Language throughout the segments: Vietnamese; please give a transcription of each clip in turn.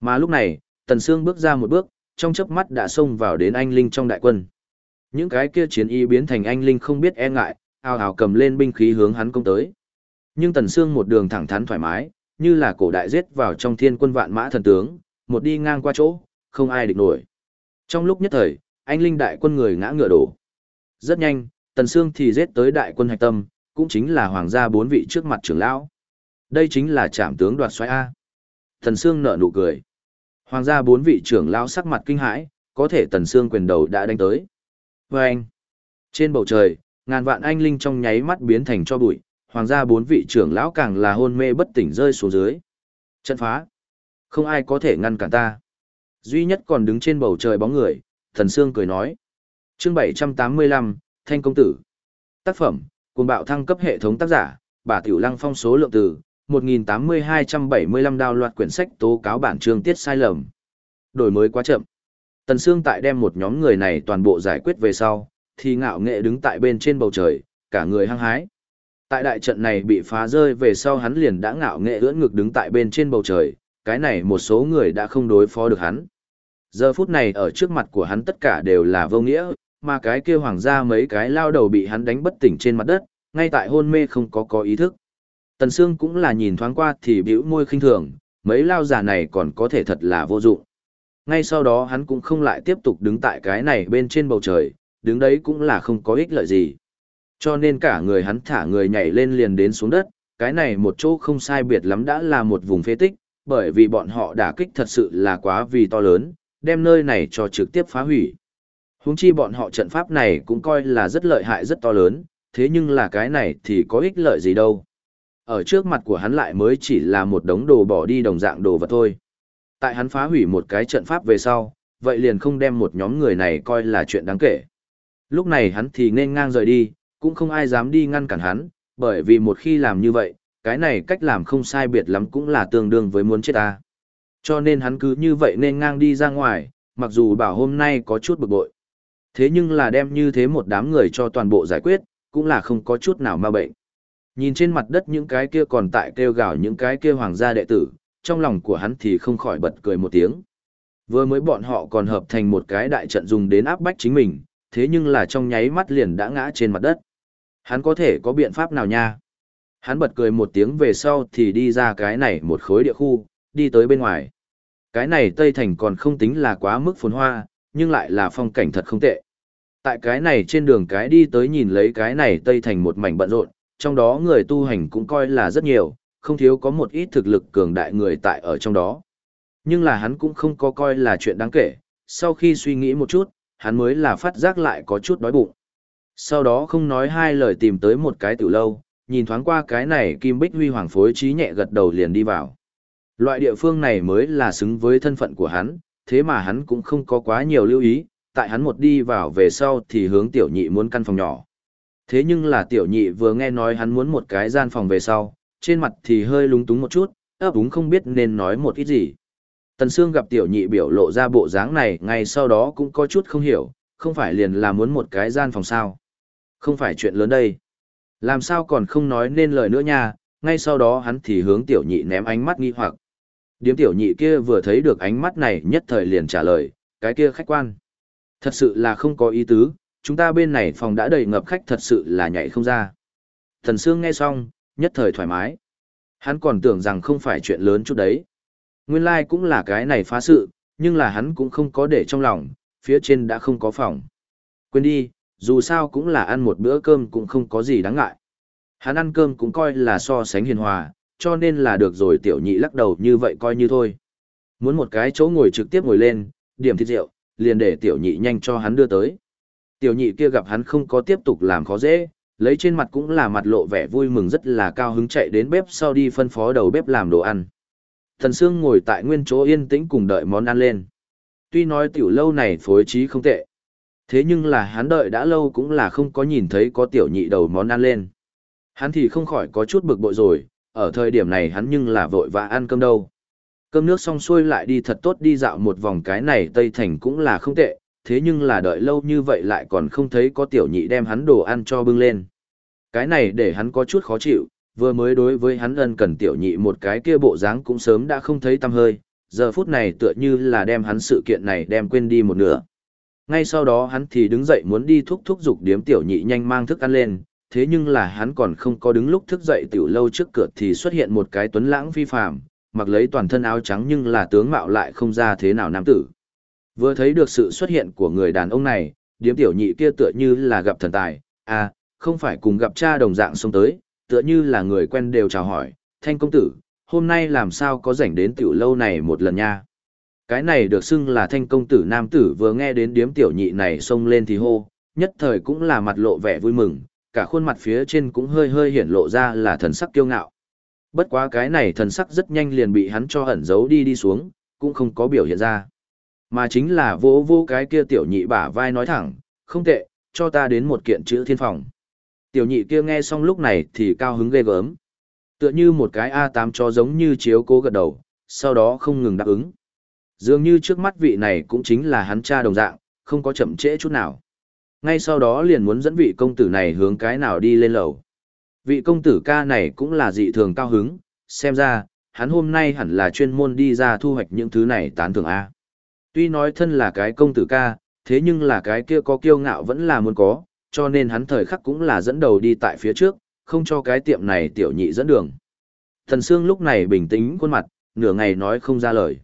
Mà lúc này, Tần Sương bước ra một bước, trong chớp mắt đã xông vào đến anh linh trong đại quân. Những cái kia chiến y biến thành anh linh không biết e ngại, ào ào cầm lên binh khí hướng hắn công tới. Nhưng Tần Sương một đường thẳng thắn thoải mái, như là cổ đại giết vào trong thiên quân vạn mã thần tướng, một đi ngang qua chỗ, không ai địch nổi. Trong lúc nhất thời, anh linh đại quân người ngã ngựa đổ. Rất nhanh, Tần Sương thì giết tới đại quân hạch tâm, cũng chính là hoàng gia bốn vị trước mặt trưởng lão. Đây chính là trảm tướng đoạt xoáy A. Tần Sương nở nụ cười. Hoàng gia bốn vị trưởng lão sắc mặt kinh hãi, có thể Tần Sương quyền đầu đã đánh tới. Và anh, trên bầu trời, ngàn vạn anh linh trong nháy mắt biến thành cho bụi, hoàng gia bốn vị trưởng lão càng là hôn mê bất tỉnh rơi xuống dưới. Trận phá. Không ai có thể ngăn cản ta. Duy nhất còn đứng trên bầu trời bóng người, Thần Sương cười nói. chương 785, Thanh Công Tử. Tác phẩm, cùng bạo thăng cấp hệ thống tác giả, bà Tiểu Lăng phong số lượng từ, 1.8275 đào loạt quyển sách tố cáo bản chương tiết sai lầm. Đổi mới quá chậm. Tần Sương tại đem một nhóm người này toàn bộ giải quyết về sau, thì ngạo nghệ đứng tại bên trên bầu trời, cả người hăng hái. Tại đại trận này bị phá rơi về sau hắn liền đã ngạo nghệ ưỡn ngực đứng tại bên trên bầu trời, cái này một số người đã không đối phó được hắn. Giờ phút này ở trước mặt của hắn tất cả đều là vô nghĩa, mà cái kia hoàng gia mấy cái lao đầu bị hắn đánh bất tỉnh trên mặt đất, ngay tại hôn mê không có có ý thức. Tần Sương cũng là nhìn thoáng qua thì bĩu môi khinh thường, mấy lao giả này còn có thể thật là vô dụng. Ngay sau đó hắn cũng không lại tiếp tục đứng tại cái này bên trên bầu trời, đứng đấy cũng là không có ích lợi gì. Cho nên cả người hắn thả người nhảy lên liền đến xuống đất, cái này một chỗ không sai biệt lắm đã là một vùng phế tích, bởi vì bọn họ đả kích thật sự là quá vì to lớn, đem nơi này cho trực tiếp phá hủy. Huống chi bọn họ trận pháp này cũng coi là rất lợi hại rất to lớn, thế nhưng là cái này thì có ích lợi gì đâu. Ở trước mặt của hắn lại mới chỉ là một đống đồ bỏ đi đồng dạng đồ vật thôi. Tại hắn phá hủy một cái trận pháp về sau, vậy liền không đem một nhóm người này coi là chuyện đáng kể. Lúc này hắn thì nên ngang rời đi, cũng không ai dám đi ngăn cản hắn, bởi vì một khi làm như vậy, cái này cách làm không sai biệt lắm cũng là tương đương với muốn chết ta. Cho nên hắn cứ như vậy nên ngang đi ra ngoài, mặc dù bảo hôm nay có chút bực bội. Thế nhưng là đem như thế một đám người cho toàn bộ giải quyết, cũng là không có chút nào ma bệnh. Nhìn trên mặt đất những cái kia còn tại kêu gào những cái kia hoàng gia đệ tử, trong lòng của hắn thì không khỏi bật cười một tiếng. Vừa mới bọn họ còn hợp thành một cái đại trận dùng đến áp bách chính mình, thế nhưng là trong nháy mắt liền đã ngã trên mặt đất. Hắn có thể có biện pháp nào nha? Hắn bật cười một tiếng về sau thì đi ra cái này một khối địa khu, đi tới bên ngoài. Cái này Tây Thành còn không tính là quá mức phồn hoa, nhưng lại là phong cảnh thật không tệ. Tại cái này trên đường cái đi tới nhìn lấy cái này Tây Thành một mảnh bận rộn, trong đó người tu hành cũng coi là rất nhiều, không thiếu có một ít thực lực cường đại người tại ở trong đó. Nhưng là hắn cũng không có coi là chuyện đáng kể, sau khi suy nghĩ một chút, hắn mới là phát giác lại có chút đói bụng. Sau đó không nói hai lời tìm tới một cái tiểu lâu, nhìn thoáng qua cái này Kim Bích Huy Hoàng phối trí nhẹ gật đầu liền đi vào. Loại địa phương này mới là xứng với thân phận của hắn, thế mà hắn cũng không có quá nhiều lưu ý, tại hắn một đi vào về sau thì hướng tiểu nhị muốn căn phòng nhỏ. Thế nhưng là tiểu nhị vừa nghe nói hắn muốn một cái gian phòng về sau, trên mặt thì hơi lúng túng một chút, ấp úng không biết nên nói một ít gì. Tần Sương gặp tiểu nhị biểu lộ ra bộ dáng này ngay sau đó cũng có chút không hiểu, không phải liền là muốn một cái gian phòng sao. Không phải chuyện lớn đây. Làm sao còn không nói nên lời nữa nha, ngay sau đó hắn thì hướng tiểu nhị ném ánh mắt nghi hoặc. Điếm tiểu nhị kia vừa thấy được ánh mắt này nhất thời liền trả lời, cái kia khách quan. Thật sự là không có ý tứ, chúng ta bên này phòng đã đầy ngập khách thật sự là nhảy không ra. Thần Sương nghe xong, nhất thời thoải mái. Hắn còn tưởng rằng không phải chuyện lớn chút đấy. Nguyên lai like cũng là cái này phá sự, nhưng là hắn cũng không có để trong lòng, phía trên đã không có phòng. Quên đi, dù sao cũng là ăn một bữa cơm cũng không có gì đáng ngại. Hắn ăn cơm cũng coi là so sánh hiền hòa, cho nên là được rồi tiểu nhị lắc đầu như vậy coi như thôi. Muốn một cái chỗ ngồi trực tiếp ngồi lên, điểm thịt rượu, liền để tiểu nhị nhanh cho hắn đưa tới. Tiểu nhị kia gặp hắn không có tiếp tục làm khó dễ, lấy trên mặt cũng là mặt lộ vẻ vui mừng rất là cao hứng chạy đến bếp sau đi phân phó đầu bếp làm đồ ăn. Thần Sương ngồi tại nguyên chỗ yên tĩnh cùng đợi món ăn lên. Tuy nói tiểu lâu này phối trí không tệ, thế nhưng là hắn đợi đã lâu cũng là không có nhìn thấy có tiểu nhị đầu món ăn lên. Hắn thì không khỏi có chút bực bội rồi, ở thời điểm này hắn nhưng là vội vã ăn cơm đâu. Cơm nước xong xuôi lại đi thật tốt đi dạo một vòng cái này Tây Thành cũng là không tệ, thế nhưng là đợi lâu như vậy lại còn không thấy có tiểu nhị đem hắn đồ ăn cho bưng lên. Cái này để hắn có chút khó chịu, vừa mới đối với hắn ân cần tiểu nhị một cái kia bộ dáng cũng sớm đã không thấy tăm hơi, giờ phút này tựa như là đem hắn sự kiện này đem quên đi một nửa. Ngay sau đó hắn thì đứng dậy muốn đi thúc thúc dục điếm tiểu nhị nhanh mang thức ăn lên, thế nhưng là hắn còn không có đứng lúc thức dậy tiểu lâu trước cửa thì xuất hiện một cái tuấn lãng phi phàm, mặc lấy toàn thân áo trắng nhưng là tướng mạo lại không ra thế nào nam tử. Vừa thấy được sự xuất hiện của người đàn ông này, điếm tiểu nhị kia tựa như là gặp thần tài, à, không phải cùng gặp cha đồng dạng xông tới, tựa như là người quen đều chào hỏi, thanh công tử, hôm nay làm sao có rảnh đến tiểu lâu này một lần nha. Cái này được xưng là thanh công tử nam tử vừa nghe đến điếm tiểu nhị này xông lên thì hô, nhất thời cũng là mặt lộ vẻ vui mừng, cả khuôn mặt phía trên cũng hơi hơi hiển lộ ra là thần sắc kiêu ngạo. Bất quá cái này thần sắc rất nhanh liền bị hắn cho ẩn giấu đi đi xuống, cũng không có biểu hiện ra. Mà chính là vỗ vô cái kia tiểu nhị bả vai nói thẳng, không tệ, cho ta đến một kiện chữ thiên phòng. Tiểu nhị kia nghe xong lúc này thì cao hứng ghê gớm. Tựa như một cái A8 cho giống như chiếu cố gật đầu, sau đó không ngừng đáp ứng. Dường như trước mắt vị này cũng chính là hắn cha đồng dạng, không có chậm trễ chút nào. Ngay sau đó liền muốn dẫn vị công tử này hướng cái nào đi lên lầu. Vị công tử ca này cũng là dị thường cao hứng, xem ra, hắn hôm nay hẳn là chuyên môn đi ra thu hoạch những thứ này tán thưởng A. Tuy nói thân là cái công tử ca, thế nhưng là cái kia có kiêu ngạo vẫn là muốn có, cho nên hắn thời khắc cũng là dẫn đầu đi tại phía trước, không cho cái tiệm này tiểu nhị dẫn đường. Thần Sương lúc này bình tĩnh khuôn mặt, nửa ngày nói không ra lời.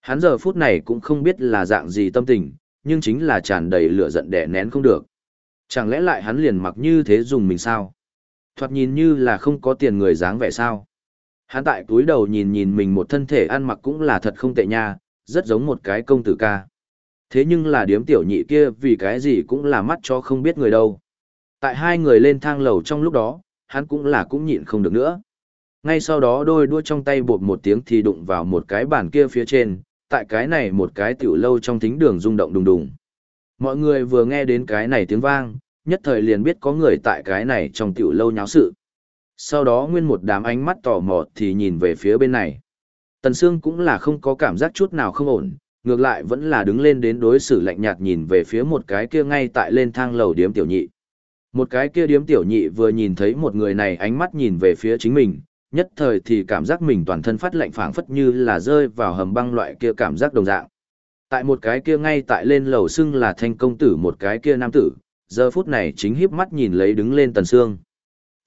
Hắn giờ phút này cũng không biết là dạng gì tâm tình, nhưng chính là tràn đầy lửa giận đè nén không được. Chẳng lẽ lại hắn liền mặc như thế dùng mình sao? Thoạt nhìn như là không có tiền người dáng vẻ sao? Hắn tại túi đầu nhìn nhìn mình một thân thể ăn mặc cũng là thật không tệ nha, rất giống một cái công tử ca. Thế nhưng là điếm tiểu nhị kia vì cái gì cũng là mắt cho không biết người đâu. Tại hai người lên thang lầu trong lúc đó, hắn cũng là cũng nhịn không được nữa. Ngay sau đó đôi đua trong tay bột một tiếng thì đụng vào một cái bàn kia phía trên, tại cái này một cái tiểu lâu trong thính đường rung động đùng đùng. Mọi người vừa nghe đến cái này tiếng vang, nhất thời liền biết có người tại cái này trong tiểu lâu nháo sự. Sau đó nguyên một đám ánh mắt tò mò thì nhìn về phía bên này. Tần Sương cũng là không có cảm giác chút nào không ổn, ngược lại vẫn là đứng lên đến đối xử lạnh nhạt nhìn về phía một cái kia ngay tại lên thang lầu điếm tiểu nhị. Một cái kia điếm tiểu nhị vừa nhìn thấy một người này ánh mắt nhìn về phía chính mình, nhất thời thì cảm giác mình toàn thân phát lạnh phảng phất như là rơi vào hầm băng loại kia cảm giác đồng dạng. Tại một cái kia ngay tại lên lầu xưng là thanh công tử một cái kia nam tử, giờ phút này chính híp mắt nhìn lấy đứng lên tần xương.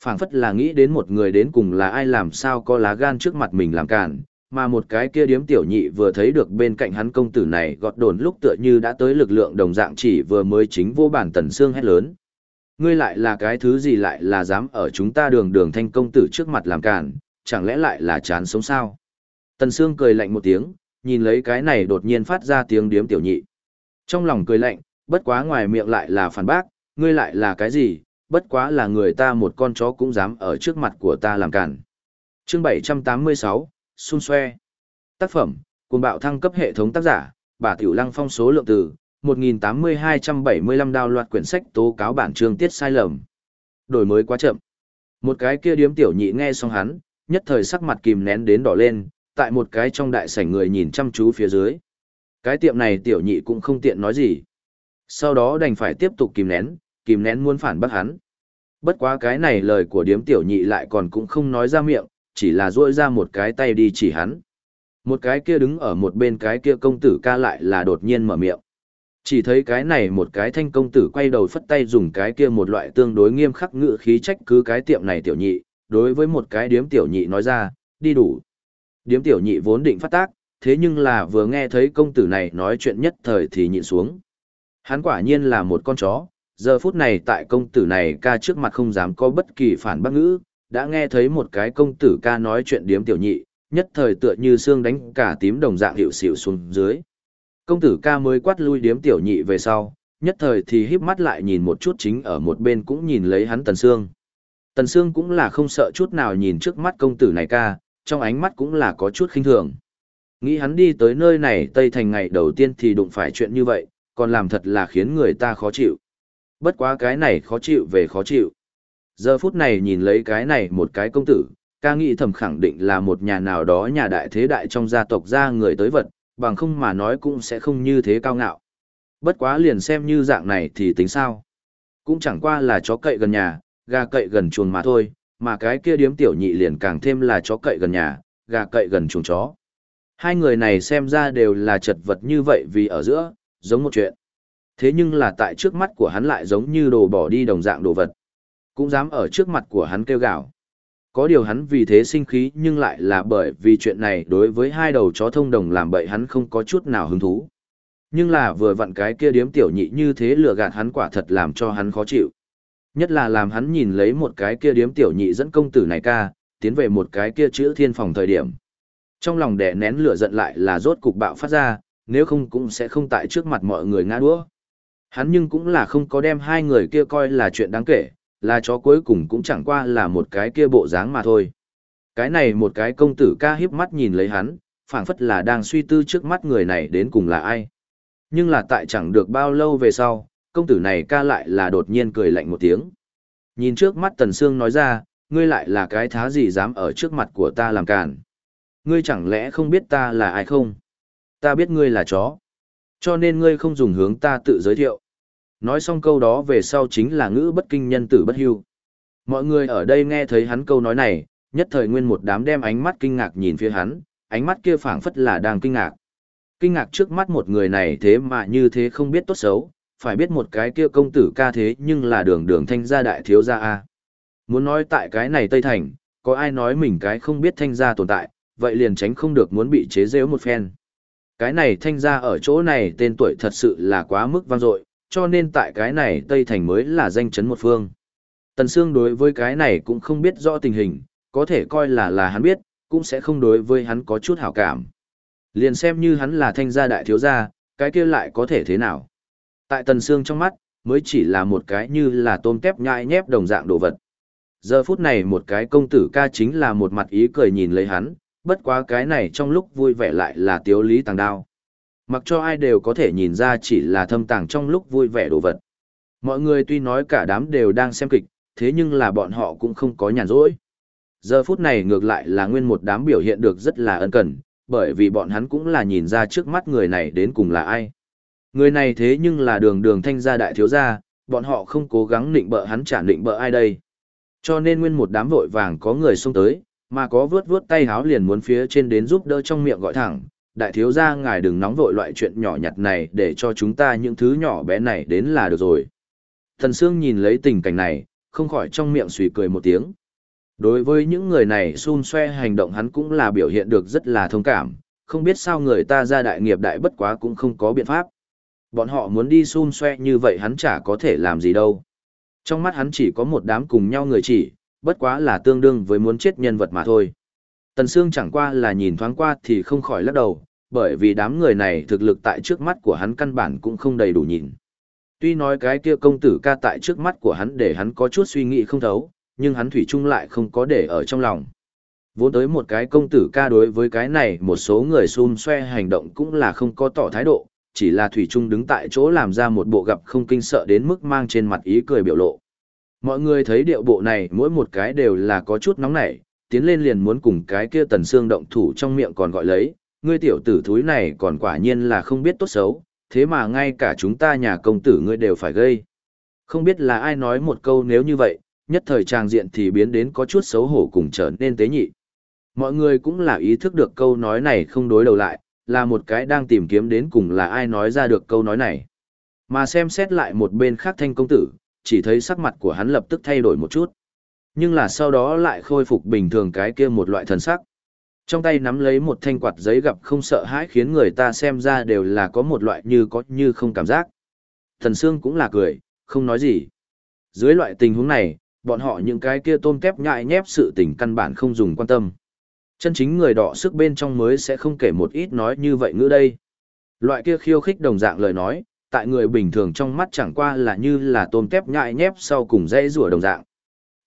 phảng phất là nghĩ đến một người đến cùng là ai làm sao có lá gan trước mặt mình làm cản, mà một cái kia điếm tiểu nhị vừa thấy được bên cạnh hắn công tử này gọt đồn lúc tựa như đã tới lực lượng đồng dạng chỉ vừa mới chính vô bản tần xương hét lớn. Ngươi lại là cái thứ gì lại là dám ở chúng ta đường đường thanh công tử trước mặt làm cản, chẳng lẽ lại là chán sống sao? Tần xương cười lạnh một tiếng, nhìn lấy cái này đột nhiên phát ra tiếng điếm tiểu nhị. Trong lòng cười lạnh, bất quá ngoài miệng lại là phản bác, ngươi lại là cái gì, bất quá là người ta một con chó cũng dám ở trước mặt của ta làm cản. Chương 786, xun xoe. Tác phẩm, cùng bạo thăng cấp hệ thống tác giả, bà Tiểu Lăng phong số lượng từ, 1.8275 đào loạt quyển sách tố cáo bản chương tiết sai lầm. Đổi mới quá chậm. Một cái kia điếm tiểu nhị nghe xong hắn, nhất thời sắc mặt kìm nén đến đỏ lên, tại một cái trong đại sảnh người nhìn chăm chú phía dưới. Cái tiệm này tiểu nhị cũng không tiện nói gì. Sau đó đành phải tiếp tục kìm nén, kìm nén muốn phản bác hắn. Bất quá cái này lời của điếm tiểu nhị lại còn cũng không nói ra miệng, chỉ là duỗi ra một cái tay đi chỉ hắn. Một cái kia đứng ở một bên cái kia công tử ca lại là đột nhiên mở miệng. Chỉ thấy cái này một cái thanh công tử quay đầu phất tay dùng cái kia một loại tương đối nghiêm khắc ngự khí trách cứ cái tiệm này tiểu nhị, đối với một cái điếm tiểu nhị nói ra, đi đủ. Điếm tiểu nhị vốn định phát tác, thế nhưng là vừa nghe thấy công tử này nói chuyện nhất thời thì nhịn xuống. Hắn quả nhiên là một con chó, giờ phút này tại công tử này ca trước mặt không dám có bất kỳ phản bác ngữ, đã nghe thấy một cái công tử ca nói chuyện điếm tiểu nhị, nhất thời tựa như xương đánh cả tím đồng dạng hiệu xỉu xuống dưới. Công tử ca mới quát lui điếm tiểu nhị về sau, nhất thời thì híp mắt lại nhìn một chút chính ở một bên cũng nhìn lấy hắn Tần Sương. Tần Sương cũng là không sợ chút nào nhìn trước mắt công tử này ca, trong ánh mắt cũng là có chút khinh thường. Nghĩ hắn đi tới nơi này Tây Thành ngày đầu tiên thì đụng phải chuyện như vậy, còn làm thật là khiến người ta khó chịu. Bất quá cái này khó chịu về khó chịu. Giờ phút này nhìn lấy cái này một cái công tử, ca nghĩ thầm khẳng định là một nhà nào đó nhà đại thế đại trong gia tộc ra người tới vật, bằng không mà nói cũng sẽ không như thế cao ngạo. Bất quá liền xem như dạng này thì tính sao. Cũng chẳng qua là chó cậy gần nhà, gà cậy gần chuồng mà thôi, mà cái kia điếm tiểu nhị liền càng thêm là chó cậy gần nhà, gà cậy gần chuồng chó. Hai người này xem ra đều là chật vật như vậy vì ở giữa, giống một chuyện. Thế nhưng là tại trước mắt của hắn lại giống như đồ bỏ đi đồng dạng đồ vật. Cũng dám ở trước mặt của hắn kêu gào. Có điều hắn vì thế sinh khí nhưng lại là bởi vì chuyện này đối với hai đầu chó thông đồng làm bậy hắn không có chút nào hứng thú. Nhưng là vừa vặn cái kia điếm tiểu nhị như thế lừa gạt hắn quả thật làm cho hắn khó chịu. Nhất là làm hắn nhìn lấy một cái kia điếm tiểu nhị dẫn công tử này ca, tiến về một cái kia chữ thiên phòng thời điểm. Trong lòng đè nén lửa giận lại là rốt cục bạo phát ra, nếu không cũng sẽ không tại trước mặt mọi người ngã đũa. Hắn nhưng cũng là không có đem hai người kia coi là chuyện đáng kể, là chó cuối cùng cũng chẳng qua là một cái kia bộ dáng mà thôi. Cái này một cái công tử ca hiếp mắt nhìn lấy hắn, phảng phất là đang suy tư trước mắt người này đến cùng là ai. Nhưng là tại chẳng được bao lâu về sau, công tử này ca lại là đột nhiên cười lạnh một tiếng. Nhìn trước mắt Tần Sương nói ra, ngươi lại là cái thá gì dám ở trước mặt của ta làm càn. Ngươi chẳng lẽ không biết ta là ai không? Ta biết ngươi là chó. Cho nên ngươi không dùng hướng ta tự giới thiệu. Nói xong câu đó về sau chính là ngữ bất kinh nhân tử bất hưu. Mọi người ở đây nghe thấy hắn câu nói này, nhất thời nguyên một đám đem ánh mắt kinh ngạc nhìn phía hắn, ánh mắt kia phảng phất là đang kinh ngạc. Kinh ngạc trước mắt một người này thế mà như thế không biết tốt xấu, phải biết một cái kia công tử ca thế nhưng là đường đường thanh gia đại thiếu gia a. Muốn nói tại cái này Tây Thành, có ai nói mình cái không biết thanh gia tồn tại, vậy liền tránh không được muốn bị chế giễu một phen. Cái này thanh gia ở chỗ này tên tuổi thật sự là quá mức vang dội, cho nên tại cái này Tây Thành mới là danh chấn một phương. Tần Sương đối với cái này cũng không biết rõ tình hình, có thể coi là là hắn biết, cũng sẽ không đối với hắn có chút hảo cảm. Liền xem như hắn là thanh gia đại thiếu gia, cái kia lại có thể thế nào. Tại Tần Sương trong mắt, mới chỉ là một cái như là tôm tép nhai nhép đồng dạng đồ vật. Giờ phút này một cái công tử ca chính là một mặt ý cười nhìn lấy hắn, bất quá cái này trong lúc vui vẻ lại là tiếu lý tàng đao. Mặc cho ai đều có thể nhìn ra chỉ là thâm tàng trong lúc vui vẻ đồ vật. Mọi người tuy nói cả đám đều đang xem kịch, thế nhưng là bọn họ cũng không có nhàn rỗi. Giờ phút này ngược lại là nguyên một đám biểu hiện được rất là ân cần, bởi vì bọn hắn cũng là nhìn ra trước mắt người này đến cùng là ai. Người này thế nhưng là đường đường thanh gia đại thiếu gia, bọn họ không cố gắng định bợ hắn trả định bợ ai đây. Cho nên nguyên một đám vội vàng có người xông tới, mà có vướt vướt tay háo liền muốn phía trên đến giúp đỡ trong miệng gọi thẳng, đại thiếu gia ngài đừng nóng vội loại chuyện nhỏ nhặt này để cho chúng ta những thứ nhỏ bé này đến là được rồi. Thần Sương nhìn lấy tình cảnh này, không khỏi trong miệng suy cười một tiếng. Đối với những người này xun xoe hành động hắn cũng là biểu hiện được rất là thông cảm, không biết sao người ta ra đại nghiệp đại bất quá cũng không có biện pháp. Bọn họ muốn đi xun xoe như vậy hắn chả có thể làm gì đâu. Trong mắt hắn chỉ có một đám cùng nhau người chỉ, bất quá là tương đương với muốn chết nhân vật mà thôi. Tần Sương chẳng qua là nhìn thoáng qua thì không khỏi lắc đầu, bởi vì đám người này thực lực tại trước mắt của hắn căn bản cũng không đầy đủ nhìn. Tuy nói cái kia công tử ca tại trước mắt của hắn để hắn có chút suy nghĩ không thấu, nhưng hắn thủy chung lại không có để ở trong lòng. Vốn tới một cái công tử ca đối với cái này một số người xun xoe hành động cũng là không có tỏ thái độ, chỉ là thủy chung đứng tại chỗ làm ra một bộ gặp không kinh sợ đến mức mang trên mặt ý cười biểu lộ. Mọi người thấy điệu bộ này mỗi một cái đều là có chút nóng nảy, tiến lên liền muốn cùng cái kia tần xương động thủ trong miệng còn gọi lấy, ngươi tiểu tử thúi này còn quả nhiên là không biết tốt xấu, thế mà ngay cả chúng ta nhà công tử ngươi đều phải gây. Không biết là ai nói một câu nếu như vậy, nhất thời tràng diện thì biến đến có chút xấu hổ cùng trở nên tế nhị. Mọi người cũng là ý thức được câu nói này không đối đầu lại, là một cái đang tìm kiếm đến cùng là ai nói ra được câu nói này. Mà xem xét lại một bên khác thanh công tử, chỉ thấy sắc mặt của hắn lập tức thay đổi một chút. Nhưng là sau đó lại khôi phục bình thường cái kia một loại thần sắc. Trong tay nắm lấy một thanh quạt giấy gặp không sợ hãi khiến người ta xem ra đều là có một loại như có như không cảm giác. Thần Sương cũng là cười, không nói gì. Dưới loại tình huống này, bọn họ những cái kia tôm kép nhại nhép sự tình căn bản không dùng quan tâm. Chân chính người đỏ sức bên trong mới sẽ không kể một ít nói như vậy ngữ đây. Loại kia khiêu khích đồng dạng lời nói, tại người bình thường trong mắt chẳng qua là như là tôm kép nhại nhép sau cùng dây rùa đồng dạng.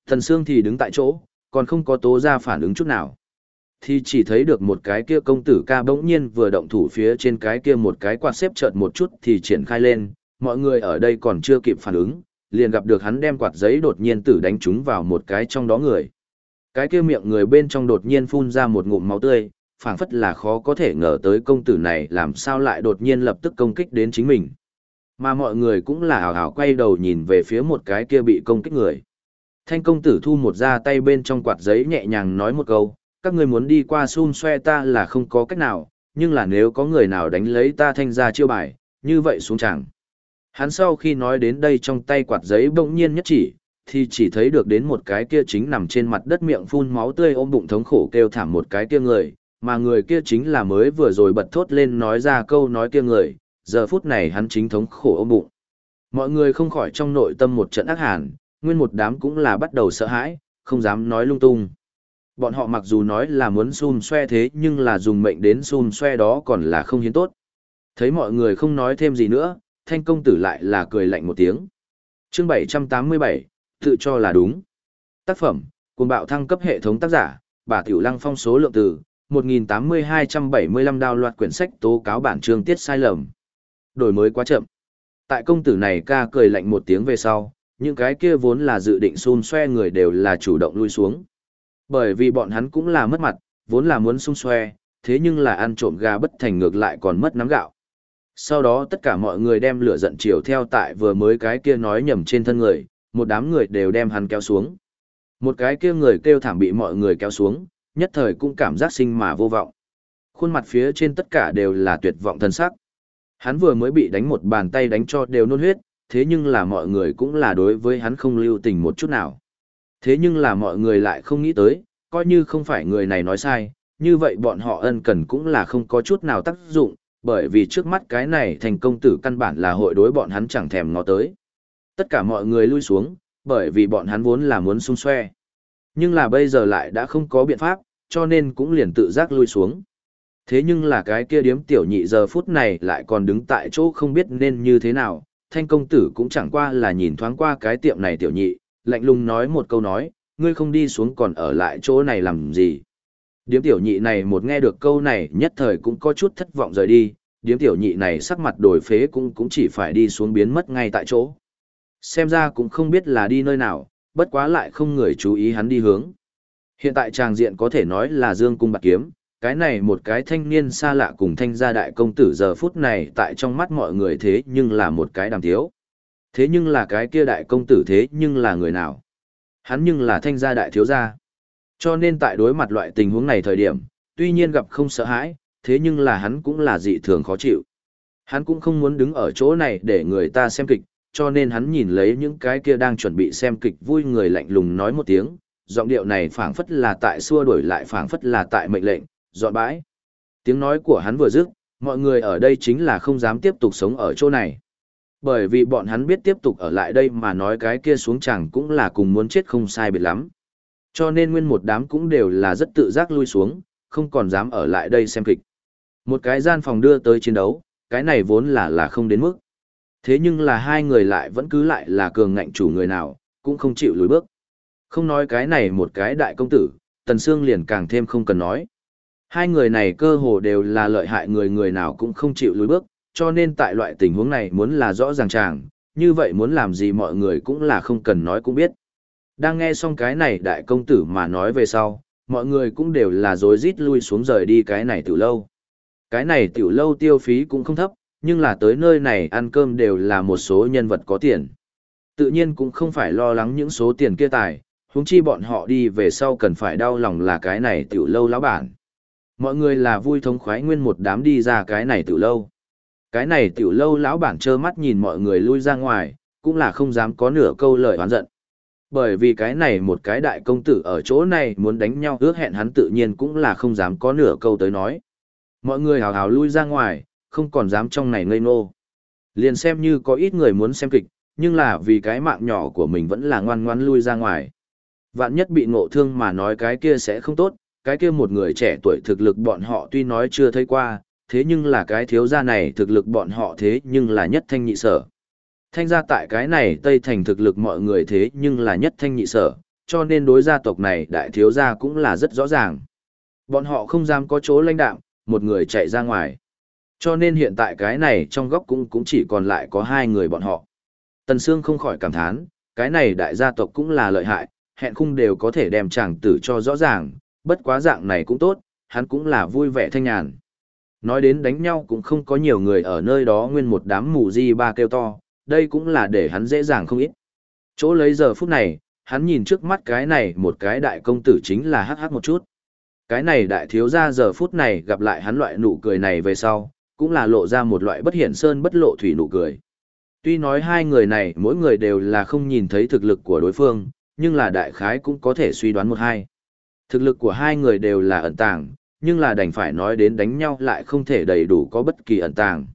Thần Sương thì đứng tại chỗ, còn không có tố ra phản ứng chút nào. Thì chỉ thấy được một cái kia công tử ca bỗng nhiên vừa động thủ phía trên cái kia một cái quạt xếp chợt một chút thì triển khai lên, mọi người ở đây còn chưa kịp phản ứng, liền gặp được hắn đem quạt giấy đột nhiên tử đánh trúng vào một cái trong đó người. Cái kia miệng người bên trong đột nhiên phun ra một ngụm máu tươi, phảng phất là khó có thể ngờ tới công tử này làm sao lại đột nhiên lập tức công kích đến chính mình. Mà mọi người cũng là hào hào quay đầu nhìn về phía một cái kia bị công kích người. Thanh công tử thu một ra tay bên trong quạt giấy nhẹ nhàng nói một câu, các người muốn đi qua xun xoe ta là không có cách nào, nhưng là nếu có người nào đánh lấy ta thanh ra chiêu bài, như vậy xuống chẳng. Hắn sau khi nói đến đây trong tay quạt giấy bỗng nhiên nhất chỉ, thì chỉ thấy được đến một cái kia chính nằm trên mặt đất miệng phun máu tươi ôm bụng thống khổ kêu thảm một cái kia người, mà người kia chính là mới vừa rồi bật thốt lên nói ra câu nói kia người, giờ phút này hắn chính thống khổ ôm bụng. Mọi người không khỏi trong nội tâm một trận ác hàn, nguyên một đám cũng là bắt đầu sợ hãi, không dám nói lung tung. Bọn họ mặc dù nói là muốn xun xoe thế nhưng là dùng mệnh đến xun xoe đó còn là không hiến tốt. Thấy mọi người không nói thêm gì nữa, thanh công tử lại là cười lạnh một tiếng. chương 787, tự cho là đúng. Tác phẩm, cùng bạo thăng cấp hệ thống tác giả, bà Tiểu Lăng phong số lượng từ, 1.8275 đào loạt quyển sách tố cáo bản chương tiết sai lầm. Đổi mới quá chậm. Tại công tử này ca cười lạnh một tiếng về sau, những cái kia vốn là dự định xun xoe người đều là chủ động lui xuống. Bởi vì bọn hắn cũng là mất mặt, vốn là muốn sung xoe, thế nhưng là ăn trộm gà bất thành ngược lại còn mất nắm gạo. Sau đó tất cả mọi người đem lửa giận chiều theo tại vừa mới cái kia nói nhầm trên thân người, một đám người đều đem hắn kéo xuống. Một cái kia người kêu thảm bị mọi người kéo xuống, nhất thời cũng cảm giác sinh mà vô vọng. Khuôn mặt phía trên tất cả đều là tuyệt vọng thân sắc. Hắn vừa mới bị đánh một bàn tay đánh cho đều nôn huyết, thế nhưng là mọi người cũng là đối với hắn không lưu tình một chút nào. Thế nhưng là mọi người lại không nghĩ tới, coi như không phải người này nói sai, như vậy bọn họ ân cần cũng là không có chút nào tác dụng, bởi vì trước mắt cái này thành công tử căn bản là hội đối bọn hắn chẳng thèm ngó tới. Tất cả mọi người lui xuống, bởi vì bọn hắn vốn là muốn xung xoe. Nhưng là bây giờ lại đã không có biện pháp, cho nên cũng liền tự giác lui xuống. Thế nhưng là cái kia điếm tiểu nhị giờ phút này lại còn đứng tại chỗ không biết nên như thế nào, thanh công tử cũng chẳng qua là nhìn thoáng qua cái tiệm này tiểu nhị, lạnh lùng nói một câu nói, ngươi không đi xuống còn ở lại chỗ này làm gì. Điếm tiểu nhị này một nghe được câu này nhất thời cũng có chút thất vọng rời đi, điếm tiểu nhị này sắc mặt đổi phế cũng cũng chỉ phải đi xuống biến mất ngay tại chỗ. Xem ra cũng không biết là đi nơi nào, bất quá lại không người chú ý hắn đi hướng. Hiện tại tràng diện có thể nói là dương cung bạc kiếm, cái này một cái thanh niên xa lạ cùng thanh gia đại công tử giờ phút này tại trong mắt mọi người thế nhưng là một cái đàm thiếu. Thế nhưng là cái kia đại công tử thế nhưng là người nào? Hắn nhưng là thanh gia đại thiếu gia. Cho nên tại đối mặt loại tình huống này thời điểm, tuy nhiên gặp không sợ hãi, thế nhưng là hắn cũng là dị thường khó chịu. Hắn cũng không muốn đứng ở chỗ này để người ta xem kịch, cho nên hắn nhìn lấy những cái kia đang chuẩn bị xem kịch vui người lạnh lùng nói một tiếng, giọng điệu này phảng phất là tại xua đuổi lại phảng phất là tại mệnh lệnh, dọn bãi. Tiếng nói của hắn vừa dứt, mọi người ở đây chính là không dám tiếp tục sống ở chỗ này. Bởi vì bọn hắn biết tiếp tục ở lại đây mà nói cái kia xuống chẳng cũng là cùng muốn chết không sai biệt lắm. Cho nên nguyên một đám cũng đều là rất tự giác lui xuống, không còn dám ở lại đây xem kịch. Một cái gian phòng đưa tới chiến đấu, cái này vốn là là không đến mức. Thế nhưng là hai người lại vẫn cứ lại là cường ngạnh chủ người nào, cũng không chịu lùi bước. Không nói cái này một cái đại công tử, Tần Sương liền càng thêm không cần nói. Hai người này cơ hồ đều là lợi hại người người nào cũng không chịu lùi bước, cho nên tại loại tình huống này muốn là rõ ràng chàng, như vậy muốn làm gì mọi người cũng là không cần nói cũng biết. Đang nghe xong cái này đại công tử mà nói về sau, mọi người cũng đều là rối rít lui xuống rời đi cái này tiểu lâu. Cái này tiểu lâu tiêu phí cũng không thấp, nhưng là tới nơi này ăn cơm đều là một số nhân vật có tiền. Tự nhiên cũng không phải lo lắng những số tiền kia tài, huống chi bọn họ đi về sau cần phải đau lòng là cái này tiểu lâu lão bản. Mọi người là vui thống khoái nguyên một đám đi ra cái này tiểu lâu. Cái này tiểu lâu lão bản trơ mắt nhìn mọi người lui ra ngoài, cũng là không dám có nửa câu lời oán giận. Bởi vì cái này một cái đại công tử ở chỗ này muốn đánh nhau ước hẹn hắn tự nhiên cũng là không dám có nửa câu tới nói. Mọi người hào hào lui ra ngoài, không còn dám trong này ngây ngô. Liền xem như có ít người muốn xem kịch, nhưng là vì cái mạng nhỏ của mình vẫn là ngoan ngoan lui ra ngoài. Vạn nhất bị ngộ thương mà nói cái kia sẽ không tốt, cái kia một người trẻ tuổi thực lực bọn họ tuy nói chưa thấy qua, thế nhưng là cái thiếu gia này thực lực bọn họ thế nhưng là nhất thanh nhị sở. Thanh gia tại cái này Tây Thành thực lực mọi người thế nhưng là nhất thanh nhị sở, cho nên đối gia tộc này đại thiếu gia cũng là rất rõ ràng. Bọn họ không dám có chỗ lãnh đạm, một người chạy ra ngoài. Cho nên hiện tại cái này trong góc cũng cũng chỉ còn lại có hai người bọn họ. Tần Sương không khỏi cảm thán, cái này đại gia tộc cũng là lợi hại, hẹn khung đều có thể đem chàng tử cho rõ ràng, bất quá dạng này cũng tốt, hắn cũng là vui vẻ thanh nhàn. Nói đến đánh nhau cũng không có nhiều người ở nơi đó nguyên một đám mù di ba kêu to, đây cũng là để hắn dễ dàng không ít. Chỗ lấy giờ phút này, hắn nhìn trước mắt cái này một cái đại công tử chính là hắc hắc một chút. Cái này đại thiếu gia giờ phút này gặp lại hắn loại nụ cười này về sau, cũng là lộ ra một loại bất hiển sơn bất lộ thủy nụ cười. Tuy nói hai người này mỗi người đều là không nhìn thấy thực lực của đối phương, nhưng là đại khái cũng có thể suy đoán một hai. Thực lực của hai người đều là ẩn tàng, nhưng là đành phải nói đến đánh nhau lại không thể đầy đủ có bất kỳ ẩn tàng.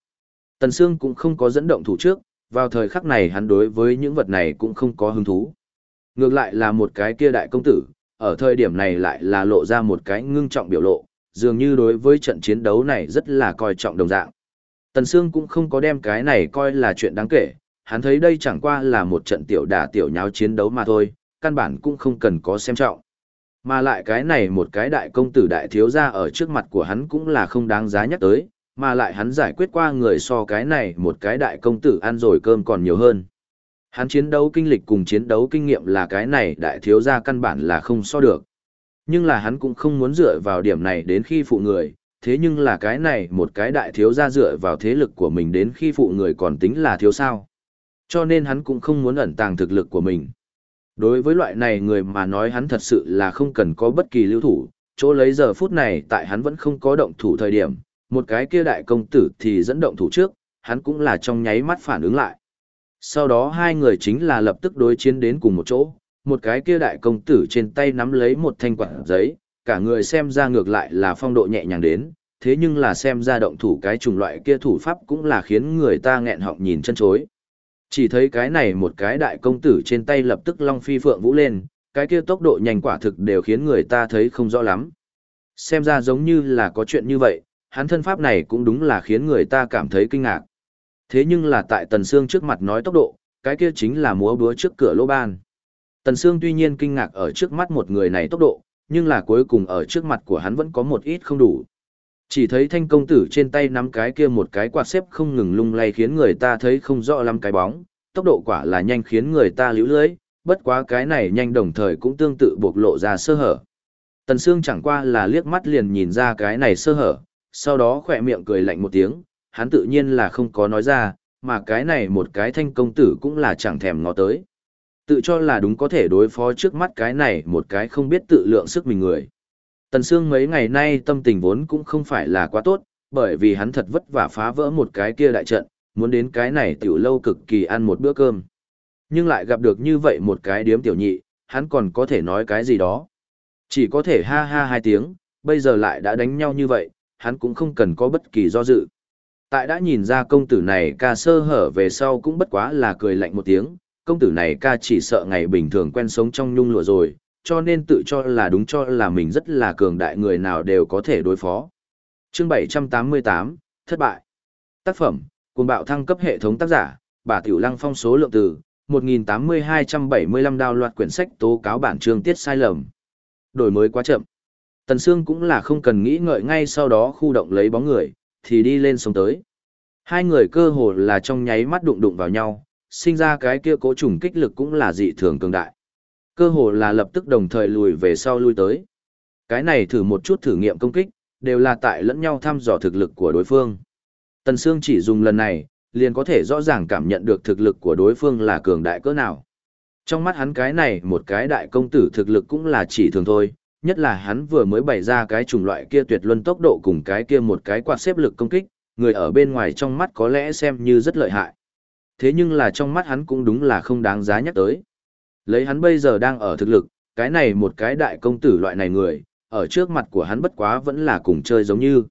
Tần Sương cũng không có dẫn động thủ trước, vào thời khắc này hắn đối với những vật này cũng không có hứng thú. Ngược lại là một cái kia đại công tử, ở thời điểm này lại là lộ ra một cái ngưng trọng biểu lộ, dường như đối với trận chiến đấu này rất là coi trọng đồng dạng. Tần Sương cũng không có đem cái này coi là chuyện đáng kể, hắn thấy đây chẳng qua là một trận tiểu đả tiểu nháo chiến đấu mà thôi, căn bản cũng không cần có xem trọng. Mà lại cái này một cái đại công tử đại thiếu gia ở trước mặt của hắn cũng là không đáng giá nhắc tới, mà lại hắn giải quyết qua người so cái này một cái đại công tử ăn rồi cơm còn nhiều hơn. Hắn chiến đấu kinh lịch cùng chiến đấu kinh nghiệm là cái này đại thiếu gia căn bản là không so được. Nhưng là hắn cũng không muốn dựa vào điểm này đến khi phụ người, thế nhưng là cái này một cái đại thiếu gia dựa vào thế lực của mình đến khi phụ người còn tính là thiếu sao. Cho nên hắn cũng không muốn ẩn tàng thực lực của mình. Đối với loại này người mà nói hắn thật sự là không cần có bất kỳ lưu thủ, chỗ lấy giờ phút này tại hắn vẫn không có động thủ thời điểm, một cái kia đại công tử thì dẫn động thủ trước, hắn cũng là trong nháy mắt phản ứng lại. Sau đó hai người chính là lập tức đối chiến đến cùng một chỗ, một cái kia đại công tử trên tay nắm lấy một thanh quạt giấy, cả người xem ra ngược lại là phong độ nhẹ nhàng đến, thế nhưng là xem ra động thủ cái chủng loại kia thủ pháp cũng là khiến người ta nghẹn họng nhìn chân chối. Chỉ thấy cái này một cái đại công tử trên tay lập tức long phi phượng vũ lên, cái kia tốc độ nhanh quả thực đều khiến người ta thấy không rõ lắm. Xem ra giống như là có chuyện như vậy, hắn thân pháp này cũng đúng là khiến người ta cảm thấy kinh ngạc. Thế nhưng là tại Tần Sương trước mặt nói tốc độ, cái kia chính là múa búa trước cửa lỗ ban. Tần Sương tuy nhiên kinh ngạc ở trước mắt một người này tốc độ, nhưng là cuối cùng ở trước mặt của hắn vẫn có một ít không đủ. Chỉ thấy thanh công tử trên tay nắm cái kia một cái quạt xếp không ngừng lung lay khiến người ta thấy không rõ lắm cái bóng, tốc độ quả là nhanh khiến người ta liễu lưới, bất quá cái này nhanh đồng thời cũng tương tự bộc lộ ra sơ hở. Tần Sương chẳng qua là liếc mắt liền nhìn ra cái này sơ hở, sau đó khỏe miệng cười lạnh một tiếng, hắn tự nhiên là không có nói ra, mà cái này một cái thanh công tử cũng là chẳng thèm ngó tới. Tự cho là đúng có thể đối phó trước mắt cái này một cái không biết tự lượng sức mình người. Tần Sương mấy ngày nay tâm tình vốn cũng không phải là quá tốt, bởi vì hắn thật vất vả phá vỡ một cái kia đại trận, muốn đến cái này tiểu lâu cực kỳ ăn một bữa cơm. Nhưng lại gặp được như vậy một cái điếm tiểu nhị, hắn còn có thể nói cái gì đó. Chỉ có thể ha ha hai tiếng, bây giờ lại đã đánh nhau như vậy, hắn cũng không cần có bất kỳ do dự. Tại đã nhìn ra công tử này ca sơ hở về sau cũng bất quá là cười lạnh một tiếng, công tử này ca chỉ sợ ngày bình thường quen sống trong nhung lụa rồi, cho nên tự cho là đúng cho là mình rất là cường đại người nào đều có thể đối phó. Chương 788, thất bại. Tác phẩm, cuồng bạo thăng cấp hệ thống tác giả, bà Tiểu Lăng phong số lượng từ, 1.8275 đào loạt quyển sách tố cáo bản chương tiết sai lầm. Đổi mới quá chậm. Tần Sương cũng là không cần nghĩ ngợi ngay sau đó khu động lấy bóng người, thì đi lên sông tới. Hai người cơ hồ là trong nháy mắt đụng đụng vào nhau, sinh ra cái kia cố trùng kích lực cũng là dị thường cường đại. Cơ hồ là lập tức đồng thời lùi về sau lui tới. Cái này thử một chút thử nghiệm công kích, đều là tại lẫn nhau thăm dò thực lực của đối phương. Tần Sương chỉ dùng lần này, liền có thể rõ ràng cảm nhận được thực lực của đối phương là cường đại cỡ nào. Trong mắt hắn cái này một cái đại công tử thực lực cũng là chỉ thường thôi, nhất là hắn vừa mới bày ra cái chủng loại kia tuyệt luân tốc độ cùng cái kia một cái quạt xếp lực công kích, người ở bên ngoài trong mắt có lẽ xem như rất lợi hại. Thế nhưng là trong mắt hắn cũng đúng là không đáng giá nhắc tới. Lấy hắn bây giờ đang ở thực lực, cái này một cái đại công tử loại này người, ở trước mặt của hắn bất quá vẫn là cùng chơi giống như.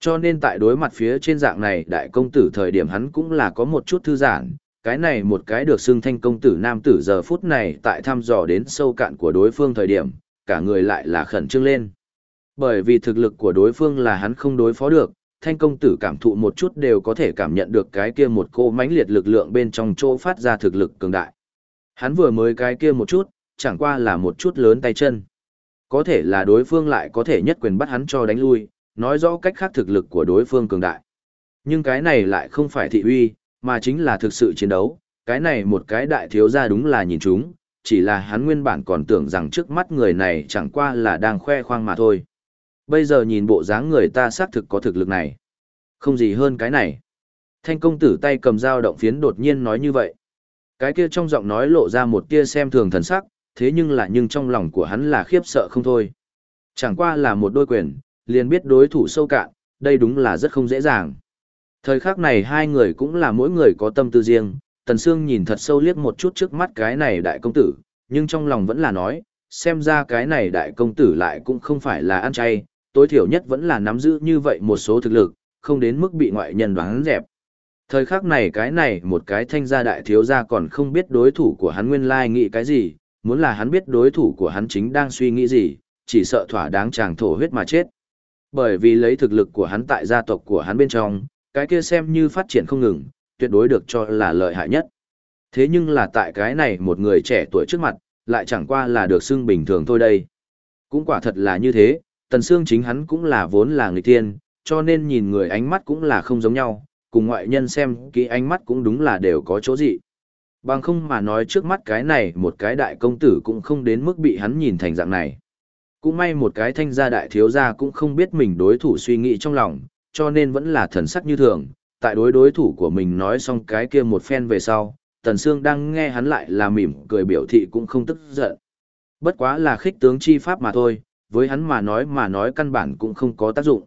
Cho nên tại đối mặt phía trên dạng này đại công tử thời điểm hắn cũng là có một chút thư giãn, cái này một cái được xưng thanh công tử nam tử giờ phút này tại thăm dò đến sâu cạn của đối phương thời điểm, cả người lại là khẩn trương lên. Bởi vì thực lực của đối phương là hắn không đối phó được, thanh công tử cảm thụ một chút đều có thể cảm nhận được cái kia một cô mãnh liệt lực lượng bên trong chỗ phát ra thực lực cường đại. Hắn vừa mới cái kia một chút, chẳng qua là một chút lớn tay chân. Có thể là đối phương lại có thể nhất quyền bắt hắn cho đánh lui, nói rõ cách khác thực lực của đối phương cường đại. Nhưng cái này lại không phải thị uy, mà chính là thực sự chiến đấu, cái này một cái đại thiếu gia đúng là nhìn chúng, chỉ là hắn nguyên bản còn tưởng rằng trước mắt người này chẳng qua là đang khoe khoang mà thôi. Bây giờ nhìn bộ dáng người ta xác thực có thực lực này. Không gì hơn cái này. Thanh công tử tay cầm dao động phiến đột nhiên nói như vậy. Cái kia trong giọng nói lộ ra một tia xem thường thần sắc, thế nhưng là nhưng trong lòng của hắn là khiếp sợ không thôi. Chẳng qua là một đôi quyền, liền biết đối thủ sâu cạn, đây đúng là rất không dễ dàng. Thời khắc này hai người cũng là mỗi người có tâm tư riêng, Tần Sương nhìn thật sâu liếc một chút trước mắt cái này đại công tử, nhưng trong lòng vẫn là nói, xem ra cái này đại công tử lại cũng không phải là ăn chay, tối thiểu nhất vẫn là nắm giữ như vậy một số thực lực, không đến mức bị ngoại nhân đoán dẹp. Thời khắc này cái này một cái thanh gia đại thiếu gia còn không biết đối thủ của hắn nguyên lai nghĩ cái gì, muốn là hắn biết đối thủ của hắn chính đang suy nghĩ gì, chỉ sợ thỏa đáng chàng thổ huyết mà chết. Bởi vì lấy thực lực của hắn tại gia tộc của hắn bên trong, cái kia xem như phát triển không ngừng, tuyệt đối được cho là lợi hại nhất. Thế nhưng là tại cái này một người trẻ tuổi trước mặt, lại chẳng qua là được xưng bình thường thôi đây. Cũng quả thật là như thế, Tần Sương chính hắn cũng là vốn là người tiên, cho nên nhìn người ánh mắt cũng là không giống nhau, cùng ngoại nhân xem kỹ ánh mắt cũng đúng là đều có chỗ dị. Bằng không mà nói trước mắt cái này một cái đại công tử cũng không đến mức bị hắn nhìn thành dạng này. Cũng may một cái thanh gia đại thiếu gia cũng không biết mình đối thủ suy nghĩ trong lòng, cho nên vẫn là thần sắc như thường, tại đối đối thủ của mình nói xong cái kia một phen về sau, Tần Sương đang nghe hắn lại là mỉm cười biểu thị cũng không tức giận. Bất quá là khích tướng chi pháp mà thôi, với hắn mà nói mà nói căn bản cũng không có tác dụng.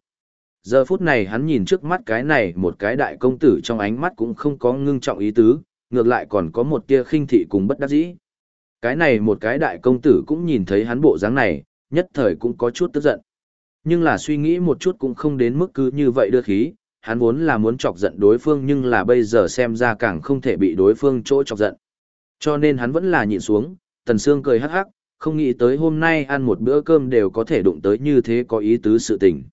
Giờ phút này hắn nhìn trước mắt cái này một cái đại công tử trong ánh mắt cũng không có ngưng trọng ý tứ, ngược lại còn có một tia khinh thị cùng bất đắc dĩ. Cái này một cái đại công tử cũng nhìn thấy hắn bộ dáng này, nhất thời cũng có chút tức giận. Nhưng là suy nghĩ một chút cũng không đến mức cứ như vậy đưa khí, hắn vốn là muốn chọc giận đối phương nhưng là bây giờ xem ra càng không thể bị đối phương chỗ chọc giận. Cho nên hắn vẫn là nhịn xuống, Tần Sương cười hắc hắc, không nghĩ tới hôm nay ăn một bữa cơm đều có thể đụng tới như thế có ý tứ sự tình.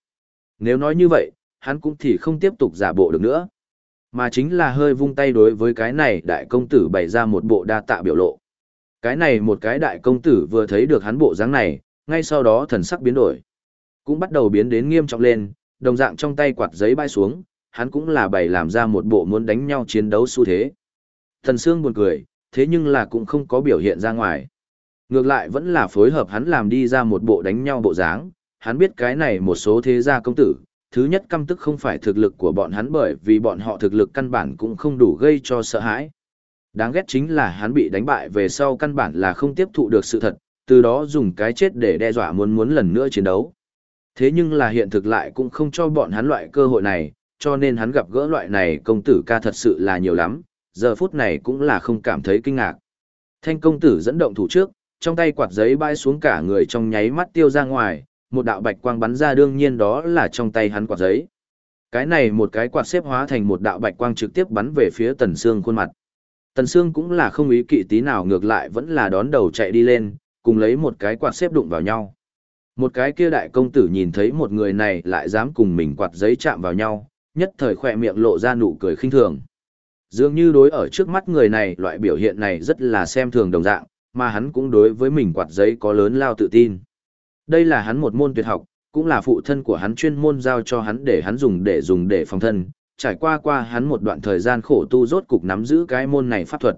Nếu nói như vậy, hắn cũng thì không tiếp tục giả bộ được nữa. Mà chính là hơi vung tay đối với cái này đại công tử bày ra một bộ đa tạ biểu lộ. Cái này một cái đại công tử vừa thấy được hắn bộ dáng này, ngay sau đó thần sắc biến đổi. Cũng bắt đầu biến đến nghiêm trọng lên, đồng dạng trong tay quạt giấy bay xuống, hắn cũng là bày làm ra một bộ muốn đánh nhau chiến đấu xu thế. Thần Sương buồn cười, thế nhưng là cũng không có biểu hiện ra ngoài. Ngược lại vẫn là phối hợp hắn làm đi ra một bộ đánh nhau bộ dáng, hắn biết cái này một số thế gia công tử, thứ nhất căm tức không phải thực lực của bọn hắn bởi vì bọn họ thực lực căn bản cũng không đủ gây cho sợ hãi. Đáng ghét chính là hắn bị đánh bại về sau căn bản là không tiếp thụ được sự thật, từ đó dùng cái chết để đe dọa muốn muốn lần nữa chiến đấu. Thế nhưng là hiện thực lại cũng không cho bọn hắn loại cơ hội này, cho nên hắn gặp gỡ loại này công tử ca thật sự là nhiều lắm, giờ phút này cũng là không cảm thấy kinh ngạc. Thanh công tử dẫn động thủ trước, trong tay quạt giấy bay xuống cả người trong nháy mắt tiêu ra ngoài, một đạo bạch quang bắn ra đương nhiên đó là trong tay hắn quạt giấy. Cái này một cái quạt xếp hóa thành một đạo bạch quang trực tiếp bắn về phía Tần Sương khuôn mặt. Tần Sương cũng là không ý kỵ tí nào ngược lại vẫn là đón đầu chạy đi lên, cùng lấy một cái quạt xếp đụng vào nhau. Một cái kia đại công tử nhìn thấy một người này lại dám cùng mình quạt giấy chạm vào nhau, nhất thời khỏe miệng lộ ra nụ cười khinh thường. Dường như đối ở trước mắt người này loại biểu hiện này rất là xem thường đồng dạng, mà hắn cũng đối với mình quạt giấy có lớn lao tự tin. Đây là hắn một môn tuyệt học, cũng là phụ thân của hắn chuyên môn giao cho hắn để hắn dùng để dùng để phòng thân, trải qua qua hắn một đoạn thời gian khổ tu rốt cục nắm giữ cái môn này pháp thuật.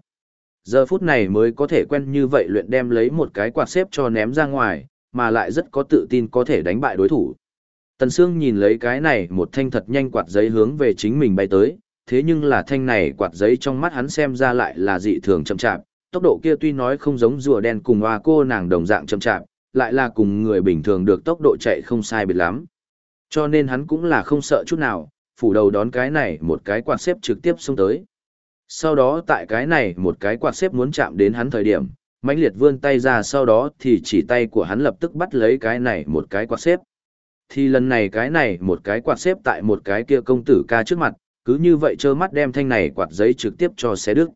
Giờ phút này mới có thể quen như vậy luyện đem lấy một cái quạt xếp cho ném ra ngoài, mà lại rất có tự tin có thể đánh bại đối thủ. Tần Sương nhìn lấy cái này một thanh thật nhanh quạt giấy hướng về chính mình bay tới, thế nhưng là thanh này quạt giấy trong mắt hắn xem ra lại là dị thường chậm chạp, tốc độ kia tuy nói không giống rùa đen cùng hoa cô nàng đồng dạng chậm chạp, lại là cùng người bình thường được tốc độ chạy không sai biệt lắm. Cho nên hắn cũng là không sợ chút nào, phủ đầu đón cái này một cái quạt xếp trực tiếp xông tới. Sau đó tại cái này một cái quạt xếp muốn chạm đến hắn thời điểm, mãnh liệt vươn tay ra sau đó thì chỉ tay của hắn lập tức bắt lấy cái này một cái quạt xếp. Thì lần này cái này một cái quạt xếp tại một cái kia công tử ca trước mặt, cứ như vậy trơ mắt đem thanh này quạt giấy trực tiếp cho xé đức.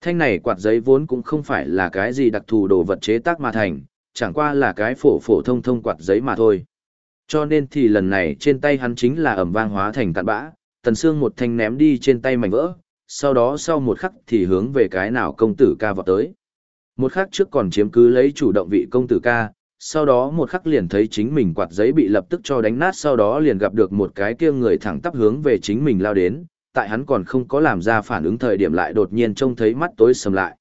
Thanh này quạt giấy vốn cũng không phải là cái gì đặc thù đồ vật chế tác mà thành, chẳng qua là cái phổ phổ thông thông quạt giấy mà thôi. Cho nên thì lần này trên tay hắn chính là ẩm vang hóa thành cạn bã, tần xương một thanh ném đi trên tay mảnh vỡ, sau đó sau một khắc thì hướng về cái nào công tử ca vọt tới. Một khắc trước còn chiếm cứ lấy chủ động vị công tử ca, sau đó một khắc liền thấy chính mình quạt giấy bị lập tức cho đánh nát sau đó liền gặp được một cái kia người thẳng tắp hướng về chính mình lao đến, tại hắn còn không có làm ra phản ứng thời điểm lại đột nhiên trông thấy mắt tối sầm lại.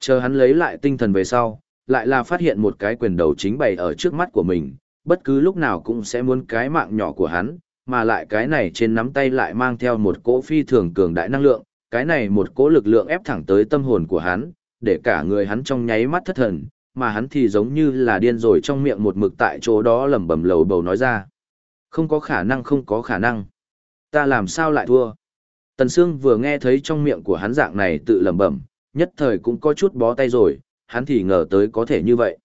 Chờ hắn lấy lại tinh thần về sau, lại là phát hiện một cái quyền đầu chính bày ở trước mắt của mình, bất cứ lúc nào cũng sẽ muốn cái mạng nhỏ của hắn, mà lại cái này trên nắm tay lại mang theo một cỗ phi thường cường đại năng lượng, cái này một cỗ lực lượng ép thẳng tới tâm hồn của hắn, để cả người hắn trong nháy mắt thất thần, mà hắn thì giống như là điên rồi trong miệng một mực tại chỗ đó lẩm bẩm lầu bầu nói ra. Không có khả năng không có khả năng. Ta làm sao lại thua? Tần Sương vừa nghe thấy trong miệng của hắn dạng này tự lẩm bẩm, nhất thời cũng có chút bó tay rồi, hắn thì ngờ tới có thể như vậy.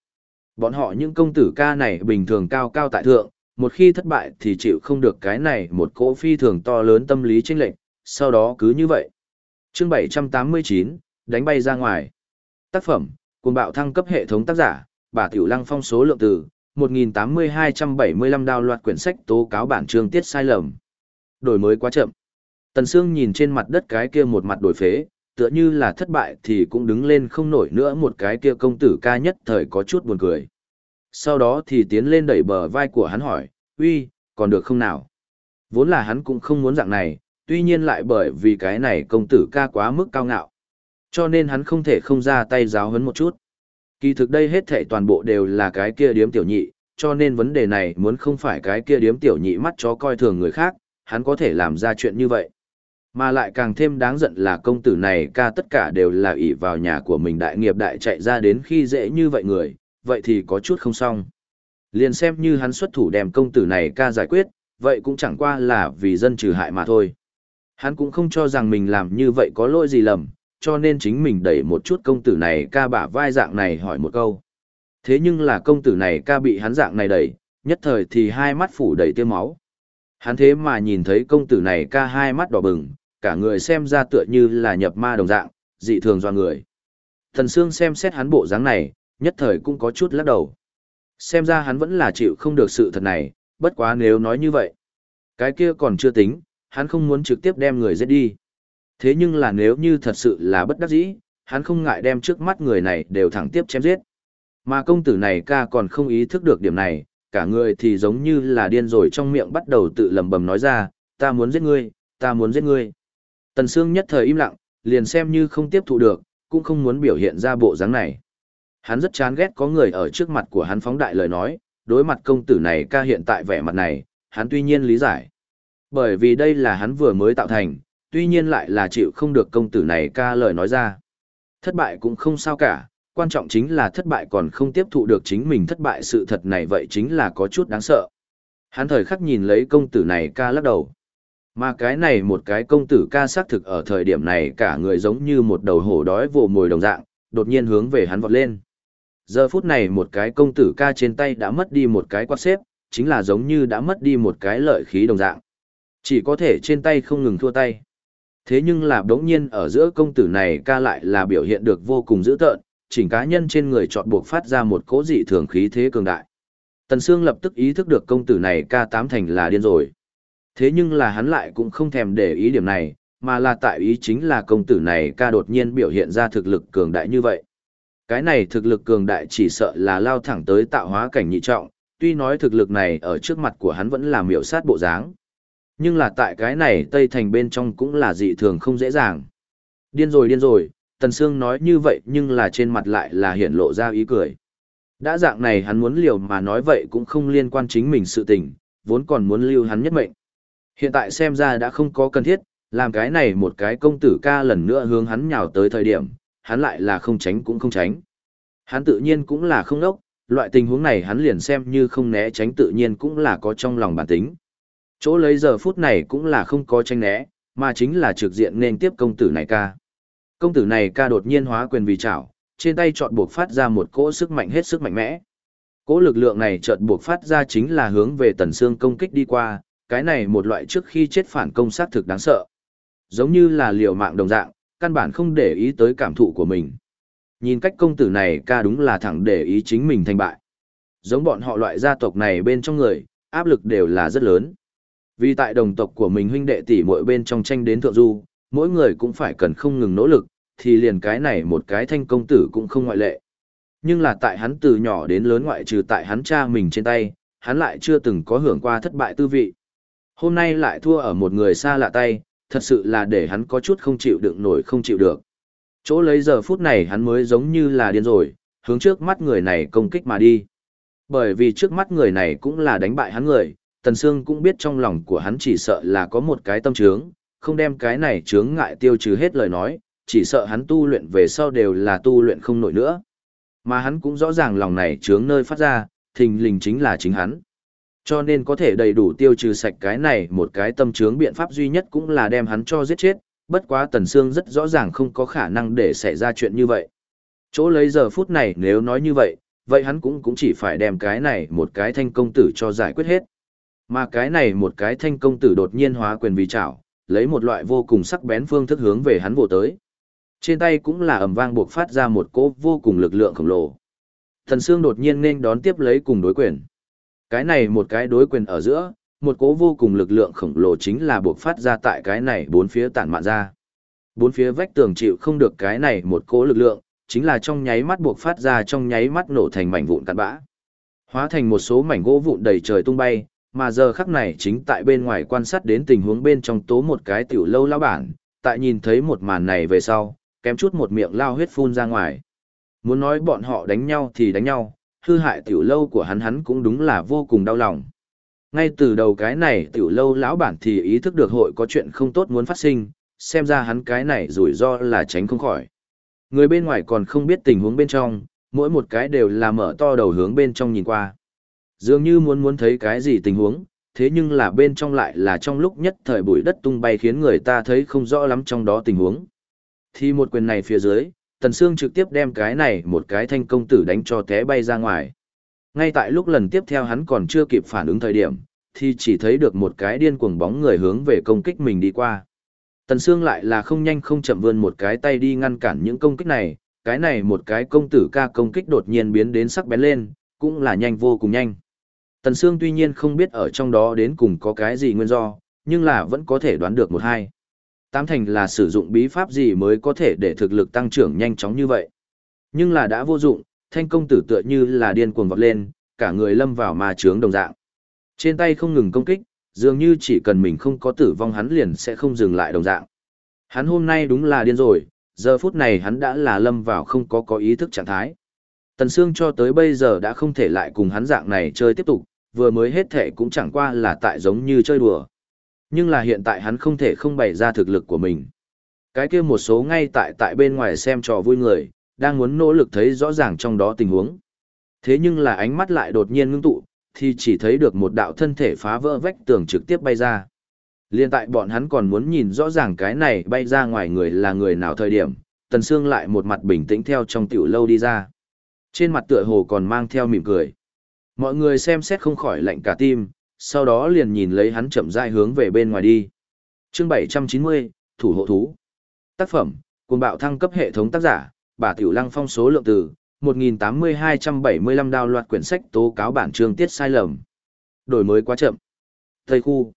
Bọn họ những công tử ca này bình thường cao cao tại thượng, một khi thất bại thì chịu không được cái này một cỗ phi thường to lớn tâm lý chênh lệnh, sau đó cứ như vậy. Chương 789, đánh bay ra ngoài. Tác phẩm, cuồng bạo thăng cấp hệ thống tác giả, bà Tiểu Lăng phong số lượng từ 1.8275 đào loạt quyển sách tố cáo bản chương tiết sai lầm. Đổi mới quá chậm. Tần Sương nhìn trên mặt đất cái kia một mặt đổi phế, tựa như là thất bại thì cũng đứng lên không nổi nữa một cái kia công tử ca nhất thời có chút buồn cười. Sau đó thì tiến lên đẩy bờ vai của hắn hỏi, uy, còn được không nào? Vốn là hắn cũng không muốn dạng này, tuy nhiên lại bởi vì cái này công tử ca quá mức cao ngạo. Cho nên hắn không thể không ra tay giáo hấn một chút. Kỳ thực đây hết thảy toàn bộ đều là cái kia điếm tiểu nhị, cho nên vấn đề này muốn không phải cái kia điếm tiểu nhị mắt chó coi thường người khác, hắn có thể làm ra chuyện như vậy. Mà lại càng thêm đáng giận là công tử này ca tất cả đều là ỷ vào nhà của mình đại nghiệp đại chạy ra đến khi dễ như vậy người, vậy thì có chút không xong. Liền xem như hắn xuất thủ đem công tử này ca giải quyết, vậy cũng chẳng qua là vì dân trừ hại mà thôi. Hắn cũng không cho rằng mình làm như vậy có lỗi gì lầm, cho nên chính mình đẩy một chút công tử này ca bả vai dạng này hỏi một câu. Thế nhưng là công tử này ca bị hắn dạng này đẩy, nhất thời thì hai mắt phủ đầy tiêu máu. Hắn thế mà nhìn thấy công tử này ca hai mắt đỏ bừng, cả người xem ra tựa như là nhập ma đồng dạng, dị thường do người. Thần Sương xem xét hắn bộ dáng này, nhất thời cũng có chút lắc đầu. Xem ra hắn vẫn là chịu không được sự thật này, bất quá nếu nói như vậy. Cái kia còn chưa tính, hắn không muốn trực tiếp đem người giết đi. Thế nhưng là nếu như thật sự là bất đắc dĩ, hắn không ngại đem trước mắt người này đều thẳng tiếp chém giết. Mà công tử này ca còn không ý thức được điểm này, cả người thì giống như là điên rồi trong miệng bắt đầu tự lầm bầm nói ra, ta muốn giết ngươi, ta muốn giết ngươi. Tần Sương nhất thời im lặng, liền xem như không tiếp thụ được, cũng không muốn biểu hiện ra bộ dáng này. Hắn rất chán ghét có người ở trước mặt của hắn phóng đại lời nói, đối mặt công tử này ca hiện tại vẻ mặt này, hắn tuy nhiên lý giải. Bởi vì đây là hắn vừa mới tạo thành, tuy nhiên lại là chịu không được công tử này ca lời nói ra. Thất bại cũng không sao cả, quan trọng chính là thất bại còn không tiếp thụ được chính mình thất bại sự thật này vậy chính là có chút đáng sợ. Hắn thời khắc nhìn lấy công tử này ca lắc đầu. Mà cái này một cái công tử ca xác thực ở thời điểm này cả người giống như một đầu hổ đói vồ mồi đồng dạng, đột nhiên hướng về hắn vọt lên. Giờ phút này một cái công tử ca trên tay đã mất đi một cái quạt xếp, chính là giống như đã mất đi một cái lợi khí đồng dạng. Chỉ có thể trên tay không ngừng thua tay. Thế nhưng là đống nhiên ở giữa công tử này ca lại là biểu hiện được vô cùng dữ tợn, chỉnh cá nhân trên người chọn buộc phát ra một cỗ dị thường khí thế cường đại. Tần Sương lập tức ý thức được công tử này ca tám thành là điên rồi. Thế nhưng là hắn lại cũng không thèm để ý điểm này, mà là tại ý chính là công tử này ca đột nhiên biểu hiện ra thực lực cường đại như vậy. Cái này thực lực cường đại chỉ sợ là lao thẳng tới tạo hóa cảnh nhị trọng, tuy nói thực lực này ở trước mặt của hắn vẫn là miểu sát bộ dáng. Nhưng là tại cái này Tây Thành bên trong cũng là dị thường không dễ dàng. Điên rồi điên rồi, Tần Sương nói như vậy nhưng là trên mặt lại là hiện lộ ra ý cười. Đã dạng này hắn muốn liều mà nói vậy cũng không liên quan chính mình sự tình, vốn còn muốn lưu hắn nhất mệnh. Hiện tại xem ra đã không có cần thiết, làm cái này một cái công tử ca lần nữa hướng hắn nhào tới thời điểm, hắn lại là không tránh cũng không tránh. Hắn tự nhiên cũng là không đốc, loại tình huống này hắn liền xem như không né tránh tự nhiên cũng là có trong lòng bản tính. Chỗ lấy giờ phút này cũng là không có tranh né, mà chính là trực diện nên tiếp công tử này ca. Công tử này ca đột nhiên hóa quyền vì chảo, trên tay chọn buộc phát ra một cỗ sức mạnh hết sức mạnh mẽ. Cỗ lực lượng này chợt buộc phát ra chính là hướng về tần xương công kích đi qua, cái này một loại trước khi chết phản công sát thực đáng sợ. Giống như là liều mạng đồng dạng, căn bản không để ý tới cảm thụ của mình. Nhìn cách công tử này ca đúng là thẳng để ý chính mình thành bại. Giống bọn họ loại gia tộc này bên trong người, áp lực đều là rất lớn. Vì tại đồng tộc của mình huynh đệ tỷ muội bên trong tranh đến thượng du, mỗi người cũng phải cần không ngừng nỗ lực, thì liền cái này một cái thanh công tử cũng không ngoại lệ. Nhưng là tại hắn từ nhỏ đến lớn ngoại trừ tại hắn cha mình trên tay, hắn lại chưa từng có hưởng qua thất bại tư vị. Hôm nay lại thua ở một người xa lạ tay, thật sự là để hắn có chút không chịu đựng nổi không chịu được. Chỗ lấy giờ phút này hắn mới giống như là điên rồi, hướng trước mắt người này công kích mà đi. Bởi vì trước mắt người này cũng là đánh bại hắn người, Tần Sương cũng biết trong lòng của hắn chỉ sợ là có một cái tâm trướng, không đem cái này trướng ngại tiêu trừ hết lời nói, chỉ sợ hắn tu luyện về sau đều là tu luyện không nổi nữa. Mà hắn cũng rõ ràng lòng này trướng nơi phát ra, thình lình chính là chính hắn. Cho nên có thể đầy đủ tiêu trừ sạch cái này một cái tâm trướng biện pháp duy nhất cũng là đem hắn cho giết chết, bất quá Tần Sương rất rõ ràng không có khả năng để xảy ra chuyện như vậy. Chỗ lấy giờ phút này nếu nói như vậy, vậy hắn cũng cũng chỉ phải đem cái này một cái thanh công tử cho giải quyết hết. Mà cái này một cái thanh công tử đột nhiên hóa quyền vì chảo, lấy một loại vô cùng sắc bén phương thức hướng về hắn vồ tới. Trên tay cũng là ầm vang buộc phát ra một cỗ vô cùng lực lượng khổng lồ. Thần Sương đột nhiên nên đón tiếp lấy cùng đối quyền. Cái này một cái đối quyền ở giữa, một cố vô cùng lực lượng khổng lồ chính là buộc phát ra tại cái này bốn phía tản mạn ra. Bốn phía vách tường chịu không được cái này một cố lực lượng, chính là trong nháy mắt buộc phát ra trong nháy mắt nổ thành mảnh vụn cặn bã. Hóa thành một số mảnh gỗ vụn đầy trời tung bay, mà giờ khắc này chính tại bên ngoài quan sát đến tình huống bên trong tố một cái tiểu lâu lao bản, tại nhìn thấy một màn này về sau, kém chút một miệng lao huyết phun ra ngoài. Muốn nói bọn họ đánh nhau thì đánh nhau, hư hại tiểu lâu của hắn hắn cũng đúng là vô cùng đau lòng. Ngay từ đầu cái này tiểu lâu lão bản thì ý thức được hội có chuyện không tốt muốn phát sinh, xem ra hắn cái này rủi ro là tránh không khỏi. Người bên ngoài còn không biết tình huống bên trong, mỗi một cái đều là mở to đầu hướng bên trong nhìn qua. Dường như muốn muốn thấy cái gì tình huống, thế nhưng là bên trong lại là trong lúc nhất thời bụi đất tung bay khiến người ta thấy không rõ lắm trong đó tình huống. Thì một quyền này phía dưới, Tần Sương trực tiếp đem cái này một cái thanh công tử đánh cho té bay ra ngoài. Ngay tại lúc lần tiếp theo hắn còn chưa kịp phản ứng thời điểm, thì chỉ thấy được một cái điên cuồng bóng người hướng về công kích mình đi qua. Tần Sương lại là không nhanh không chậm vươn một cái tay đi ngăn cản những công kích này, cái này một cái công tử ca công kích đột nhiên biến đến sắc bén lên, cũng là nhanh vô cùng nhanh. Tần Sương tuy nhiên không biết ở trong đó đến cùng có cái gì nguyên do, nhưng là vẫn có thể đoán được một hai. Tám thành là sử dụng bí pháp gì mới có thể để thực lực tăng trưởng nhanh chóng như vậy. Nhưng là đã vô dụng, thanh công tử tựa như là điên cuồng vọt lên, cả người lâm vào ma trướng đồng dạng. Trên tay không ngừng công kích, dường như chỉ cần mình không có tử vong hắn liền sẽ không dừng lại đồng dạng. Hắn hôm nay đúng là điên rồi, giờ phút này hắn đã là lâm vào không có có ý thức trạng thái. Tần Sương cho tới bây giờ đã không thể lại cùng hắn dạng này chơi tiếp tục, vừa mới hết thể cũng chẳng qua là tại giống như chơi đùa. Nhưng là hiện tại hắn không thể không bày ra thực lực của mình. Cái kia một số ngay tại tại bên ngoài xem trò vui người, đang muốn nỗ lực thấy rõ ràng trong đó tình huống. Thế nhưng là ánh mắt lại đột nhiên ngưng tụ, thì chỉ thấy được một đạo thân thể phá vỡ vách tường trực tiếp bay ra. Liên tại bọn hắn còn muốn nhìn rõ ràng cái này bay ra ngoài người là người nào thời điểm, Tần Sương lại một mặt bình tĩnh theo trong tiểu lâu đi ra. Trên mặt tựa hồ còn mang theo mỉm cười. Mọi người xem xét không khỏi lạnh cả tim, sau đó liền nhìn lấy hắn chậm rãi hướng về bên ngoài đi. Chương 790, Thủ hộ thú. Tác phẩm, Cuồng bạo thăng cấp hệ thống tác giả, bà Tiểu Lăng phong số lượng từ, 1.8275 đào loạt quyển sách tố cáo bản chương tiết sai lầm. Đổi mới quá chậm. Tây khu.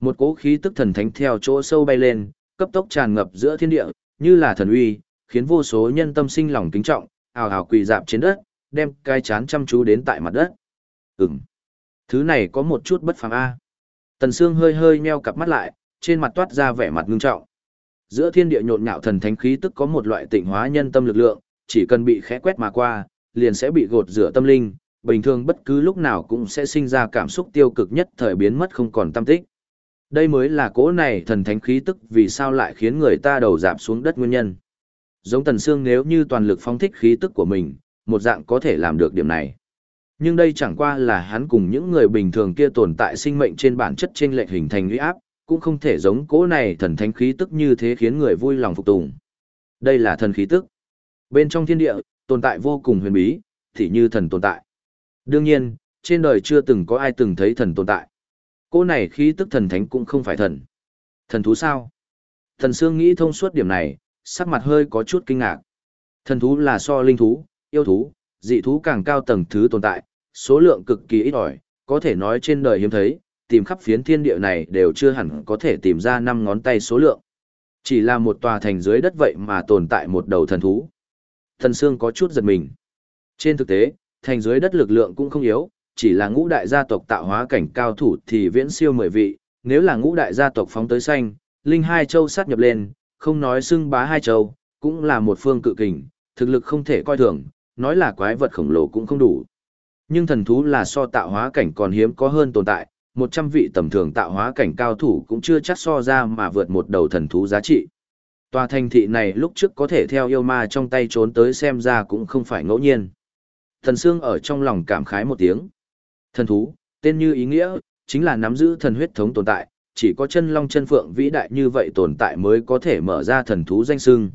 Một cỗ khí tức thần thánh theo chỗ sâu bay lên, cấp tốc tràn ngập giữa thiên địa, như là thần uy, khiến vô số nhân tâm sinh lòng kính trọng, ào ào quỳ dạp trên đất, đem cái chán chăm chú đến tại mặt đất. Ừm. Thứ này có một chút bất phàm a. Tần Sương hơi hơi nheo cặp mắt lại, trên mặt toát ra vẻ mặt ngưng trọng. Giữa thiên địa nhộn nhạo thần thánh khí tức có một loại tịnh hóa nhân tâm lực lượng, chỉ cần bị khẽ quét mà qua, liền sẽ bị gột rửa tâm linh, bình thường bất cứ lúc nào cũng sẽ sinh ra cảm xúc tiêu cực nhất thời biến mất không còn tâm tích. Đây mới là cỗ này thần thánh khí tức vì sao lại khiến người ta đầu giảm xuống đất nguyên nhân. Giống Tần Sương nếu như toàn lực phóng thích khí tức của mình, một dạng có thể làm được điểm này. Nhưng đây chẳng qua là hắn cùng những người bình thường kia tồn tại sinh mệnh trên bản chất trên lệch hình thành uy áp, cũng không thể giống cỗ này thần thánh khí tức như thế khiến người vui lòng phục tùng. Đây là thần khí tức. Bên trong thiên địa, tồn tại vô cùng huyền bí, thì như thần tồn tại. Đương nhiên, trên đời chưa từng có ai từng thấy thần tồn tại. Cô này khí tức thần thánh cũng không phải thần. Thần thú sao? Thần Sương nghĩ thông suốt điểm này, sắc mặt hơi có chút kinh ngạc. Thần thú là so linh thú, yêu thú, dị thú càng cao tầng thứ tồn tại, số lượng cực kỳ ít ỏi, có thể nói trên đời hiếm thấy, tìm khắp phiến thiên địa này đều chưa hẳn có thể tìm ra năm ngón tay số lượng. Chỉ là một tòa thành dưới đất vậy mà tồn tại một đầu thần thú. Thần Sương có chút giật mình. Trên thực tế, thành dưới đất lực lượng cũng không yếu, chỉ là ngũ đại gia tộc tạo hóa cảnh cao thủ thì viễn siêu mười vị, nếu là ngũ đại gia tộc phóng tới xanh, linh hai châu sát nhập lên, không nói xưng bá hai châu, cũng là một phương cự kình, thực lực không thể coi thường, nói là quái vật khổng lồ cũng không đủ. Nhưng thần thú là so tạo hóa cảnh còn hiếm có hơn tồn tại, 100 vị tầm thường tạo hóa cảnh cao thủ cũng chưa chắc so ra mà vượt một đầu thần thú giá trị. Tòa thành thị này lúc trước có thể theo yêu ma trong tay trốn tới xem ra cũng không phải ngẫu nhiên. Thần Sương ở trong lòng cảm khái một tiếng. Thần thú, tên như ý nghĩa, chính là nắm giữ thần huyết thống tồn tại, chỉ có chân long chân phượng vĩ đại như vậy tồn tại mới có thể mở ra thần thú danh sưng.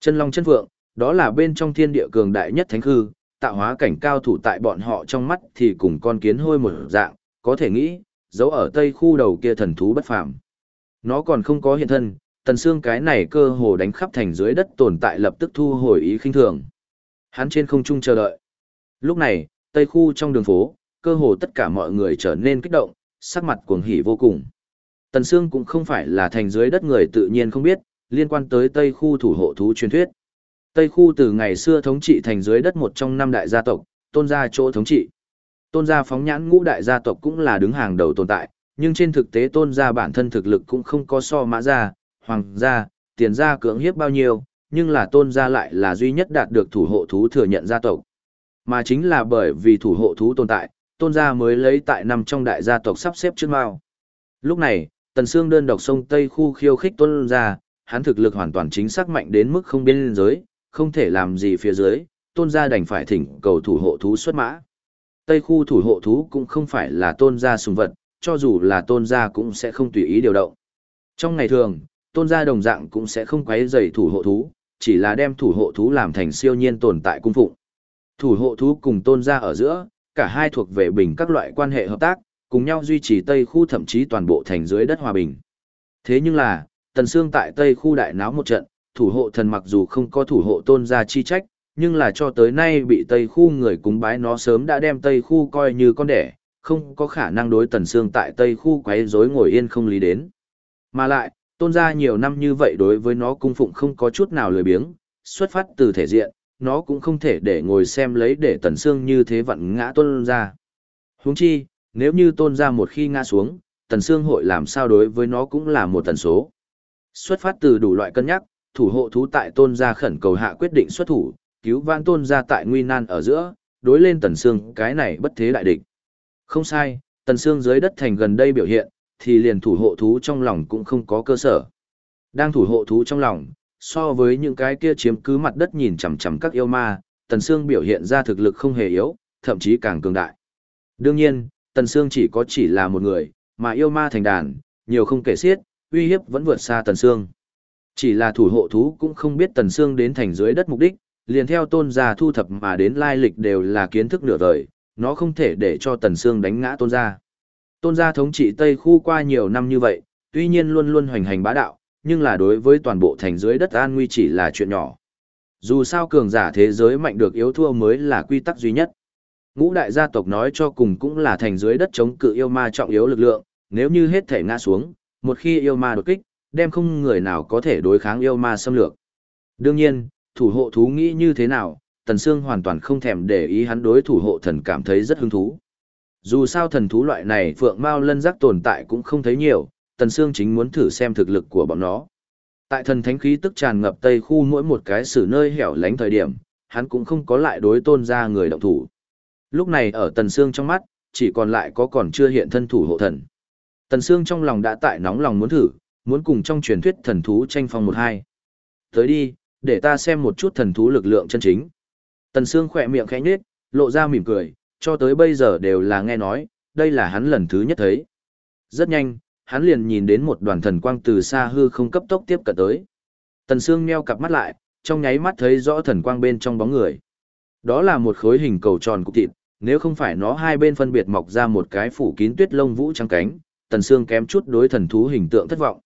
Chân long chân phượng, đó là bên trong thiên địa cường đại nhất thánh hư, tạo hóa cảnh cao thủ tại bọn họ trong mắt thì cùng con kiến hôi một dạng, có thể nghĩ, giấu ở tây khu đầu kia thần thú bất phàm. Nó còn không có hiện thân, tần xương cái này cơ hồ đánh khắp thành dưới đất tồn tại lập tức thu hồi ý khinh thường. Hắn trên không trung chờ đợi. Lúc này, tây khu trong đường phố, cơ hồ tất cả mọi người trở nên kích động, sắc mặt cuồng hỉ vô cùng. Tần Sương cũng không phải là thành dưới đất người tự nhiên không biết, liên quan tới Tây khu thủ hộ thú truyền thuyết. Tây khu từ ngày xưa thống trị thành dưới đất một trong năm đại gia tộc, tôn gia chỗ thống trị. Tôn gia phóng nhãn ngũ đại gia tộc cũng là đứng hàng đầu tồn tại, nhưng trên thực tế tôn gia bản thân thực lực cũng không có so mã gia, hoàng gia, tiền gia cưỡng hiếp bao nhiêu, nhưng là tôn gia lại là duy nhất đạt được thủ hộ thú thừa nhận gia tộc. Mà chính là bởi vì thủ hộ thú tồn tại, tôn gia mới lấy tại năm trong đại gia tộc sắp xếp trước mao. Lúc này, Tần Sương đơn độc sông Tây khu khiêu khích tôn gia, hắn thực lực hoàn toàn chính xác mạnh đến mức không biên giới, không thể làm gì phía dưới, tôn gia đành phải thỉnh cầu thủ hộ thú xuất mã. Tây khu thủ hộ thú cũng không phải là tôn gia sùng vật, cho dù là tôn gia cũng sẽ không tùy ý điều động. Trong ngày thường, tôn gia đồng dạng cũng sẽ không quấy rầy thủ hộ thú, chỉ là đem thủ hộ thú làm thành siêu nhiên tồn tại cung phụng. Thủ hộ thú cùng tôn gia ở giữa, cả hai thuộc về bình các loại quan hệ hợp tác, cùng nhau duy trì Tây khu thậm chí toàn bộ thành dưới đất hòa bình. Thế nhưng là, Tần Sương tại Tây khu đại náo một trận, thủ hộ thần mặc dù không có thủ hộ tôn gia chi trách, nhưng là cho tới nay bị Tây khu người cúng bái nó sớm đã đem Tây khu coi như con đẻ, không có khả năng đối Tần xương tại Tây khu quấy rối ngồi yên không lý đến. Mà lại, tôn gia nhiều năm như vậy đối với nó cung phụng không có chút nào lười biếng, xuất phát từ thể diện, nó cũng không thể để ngồi xem lấy để Tần xương như thế vặn ngã tôn gia. Huống chi, nếu như tôn gia một khi ngã xuống, Tần xương hội làm sao đối với nó cũng là một tần số. Xuất phát từ đủ loại cân nhắc, thủ hộ thú tại tôn gia khẩn cầu hạ quyết định xuất thủ, cứu vãn tôn gia tại nguy nan ở giữa, đối lên tần xương cái này bất thế đại địch. Không sai, tần xương dưới đất thành gần đây biểu hiện, thì liền thủ hộ thú trong lòng cũng không có cơ sở. Đang thủ hộ thú trong lòng, so với những cái kia chiếm cứ mặt đất nhìn chằm chằm các yêu ma, tần xương biểu hiện ra thực lực không hề yếu, thậm chí càng cường đại. Đương nhiên, tần xương chỉ có chỉ là một người, mà yêu ma thành đàn, nhiều không kể xiết, uy hiếp vẫn vượt xa tần xương. Chỉ là thủ hộ thú cũng không biết Tần Sương đến thành dưới đất mục đích, liền theo tôn gia thu thập mà đến lai lịch đều là kiến thức nửa vời, nó không thể để cho Tần Sương đánh ngã tôn gia. Tôn gia thống trị Tây khu qua nhiều năm như vậy, tuy nhiên luôn luôn hoành hành bá đạo, nhưng là đối với toàn bộ thành dưới đất an nguy chỉ là chuyện nhỏ. Dù sao cường giả thế giới mạnh được yếu thua mới là quy tắc duy nhất. Ngũ đại gia tộc nói cho cùng cũng là thành dưới đất chống cự yêu ma trọng yếu lực lượng, nếu như hết thể ngã xuống, một khi yêu ma đột kích, đem không người nào có thể đối kháng yêu ma xâm lược. Đương nhiên, thủ hộ thú nghĩ như thế nào, Tần Sương hoàn toàn không thèm để ý hắn đối thủ hộ thần cảm thấy rất hứng thú. Dù sao thần thú loại này phượng mao lân giác tồn tại cũng không thấy nhiều, Tần Sương chính muốn thử xem thực lực của bọn nó. Tại thần thánh khí tức tràn ngập tây khu mỗi một cái xử nơi hẻo lánh thời điểm, hắn cũng không có lại đối tôn ra người động thủ. Lúc này ở Tần Sương trong mắt, chỉ còn lại có còn chưa hiện thân thủ hộ thần. Tần Sương trong lòng đã tại nóng lòng muốn thử, muốn cùng trong truyền thuyết thần thú tranh phong một hai. Tới đi, để ta xem một chút thần thú lực lượng chân chính. Tần Sương khỏe miệng khẽ nhếch, lộ ra mỉm cười, cho tới bây giờ đều là nghe nói, đây là hắn lần thứ nhất thấy. Rất nhanh, hắn liền nhìn đến một đoàn thần quang từ xa hư không cấp tốc tiếp cận tới. Tần Sương nheo cặp mắt lại, trong nháy mắt thấy rõ thần quang bên trong bóng người. Đó là một khối hình cầu tròn cục thịt, nếu không phải nó hai bên phân biệt mọc ra một cái phủ kín tuyết lông vũ trắng cánh, Tần Sương kém chút đối thần thú hình tượng thất vọng.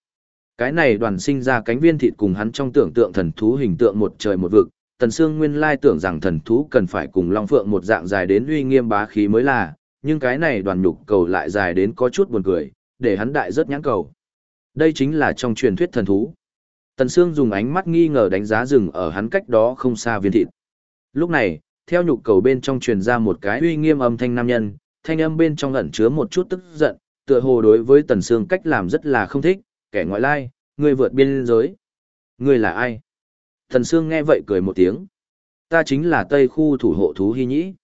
Cái này đoàn sinh ra cánh viên thịt cùng hắn trong tưởng tượng thần thú hình tượng một trời một vực, Tần Sương nguyên lai tưởng rằng thần thú cần phải cùng Long Phượng một dạng dài đến uy nghiêm bá khí mới là, nhưng cái này đoàn nhục cầu lại dài đến có chút buồn cười, để hắn đại rất nhãn cầu. Đây chính là trong truyền thuyết thần thú. Tần Sương dùng ánh mắt nghi ngờ đánh giá rừng ở hắn cách đó không xa viên thịt. Lúc này, theo nhục cầu bên trong truyền ra một cái uy nghiêm âm thanh nam nhân, thanh âm bên trong ẩn chứa một chút tức giận, tựa hồ đối với Tần Sương cách làm rất là không thích, kẻ ngoại lai, ngươi vượt biên giới. Ngươi là ai? Thần Sương nghe vậy cười một tiếng. Ta chính là Tây khu thủ hộ thú hy nhĩ.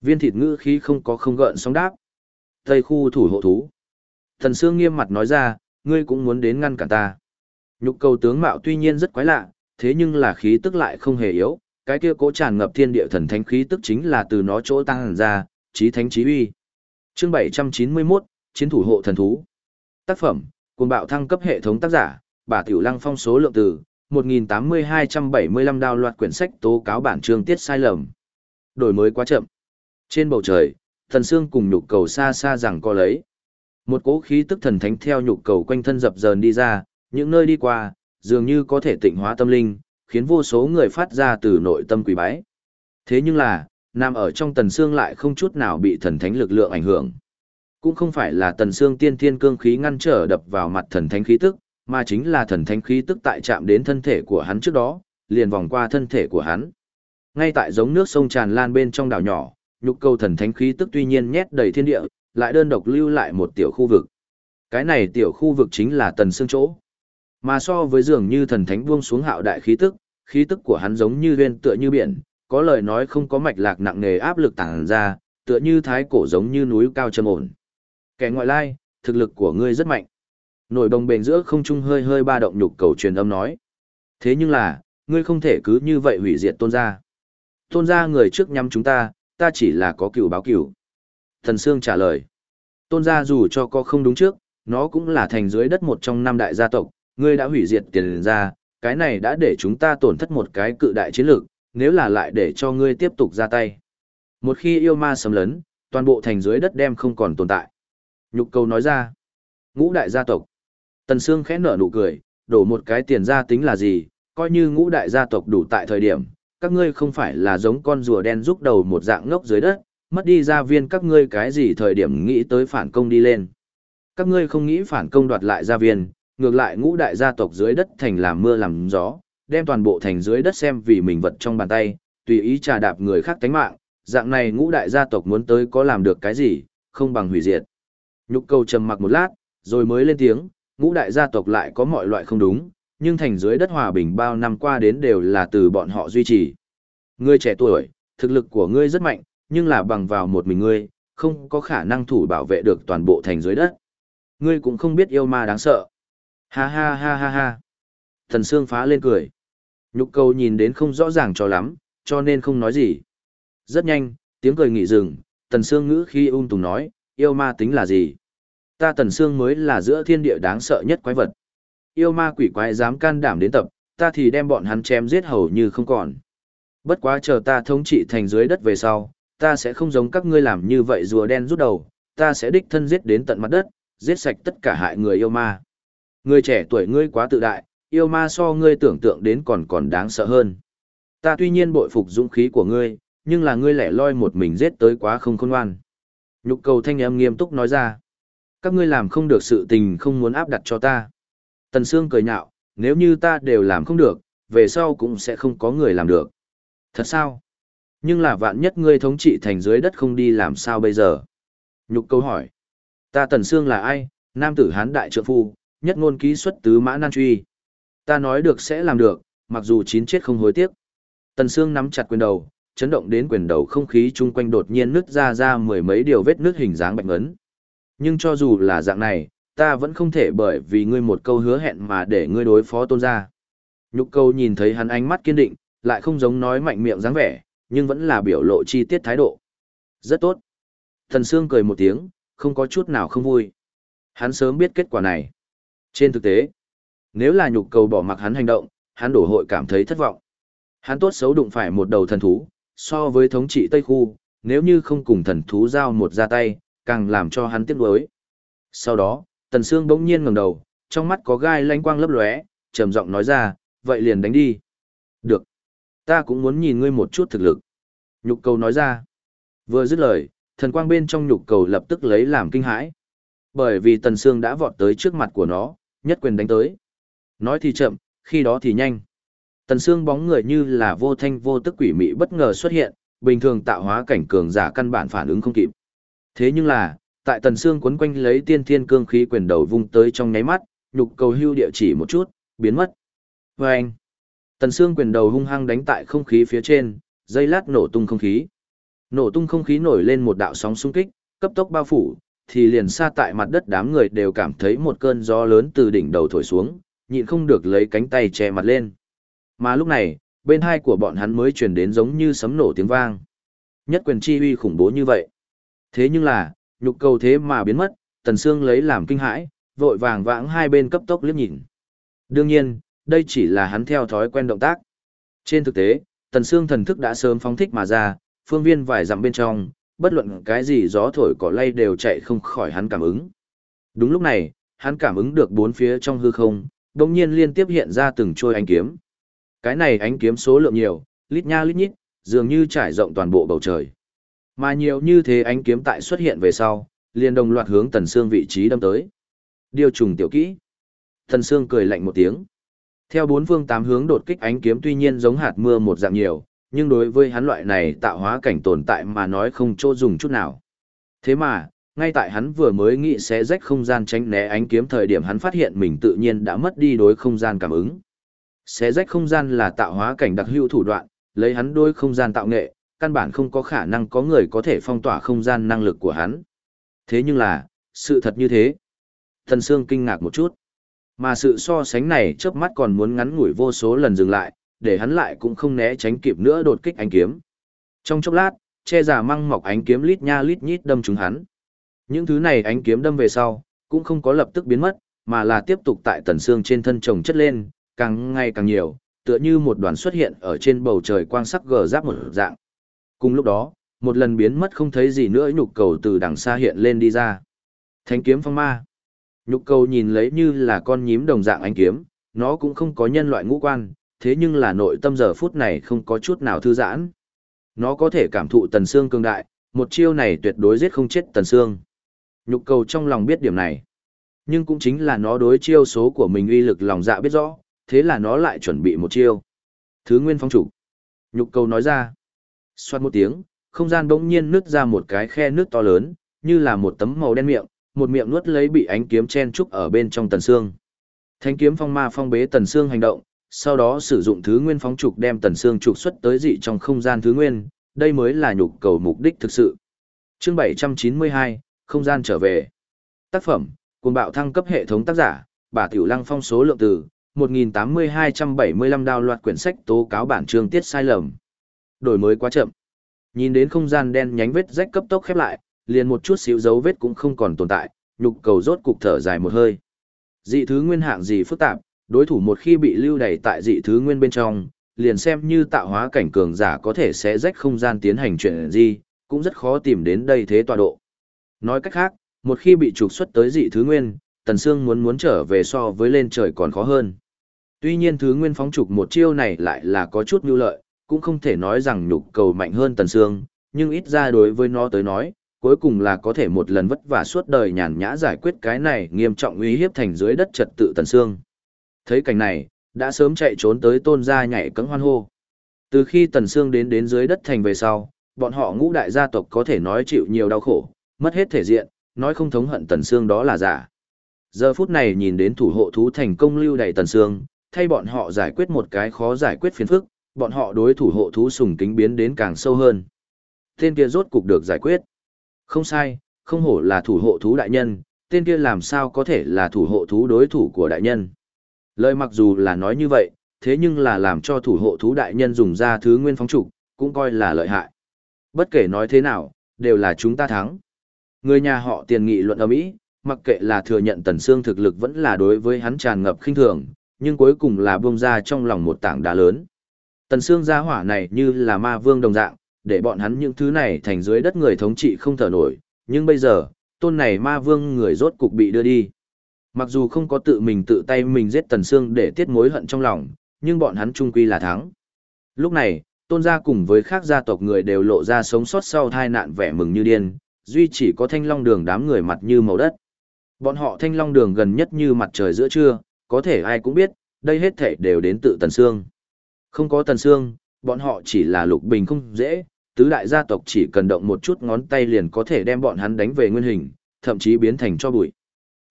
Viên thịt ngữ khí không có không gợn sóng đáp. Tây khu thủ hộ thú. Thần Sương nghiêm mặt nói ra, ngươi cũng muốn đến ngăn cản ta. Nhục cầu tướng mạo tuy nhiên rất quái lạ, thế nhưng là khí tức lại không hề yếu, cái kia cố tràn ngập thiên địa thần thánh khí tức chính là từ nó chỗ tăng ra, chí thánh chí uy. Chương 791, Chiến thủ hộ thần thú. Tác phẩm: Cuồng bạo thăng cấp hệ thống tác giả: Bà Tiểu Lăng phong số lượng từ 1.8275 đào loạt quyển sách tố cáo bản chương tiết sai lầm. Đổi mới quá chậm. Trên bầu trời, thần xương cùng nhục cầu xa xa rằng co lấy. Một cỗ khí tức thần thánh theo nhục cầu quanh thân dập dờn đi ra, những nơi đi qua, dường như có thể tịnh hóa tâm linh, khiến vô số người phát ra từ nội tâm quỷ bái. Thế nhưng là, nằm ở trong tần xương lại không chút nào bị thần thánh lực lượng ảnh hưởng. Cũng không phải là tần xương tiên thiên cương khí ngăn trở đập vào mặt thần thánh khí tức, mà chính là thần thánh khí tức tại chạm đến thân thể của hắn trước đó, liền vòng qua thân thể của hắn. Ngay tại giống nước sông tràn lan bên trong đảo nhỏ, nhục cầu thần thánh khí tức tuy nhiên nhét đầy thiên địa, lại đơn độc lưu lại một tiểu khu vực. Cái này tiểu khu vực chính là tần xương chỗ. Mà so với dường như thần thánh buông xuống hạo đại khí tức, khí tức của hắn giống như uyên tựa như biển, có lời nói không có mạch lạc nặng nề áp lực tàng ra, tựa như thái cổ giống như núi cao trầm ổn. Kẻ ngoại lai, thực lực của ngươi rất mạnh. Nổi đồng bền giữa không trung hơi hơi ba động nhục cầu truyền âm nói. Thế nhưng là, ngươi không thể cứ như vậy hủy diệt tôn gia. Tôn gia người trước nhắm chúng ta, ta chỉ là có cửu báo cửu. Thần Sương trả lời. Tôn gia dù cho có không đúng trước, nó cũng là thành dưới đất một trong năm đại gia tộc, ngươi đã hủy diệt tiền ra, cái này đã để chúng ta tổn thất một cái cự đại chiến lược, nếu là lại để cho ngươi tiếp tục ra tay. Một khi yêu ma sầm lấn, toàn bộ thành dưới đất đem không còn tồn tại. Nhục cầu nói ra, ngũ đại gia tộc. Tần Sương khẽ nở nụ cười, đổ một cái tiền ra tính là gì, coi như ngũ đại gia tộc đủ tại thời điểm, các ngươi không phải là giống con rùa đen rúc đầu một dạng ngốc dưới đất, mất đi gia viên các ngươi cái gì thời điểm nghĩ tới phản công đi lên. Các ngươi không nghĩ phản công đoạt lại gia viên, ngược lại ngũ đại gia tộc dưới đất thành làm mưa làm gió, đem toàn bộ thành dưới đất xem vì mình vật trong bàn tay, tùy ý trà đạp người khác tánh mạng, dạng này ngũ đại gia tộc muốn tới có làm được cái gì, không bằng hủy diệt. Nhục cầu trầm mặc một lát, rồi mới lên tiếng, ngũ đại gia tộc lại có mọi loại không đúng, nhưng thành dưới đất hòa bình bao năm qua đến đều là từ bọn họ duy trì. Ngươi trẻ tuổi, thực lực của ngươi rất mạnh, nhưng là bằng vào một mình ngươi, không có khả năng thủ bảo vệ được toàn bộ thành dưới đất. Ngươi cũng không biết yêu ma đáng sợ. Ha ha ha ha ha. Thần Sương phá lên cười. Nhục cầu nhìn đến không rõ ràng cho lắm, cho nên không nói gì. Rất nhanh, tiếng cười nghỉ dừng, Tần Sương ngữ khi ung tùng nói, yêu ma tính là gì? Ta Tần Sương mới là giữa thiên địa đáng sợ nhất quái vật. Yêu ma quỷ quái dám can đảm đến tập, ta thì đem bọn hắn chém giết hầu như không còn. Bất quá chờ ta thống trị thành dưới đất về sau, ta sẽ không giống các ngươi làm như vậy rùa đen rút đầu, ta sẽ đích thân giết đến tận mặt đất, giết sạch tất cả hại người yêu ma. Người trẻ tuổi ngươi quá tự đại, yêu ma so ngươi tưởng tượng đến còn còn đáng sợ hơn. Ta tuy nhiên bội phục dũng khí của ngươi, nhưng là ngươi lẻ loi một mình giết tới quá không khôn ngoan. Nhục cầu thanh em nghiêm túc nói ra. Các ngươi làm không được sự tình không muốn áp đặt cho ta. Tần Sương cười nhạo, nếu như ta đều làm không được, về sau cũng sẽ không có người làm được. Thật sao? Nhưng là vạn nhất ngươi thống trị thành dưới đất không đi làm sao bây giờ? Nhục câu hỏi. Ta Tần Sương là ai? Nam tử hán đại trượng phu, nhất ngôn ký xuất tứ mã nan truy. Ta nói được sẽ làm được, mặc dù chín chết không hối tiếc. Tần Sương nắm chặt quyền đầu, chấn động đến quyền đầu không khí chung quanh đột nhiên nứt ra ra mười mấy điều vết nứt hình dáng bạch ngấn. Nhưng cho dù là dạng này, ta vẫn không thể bởi vì ngươi một câu hứa hẹn mà để ngươi đối phó tôn gia. Nhục câu nhìn thấy hắn ánh mắt kiên định, lại không giống nói mạnh miệng dáng vẻ, nhưng vẫn là biểu lộ chi tiết thái độ. Rất tốt. Thần Sương cười một tiếng, không có chút nào không vui. Hắn sớm biết kết quả này. Trên thực tế, nếu là nhục cầu bỏ mặc hắn hành động, hắn đổ hội cảm thấy thất vọng. Hắn tốt xấu đụng phải một đầu thần thú, so với thống trị Tây Khu, nếu như không cùng thần thú giao một ra tay, càng làm cho hắn tiếc nuối. Sau đó, Tần Sương bỗng nhiên ngẩng đầu, trong mắt có gai lanh quang lấp lóe, trầm giọng nói ra, vậy liền đánh đi. Được. Ta cũng muốn nhìn ngươi một chút thực lực. Nhục cầu nói ra. Vừa dứt lời, thần quang bên trong nhục cầu lập tức lấy làm kinh hãi. Bởi vì Tần Sương đã vọt tới trước mặt của nó, nhất quyền đánh tới. Nói thì chậm, khi đó thì nhanh. Tần Sương bóng người như là vô thanh vô tức quỷ mị bất ngờ xuất hiện, bình thường tạo hóa cảnh cường giả căn bản phản ứng không kịp. Thế nhưng là, tại Tần Sương quấn quanh lấy tiên thiên cương khí quyền đầu vung tới trong nháy mắt, nhục cầu hưu địa chỉ một chút, biến mất. Và anh, Tần Sương quyền đầu hung hăng đánh tại không khí phía trên, dây lát nổ tung không khí. Nổ tung không khí nổi lên một đạo sóng xung kích, cấp tốc bao phủ, thì liền xa tại mặt đất đám người đều cảm thấy một cơn gió lớn từ đỉnh đầu thổi xuống, nhịn không được lấy cánh tay che mặt lên. Mà lúc này, bên hai của bọn hắn mới truyền đến giống như sấm nổ tiếng vang. Nhất quyền chi uy khủng bố như vậy. Thế nhưng là, nhục cầu thế mà biến mất, Tần Sương lấy làm kinh hãi, vội vàng vãng hai bên cấp tốc liếc nhìn. Đương nhiên, đây chỉ là hắn theo thói quen động tác. Trên thực tế, Tần Sương thần thức đã sớm phóng thích mà ra, phương viên vài dặm bên trong, bất luận cái gì gió thổi cỏ lay đều chạy không khỏi hắn cảm ứng. Đúng lúc này, hắn cảm ứng được bốn phía trong hư không, đồng nhiên liên tiếp hiện ra từng trôi ánh kiếm. Cái này ánh kiếm số lượng nhiều, lít nha lít nhít, dường như trải rộng toàn bộ bầu trời. Mà nhiều như thế ánh kiếm tại xuất hiện về sau, liền đồng loạt hướng Tần Sương vị trí đâm tới. Điều trùng tiểu kỹ. Tần Sương cười lạnh một tiếng. Theo bốn phương tám hướng đột kích ánh kiếm tuy nhiên giống hạt mưa một dạng nhiều, nhưng đối với hắn loại này tạo hóa cảnh tồn tại mà nói không chỗ dùng chút nào. Thế mà, ngay tại hắn vừa mới nghĩ sẽ rách không gian tránh né ánh kiếm thời điểm hắn phát hiện mình tự nhiên đã mất đi đối không gian cảm ứng. Xé rách không gian là tạo hóa cảnh đặc hữu thủ đoạn, lấy hắn đôi không gian tạo nghệ, căn bản không có khả năng có người có thể phong tỏa không gian năng lực của hắn. Thế nhưng là, sự thật như thế. Thần Sương kinh ngạc một chút. Mà sự so sánh này chớp mắt còn muốn ngắn ngủi vô số lần dừng lại, để hắn lại cũng không né tránh kịp nữa đột kích ánh kiếm. Trong chốc lát, che giả măng mọc ánh kiếm lít nha lít nhít đâm trúng hắn. Những thứ này ánh kiếm đâm về sau, cũng không có lập tức biến mất, mà là tiếp tục tại tần xương trên thân chồng chất lên, càng ngày càng nhiều, tựa như một đoàn xuất hiện ở trên bầu trời quang sắc gờ giáp một dạng. Cùng lúc đó, một lần biến mất không thấy gì nữa nhục cầu từ đằng xa hiện lên đi ra. Thánh kiếm phong ma. Nhục cầu nhìn lấy như là con nhím đồng dạng ánh kiếm, nó cũng không có nhân loại ngũ quan, thế nhưng là nội tâm giờ phút này không có chút nào thư giãn. Nó có thể cảm thụ tần xương cường đại, một chiêu này tuyệt đối giết không chết tần xương. Nhục cầu trong lòng biết điểm này. Nhưng cũng chính là nó đối chiêu số của mình uy lực lòng dạ biết rõ, thế là nó lại chuẩn bị một chiêu. Thứ nguyên phong chủ. Nhục cầu nói ra. Xoát một tiếng, không gian bỗng nhiên nứt ra một cái khe nước to lớn, như là một tấm màu đen miệng, một miệng nuốt lấy bị ánh kiếm chen trúc ở bên trong tần xương. Thánh kiếm phong ma phong bế tần xương hành động, sau đó sử dụng thứ nguyên phóng trục đem tần xương trục xuất tới dị trong không gian thứ nguyên, đây mới là nhục cầu mục đích thực sự. Chương 792, không gian trở về. Tác phẩm, cuồng bạo thăng cấp hệ thống tác giả, bà Tiểu Lăng phong số lượng từ, 1.8275 đào loạt quyển sách tố cáo bản chương tiết sai lầm. Đổi mới quá chậm. Nhìn đến không gian đen nhánh vết rách cấp tốc khép lại, liền một chút xíu dấu vết cũng không còn tồn tại, nhục cầu rốt cục thở dài một hơi. Dị thứ nguyên hạng gì phức tạp, đối thủ một khi bị lưu đày tại dị thứ nguyên bên trong, liền xem như tạo hóa cảnh cường giả có thể sẽ rách không gian tiến hành chuyện gì, cũng rất khó tìm đến đây thế tọa độ. Nói cách khác, một khi bị trục xuất tới dị thứ nguyên, Tần Sương muốn muốn trở về so với lên trời còn khó hơn. Tuy nhiên thứ nguyên phóng trục một chiêu này lại là có chút nhu lợi, cũng không thể nói rằng nhục cầu mạnh hơn Tần Sương, nhưng ít ra đối với nó tới nói, cuối cùng là có thể một lần vất vả suốt đời nhàn nhã giải quyết cái này nghiêm trọng uy hiếp thành dưới đất trật tự Tần Sương. Thấy cảnh này, đã sớm chạy trốn tới tôn gia nhảy cẫng hoan hô. Từ khi Tần Sương đến đến dưới đất thành về sau, bọn họ ngũ đại gia tộc có thể nói chịu nhiều đau khổ, mất hết thể diện, nói không thống hận Tần Sương đó là giả. Giờ phút này nhìn đến thủ hộ thú thành công lưu đầy Tần Sương, thay bọn họ giải quyết một cái khó giải quyết phiền phức, bọn họ đối thủ hộ thú sùng kính biến đến càng sâu hơn. Tên kia rốt cục được giải quyết. Không sai, không hổ là thủ hộ thú đại nhân, tên kia làm sao có thể là thủ hộ thú đối thủ của đại nhân. Lời mặc dù là nói như vậy, thế nhưng là làm cho thủ hộ thú đại nhân dùng ra thứ nguyên phóng trục, cũng coi là lợi hại. Bất kể nói thế nào, đều là chúng ta thắng. Người nhà họ tiền nghị luận ở Mỹ, mặc kệ là thừa nhận Tần Sương thực lực vẫn là đối với hắn tràn ngập khinh thường, nhưng cuối cùng là buông ra trong lòng một tảng đá lớn. Tần xương gia hỏa này như là ma vương đồng dạng, để bọn hắn những thứ này thành dưới đất người thống trị không thở nổi, nhưng bây giờ, tôn này ma vương người rốt cục bị đưa đi. Mặc dù không có tự mình tự tay mình giết Tần Sương để tiết mối hận trong lòng, nhưng bọn hắn trung quy là thắng. Lúc này, tôn gia cùng với khác gia tộc người đều lộ ra sống sót sau tai nạn vẻ mừng như điên, duy chỉ có thanh long đường đám người mặt như màu đất. Bọn họ thanh long đường gần nhất như mặt trời giữa trưa, có thể ai cũng biết, đây hết thể đều đến tự Tần Sương. Không có Tần Sương, bọn họ chỉ là lục bình không dễ, tứ đại gia tộc chỉ cần động một chút ngón tay liền có thể đem bọn hắn đánh về nguyên hình, thậm chí biến thành cho bụi.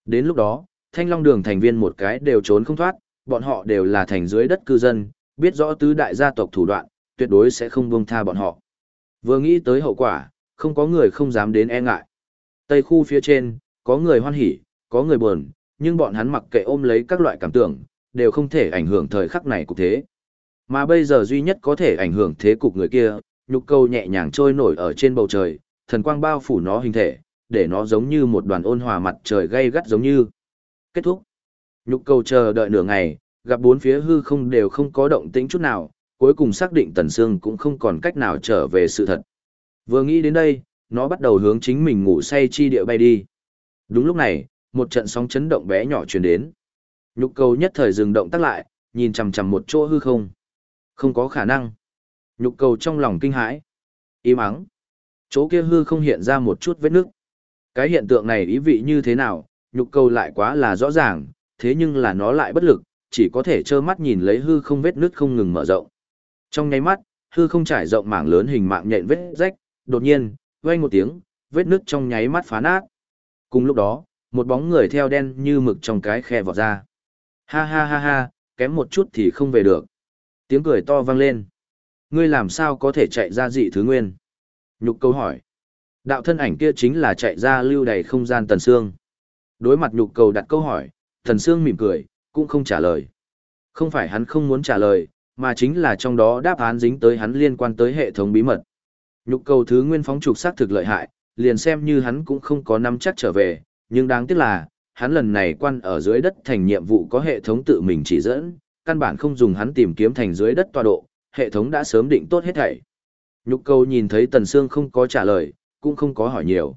Đến lúc đó, thanh long đường thành viên một cái đều trốn không thoát, bọn họ đều là thành dưới đất cư dân, biết rõ tứ đại gia tộc thủ đoạn, tuyệt đối sẽ không buông tha bọn họ. Vừa nghĩ tới hậu quả, không có người không dám đến e ngại. Tây khu phía trên, có người hoan hỉ, có người buồn, nhưng bọn hắn mặc kệ ôm lấy các loại cảm tưởng, đều không thể ảnh hưởng thời khắc này cục thế. Mà bây giờ duy nhất có thể ảnh hưởng thế cục người kia, nhục Câu nhẹ nhàng trôi nổi ở trên bầu trời, thần quang bao phủ nó hình thể, để nó giống như một đoàn ôn hòa mặt trời gay gắt giống như. Kết thúc. Nhục Câu chờ đợi nửa ngày, gặp bốn phía hư không đều không có động tĩnh chút nào, cuối cùng xác định Tần Sương cũng không còn cách nào trở về sự thật. Vừa nghĩ đến đây, nó bắt đầu hướng chính mình ngủ say chi địa bay đi. Đúng lúc này, một trận sóng chấn động bé nhỏ truyền đến. Nhục cầu nhất thời dừng động tác lại, nhìn chằm chằm một chỗ hư không. Không có khả năng. Nhục cầu trong lòng kinh hãi. Im ắng. Chỗ kia hư không hiện ra một chút vết nước. Cái hiện tượng này ý vị như thế nào, nhục cầu lại quá là rõ ràng, thế nhưng là nó lại bất lực, chỉ có thể trơ mắt nhìn lấy hư không vết nứt không ngừng mở rộng. Trong nháy mắt, hư không trải rộng mảng lớn hình mạng nhện vết rách, đột nhiên, vang một tiếng, vết nứt trong nháy mắt phá nát. Cùng lúc đó, một bóng người theo đen như mực trong cái khe vọt ra. Ha ha ha ha, kém một chút thì không về được. Tiếng cười to vang lên. Ngươi làm sao có thể chạy ra dị thứ nguyên? Nhục câu hỏi. Đạo thân ảnh kia chính là chạy ra lưu đầy không gian Tần Sương. Đối mặt nhục cầu đặt câu hỏi, Tần Sương mỉm cười, cũng không trả lời. Không phải hắn không muốn trả lời, mà chính là trong đó đáp án dính tới hắn liên quan tới hệ thống bí mật. Nhục cầu thứ nguyên phóng trục xác thực lợi hại, liền xem như hắn cũng không có nắm chắc trở về, nhưng đáng tiếc là, hắn lần này quan ở dưới đất thành nhiệm vụ có hệ thống tự mình chỉ dẫn, căn bản không dùng hắn tìm kiếm thành dưới đất tọa độ, hệ thống đã sớm định tốt hết thảy. Nhục cầu nhìn thấy Tần Sương không có trả lời, cũng không có hỏi nhiều.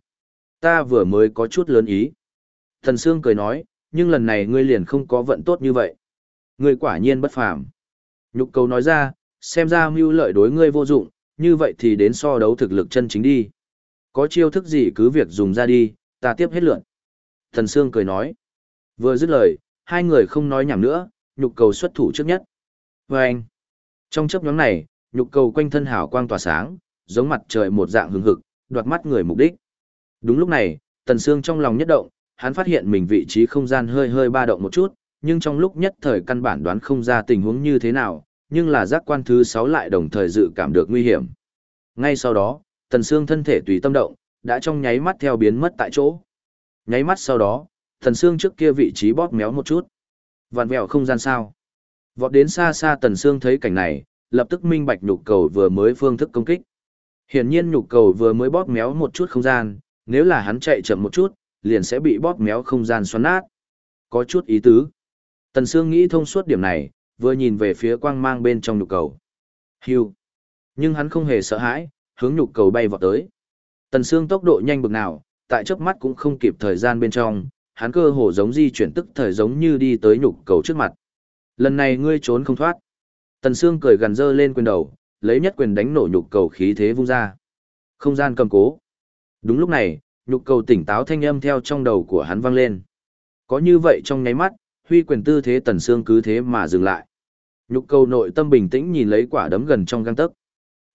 Ta vừa mới có chút lớn ý. Tần Sương cười nói, nhưng lần này ngươi liền không có vận tốt như vậy. Ngươi quả nhiên bất phàm. Nhục cầu nói ra, xem ra mưu lợi đối ngươi vô dụng, như vậy thì đến so đấu thực lực chân chính đi. Có chiêu thức gì cứ việc dùng ra đi, ta tiếp hết lượn. Thần Sương cười nói. Vừa dứt lời, hai người không nói nhảm nữa, nhục cầu xuất thủ trước nhất. Và anh, trong chấp nhóm này, nhục cầu quanh thân hào quang tỏa sáng, giống mặt trời một dạng hứng hực, đoạt mắt người mục đích. Đúng lúc này, Tần Sương trong lòng nhất động, hắn phát hiện mình vị trí không gian hơi hơi ba động một chút, nhưng trong lúc nhất thời căn bản đoán không ra tình huống như thế nào, nhưng là giác quan thứ 6 lại đồng thời dự cảm được nguy hiểm. Ngay sau đó, Tần Sương thân thể tùy tâm động, đã trong nháy mắt theo biến mất tại chỗ. Nháy mắt sau đó, Tần Sương trước kia vị trí bóp méo một chút. Vạn vẹo không gian sao. Vọt đến xa xa Tần Sương thấy cảnh này, lập tức minh bạch nhục cầu vừa mới phương thức công kích. Hiển nhiên nhục cầu vừa mới bóp méo một chút không gian, nếu là hắn chạy chậm một chút, liền sẽ bị bóp méo không gian xoắn nát. Có chút ý tứ. Tần Sương nghĩ thông suốt điểm này, vừa nhìn về phía quang mang bên trong nhục cầu. Hưu. Nhưng hắn không hề sợ hãi, hướng nhục cầu bay vọt tới. Tần Sương tốc độ nhanh bực nào, tại chớp mắt cũng không kịp thời gian bên trong, hắn cơ hồ giống di chuyển tức thời giống như đi tới nhục cầu trước mặt. Lần này ngươi trốn không thoát. Tần Sương cười gần dơ lên quyền đầu, lấy nhất quyền đánh nổ nhục cầu khí thế vung ra. Không gian cầm cố. Đúng lúc này, nhục cầu tỉnh táo thanh âm theo trong đầu của hắn vang lên. Có như vậy trong nháy mắt, huy quyền tư thế Tần Sương cứ thế mà dừng lại. Nhục cầu nội tâm bình tĩnh nhìn lấy quả đấm gần trong găng tấc.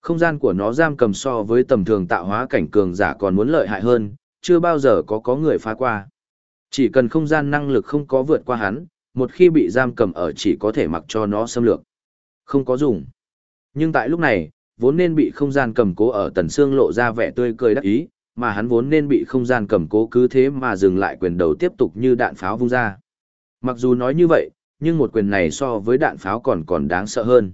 Không gian của nó giam cầm so với tầm thường tạo hóa cảnh cường giả còn muốn lợi hại hơn, chưa bao giờ có có người phá qua. Chỉ cần không gian năng lực không có vượt qua hắn, một khi bị giam cầm ở chỉ có thể mặc cho nó xâm lược. Không có dùng. Nhưng tại lúc này, vốn nên bị không gian cầm cố ở tần xương lộ ra vẻ tươi cười đắc ý, mà hắn vốn nên bị không gian cầm cố cứ thế mà dừng lại quyền đầu tiếp tục như đạn pháo vung ra. Mặc dù nói như vậy, nhưng một quyền này so với đạn pháo còn còn đáng sợ hơn.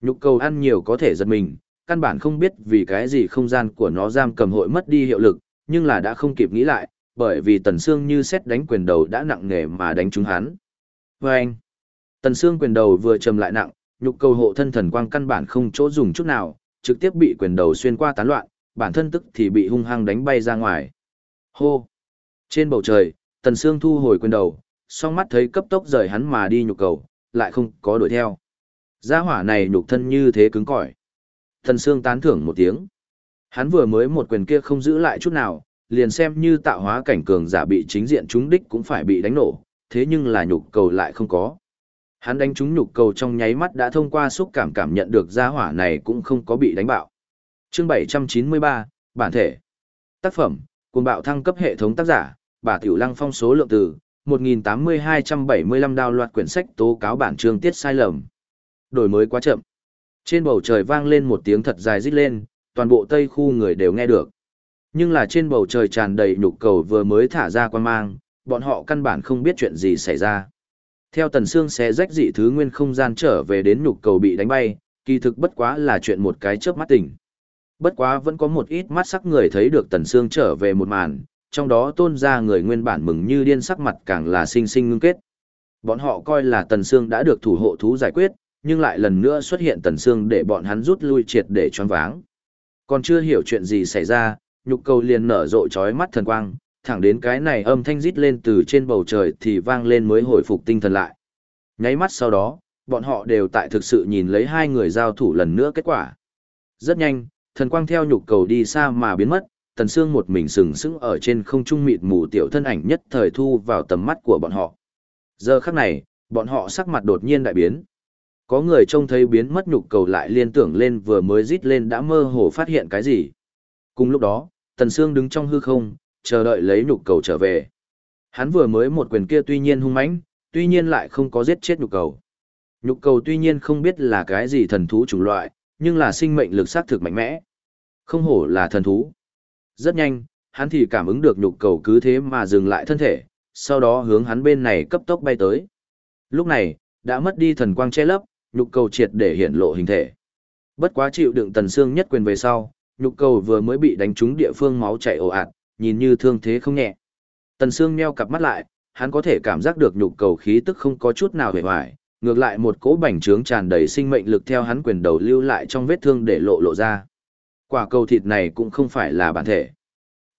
Nhục cầu ăn nhiều có thể giật mình, căn bản không biết vì cái gì không gian của nó giam cầm hội mất đi hiệu lực, nhưng là đã không kịp nghĩ lại, bởi vì Tần Sương như xét đánh quyền đầu đã nặng nề mà đánh trúng hắn. Và anh, Tần Sương quyền đầu vừa trầm lại nặng, nhục cầu hộ thân thần quang căn bản không chỗ dùng chút nào, trực tiếp bị quyền đầu xuyên qua tán loạn, bản thân tức thì bị hung hăng đánh bay ra ngoài. Hô! Trên bầu trời, Tần Sương thu hồi quyền đầu, song mắt thấy cấp tốc rời hắn mà đi nhục cầu, lại không có đuổi theo. Gia hỏa này nhục thân như thế cứng cỏi. Tần Sương tán thưởng một tiếng. Hắn vừa mới một quyền kia không giữ lại chút nào, liền xem như tạo hóa cảnh cường giả bị chính diện trúng đích cũng phải bị đánh nổ, thế nhưng là nhục cầu lại không có. Hắn đánh trúng nhục cầu trong nháy mắt đã thông qua xúc cảm cảm nhận được gia hỏa này cũng không có bị đánh bạo. Chương 793, bản thể. Tác phẩm, cùng bạo thăng cấp hệ thống tác giả, bà Tiểu Lăng phong số lượng từ 1.8275 đào loạt quyển sách tố cáo bản chương tiết sai lầm. Đổi mới quá chậm. Trên bầu trời vang lên một tiếng thật dài rít lên, toàn bộ tây khu người đều nghe được. Nhưng là trên bầu trời tràn đầy nhục cầu vừa mới thả ra quan mang, bọn họ căn bản không biết chuyện gì xảy ra. Theo Tần xương xé rách dị thứ nguyên không gian trở về đến nhục cầu bị đánh bay, kỳ thực bất quá là chuyện một cái chớp mắt tỉnh. Bất quá vẫn có một ít mắt sắc người thấy được Tần xương trở về một màn, trong đó tôn gia người nguyên bản mừng như điên sắc mặt càng là sinh sinh ngưng kết. Bọn họ coi là Tần xương đã được thủ hộ thú giải quyết, nhưng lại lần nữa xuất hiện Tần xương để bọn hắn rút lui triệt để choáng váng. Còn chưa hiểu chuyện gì xảy ra, nhục cầu liền nở rộ trói mắt thần quang, thẳng đến cái này âm thanh rít lên từ trên bầu trời thì vang lên mới hồi phục tinh thần lại. Nháy mắt sau đó, bọn họ đều tại thực sự nhìn lấy hai người giao thủ lần nữa kết quả. Rất nhanh, thần quang theo nhục cầu đi xa mà biến mất, tần xương một mình sừng sững ở trên không trung mịt mù tiểu thân ảnh nhất thời thu vào tầm mắt của bọn họ. Giờ khắc này, bọn họ sắc mặt đột nhiên đại biến. Có người trông thấy biến mất nhục cầu lại liên tưởng lên vừa mới rít lên đã mơ hồ phát hiện cái gì. Cùng lúc đó, Tần Sương đứng trong hư không, chờ đợi lấy nhục cầu trở về. Hắn vừa mới một quyền kia tuy nhiên hung mãnh, tuy nhiên lại không có giết chết nhục cầu. Nhục cầu tuy nhiên không biết là cái gì thần thú chủng loại, nhưng là sinh mệnh lực sát thực mạnh mẽ. Không hổ là thần thú. Rất nhanh, hắn thì cảm ứng được nhục cầu cứ thế mà dừng lại thân thể, sau đó hướng hắn bên này cấp tốc bay tới. Lúc này, đã mất đi thần quang che lấp, nhục cầu triệt để hiện lộ hình thể. Bất quá chịu đựng tần xương nhất quyền về sau, nhục cầu vừa mới bị đánh trúng địa phương máu chảy ồ ạt, nhìn như thương thế không nhẹ. Tần Sương meo cặp mắt lại, hắn có thể cảm giác được nhục cầu khí tức không có chút nào hề hoài, ngược lại một cỗ bành trướng tràn đầy sinh mệnh lực theo hắn quyền đầu lưu lại trong vết thương để lộ lộ ra. Quả cầu thịt này cũng không phải là bản thể.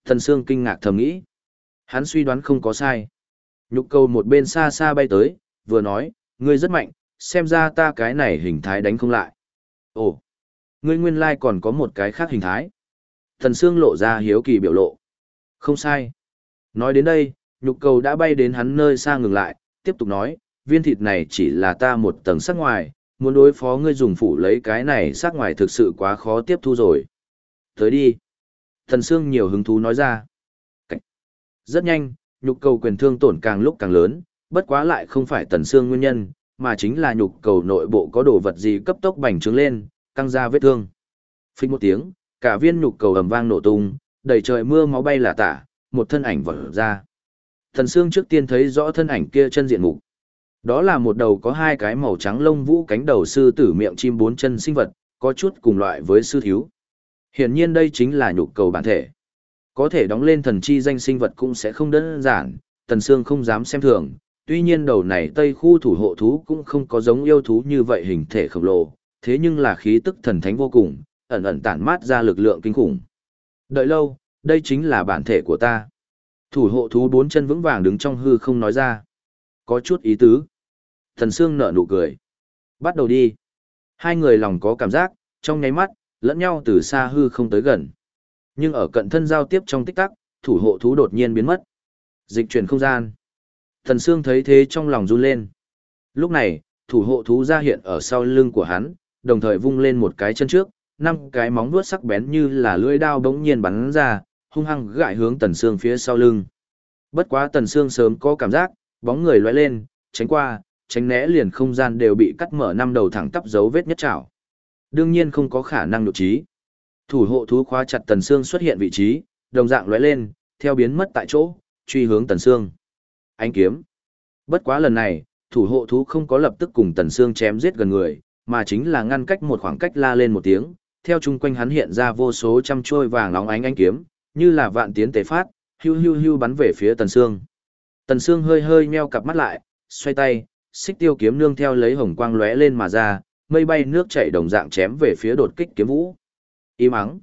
Tần Sương kinh ngạc thầm nghĩ. Hắn suy đoán không có sai. Nhục cầu một bên xa xa bay tới, vừa nói, ngươi rất mạnh, xem ra ta cái này hình thái đánh không lại. Ồ, ngươi nguyên lai còn có một cái khác hình thái. Thần Sương lộ ra hiếu kỳ biểu lộ. Không sai. Nói đến đây, nhục cầu đã bay đến hắn nơi xa ngừng lại, tiếp tục nói, viên thịt này chỉ là ta một tầng sắc ngoài, muốn đối phó ngươi dùng phủ lấy cái này sắc ngoài thực sự quá khó tiếp thu rồi. Tới đi. Thần Sương nhiều hứng thú nói ra. Cách. Rất nhanh, nhục cầu quyền thương tổn càng lúc càng lớn, bất quá lại không phải Tần Sương nguyên nhân, mà chính là nhục cầu nội bộ có đồ vật gì cấp tốc bành trướng lên, căng ra vết thương. Phích một tiếng, cả viên nhục cầu ầm vang nổ tung, đầy trời mưa máu bay là tả, một thân ảnh vỡ ra. Thần Sương trước tiên thấy rõ thân ảnh kia chân diện mục. Đó là một đầu có hai cái màu trắng lông vũ cánh đầu sư tử miệng chim bốn chân sinh vật, có chút cùng loại với sư thiếu. Hiển nhiên đây chính là nhục cầu bản thể. Có thể đóng lên thần chi danh sinh vật cũng sẽ không đơn giản, Tần Sương không dám xem thường, tuy nhiên đầu này tây khu thủ hộ thú cũng không có giống yêu thú như vậy hình thể khổng lồ, thế nhưng là khí tức thần thánh vô cùng, ẩn ẩn tản mát ra lực lượng kinh khủng. Đợi lâu, đây chính là bản thể của ta. Thủ hộ thú bốn chân vững vàng đứng trong hư không nói ra. Có chút ý tứ. Thần Sương nở nụ cười. Bắt đầu đi. Hai người lòng có cảm giác, trong nháy mắt, lẫn nhau từ xa hư không tới gần. Nhưng ở cận thân giao tiếp trong tích tắc, thủ hộ thú đột nhiên biến mất. Dịch chuyển không gian. Thần Sương thấy thế trong lòng run lên. Lúc này, thủ hộ thú ra hiện ở sau lưng của hắn, đồng thời vung lên một cái chân trước, năm cái móng vuốt sắc bén như là lưỡi đao bỗng nhiên bắn ra, hung hăng gãi hướng Tần Sương phía sau lưng. Bất quá Tần Sương sớm có cảm giác, bóng người lóe lên, tránh qua, tránh né liền không gian đều bị cắt mở năm đầu thẳng tắp dấu vết nhất trảo. Đương nhiên không có khả năng nhục trí. Thủ hộ thú khóa chặt Tần Sương xuất hiện vị trí, đồng dạng lóe lên, theo biến mất tại chỗ, truy hướng Tần Sương ánh kiếm. Bất quá lần này, thủ hộ thú không có lập tức cùng Tần Sương chém giết gần người, mà chính là ngăn cách một khoảng cách la lên một tiếng, theo chung quanh hắn hiện ra vô số trăm trôi vàng nóng ánh ánh kiếm, như là vạn tiến tế phát, hưu hưu hưu bắn về phía Tần Sương. Tần Sương hơi hơi meo cặp mắt lại, xoay tay, xích tiêu kiếm nương theo lấy hồng quang lóe lên mà ra, mây bay nước chảy đồng dạng chém về phía đột kích kiếm vũ. Im mắng.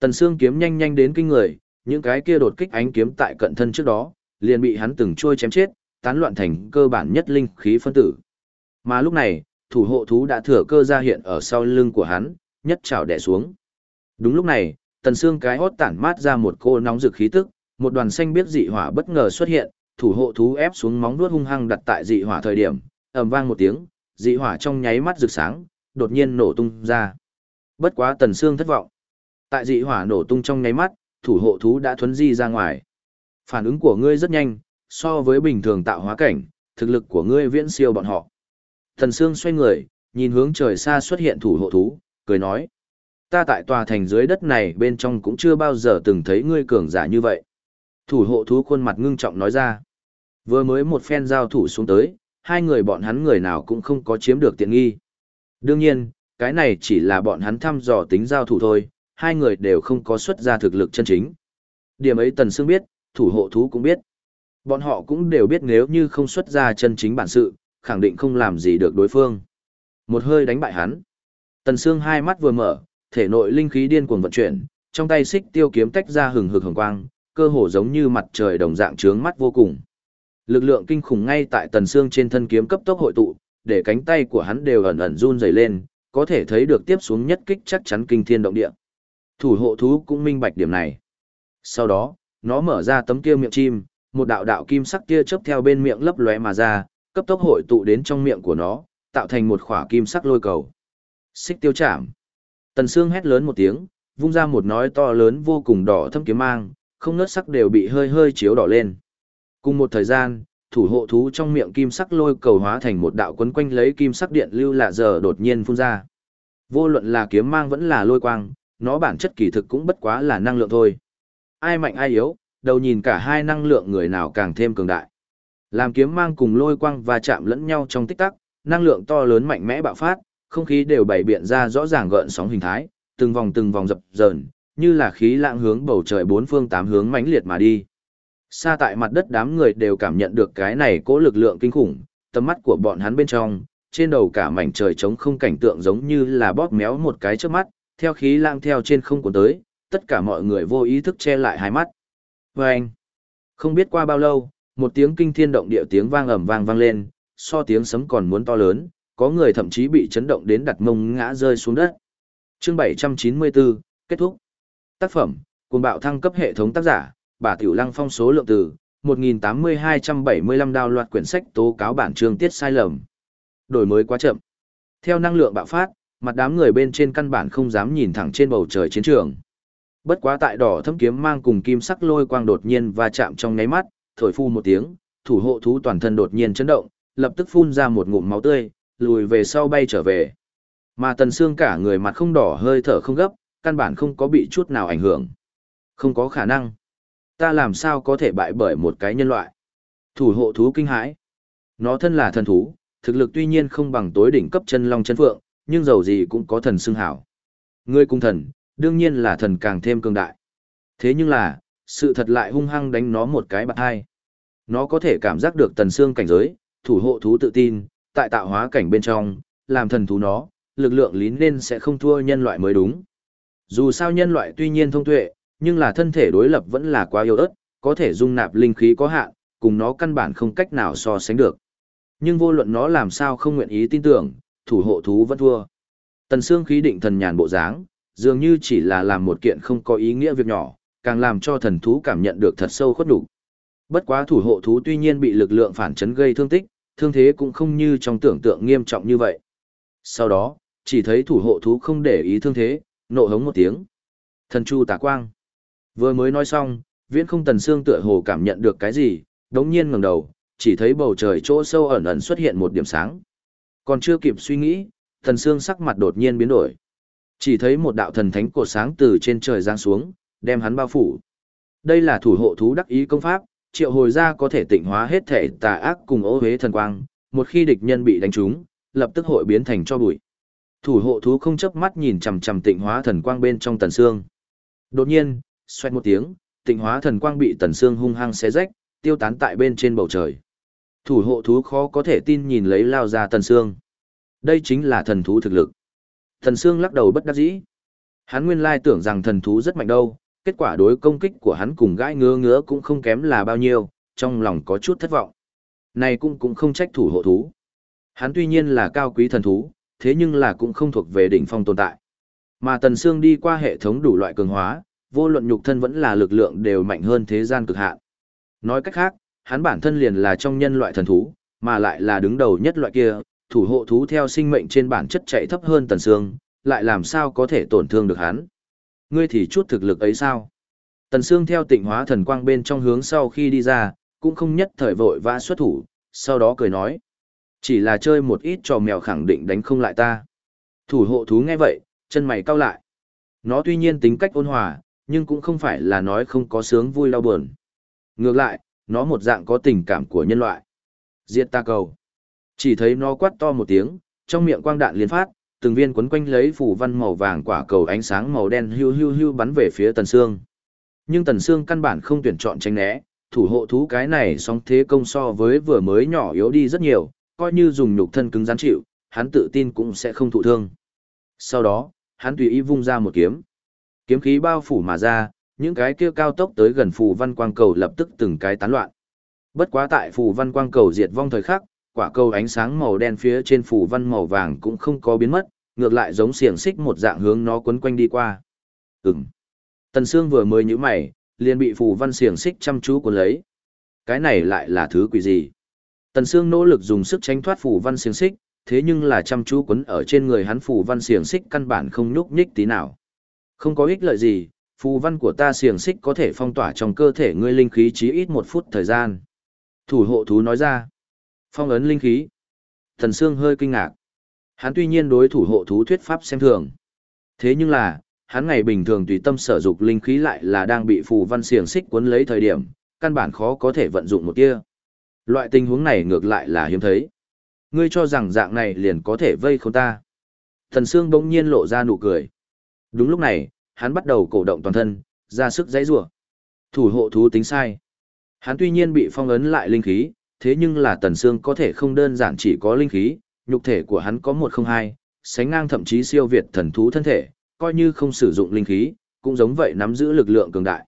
Tần Sương kiếm nhanh nhanh đến kinh người, những cái kia đột kích ánh kiếm tại cận thân trước đó, liền bị hắn từng trôi chém chết, tán loạn thành cơ bản nhất linh khí phân tử. Mà lúc này, thủ hộ thú đã thừa cơ ra hiện ở sau lưng của hắn, nhất trảo đè xuống. Đúng lúc này, tần xương cái hốt tản mát ra một cô nóng rực khí tức, một đoàn xanh biết dị hỏa bất ngờ xuất hiện, thủ hộ thú ép xuống móng vuốt hung hăng đặt tại dị hỏa thời điểm, ầm vang một tiếng, dị hỏa trong nháy mắt rực sáng, đột nhiên nổ tung ra. Bất quá tần xương thất vọng. Tại dị hỏa nổ tung trong nháy mắt, thủ hộ thú đã thuấn di ra ngoài. Phản ứng của ngươi rất nhanh, so với bình thường tạo hóa cảnh, thực lực của ngươi viễn siêu bọn họ. Thần Sương xoay người, nhìn hướng trời xa xuất hiện thủ hộ thú, cười nói. Ta tại tòa thành dưới đất này bên trong cũng chưa bao giờ từng thấy ngươi cường giả như vậy. Thủ hộ thú khuôn mặt ngưng trọng nói ra. Vừa mới một phen giao thủ xuống tới, hai người bọn hắn người nào cũng không có chiếm được tiện nghi. Đương nhiên, cái này chỉ là bọn hắn thăm dò tính giao thủ thôi, hai người đều không có xuất ra thực lực chân chính. Điểm ấy Tần Sương biết, thủ hộ thú cũng biết. Bọn họ cũng đều biết nếu như không xuất ra chân chính bản sự, khẳng định không làm gì được đối phương. Một hơi đánh bại hắn. Tần Sương hai mắt vừa mở, thể nội linh khí điên cuồng vận chuyển, trong tay xích tiêu kiếm tách ra hừng hực hồng quang, cơ hồ giống như mặt trời đồng dạng trướng mắt vô cùng. Lực lượng kinh khủng ngay tại Tần Sương trên thân kiếm cấp tốc hội tụ, để cánh tay của hắn đều ẩn ẩn run rẩy lên, có thể thấy được tiếp xuống nhất kích chắc chắn kinh thiên động địa. Thủ hộ thú cũng minh bạch điểm này. Sau đó, nó mở ra tấm kia miệng chim, một đạo đạo kim sắc kia chớp theo bên miệng lấp lóe mà ra, cấp tốc hội tụ đến trong miệng của nó, tạo thành một khỏa kim sắc lôi cầu. Xích tiêu chạm. Tần Sương hét lớn một tiếng, vung ra một nói to lớn vô cùng đỏ thâm kiếm mang, không nớt sắc đều bị hơi hơi chiếu đỏ lên. Cùng một thời gian, thủ hộ thú trong miệng kim sắc lôi cầu hóa thành một đạo quấn quanh lấy kim sắc điện lưu lạ giờ đột nhiên phun ra. Vô luận là kiếm mang vẫn là lôi quang, nó bản chất kỳ thực cũng bất quá là năng lượng thôi. Ai mạnh ai yếu, đầu nhìn cả hai năng lượng người nào càng thêm cường đại. Làm kiếm mang cùng lôi quang và chạm lẫn nhau trong tích tắc, năng lượng to lớn mạnh mẽ bạo phát, không khí đều bày biện ra rõ ràng gợn sóng hình thái, từng vòng từng vòng dập dờn, như là khí lãng hướng bầu trời bốn phương tám hướng mãnh liệt mà đi. Xa tại mặt đất đám người đều cảm nhận được cái này cỗ lực lượng kinh khủng, tầm mắt của bọn hắn bên trong, trên đầu cả mảnh trời trống không cảnh tượng giống như là bóp méo một cái trước mắt, theo khí lãng theo trên không cuốn tới, tất cả mọi người vô ý thức che lại hai mắt. Và anh, không biết qua bao lâu, một tiếng kinh thiên động địa tiếng vang ầm vang vang lên, so tiếng sấm còn muốn to lớn, có người thậm chí bị chấn động đến đặt mông ngã rơi xuống đất. Chương 794, kết thúc. Tác phẩm, cuồng bạo thăng cấp hệ thống tác giả, bà Tiểu Lăng phong số lượng từ, 1.8275 đào loạt quyển sách tố cáo bản chương tiết sai lầm. Đổi mới quá chậm. Theo năng lượng bạo phát, mặt đám người bên trên căn bản không dám nhìn thẳng trên bầu trời chiến trường. Bất quá tại đỏ thâm kiếm mang cùng kim sắc lôi quang đột nhiên va chạm trong nháy mắt, thổi phu một tiếng, thủ hộ thú toàn thân đột nhiên chấn động, lập tức phun ra một ngụm máu tươi, lùi về sau bay trở về. Mà tần xương cả người mặt không đỏ hơi thở không gấp, căn bản không có bị chút nào ảnh hưởng. Không có khả năng. Ta làm sao có thể bại bởi một cái nhân loại? Thủ hộ thú kinh hãi. Nó thân là thần thú, thực lực tuy nhiên không bằng tối đỉnh cấp chân long chân phượng, nhưng dầu gì cũng có thần xưng hảo. Ngươi cung thần, đương nhiên là thần càng thêm cường đại. Thế nhưng là, sự thật lại hung hăng đánh nó một cái bạc hai. Nó có thể cảm giác được tần xương cảnh giới, thủ hộ thú tự tin, tại tạo hóa cảnh bên trong, làm thần thú nó, lực lượng lín nên sẽ không thua nhân loại mới đúng. Dù sao nhân loại tuy nhiên thông tuệ, nhưng là thân thể đối lập vẫn là quá yếu ớt, có thể dung nạp linh khí có hạn, cùng nó căn bản không cách nào so sánh được. Nhưng vô luận nó làm sao không nguyện ý tin tưởng, thủ hộ thú vẫn thua. Tần xương khí định thần nhàn bộ dáng, dường như chỉ là làm một kiện không có ý nghĩa việc nhỏ, càng làm cho thần thú cảm nhận được thật sâu khuất đủ. Bất quá thủ hộ thú tuy nhiên bị lực lượng phản chấn gây thương tích, thương thế cũng không như trong tưởng tượng nghiêm trọng như vậy. Sau đó, chỉ thấy thủ hộ thú không để ý thương thế, nộ hống một tiếng. Thần chu tà quang. Vừa mới nói xong, viễn không tần xương tựa hồ cảm nhận được cái gì, đống nhiên ngẩng đầu, chỉ thấy bầu trời chỗ sâu ẩn ẩn xuất hiện một điểm sáng. Còn chưa kịp suy nghĩ, thần xương sắc mặt đột nhiên biến đổi. Chỉ thấy một đạo thần thánh cột sáng từ trên trời giáng xuống, đem hắn bao phủ. Đây là thủ hộ thú đắc ý công pháp, triệu hồi ra có thể tịnh hóa hết thể tà ác cùng ô hế thần quang, một khi địch nhân bị đánh trúng, lập tức hội biến thành cho bụi. Thủ hộ thú không chớp mắt nhìn chằm chằm tịnh hóa thần quang bên trong tần xương. Đột nhiên, xoẹt một tiếng, tịnh hóa thần quang bị tần xương hung hăng xé rách, tiêu tán tại bên trên bầu trời. Thủ hộ thú khó có thể tin nhìn lấy lao ra tần xương. Đây chính là thần thú thực lực. Tần xương lắc đầu bất đắc dĩ. Hắn nguyên lai tưởng rằng thần thú rất mạnh đâu, kết quả đối công kích của hắn cùng gãi ngứa ngứa cũng không kém là bao nhiêu, trong lòng có chút thất vọng. Này cũng cũng không trách thủ hộ thú. Hắn tuy nhiên là cao quý thần thú, thế nhưng là cũng không thuộc về đỉnh phong tồn tại. Mà Tần Sương đi qua hệ thống đủ loại cường hóa, vô luận nhục thân vẫn là lực lượng đều mạnh hơn thế gian cực hạn. Nói cách khác, hắn bản thân liền là trong nhân loại thần thú, mà lại là đứng đầu nhất loại kia, thủ hộ thú theo sinh mệnh trên bản chất chạy thấp hơn Tần Sương, lại làm sao có thể tổn thương được hắn. Ngươi thì chút thực lực ấy sao? Tần Sương theo tịnh hóa thần quang bên trong hướng sau khi đi ra, cũng không nhất thời vội vã xuất thủ, sau đó cười nói. Chỉ là chơi một ít trò mèo khẳng định đánh không lại ta. Thủ hộ thú nghe vậy, chân mày cau lại. Nó tuy nhiên tính cách ôn hòa, nhưng cũng không phải là nói không có sướng vui đau buồn. Ngược lại, nó một dạng có tình cảm của nhân loại. Diệt ta cầu. Chỉ thấy nó quát to một tiếng, trong miệng quang đạn liên phát, từng viên quấn quanh lấy phủ văn màu vàng quả cầu ánh sáng màu đen hưu hưu hưu bắn về phía Tần Sương. Nhưng Tần Sương căn bản không tuyển chọn tránh né, thủ hộ thú cái này song thế công so với vừa mới nhỏ yếu đi rất nhiều, coi như dùng nhục thân cứng rắn chịu, hắn tự tin cũng sẽ không thụ thương. Sau đó, hắn tùy ý vung ra một kiếm. Kiếm khí bao phủ mà ra, những cái kia cao tốc tới gần phù văn quang cầu lập tức từng cái tán loạn. Bất quá tại phù văn quang cầu diệt vong thời khắc, quả cầu ánh sáng màu đen phía trên phủ văn màu vàng cũng không có biến mất, ngược lại giống xiềng xích một dạng hướng nó quấn quanh đi qua. Ừm. Tần Sương vừa mới nhíu mày, liền bị phủ văn xiềng xích chăm chú cuốn lấy. Cái này lại là thứ quỷ gì? Tần Sương nỗ lực dùng sức tránh thoát phủ văn xiềng xích, thế nhưng là chăm chú quấn ở trên người hắn phủ văn xiềng xích căn bản không nhúc nhích tí nào. Không có ích lợi gì, phù văn của ta xiềng xích có thể phong tỏa trong cơ thể ngươi linh khí chí ít một phút thời gian. Thủ hộ thú nói ra. Phong ấn linh khí. Thần Sương hơi kinh ngạc. Hắn tuy nhiên đối thủ hộ thú thuyết pháp xem thường. Thế nhưng là, hắn ngày bình thường tùy tâm sở dục linh khí lại là đang bị phù văn xiềng xích cuốn lấy thời điểm, căn bản khó có thể vận dụng một tia. Loại tình huống này ngược lại là hiếm thấy. Ngươi cho rằng dạng này liền có thể vây khốn ta. Thần Sương bỗng nhiên lộ ra nụ cười. Đúng lúc này, hắn bắt đầu cổ động toàn thân, ra sức dãy rủa. Thủ hộ thú tính sai. Hắn tuy nhiên bị phong ấn lại linh khí, thế nhưng là Tần Sương có thể không đơn giản chỉ có linh khí, nhục thể của hắn có một không hai, sánh ngang thậm chí siêu việt thần thú thân thể, coi như không sử dụng linh khí, cũng giống vậy nắm giữ lực lượng cường đại.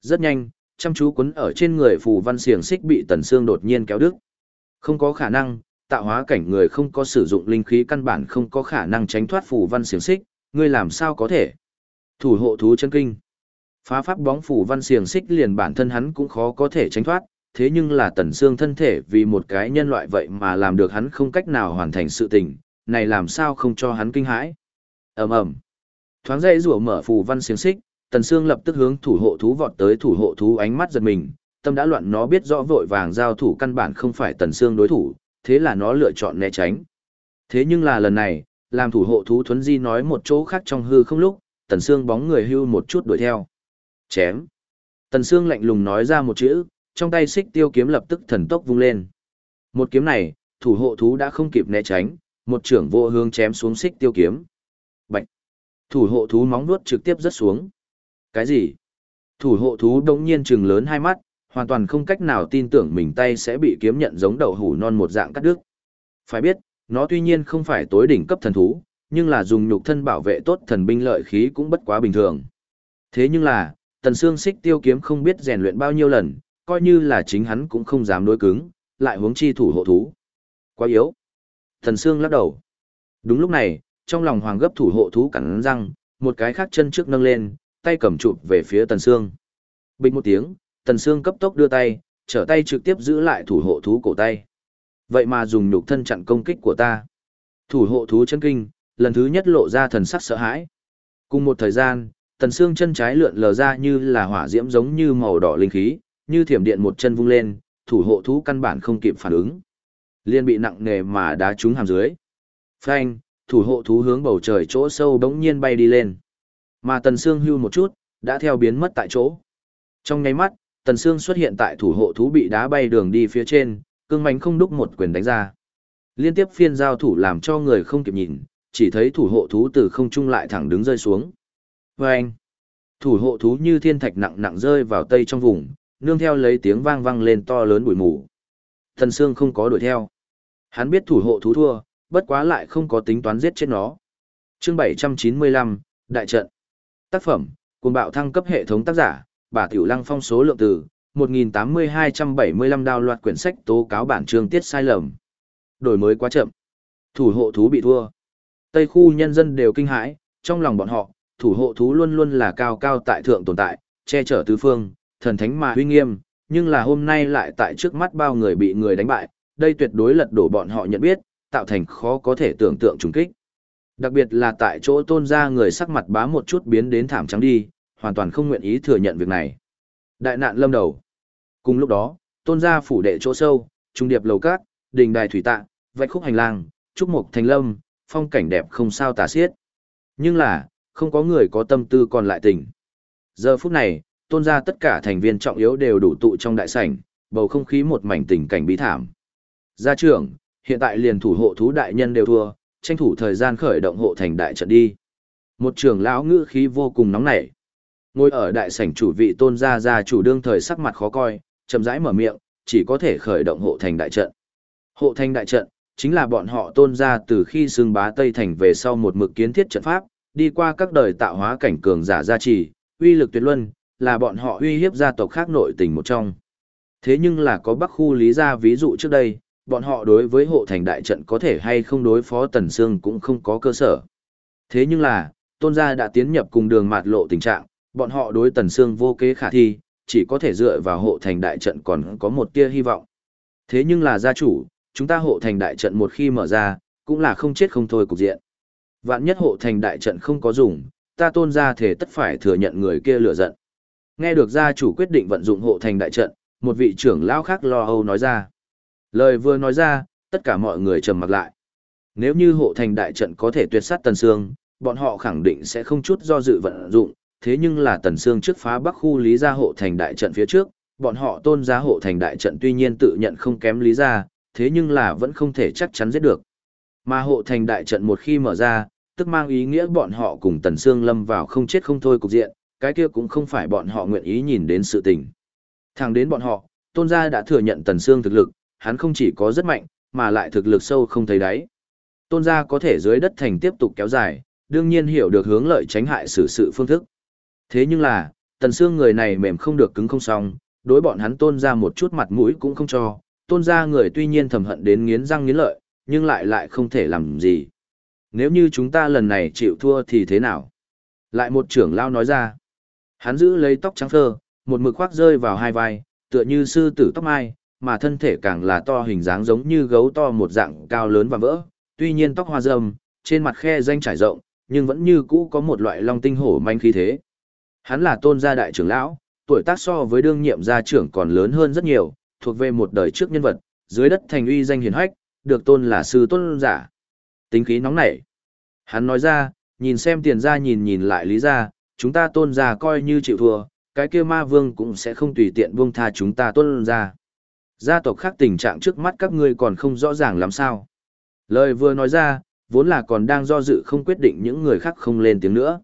Rất nhanh, chăm chú quấn ở trên người phù văn xiềng xích bị Tần Sương đột nhiên kéo đứt. Không có khả năng, tạo hóa cảnh người không có sử dụng linh khí căn bản không có khả năng tránh thoát phù văn xiềng xích, ngươi làm sao có thể? Thủ hộ thú chân kinh. Phá pháp bóng phù văn xiềng xích liền bản thân hắn cũng khó có thể tránh thoát, thế nhưng là tần xương thân thể vì một cái nhân loại vậy mà làm được hắn không cách nào hoàn thành sự tình, này làm sao không cho hắn kinh hãi. ầm ầm Thoáng dây rùa mở phù văn xiềng xích, tần xương lập tức hướng thủ hộ thú vọt tới thủ hộ thú ánh mắt giật mình, tâm đã loạn nó biết rõ vội vàng giao thủ căn bản không phải tần xương đối thủ, thế là nó lựa chọn né tránh. Thế nhưng là lần này, làm thủ hộ thú thuấn di nói một chỗ khác trong hư không lúc, tần xương bóng người hưu một chút đuổi theo. Chém. Tần xương lạnh lùng nói ra một chữ, trong tay xích tiêu kiếm lập tức thần tốc vung lên. Một kiếm này, thủ hộ thú đã không kịp né tránh, một trưởng vô hướng chém xuống xích tiêu kiếm. Bạch! Thủ hộ thú móng nuốt trực tiếp rớt xuống. Cái gì? Thủ hộ thú đống nhiên trừng lớn hai mắt, hoàn toàn không cách nào tin tưởng mình tay sẽ bị kiếm nhận giống đậu hủ non một dạng cắt đứt. Phải biết, nó tuy nhiên không phải tối đỉnh cấp thần thú, nhưng là dùng nhục thân bảo vệ tốt thần binh lợi khí cũng bất quá bình thường. Thế nhưng là, tần xương xích tiêu kiếm không biết rèn luyện bao nhiêu lần, coi như là chính hắn cũng không dám đối cứng, lại hướng chi thủ hộ thú. Quá yếu. Thần Sương lắc đầu. Đúng lúc này, trong lòng hoàng gấp thủ hộ thú cắn răng, một cái khác chân trước nâng lên, tay cầm chụp về phía Tần Sương. Bình một tiếng, Tần Sương cấp tốc đưa tay, trở tay trực tiếp giữ lại thủ hộ thú cổ tay. Vậy mà dùng nhục thân chặn công kích của ta. Thủ hộ thú chân kinh, lần thứ nhất lộ ra thần sắc sợ hãi. Cùng một thời gian, Tần Sương chân trái lượn lờ ra như là hỏa diễm giống như màu đỏ linh khí, như thiểm điện một chân vung lên, thủ hộ thú căn bản không kịp phản ứng. Liên bị nặng nề mà đá trúng hàm dưới. Phanh, thủ hộ thú hướng bầu trời chỗ sâu bỗng nhiên bay đi lên. Mà Tần Sương hưu một chút, đã theo biến mất tại chỗ. Trong nháy mắt, Tần Sương xuất hiện tại thủ hộ thú bị đá bay đường đi phía trên, cương mánh không đúc một quyền đánh ra. Liên tiếp phiên giao thủ làm cho người không kịp nhìn, chỉ thấy thủ hộ thú từ không trung lại thẳng đứng rơi xuống. Vâng! Thủ hộ thú như thiên thạch nặng nặng rơi vào tây trong vùng, nương theo lấy tiếng vang vang lên to lớn bụi mù. Thần Sương không có đuổi theo. Hắn biết thủ hộ thú thua, bất quá lại không có tính toán giết chết nó. Chương 795, Đại trận. Tác phẩm, cùng bạo thăng cấp hệ thống tác giả, bà Tiểu Lăng phong số lượng từ, 1.8275 đào loạt quyển sách tố cáo bản chương tiết sai lầm. Đổi mới quá chậm. Thủ hộ thú bị thua. Tây khu nhân dân đều kinh hãi, trong lòng bọn họ, thủ hộ thú luôn luôn là cao cao tại thượng tồn tại, che chở tứ phương, thần thánh mà huy nghiêm, nhưng là hôm nay lại tại trước mắt bao người bị người đánh bại, đây tuyệt đối lật đổ bọn họ nhận biết, tạo thành khó có thể tưởng tượng trùng kích. Đặc biệt là tại chỗ tôn ra người sắc mặt bá một chút biến đến thảm trắng đi, hoàn toàn không nguyện ý thừa nhận việc này. Đại nạn lâm đầu. Cùng lúc đó, tôn gia phủ đệ chỗ sâu, trung điệp lầu cát, đình đài thủy tạ, vạch khúc hành lang, trúc mục thành lâm, phong cảnh đẹp không sao tả xiết. Nhưng là, không có người có tâm tư còn lại tỉnh. Giờ phút này, tôn ra tất cả thành viên trọng yếu đều đủ tụ trong đại sảnh, bầu không khí một mảnh tình cảnh bí thảm. Gia trưởng, Hiện tại liền thủ hộ thú đại nhân đều thua, tranh thủ thời gian khởi động hộ thành đại trận đi. Một trưởng lão ngữ khí vô cùng nóng nảy. Ngồi ở đại sảnh chủ vị tôn gia gia chủ đương thời sắc mặt khó coi, chậm rãi mở miệng, chỉ có thể khởi động hộ thành đại trận. Hộ thành đại trận, chính là bọn họ tôn gia từ khi xương bá Tây Thành về sau một mực kiến thiết trận pháp, đi qua các đời tạo hóa cảnh cường giả gia trì, uy lực tuyệt luân, là bọn họ uy hiếp gia tộc khác nội tình một trong. Thế nhưng là có bắc khu lý gia ví dụ trước đây, bọn họ đối với hộ thành đại trận có thể hay không đối phó Tần Sương cũng không có cơ sở. Thế nhưng là, tôn gia đã tiến nhập cùng đường mạt lộ tình trạng, bọn họ đối Tần Sương vô kế khả thi, chỉ có thể dựa vào hộ thành đại trận còn có một tia hy vọng. Thế nhưng là gia chủ, chúng ta hộ thành đại trận một khi mở ra, cũng là không chết không thôi cục diện. Vạn nhất hộ thành đại trận không có dùng, ta tôn gia thể tất phải thừa nhận người kia lửa giận. Nghe được gia chủ quyết định vận dụng hộ thành đại trận, một vị trưởng lão khác lo âu nói ra. Lời vừa nói ra, tất cả mọi người trầm mặc lại. Nếu như hộ thành đại trận có thể tuyệt sát Tần Sương, bọn họ khẳng định sẽ không chút do dự vận dụng, thế nhưng là Tần Sương trước phá Bắc khu Lý gia hộ thành đại trận phía trước, bọn họ tôn giá hộ thành đại trận tuy nhiên tự nhận không kém Lý gia, thế nhưng là vẫn không thể chắc chắn giết được. Mà hộ thành đại trận một khi mở ra, tức mang ý nghĩa bọn họ cùng Tần Sương lâm vào không chết không thôi cục diện, cái kia cũng không phải bọn họ nguyện ý nhìn đến sự tình. Thẳng đến bọn họ, tôn gia đã thừa nhận Tần Sương thực lực, hắn không chỉ có rất mạnh, mà lại thực lực sâu không thấy đáy. Tôn gia có thể dưới đất thành tiếp tục kéo dài, đương nhiên hiểu được hướng lợi tránh hại xử sự phương thức. Thế nhưng là, Tần Sương người này mềm không được cứng không xong, đối bọn hắn tôn gia một chút mặt mũi cũng không cho, tôn gia người tuy nhiên thầm hận đến nghiến răng nghiến lợi, nhưng lại lại không thể làm gì. Nếu như chúng ta lần này chịu thua thì thế nào? Lại một trưởng lao nói ra. Hắn giữ lấy tóc trắng phơ, một mực khoác rơi vào hai vai, tựa như sư tử tóc mai, mà thân thể càng là to hình dáng giống như gấu to một dạng cao lớn và vỡ. Tuy nhiên tóc hoa râm, trên mặt khe danh trải rộng, nhưng vẫn như cũ có một loại long tinh hổ manh khí thế. Hắn là tôn gia đại trưởng lão, tuổi tác so với đương nhiệm gia trưởng còn lớn hơn rất nhiều, thuộc về một đời trước nhân vật, dưới đất thành uy danh hiển hách, được tôn là sư tôn giả. Tính khí nóng nảy. Hắn nói ra, nhìn xem tiền ra nhìn nhìn lại lý ra, chúng ta tôn gia coi như chịu thua, cái kia ma vương cũng sẽ không tùy tiện buông tha chúng ta tôn gia. Gia tộc khác tình trạng trước mắt các ngươi còn không rõ ràng làm sao. Lời vừa nói ra, vốn là còn đang do dự không quyết định những người khác không lên tiếng nữa.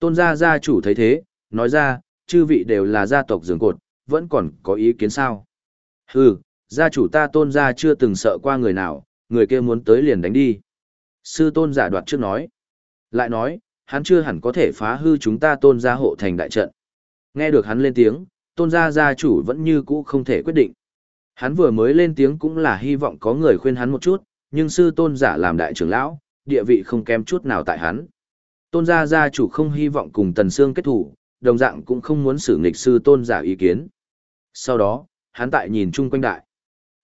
Tôn gia gia chủ thấy thế, nói ra, chư vị đều là gia tộc giường cột, vẫn còn có ý kiến sao. Hừ, gia chủ ta tôn gia chưa từng sợ qua người nào, người kia muốn tới liền đánh đi. Sư tôn giả đoạt trước nói. Lại nói, hắn chưa hẳn có thể phá hư chúng ta tôn gia hộ thành đại trận. Nghe được hắn lên tiếng, tôn gia gia chủ vẫn như cũ không thể quyết định. Hắn vừa mới lên tiếng cũng là hy vọng có người khuyên hắn một chút, nhưng sư tôn giả làm đại trưởng lão, địa vị không kém chút nào tại hắn. Tôn gia gia chủ không hy vọng cùng Tần Sương kết thủ, đồng dạng cũng không muốn xử nghịch sư tôn giả ý kiến. Sau đó, hắn tại nhìn chung quanh đại.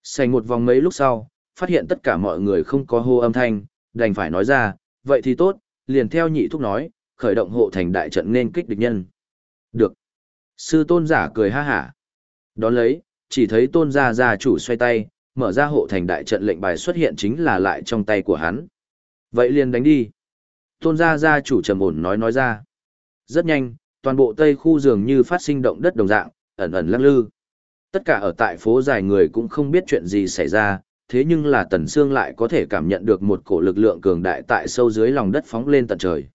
Sành một vòng mấy lúc sau, phát hiện tất cả mọi người không có hô âm thanh, đành phải nói ra, vậy thì tốt, liền theo nhị thúc nói, khởi động hộ thành đại trận nên kích địch nhân. Được. Sư tôn giả cười ha hả. Đón lấy, chỉ thấy tôn gia gia chủ xoay tay, mở ra hộ thành đại trận lệnh bài xuất hiện chính là lại trong tay của hắn. Vậy liền đánh đi. Tôn gia gia chủ trầm ổn nói nói ra. Rất nhanh, toàn bộ tây khu dường như phát sinh động đất đồng dạng, ẩn ẩn lắc lư. Tất cả ở tại phố dài người cũng không biết chuyện gì xảy ra, thế nhưng là Tần Sương lại có thể cảm nhận được một cổ lực lượng cường đại tại sâu dưới lòng đất phóng lên tận trời.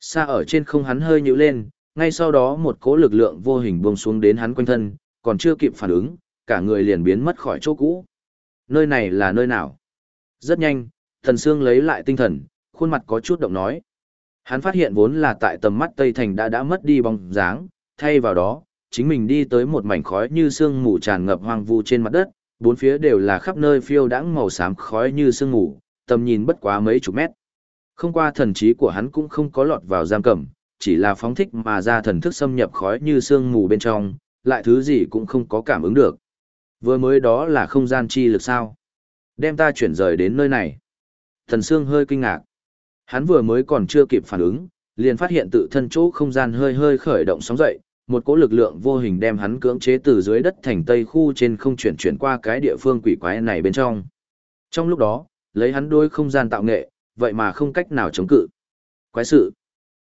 Xa ở trên không hắn hơi nhíu lên, ngay sau đó một cỗ lực lượng vô hình buông xuống đến hắn quanh thân, còn chưa kịp phản ứng, cả người liền biến mất khỏi chỗ cũ. Nơi này là nơi nào? Rất nhanh, Tần Sương lấy lại tinh thần, khuôn mặt có chút động nói. Hắn phát hiện vốn là tại tầm mắt Tây Thành đã đã mất đi bóng dáng, thay vào đó, chính mình đi tới một mảnh khói như sương mù tràn ngập hoang vu trên mặt đất, bốn phía đều là khắp nơi phiêu đãng màu xám khói như sương ngủ, tầm nhìn bất quá mấy chục mét. Không qua thần trí của hắn cũng không có lọt vào giam cầm, chỉ là phóng thích mà ra thần thức xâm nhập khói như sương mù bên trong, lại thứ gì cũng không có cảm ứng được. Vừa mới đó là không gian chi lực sao? Đem ta chuyển rời đến nơi này. Thần Sương hơi kinh ngạc. Hắn vừa mới còn chưa kịp phản ứng, liền phát hiện tự thân chỗ không gian hơi hơi khởi động sóng dậy, một cỗ lực lượng vô hình đem hắn cưỡng chế từ dưới đất thành tây khu trên không chuyển chuyển qua cái địa phương quỷ quái này bên trong. Trong lúc đó, lấy hắn đôi không gian tạo nghệ, vậy mà không cách nào chống cự. Quái sự.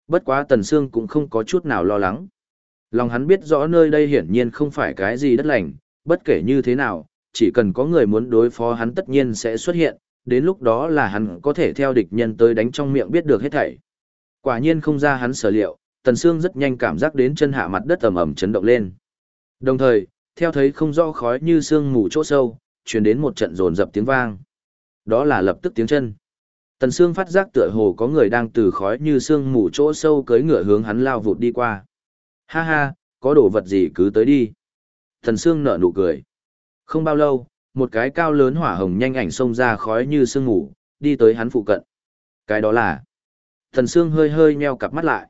Bất quá Tần Sương cũng không có chút nào lo lắng. Lòng hắn biết rõ nơi đây hiển nhiên không phải cái gì đất lành, bất kể như thế nào, chỉ cần có người muốn đối phó hắn tất nhiên sẽ xuất hiện, đến lúc đó là hắn có thể theo địch nhân tới đánh trong miệng biết được hết thảy. Quả nhiên không ra hắn sở liệu, Tần Sương rất nhanh cảm giác đến chân hạ mặt đất ầm ầm chấn động lên. Đồng thời, theo thấy không rõ khói như sương mù chỗ sâu, truyền đến một trận rồn dập tiếng vang. Đó là lập tức tiếng chân. Tần Sương phát giác tựa hồ có người đang từ khói như sương mù chỗ sâu cưỡi ngựa hướng hắn lao vụt đi qua. Ha ha, có đồ vật gì cứ tới đi. Tần Sương nở nụ cười. Không bao lâu, một cái cao lớn hỏa hồng nhanh ảnh xông ra khói như sương mù, đi tới hắn phụ cận. Cái đó là... Tần Sương hơi hơi nheo cặp mắt lại.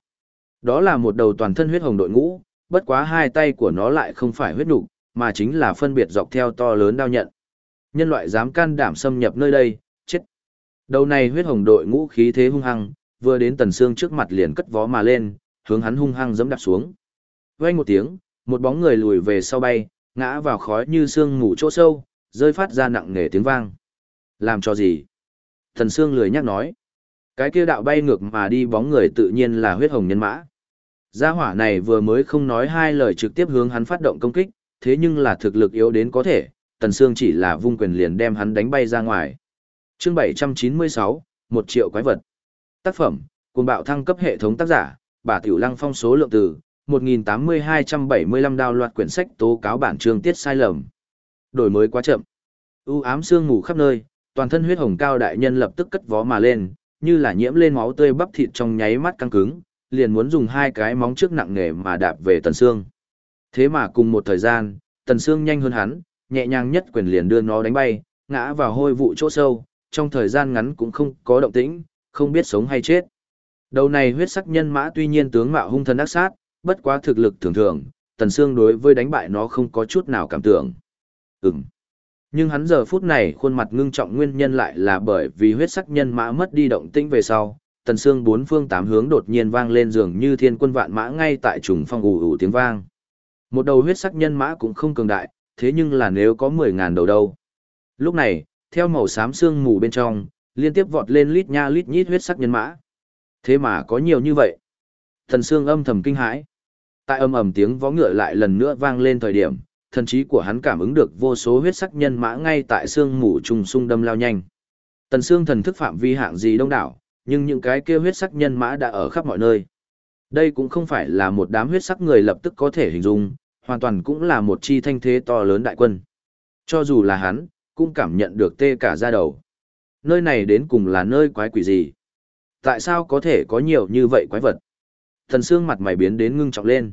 Đó là một đầu toàn thân huyết hồng đội ngũ, bất quá hai tay của nó lại không phải huyết nục, mà chính là phân biệt dọc theo to lớn đao nhận. Nhân loại dám can đảm xâm nhập nơi đây, chết. Đầu này huyết hồng đội ngũ khí thế hung hăng, vừa đến tần xương trước mặt liền cất vó mà lên, hướng hắn hung hăng giẫm đạp xuống. Vang một tiếng, một bóng người lùi về sau bay, ngã vào khói như xương mù chỗ sâu, rơi phát ra nặng nề tiếng vang. Làm cho gì? Thần xương lười nhắc nói. Cái kia đạo bay ngược mà đi bóng người tự nhiên là huyết hồng nhân mã. Gia hỏa này vừa mới không nói hai lời trực tiếp hướng hắn phát động công kích, thế nhưng là thực lực yếu đến có thể, Tần Sương chỉ là vung quyền liền đem hắn đánh bay ra ngoài. Chương 796, một triệu quái vật. Tác phẩm, cuồng bạo thăng cấp hệ thống tác giả, bà Tiểu Lăng phong số lượng từ, 1.8275 đào loạt quyển sách tố cáo bản chương tiết sai lầm. Đổi mới quá chậm. U ám sương ngủ khắp nơi, toàn thân huyết hồng cao đại nhân lập tức cất vó mà lên, như là nhiễm lên máu tươi bắp thịt trong nháy mắt căng cứng, liền muốn dùng hai cái móng trước nặng nề mà đạp về Tần Sương. Thế mà cùng một thời gian, Tần Sương nhanh hơn hắn, nhẹ nhàng nhất quyền liền đưa nó đánh bay, ngã vào hôi vụ chỗ sâu, trong thời gian ngắn cũng không có động tĩnh, không biết sống hay chết. Đầu này huyết sắc nhân mã tuy nhiên tướng mạo hung thần ác sát, bất quá thực lực thường thường, Tần Sương đối với đánh bại nó không có chút nào cảm tưởng. Ừm. Nhưng hắn giờ phút này khuôn mặt ngưng trọng nguyên nhân lại là bởi vì huyết sắc nhân mã mất đi động tĩnh về sau, tần xương bốn phương tám hướng đột nhiên vang lên dường như thiên quân vạn mã ngay tại trùng phong ù ù tiếng vang. Một đầu huyết sắc nhân mã cũng không cường đại, thế nhưng là nếu có 10.000 đầu đâu. Lúc này, theo màu xám xương mù bên trong, liên tiếp vọt lên lít nha lít nhít huyết sắc nhân mã. Thế mà có nhiều như vậy. Thần xương âm thầm kinh hãi. Tại âm ầm tiếng vó ngựa lại lần nữa vang lên thời điểm, thần trí của hắn cảm ứng được vô số huyết sắc nhân mã ngay tại xương mù trùng xung đâm lao nhanh. Tần xương thần thức phạm vi hạng gì đông đảo, nhưng những cái kia huyết sắc nhân mã đã ở khắp mọi nơi. Đây cũng không phải là một đám huyết sắc người lập tức có thể hình dung, hoàn toàn cũng là một chi thanh thế to lớn đại quân. Cho dù là hắn, cũng cảm nhận được tê cả da đầu. Nơi này đến cùng là nơi quái quỷ gì? Tại sao có thể có nhiều như vậy quái vật? Thần xương mặt mày biến đến ngưng trọng lên.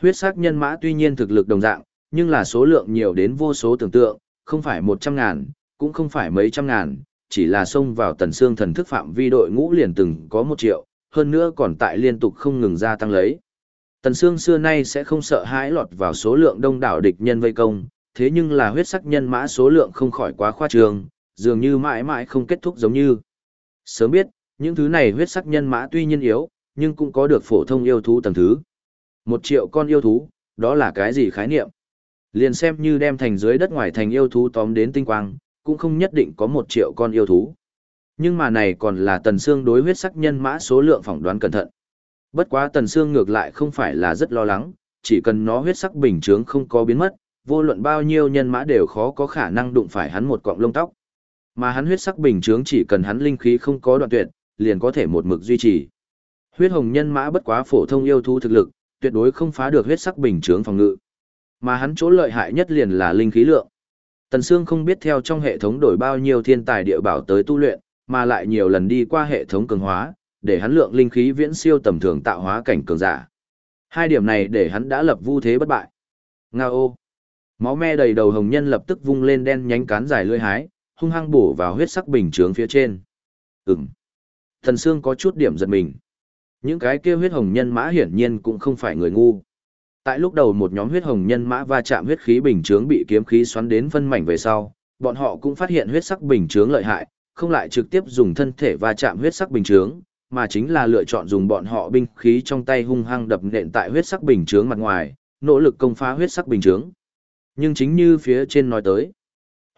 Huyết sắc nhân mã tuy nhiên thực lực đồng dạng, nhưng là số lượng nhiều đến vô số tưởng tượng, không phải một trăm ngàn, cũng không phải mấy trăm ngàn, chỉ là xông vào tần xương thần thức phạm vi đội ngũ liền từng có một triệu, hơn nữa còn tại liên tục không ngừng gia tăng lấy. Tần xương xưa nay sẽ không sợ hãi lọt vào số lượng đông đảo địch nhân vây công, thế nhưng là huyết sắc nhân mã số lượng không khỏi quá khoa trương, dường như mãi mãi không kết thúc giống như. Sớm biết, những thứ này huyết sắc nhân mã tuy nhiên yếu, nhưng cũng có được phổ thông yêu thú tầng thứ. Một triệu con yêu thú, đó là cái gì khái niệm? Liền xem như đem thành dưới đất ngoài thành yêu thú tóm đến tinh quang, cũng không nhất định có một triệu con yêu thú. Nhưng mà này còn là tần xương đối huyết sắc nhân mã số lượng phỏng đoán cẩn thận. Bất quá tần xương ngược lại không phải là rất lo lắng, chỉ cần nó huyết sắc bình trướng không có biến mất, vô luận bao nhiêu nhân mã đều khó có khả năng đụng phải hắn một cọng lông tóc. Mà hắn huyết sắc bình trướng chỉ cần hắn linh khí không có đoạn tuyệt, liền có thể một mực duy trì. Huyết hồng nhân mã bất quá phổ thông yêu thú thực lực, tuyệt đối không phá được huyết sắc bình trướng phòng ngự. Mà hắn chỗ lợi hại nhất liền là linh khí lượng. Tần Sương không biết theo trong hệ thống đổi bao nhiêu thiên tài địa bảo tới tu luyện, mà lại nhiều lần đi qua hệ thống cường hóa, để hắn lượng linh khí viễn siêu tầm thường tạo hóa cảnh cường giả. Hai điểm này để hắn đã lập vu thế bất bại. Ngao. Máu me đầy đầu hồng nhân lập tức vung lên đen nhánh cán dài lưỡi hái, hung hăng bổ vào huyết sắc bình chướng phía trên. Ừm. Thần Sương có chút điểm giật mình. Những cái kia huyết hồng nhân mã hiển nhiên cũng không phải người ngu. Tại lúc đầu một nhóm huyết hồng nhân mã va chạm huyết khí bình chướng bị kiếm khí xoắn đến phân mảnh về sau, bọn họ cũng phát hiện huyết sắc bình chướng lợi hại, không lại trực tiếp dùng thân thể va chạm huyết sắc bình chướng, mà chính là lựa chọn dùng bọn họ binh khí trong tay hung hăng đập nện tại huyết sắc bình chướng mặt ngoài, nỗ lực công phá huyết sắc bình chướng. Nhưng chính như phía trên nói tới,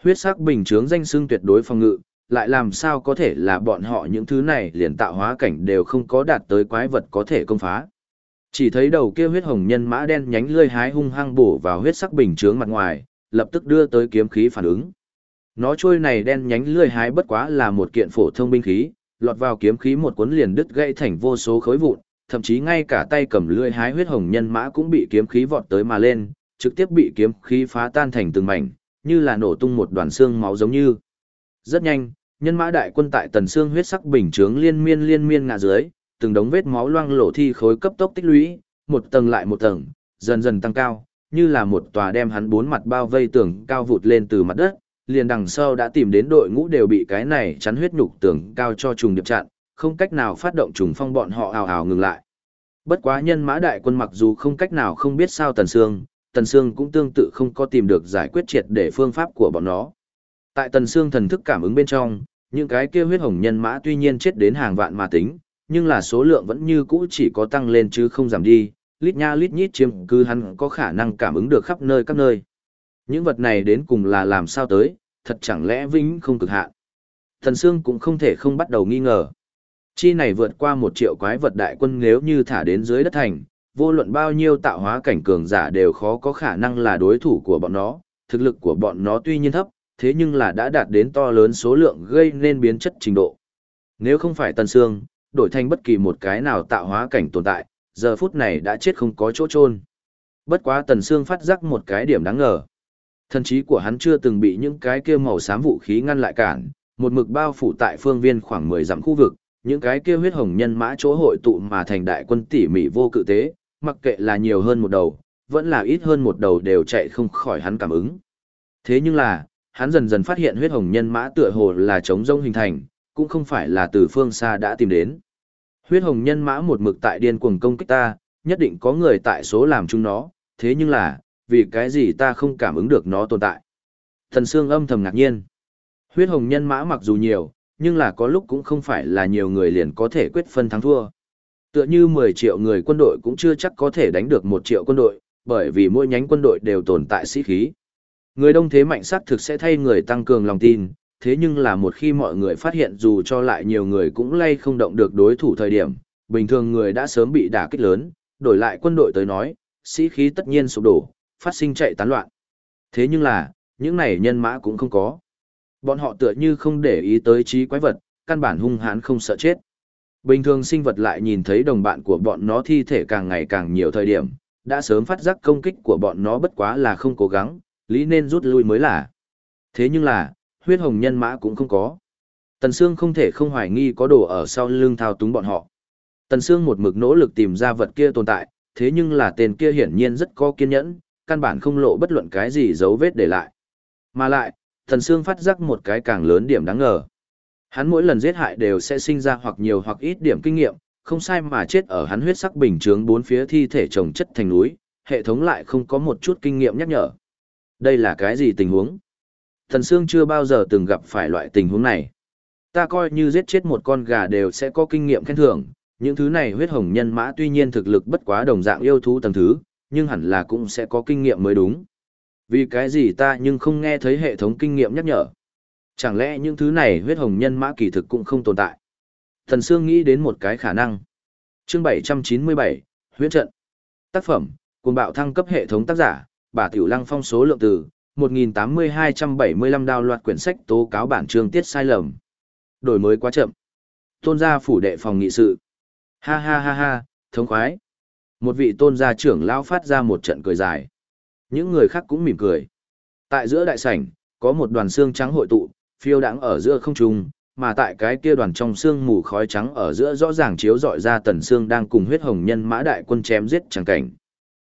huyết sắc bình chướng danh xưng tuyệt đối phòng ngự, lại làm sao có thể là bọn họ những thứ này liền tạo hóa cảnh đều không có đạt tới quái vật có thể công phá. Chỉ thấy đầu kia huyết hồng nhân mã đen nhánh lươi hái hung hăng bổ vào huyết sắc bình chướng mặt ngoài, lập tức đưa tới kiếm khí phản ứng. Nó trôi này đen nhánh lươi hái bất quá là một kiện phổ thông binh khí, lọt vào kiếm khí một cuốn liền đứt gãy thành vô số khối vụn, thậm chí ngay cả tay cầm lươi hái huyết hồng nhân mã cũng bị kiếm khí vọt tới mà lên, trực tiếp bị kiếm khí phá tan thành từng mảnh, như là nổ tung một đoàn xương máu giống như. Rất nhanh, nhân mã đại quân tại tần xương huyết sắc bình chướng liên miên liên miên ngã dưới, từng đống vết máu loang lổ thi khối cấp tốc tích lũy, một tầng lại một tầng, dần dần tăng cao, như là một tòa đem hắn bốn mặt bao vây tường cao vụt lên từ mặt đất, liền đằng sau đã tìm đến đội ngũ đều bị cái này chắn huyết nhục tường cao cho trùng điệp chặn, không cách nào phát động trùng phong bọn họ ào ào ngừng lại. Bất quá nhân mã đại quân mặc dù không cách nào không biết sao Tần Sương, Tần Sương cũng tương tự không có tìm được giải quyết triệt để phương pháp của bọn nó. Tại Tần Sương thần thức cảm ứng bên trong, những cái kia huyết hồng nhân mã tuy nhiên chết đến hàng vạn mà tính, nhưng là số lượng vẫn như cũ chỉ có tăng lên chứ không giảm đi, lít nha lít nhít chiếm cứ hắn có khả năng cảm ứng được khắp nơi các nơi. Những vật này đến cùng là làm sao tới, thật chẳng lẽ vĩnh không cực hạn. Thần Sương cũng không thể không bắt đầu nghi ngờ. Chi này vượt qua một triệu quái vật đại quân nếu như thả đến dưới đất thành, vô luận bao nhiêu tạo hóa cảnh cường giả đều khó có khả năng là đối thủ của bọn nó, thực lực của bọn nó tuy nhiên thấp, thế nhưng là đã đạt đến to lớn số lượng gây nên biến chất trình độ. Nếu không phải Tần Sương, đổi thành bất kỳ một cái nào tạo hóa cảnh tồn tại, giờ phút này đã chết không có chỗ chôn. Bất quá Tần Sương phát giác một cái điểm đáng ngờ. Thần trí của hắn chưa từng bị những cái kia màu xám vũ khí ngăn lại cản, một mực bao phủ tại phương viên khoảng 10 dặm khu vực, những cái kia huyết hồng nhân mã chỗ hội tụ mà thành đại quân tỉ mỉ vô cự tế, mặc kệ là nhiều hơn một đầu, vẫn là ít hơn một đầu đều chạy không khỏi hắn cảm ứng. Thế nhưng là, hắn dần dần phát hiện huyết hồng nhân mã tựa hồ là chống rông hình thành, cũng không phải là từ phương xa đã tìm đến. Huyết hồng nhân mã một mực tại điên cuồng công kích ta, nhất định có người tại số làm chúng nó, thế nhưng là, vì cái gì ta không cảm ứng được nó tồn tại. Thần Sương âm thầm ngạc nhiên. Huyết hồng nhân mã mặc dù nhiều, nhưng là có lúc cũng không phải là nhiều người liền có thể quyết phân thắng thua. Tựa như 10 triệu người quân đội cũng chưa chắc có thể đánh được 1 triệu quân đội, bởi vì mỗi nhánh quân đội đều tồn tại sĩ khí. Người đông thế mạnh sắc thực sẽ thay người tăng cường lòng tin, thế nhưng là một khi mọi người phát hiện dù cho lại nhiều người cũng lay không động được đối thủ thời điểm, bình thường người đã sớm bị đả kích lớn, đổi lại quân đội tới nói, sĩ khí tất nhiên sụp đổ, phát sinh chạy tán loạn. Thế nhưng là, những này nhân mã cũng không có. Bọn họ tựa như không để ý tới trí quái vật, căn bản hung hãn không sợ chết. Bình thường sinh vật lại nhìn thấy đồng bạn của bọn nó thi thể càng ngày càng nhiều thời điểm, đã sớm phát giác công kích của bọn nó bất quá là không cố gắng, lý nên rút lui mới là. Thế nhưng là, huyết hồng nhân mã cũng không có. Tần Sương không thể không hoài nghi có đồ ở sau lưng thao túng bọn họ. Tần Sương một mực nỗ lực tìm ra vật kia tồn tại, thế nhưng là tên kia hiển nhiên rất có kiên nhẫn, căn bản không lộ bất luận cái gì dấu vết để lại. Mà lại, Tần Sương phát giác một cái càng lớn điểm đáng ngờ. Hắn mỗi lần giết hại đều sẽ sinh ra hoặc nhiều hoặc ít điểm kinh nghiệm, không sai mà chết ở hắn huyết sắc bình chướng bốn phía thi thể chồng chất thành núi, hệ thống lại không có một chút kinh nghiệm nhắc nhở. Đây là cái gì tình huống? Thần Sương chưa bao giờ từng gặp phải loại tình huống này. Ta coi như giết chết một con gà đều sẽ có kinh nghiệm khen thưởng, những thứ này huyết hồng nhân mã tuy nhiên thực lực bất quá đồng dạng yêu thú tầng thứ, nhưng hẳn là cũng sẽ có kinh nghiệm mới đúng. Vì cái gì ta nhưng không nghe thấy hệ thống kinh nghiệm nhắc nhở. Chẳng lẽ những thứ này huyết hồng nhân mã kỳ thực cũng không tồn tại? Thần Sương nghĩ đến một cái khả năng. Chương 797, huyết trận. Tác phẩm, cuồng bạo thăng cấp hệ thống tác giả, bà Tiểu Lăng phong số lượng từ, 1.8275 đào loạt quyển sách tố cáo bản chương tiết sai lầm. Đổi mới quá chậm. Tôn gia phủ đệ phòng nghị sự. Ha ha ha ha, thống khoái. Một vị tôn gia trưởng lão phát ra một trận cười dài. Những người khác cũng mỉm cười. Tại giữa đại sảnh, có một đoàn xương trắng hội tụ, phiêu đãng ở giữa không trung, mà tại cái kia đoàn trong xương mù khói trắng ở giữa rõ ràng chiếu rọi ra tần xương đang cùng huyết hồng nhân mã đại quân chém giết chẳng cảnh.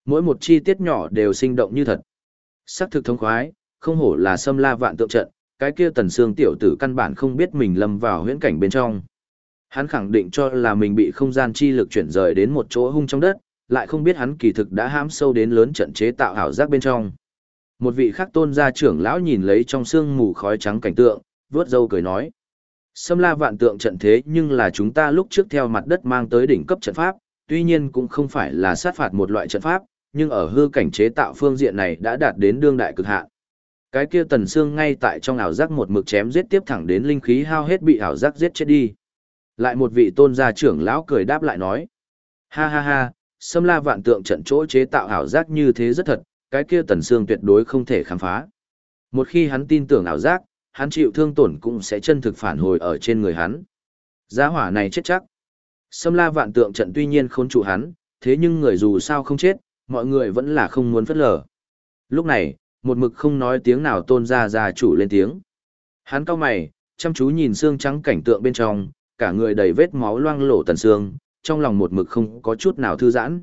Mỗi một chi tiết nhỏ đều sinh động như thật. Sắc thực thông khoái, không hổ là xâm la vạn tượng trận, cái kia tần xương tiểu tử căn bản không biết mình lâm vào huyễn cảnh bên trong. Hắn khẳng định cho là mình bị không gian chi lực chuyển rời đến một chỗ hung trong đất, lại không biết hắn kỳ thực đã hãm sâu đến lớn trận chế tạo ảo giác bên trong. Một vị khắc tôn gia trưởng lão nhìn lấy trong xương mù khói trắng cảnh tượng, vớt dâu cười nói. Xâm la vạn tượng trận thế nhưng là chúng ta lúc trước theo mặt đất mang tới đỉnh cấp trận pháp, tuy nhiên cũng không phải là sát phạt một loại trận pháp, nhưng ở hư cảnh chế tạo phương diện này đã đạt đến đương đại cực hạn. Cái kia tần xương ngay tại trong ảo giác một mực chém giết tiếp thẳng đến linh khí hao hết bị ảo giác giết chết đi. Lại một vị tôn gia trưởng lão cười đáp lại nói. Ha ha ha, xâm la vạn tượng trận chỗ chế tạo ảo giác như thế rất thật, cái kia tần xương tuyệt đối không thể khám phá. Một khi hắn tin tưởng ảo giác, hắn chịu thương tổn cũng sẽ chân thực phản hồi ở trên người hắn. Giá hỏa này chết chắc. Xâm la vạn tượng trận tuy nhiên khốn trụ hắn, thế nhưng người dù sao không chết, mọi người vẫn là không muốn phất lờ. Lúc này, một mực không nói tiếng nào tôn ra ra chủ lên tiếng. Hắn cao mày, chăm chú nhìn xương trắng cảnh tượng bên trong, cả người đầy vết máu loang lổ tần xương, trong lòng một mực không có chút nào thư giãn.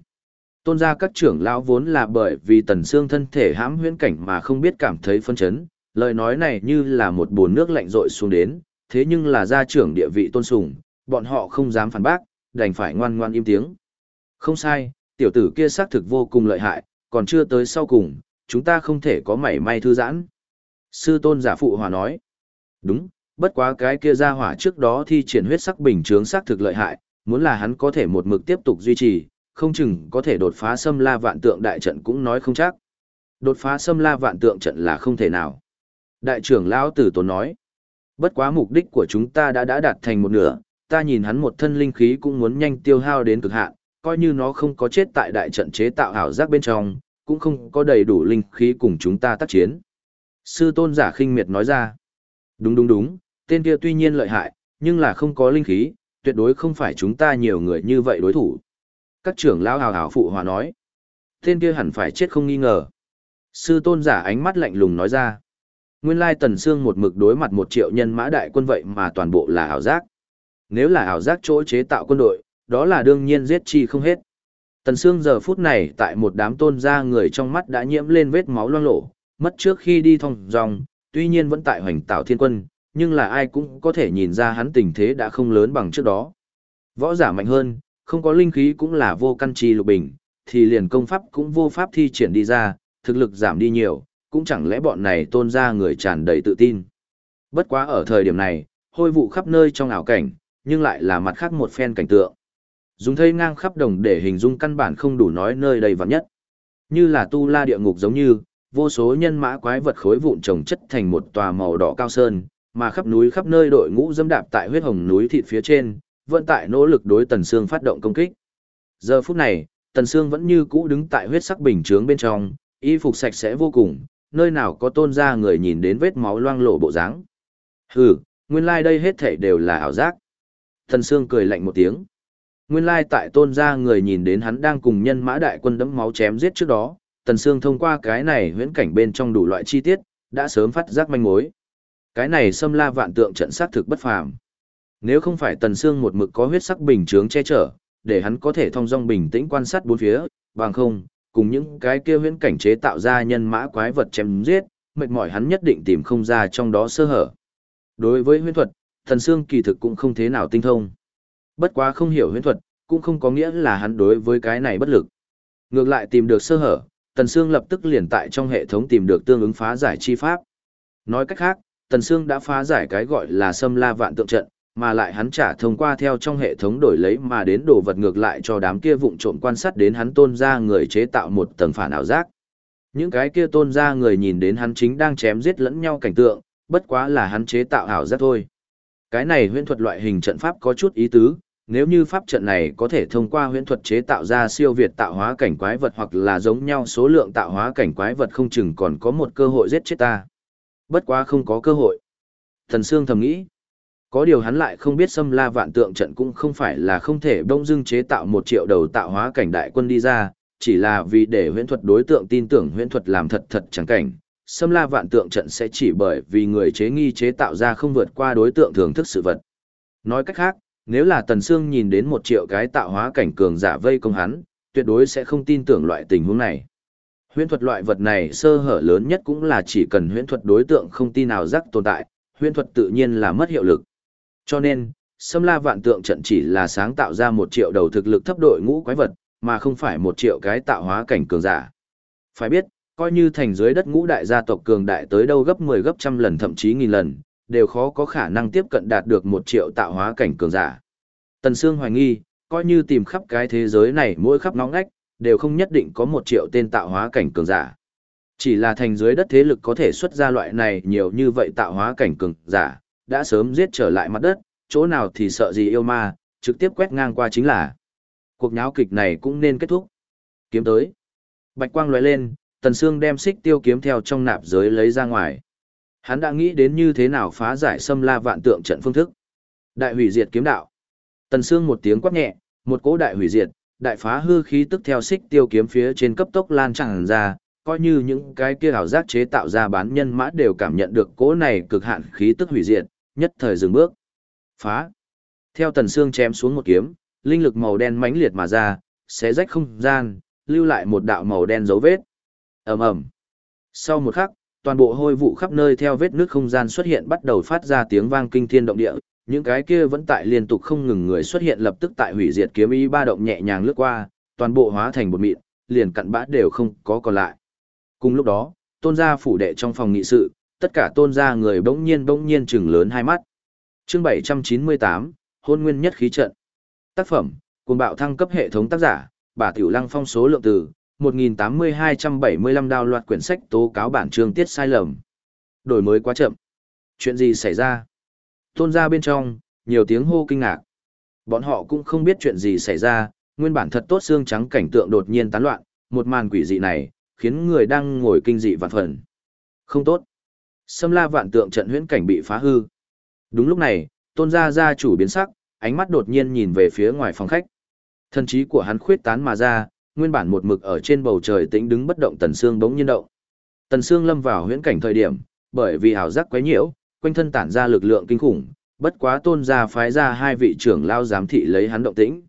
Tôn gia các trưởng lão vốn là bởi vì tần xương thân thể hãm huyễn cảnh mà không biết cảm thấy phân chấn, lời nói này như là một bồn nước lạnh rội xuống đến, thế nhưng là gia trưởng địa vị tôn sùng, bọn họ không dám phản bác, đành phải ngoan ngoan im tiếng. Không sai, tiểu tử kia xác thực vô cùng lợi hại, còn chưa tới sau cùng, chúng ta không thể có mảy may thư giãn. Sư tôn giả phụ hòa nói. Đúng, bất quá cái kia ra hỏa trước đó thi triển huyết sắc bình chướng xác thực lợi hại, muốn là hắn có thể một mực tiếp tục duy trì, không chừng có thể đột phá xâm la vạn tượng đại trận cũng nói không chắc. Đột phá xâm la vạn tượng trận là không thể nào. Đại trưởng lão tử tốn nói. Bất quá mục đích của chúng ta đã đã đạt thành một nửa, ta nhìn hắn một thân linh khí cũng muốn nhanh tiêu hao đến cực hạn, coi như nó không có chết tại đại trận chế tạo ảo giác bên trong, cũng không có đầy đủ linh khí cùng chúng ta tác chiến. Sư tôn giả khinh miệt nói ra. Đúng đúng đúng, tên kia tuy nhiên lợi hại, nhưng là không có linh khí, tuyệt đối không phải chúng ta nhiều người như vậy đối thủ. Các trưởng lão hào hào phụ hòa nói. Tên kia hẳn phải chết không nghi ngờ. Sư tôn giả ánh mắt lạnh lùng nói ra. Nguyên lai tần xương một mực đối mặt một triệu nhân mã đại quân vậy mà toàn bộ là ảo giác. Nếu là ảo giác chỗ chế tạo quân đội, đó là đương nhiên giết chi không hết. Tần Sương giờ phút này tại một đám tôn gia người trong mắt đã nhiễm lên vết máu loang lổ, mất trước khi đi thông dòng, tuy nhiên vẫn tại hoành tạo thiên quân, nhưng là ai cũng có thể nhìn ra hắn tình thế đã không lớn bằng trước đó. Võ giả mạnh hơn, không có linh khí cũng là vô căn chi lục bình, thì liền công pháp cũng vô pháp thi triển đi ra, thực lực giảm đi nhiều, cũng chẳng lẽ bọn này tôn ra người tràn đầy tự tin. Bất quá ở thời điểm này, hôi vụ khắp nơi trong ảo cảnh, nhưng lại là mặt khác một phen cảnh tượng. Dùng thây ngang khắp đồng để hình dung căn bản không đủ nói nơi đây vắng nhất. Như là tu la địa ngục giống như, vô số nhân mã quái vật khối vụn trồng chất thành một tòa màu đỏ cao sơn, mà khắp núi khắp nơi đội ngũ dẫm đạp tại huyết hồng núi thịt phía trên, vẫn tại nỗ lực đối Tần Sương phát động công kích. Giờ phút này, Tần Sương vẫn như cũ đứng tại huyết sắc bình chướng bên trong, y phục sạch sẽ vô cùng, nơi nào có tôn ra người nhìn đến vết máu loang lổ bộ dáng. Hừ, nguyên lai like đây hết thảy đều là ảo giác. Tần Sương cười lạnh một tiếng. Nguyên lai tại tôn gia người nhìn đến hắn đang cùng nhân mã đại quân đẫm máu chém giết trước đó, Tần Sương thông qua cái này huyễn cảnh bên trong đủ loại chi tiết, đã sớm phát giác manh mối. Cái này xâm la vạn tượng trận sát thực bất phàm. Nếu không phải Tần Sương một mực có huyết sắc bình chướng che chở, để hắn có thể thông dong bình tĩnh quan sát bốn phía, bằng không, cùng những cái kia huyễn cảnh chế tạo ra nhân mã quái vật chém giết, mệt mỏi hắn nhất định tìm không ra trong đó sơ hở. Đối với huyễn thuật, Tần Sương kỳ thực cũng không thế nào tinh thông. Bất quá không hiểu huyễn thuật, cũng không có nghĩa là hắn đối với cái này bất lực. Ngược lại tìm được sơ hở, Tần Sương lập tức liền tại trong hệ thống tìm được tương ứng phá giải chi pháp. Nói cách khác, Tần Sương đã phá giải cái gọi là xâm la vạn tượng trận, mà lại hắn trả thông qua theo trong hệ thống đổi lấy mà đến đồ vật ngược lại cho đám kia vụng trộm quan sát đến hắn tôn ra người chế tạo một tầng phản ảo giác. Những cái kia tôn ra người nhìn đến hắn chính đang chém giết lẫn nhau cảnh tượng, bất quá là hắn chế tạo ảo giác thôi. Cái này huyễn thuật loại hình trận pháp có chút ý tứ, nếu như pháp trận này có thể thông qua huyễn thuật chế tạo ra siêu việt tạo hóa cảnh quái vật hoặc là giống nhau số lượng tạo hóa cảnh quái vật không chừng còn có một cơ hội giết chết ta. Bất quá không có cơ hội. Thần Sương thầm nghĩ. Có điều hắn lại không biết xâm la vạn tượng trận cũng không phải là không thể đông dưng chế tạo một triệu đầu tạo hóa cảnh đại quân đi ra, chỉ là vì để huyễn thuật đối tượng tin tưởng huyễn thuật làm thật thật chẳng cảnh. Xâm la vạn tượng trận sẽ chỉ bởi vì người chế nghi chế tạo ra không vượt qua đối tượng thưởng thức sự vật. Nói cách khác, nếu là Tần Sương nhìn đến một triệu cái tạo hóa cảnh cường giả vây công hắn, tuyệt đối sẽ không tin tưởng loại tình huống này. Huyễn thuật loại vật này sơ hở lớn nhất cũng là chỉ cần huyễn thuật đối tượng không tin nào rắc tồn tại, huyễn thuật tự nhiên là mất hiệu lực. Cho nên, Sâm La Vạn Tượng trận chỉ là sáng tạo ra một triệu đầu thực lực thấp đội ngũ quái vật, mà không phải một triệu cái tạo hóa cảnh cường giả. Phải biết, coi như thành dưới đất ngũ đại gia tộc cường đại tới đâu gấp 10 gấp trăm lần thậm chí nghìn lần, đều khó có khả năng tiếp cận đạt được một triệu tạo hóa cảnh cường giả. Tần Sương hoài nghi, coi như tìm khắp cái thế giới này mỗi khắp nóng ngách, đều không nhất định có một triệu tên tạo hóa cảnh cường giả. Chỉ là thành dưới đất thế lực có thể xuất ra loại này nhiều như vậy tạo hóa cảnh cường giả, đã sớm giết trở lại mặt đất, chỗ nào thì sợ gì yêu ma, trực tiếp quét ngang qua chính là. Cuộc nháo kịch này cũng nên kết thúc. Kiếm tới. Bạch quang lóe lên, Tần Sương đem xích tiêu kiếm theo trong nạp giới lấy ra ngoài. Hắn đã nghĩ đến như thế nào phá giải xâm la vạn tượng trận phương thức. Đại hủy diệt kiếm đạo. Tần Sương một tiếng quát nhẹ, một cỗ đại hủy diệt, đại phá hư khí tức theo xích tiêu kiếm phía trên cấp tốc lan tràn ra, coi như những cái kia ảo giác chế tạo ra bán nhân mã đều cảm nhận được cỗ này cực hạn khí tức hủy diệt, nhất thời dừng bước. Phá. Theo Tần Sương chém xuống một kiếm, linh lực màu đen mãnh liệt mà ra, xé rách không gian, lưu lại một đạo màu đen dấu vết. Ầm ầm. Sau một khắc, toàn bộ hôi vụ khắp nơi theo vết nước không gian xuất hiện bắt đầu phát ra tiếng vang kinh thiên động địa, những cái kia vẫn tại liên tục không ngừng người xuất hiện lập tức tại hủy diệt kiếm ý ba động nhẹ nhàng lướt qua, toàn bộ hóa thành một mịn, liền cặn bã đều không có còn lại. Cùng lúc đó, tôn gia phủ đệ trong phòng nghị sự, tất cả tôn gia người bỗng nhiên bỗng nhiên chừng lớn hai mắt. Chương 798, hôn nguyên nhất khí trận. Tác phẩm, cuồng bạo thăng cấp hệ thống tác giả, bà Tiểu Lăng phong số lượng từ 1.8275 đào loạt quyển sách tố cáo bản chương tiết sai lầm. Đổi mới quá chậm. Chuyện gì xảy ra? Tôn ra bên trong, nhiều tiếng hô kinh ngạc. Bọn họ cũng không biết chuyện gì xảy ra, nguyên bản thật tốt xương trắng cảnh tượng đột nhiên tán loạn, một màn quỷ dị này, khiến người đang ngồi kinh dị vạn phần. Không tốt. Xâm la vạn tượng trận huyễn cảnh bị phá hư. Đúng lúc này, tôn gia gia chủ biến sắc, ánh mắt đột nhiên nhìn về phía ngoài phòng khách. Thần trí của hắn khuyết tán mà ra, nguyên bản một mực ở trên bầu trời tĩnh đứng bất động tần xương bỗng nhiên động. Tần xương lâm vào huyễn cảnh thời điểm, bởi vì ảo giác quấy nhiễu, quanh thân tản ra lực lượng kinh khủng, bất quá tôn gia phái ra hai vị trưởng lao giám thị lấy hắn động tĩnh.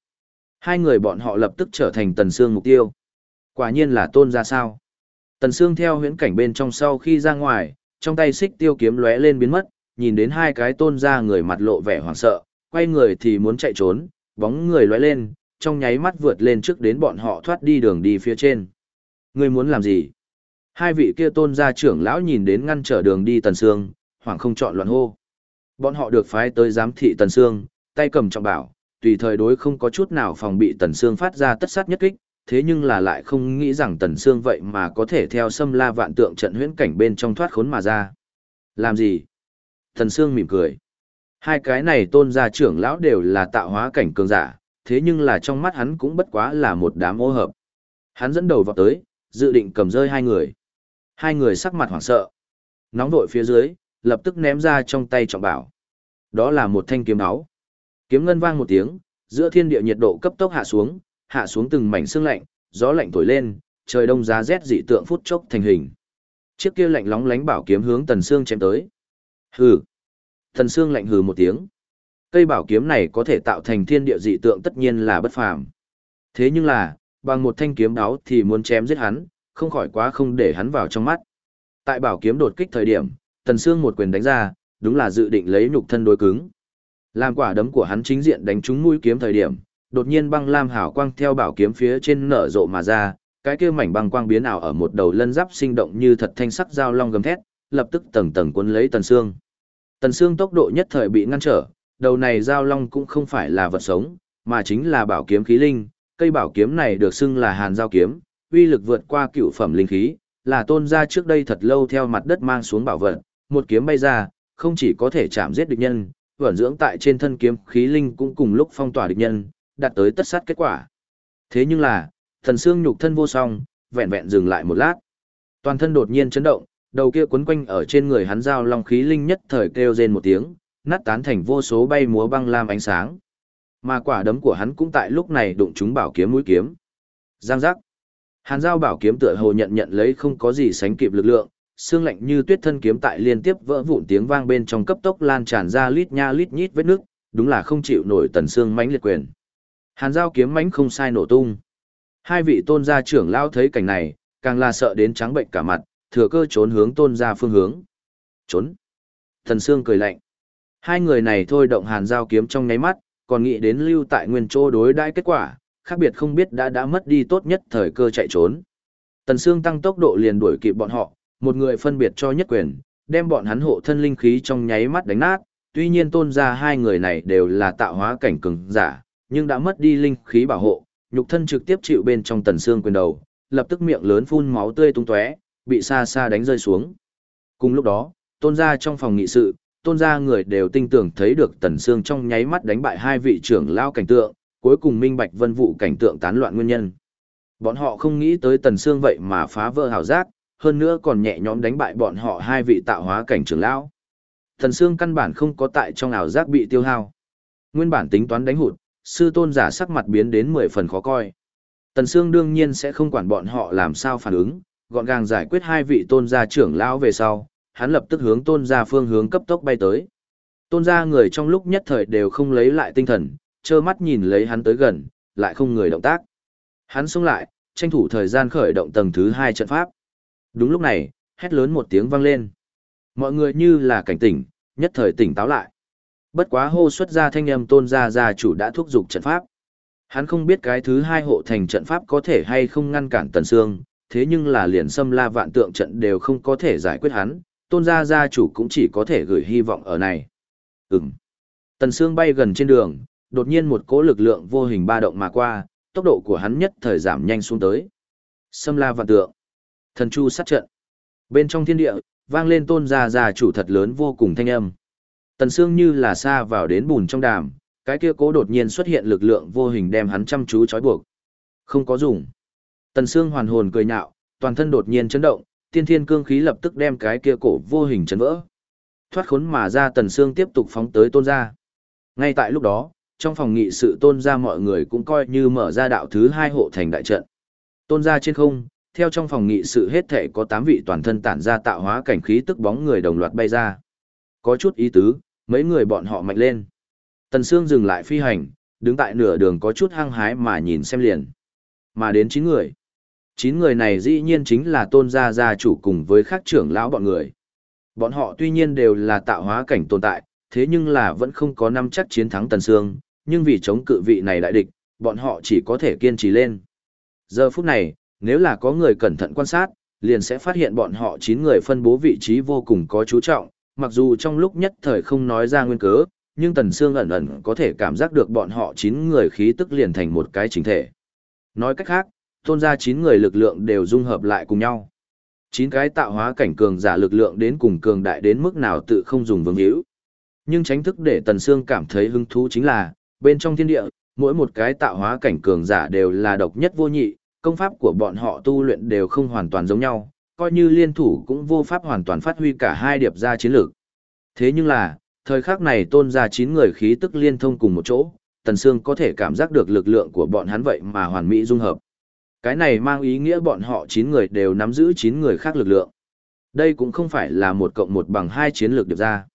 Hai người bọn họ lập tức trở thành tần xương mục tiêu. Quả nhiên là tôn gia sao. Tần xương theo huyễn cảnh bên trong sau khi ra ngoài, trong tay xích tiêu kiếm lóe lên biến mất, nhìn đến hai cái tôn gia người mặt lộ vẻ hoảng sợ, quay người thì muốn chạy trốn, bóng người lóe lên, trong nháy mắt vượt lên trước đến bọn họ thoát đi đường đi phía trên. Ngươi muốn làm gì? Hai vị kia tôn gia trưởng lão nhìn đến ngăn trở đường đi Tần Sương, hoảng không chọn loạn hô. Bọn họ được phái tới giám thị Tần Sương, tay cầm trọng bảo, tùy thời đối không có chút nào phòng bị Tần Sương phát ra tất sát nhất kích, thế nhưng là lại không nghĩ rằng Tần Sương vậy mà có thể theo xâm la vạn tượng trận huyễn cảnh bên trong thoát khốn mà ra. Làm gì? Tần Sương mỉm cười. Hai cái này tôn gia trưởng lão đều là tạo hóa cảnh cường giả, thế nhưng là trong mắt hắn cũng bất quá là một đám ô hợp. Hắn dẫn đầu vào tới, dự định cầm rơi hai người. Hai người sắc mặt hoảng sợ. Nóng vội phía dưới, lập tức ném ra trong tay trọng bảo. Đó là một thanh kiếm áo. Kiếm ngân vang một tiếng, giữa thiên địa nhiệt độ cấp tốc hạ xuống, hạ xuống từng mảnh sương lạnh, gió lạnh thổi lên, trời đông giá rét dị tượng phút chốc thành hình. Chiếc kia lạnh lóng lánh bảo kiếm hướng Tần Sương chém tới. Hừ. Tần Sương lạnh hừ một tiếng. Cây bảo kiếm này có thể tạo thành thiên địa dị tượng tất nhiên là bất phàm. Thế nhưng là, bằng một thanh kiếm đáo thì muốn chém giết hắn, không khỏi quá không để hắn vào trong mắt. Tại bảo kiếm đột kích thời điểm, Tần Sương một quyền đánh ra, đúng là dự định lấy nhục thân đối cứng. Làm quả đấm của hắn chính diện đánh trúng mũi kiếm thời điểm, đột nhiên băng lam hào quang theo bảo kiếm phía trên nở rộ mà ra, cái kia mảnh băng quang biến ảo ở một đầu lân giáp sinh động như thật thanh sắc dao long gầm thét, lập tức tầng tầng cuốn lấy Tần Sương. Tần Sương tốc độ nhất thời bị ngăn trở, đầu này giao long cũng không phải là vật sống, mà chính là bảo kiếm khí linh, cây bảo kiếm này được xưng là hàn giao kiếm, uy lực vượt qua cựu phẩm linh khí, là tôn gia trước đây thật lâu theo mặt đất mang xuống bảo vật, một kiếm bay ra, không chỉ có thể chạm giết địch nhân, vẩn dưỡng tại trên thân kiếm khí linh cũng cùng lúc phong tỏa địch nhân, đạt tới tất sát kết quả. Thế nhưng là, thần xương nhục thân vô song, vẹn vẹn dừng lại một lát. Toàn thân đột nhiên chấn động, đầu kia quấn quanh ở trên người hắn giao long khí linh nhất thời kêu rên một tiếng, nát tán thành vô số bay múa băng lam ánh sáng. Mà quả đấm của hắn cũng tại lúc này đụng trúng bảo kiếm mũi kiếm. Giang giác. Hàn giao bảo kiếm tựa hồ nhận nhận lấy không có gì sánh kịp lực lượng, xương lạnh như tuyết thân kiếm tại liên tiếp vỡ vụn tiếng vang bên trong cấp tốc lan tràn ra lít nha lít nhít vết nước, đúng là không chịu nổi tần xương mãnh liệt quyền. Hàn giao kiếm mãnh không sai nổ tung. Hai vị tôn gia trưởng lao thấy cảnh này, càng là sợ đến trắng bệnh cả mặt, thừa cơ trốn hướng tôn gia phương hướng. Trốn. Thần xương cười lạnh. Hai người này thôi động hàn giao kiếm trong nháy mắt, còn nghĩ đến lưu tại nguyên chỗ đối đãi kết quả, khác biệt không biết đã đã mất đi tốt nhất thời cơ chạy trốn. Tần Sương tăng tốc độ liền đuổi kịp bọn họ, một người phân biệt cho nhất quyền, đem bọn hắn hộ thân linh khí trong nháy mắt đánh nát, tuy nhiên tôn ra hai người này đều là tạo hóa cảnh cường giả, nhưng đã mất đi linh khí bảo hộ, nhục thân trực tiếp chịu bên trong Tần Sương quyền đầu, lập tức miệng lớn phun máu tươi tung tóe, bị xa xa đánh rơi xuống. Cùng lúc đó, tôn ra trong phòng nghị sự, tôn gia người đều tin tưởng thấy được Tần Sương trong nháy mắt đánh bại hai vị trưởng lao cảnh tượng, cuối cùng minh bạch vân vụ cảnh tượng tán loạn nguyên nhân. Bọn họ không nghĩ tới Tần Sương vậy mà phá vỡ hào giác, hơn nữa còn nhẹ nhõm đánh bại bọn họ hai vị tạo hóa cảnh trưởng lão. Tần Sương căn bản không có tại trong ảo giác bị tiêu hao. Nguyên bản tính toán đánh hụt, sư tôn giả sắc mặt biến đến mười phần khó coi. Tần Sương đương nhiên sẽ không quản bọn họ làm sao phản ứng, gọn gàng giải quyết hai vị tôn gia trưởng lão về sau, hắn lập tức hướng tôn gia phương hướng cấp tốc bay tới. Tôn gia người trong lúc nhất thời đều không lấy lại tinh thần, trơ mắt nhìn lấy hắn tới gần, lại không người động tác. Hắn xuống lại, tranh thủ thời gian khởi động tầng thứ hai trận pháp. Đúng lúc này, hét lớn một tiếng vang lên. Mọi người như là cảnh tỉnh, nhất thời tỉnh táo lại. Bất quá hô xuất ra thanh âm tôn gia gia chủ đã thúc giục trận pháp. Hắn không biết cái thứ hai hộ thành trận pháp có thể hay không ngăn cản tần xương, thế nhưng là liền xâm la vạn tượng trận đều không có thể giải quyết hắn, tôn gia gia chủ cũng chỉ có thể gửi hy vọng ở này. Ừm. Tần sương bay gần trên đường, đột nhiên một cỗ lực lượng vô hình ba động mà qua, tốc độ của hắn nhất thời giảm nhanh xuống tới. Xâm la vạn tượng. Thần chu sát trận. Bên trong thiên địa, vang lên tôn gia gia chủ thật lớn vô cùng thanh âm. Tần Sương như là xa vào đến bùn trong đàm, cái kia cố đột nhiên xuất hiện lực lượng vô hình đem hắn chăm chú trói buộc. Không có dùng. Tần Sương hoàn hồn cười nhạo, toàn thân đột nhiên chấn động, tiên thiên cương khí lập tức đem cái kia cổ vô hình chấn vỡ. Thoát khốn mà ra Tần Sương tiếp tục phóng tới tôn gia. Ngay tại lúc đó, trong phòng nghị sự tôn gia mọi người cũng coi như mở ra đạo thứ hai hộ thành đại trận. Tôn gia trên không, theo trong phòng nghị sự hết thể có 8 vị toàn thân tản ra tạo hóa cảnh khí tức bóng người đồng loạt bay ra. Có chút ý tứ, mấy người bọn họ mạnh lên. Tần Sương dừng lại phi hành, đứng tại nửa đường có chút hăng hái mà nhìn xem liền. Mà đến 9 người. 9 người này dĩ nhiên chính là tôn gia gia chủ cùng với các trưởng lão bọn người. Bọn họ tuy nhiên đều là tạo hóa cảnh tồn tại, thế nhưng là vẫn không có năm chắc chiến thắng Tần Sương, nhưng vì chống cự vị này đại địch, bọn họ chỉ có thể kiên trì lên. Giờ phút này, nếu là có người cẩn thận quan sát, liền sẽ phát hiện bọn họ 9 người phân bố vị trí vô cùng có chú trọng, mặc dù trong lúc nhất thời không nói ra nguyên cớ, nhưng Tần Sương ẩn ẩn có thể cảm giác được bọn họ 9 người khí tức liền thành một cái chính thể. Nói cách khác, tôn ra 9 người lực lượng đều dung hợp lại cùng nhau. 9 cái tạo hóa cảnh cường giả lực lượng đến cùng cường đại đến mức nào tự không dùng vương hữu. Nhưng tránh thức để Tần Sương cảm thấy hứng thú chính là, bên trong thiên địa, mỗi một cái tạo hóa cảnh cường giả đều là độc nhất vô nhị, công pháp của bọn họ tu luyện đều không hoàn toàn giống nhau, coi như liên thủ cũng vô pháp hoàn toàn phát huy cả hai điệp ra chiến lược. Thế nhưng là, thời khắc này tôn ra chín người khí tức liên thông cùng một chỗ, Tần Sương có thể cảm giác được lực lượng của bọn hắn vậy mà hoàn mỹ dung hợp. Cái này mang ý nghĩa bọn họ chín người đều nắm giữ chín người khác lực lượng. Đây cũng không phải là một cộng một bằng hai chiến lược điệp ra.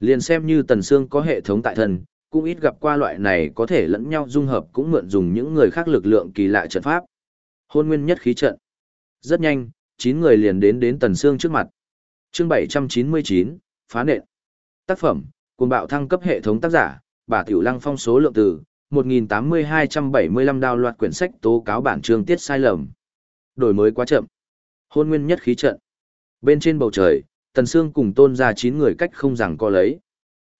Liền xem như Tần Sương có hệ thống tại thân, cũng ít gặp qua loại này có thể lẫn nhau dung hợp cũng mượn dùng những người khác lực lượng kỳ lạ trận pháp. Hôn nguyên nhất khí trận. Rất nhanh, 9 người liền đến đến Tần Sương trước mặt. Chương 799, phá nện. Tác phẩm, cuồng bạo thăng cấp hệ thống tác giả, bà Tiểu Lăng phong số lượng từ 1.8275 đào loạt quyển sách tố cáo bản chương tiết sai lầm. Đổi mới quá chậm. Hôn nguyên nhất khí trận. Bên trên bầu trời, Tần Sương cùng tôn ra 9 người cách không rằng co lấy.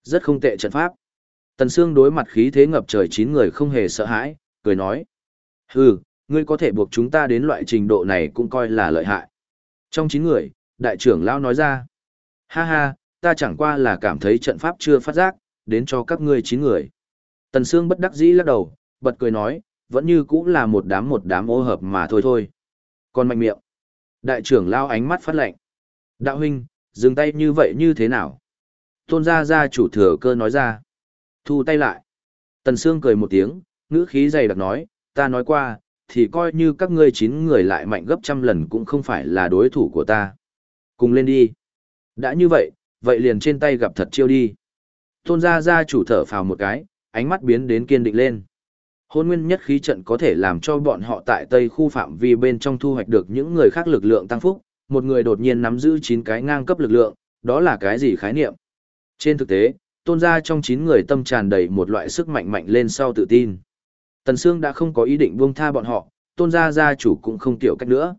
Rất không tệ trận pháp. Tần Sương đối mặt khí thế ngập trời 9 người không hề sợ hãi, cười nói. Hừ, ngươi có thể buộc chúng ta đến loại trình độ này cũng coi là lợi hại. Trong 9 người, đại trưởng lão nói ra. Ha ha, ta chẳng qua là cảm thấy trận pháp chưa phát giác, đến cho các ngươi 9 người. Tần Sương bất đắc dĩ lắc đầu, bật cười nói, vẫn như cũng là một đám một đám ô hợp mà thôi thôi. Còn mạnh miệng. Đại trưởng lao ánh mắt phát lạnh. Đạo huynh, dừng tay như vậy như thế nào? Tôn gia gia chủ thừa cơ nói ra. Thu tay lại. Tần Sương cười một tiếng, ngữ khí dày đặc nói, ta nói qua, thì coi như các ngươi chín người lại mạnh gấp trăm lần cũng không phải là đối thủ của ta. Cùng lên đi. Đã như vậy, vậy liền trên tay gặp thật chiêu đi. Tôn gia gia chủ thở phào một cái, ánh mắt biến đến kiên định lên. Hôn nguyên nhất khí trận có thể làm cho bọn họ tại tây khu phạm vi bên trong thu hoạch được những người khác lực lượng tăng phúc, một người đột nhiên nắm giữ 9 cái ngang cấp lực lượng, đó là cái gì khái niệm? Trên thực tế, tôn gia trong 9 người tâm tràn đầy một loại sức mạnh mạnh lên sau tự tin. Tần Sương đã không có ý định buông tha bọn họ, tôn gia gia chủ cũng không tiểu cách nữa.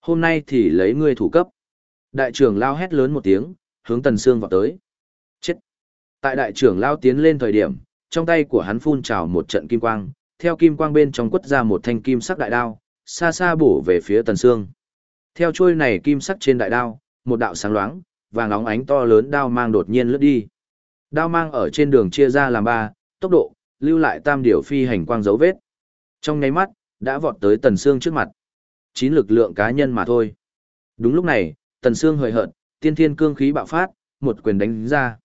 Hôm nay thì lấy ngươi thủ cấp. Đại trưởng lao hét lớn một tiếng, hướng Tần Sương vào tới. Chết! Tại đại trưởng lao tiến lên thời điểm, trong tay của hắn phun trào một trận kim quang, theo kim quang bên trong quất ra một thanh kim sắc đại đao, xa xa bổ về phía Tần Sương. Theo chuôi này kim sắc trên đại đao, một đạo sáng loáng, vàng óng ánh to lớn đao mang đột nhiên lướt đi. Đao mang ở trên đường chia ra làm ba, tốc độ, lưu lại tam điều phi hành quang dấu vết. Trong nháy mắt, đã vọt tới Tần Sương trước mặt. Chín lực lượng cá nhân mà thôi. Đúng lúc này, Tần Sương hời hợt, tiên thiên cương khí bạo phát, một quyền đánh ra.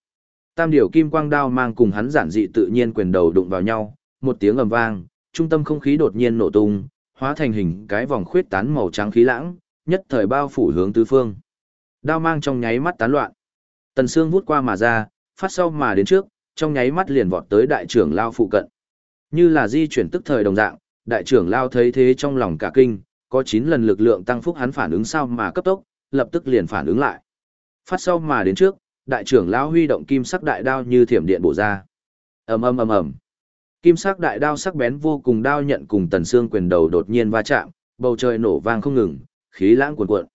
Tam điều kim quang đao mang cùng hắn giản dị tự nhiên quyền đầu đụng vào nhau, một tiếng ầm vang, trung tâm không khí đột nhiên nổ tung, hóa thành hình cái vòng khuyết tán màu trắng khí lãng, nhất thời bao phủ hướng tứ phương. Đao mang trong nháy mắt tán loạn. Tần Sương vút qua mà ra, phát sau mà đến trước, trong nháy mắt liền vọt tới đại trưởng lao phụ cận. Như là di chuyển tức thời đồng dạng, đại trưởng lao thấy thế trong lòng cả kinh, có 9 lần lực lượng tăng phúc hắn phản ứng sao mà cấp tốc, lập tức liền phản ứng lại. Phát sau mà đến trước, đại trưởng lão huy động kim sắc đại đao như thiểm điện bổ ra. Ầm ầm ầm ầm. Kim sắc đại đao sắc bén vô cùng đao nhận cùng tần xương quyền đầu đột nhiên va chạm, bầu trời nổ vang không ngừng, khí lãng cuồn cuộn.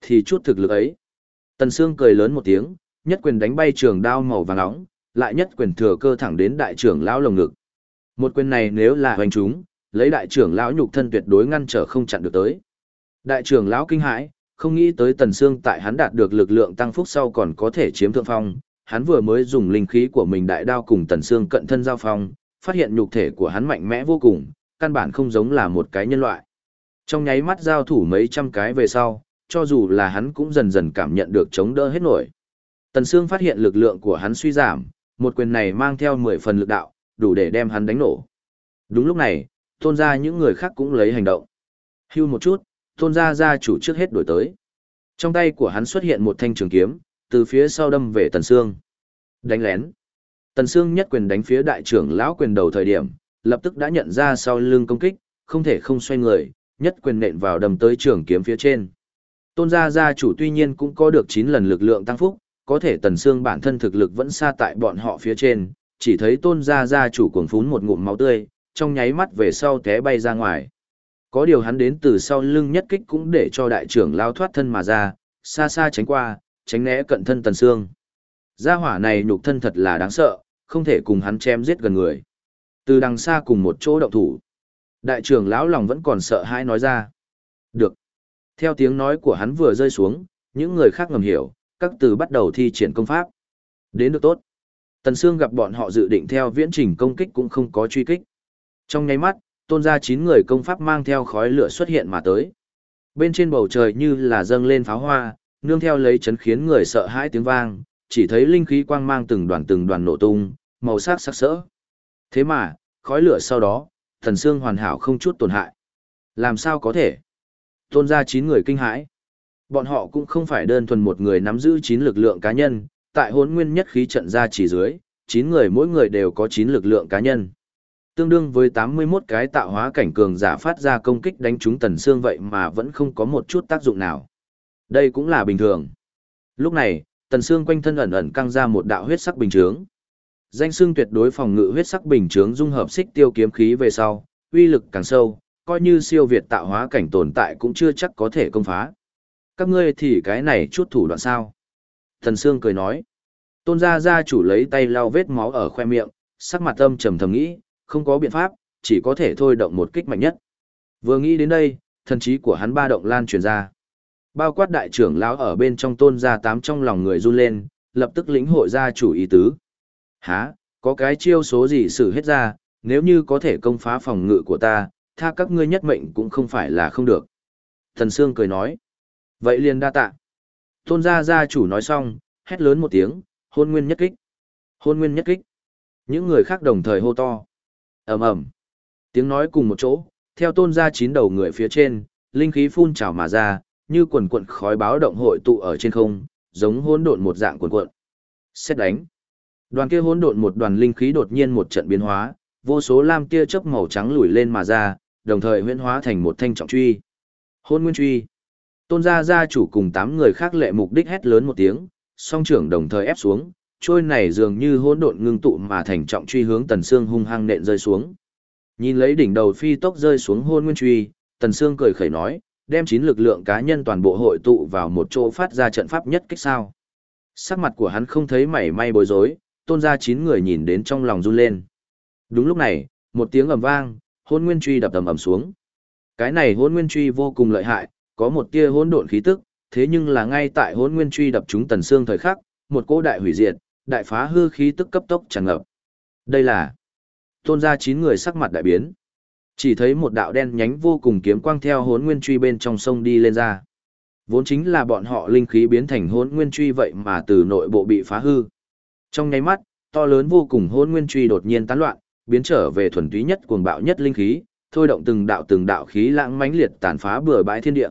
Thì chút thực lực ấy. Tần xương cười lớn một tiếng, nhất quyền đánh bay trường đao màu vàng nóng, lại nhất quyền thừa cơ thẳng đến đại trưởng lão lồng ngực. Một quyền này nếu là hoành chúng, lấy đại trưởng lão nhục thân tuyệt đối ngăn trở không chặn được tới. Đại trưởng lão kinh hãi, không nghĩ tới Tần Sương tại hắn đạt được lực lượng tăng phúc sau còn có thể chiếm thượng phong, hắn vừa mới dùng linh khí của mình đại đao cùng Tần Sương cận thân giao phong, phát hiện nhục thể của hắn mạnh mẽ vô cùng, căn bản không giống là một cái nhân loại. Trong nháy mắt giao thủ mấy trăm cái về sau, cho dù là hắn cũng dần dần cảm nhận được chống đỡ hết nổi. Tần Sương phát hiện lực lượng của hắn suy giảm, một quyền này mang theo 10 phần lực đạo, đủ để đem hắn đánh nổ. Đúng lúc này, tôn gia những người khác cũng lấy hành động. Hưu một chút, tôn gia gia chủ trước hết đổi tới. Trong tay của hắn xuất hiện một thanh trường kiếm, từ phía sau đâm về Tần Sương. Đánh lén. Tần Sương nhất quyền đánh phía đại trưởng lão quyền đầu thời điểm, lập tức đã nhận ra sau lưng công kích, không thể không xoay người, nhất quyền nện vào đâm tới trường kiếm phía trên. Tôn gia gia chủ tuy nhiên cũng có được 9 lần lực lượng tăng phúc, có thể Tần Sương bản thân thực lực vẫn xa tại bọn họ phía trên, chỉ thấy tôn gia gia chủ cuồng phún một ngụm máu tươi, trong nháy mắt về sau té bay ra ngoài. Có điều hắn đến từ sau lưng nhất kích cũng để cho đại trưởng lao thoát thân mà ra, xa xa tránh qua, tránh né cận thân tần xương. Gia hỏa này nhục thân thật là đáng sợ, không thể cùng hắn chém giết gần người. Từ đằng xa cùng một chỗ động thủ. Đại trưởng lão lòng vẫn còn sợ hãi nói ra. Được. Theo tiếng nói của hắn vừa rơi xuống, những người khác ngầm hiểu, các từ bắt đầu thi triển công pháp. Đến được tốt. Tần Sương gặp bọn họ dự định theo viễn trình công kích cũng không có truy kích. Trong nháy mắt, tôn ra chín người công pháp mang theo khói lửa xuất hiện mà tới. Bên trên bầu trời như là dâng lên pháo hoa, nương theo lấy chấn khiến người sợ hãi tiếng vang, chỉ thấy linh khí quang mang từng đoàn từng đoàn nổ tung, màu sắc sắc sỡ. Thế mà, khói lửa sau đó, thần xương hoàn hảo không chút tổn hại. Làm sao có thể? Tôn ra chín người kinh hãi. Bọn họ cũng không phải đơn thuần một người nắm giữ chín lực lượng cá nhân, tại hốn nguyên nhất khí trận ra chỉ dưới, chín người mỗi người đều có chín lực lượng cá nhân tương đương với 81 cái tạo hóa cảnh cường giả phát ra công kích đánh trúng tần xương vậy mà vẫn không có một chút tác dụng nào. Đây cũng là bình thường. Lúc này, tần xương quanh thân ẩn ẩn căng ra một đạo huyết sắc bình trướng. Danh xương tuyệt đối phòng ngự huyết sắc bình trướng dung hợp xích tiêu kiếm khí về sau, uy lực càng sâu, coi như siêu việt tạo hóa cảnh tồn tại cũng chưa chắc có thể công phá. Các ngươi thì cái này chút thủ đoạn sao? Tần xương cười nói. Tôn gia gia chủ lấy tay lau vết máu ở khoe miệng, sắc mặt âm trầm thầm nghĩ, không có biện pháp, chỉ có thể thôi động một kích mạnh nhất. Vừa nghĩ đến đây, thần trí của hắn ba động lan truyền ra. Bao quát đại trưởng lão ở bên trong tôn gia tám trong lòng người run lên, lập tức lĩnh hội ra chủ ý tứ. Hả, có cái chiêu số gì xử hết ra, nếu như có thể công phá phòng ngự của ta, tha các ngươi nhất mệnh cũng không phải là không được. Thần Sương cười nói. Vậy liền đa tạ. Tôn gia gia chủ nói xong, hét lớn một tiếng, hôn nguyên nhất kích. Hôn nguyên nhất kích. Những người khác đồng thời hô to ầm ầm. Tiếng nói cùng một chỗ, theo tôn ra chín đầu người phía trên, linh khí phun trào mà ra, như quần quận khói báo động hội tụ ở trên không, giống hỗn độn một dạng quần quận. Xét đánh. Đoàn kia hỗn độn một đoàn linh khí đột nhiên một trận biến hóa, vô số lam tia chớp màu trắng lùi lên mà ra, đồng thời huyễn hóa thành một thanh trọng truy. Hôn nguyên truy. Tôn gia gia chủ cùng tám người khác lệ mục đích hét lớn một tiếng, song trưởng đồng thời ép xuống trôi này dường như hỗn độn ngưng tụ mà thành trọng truy hướng Tần Sương hung hăng nện rơi xuống. Nhìn lấy đỉnh đầu phi tốc rơi xuống hôn nguyên truy, Tần Sương cười khẩy nói, đem chín lực lượng cá nhân toàn bộ hội tụ vào một chỗ phát ra trận pháp nhất kích sao. Sắc mặt của hắn không thấy mảy may bối rối, tôn ra chín người nhìn đến trong lòng run lên. Đúng lúc này, một tiếng ầm vang, hôn nguyên truy đập tầm ầm xuống. Cái này hôn nguyên truy vô cùng lợi hại, có một tia hỗn độn khí tức, thế nhưng là ngay tại hôn nguyên truy đập chúng tần xương thời khắc, một cỗ đại hủy diệt, đại phá hư khí tức cấp tốc tràn ngập. Đây là tôn gia chín người sắc mặt đại biến. Chỉ thấy một đạo đen nhánh vô cùng kiếm quang theo hốn nguyên truy bên trong sông đi lên ra. Vốn chính là bọn họ linh khí biến thành hỗn nguyên truy vậy mà từ nội bộ bị phá hư. Trong nháy mắt, to lớn vô cùng hỗn nguyên truy đột nhiên tán loạn, biến trở về thuần túy nhất cuồng bạo nhất linh khí, thôi động từng đạo từng đạo khí lãng mãnh liệt tàn phá bừa bãi thiên địa.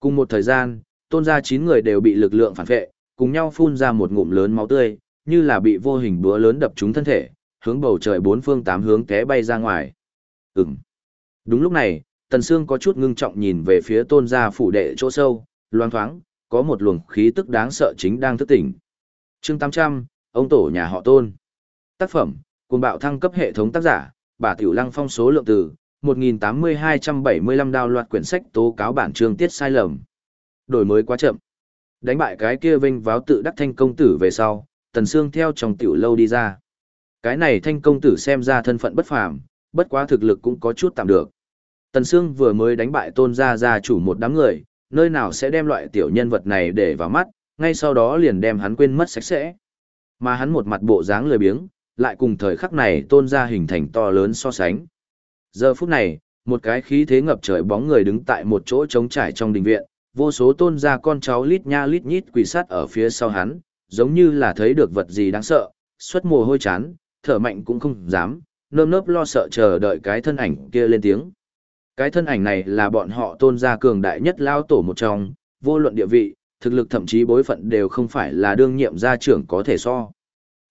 Cùng một thời gian, tôn gia chín người đều bị lực lượng phản vệ, cùng nhau phun ra một ngụm lớn máu tươi, như là bị vô hình búa lớn đập trúng thân thể, hướng bầu trời bốn phương tám hướng té bay ra ngoài. Ừm. Đúng lúc này, Tần Sương có chút ngưng trọng nhìn về phía tôn gia phủ đệ chỗ sâu, loang thoáng, có một luồng khí tức đáng sợ chính đang thức tỉnh. Chương 800, ông tổ nhà họ tôn. Tác phẩm, cùng bạo thăng cấp hệ thống tác giả, bà Tiểu Lăng phong số lượng từ, 1.8275 đào loạt quyển sách tố cáo bản chương tiết sai lầm. Đổi mới quá chậm. Đánh bại cái kia vinh váo tự đắc thanh công tử về sau, Tần Sương theo trong tiểu lâu đi ra. Cái này thanh công tử xem ra thân phận bất phàm, bất quá thực lực cũng có chút tạm được. Tần Sương vừa mới đánh bại tôn gia gia chủ một đám người, nơi nào sẽ đem loại tiểu nhân vật này để vào mắt, ngay sau đó liền đem hắn quên mất sạch sẽ. Mà hắn một mặt bộ dáng lười biếng, lại cùng thời khắc này tôn gia hình thành to lớn so sánh. Giờ phút này, một cái khí thế ngập trời bóng người đứng tại một chỗ trống trải trong đình viện, vô số tôn gia con cháu lít nha lít nhít quỳ sát ở phía sau hắn, giống như là thấy được vật gì đáng sợ, xuất mồ hôi chán, thở mạnh cũng không dám, nơm nớp lo sợ chờ đợi cái thân ảnh kia lên tiếng. Cái thân ảnh này là bọn họ tôn gia cường đại nhất lao tổ một trong, vô luận địa vị, thực lực thậm chí bối phận đều không phải là đương nhiệm gia trưởng có thể so.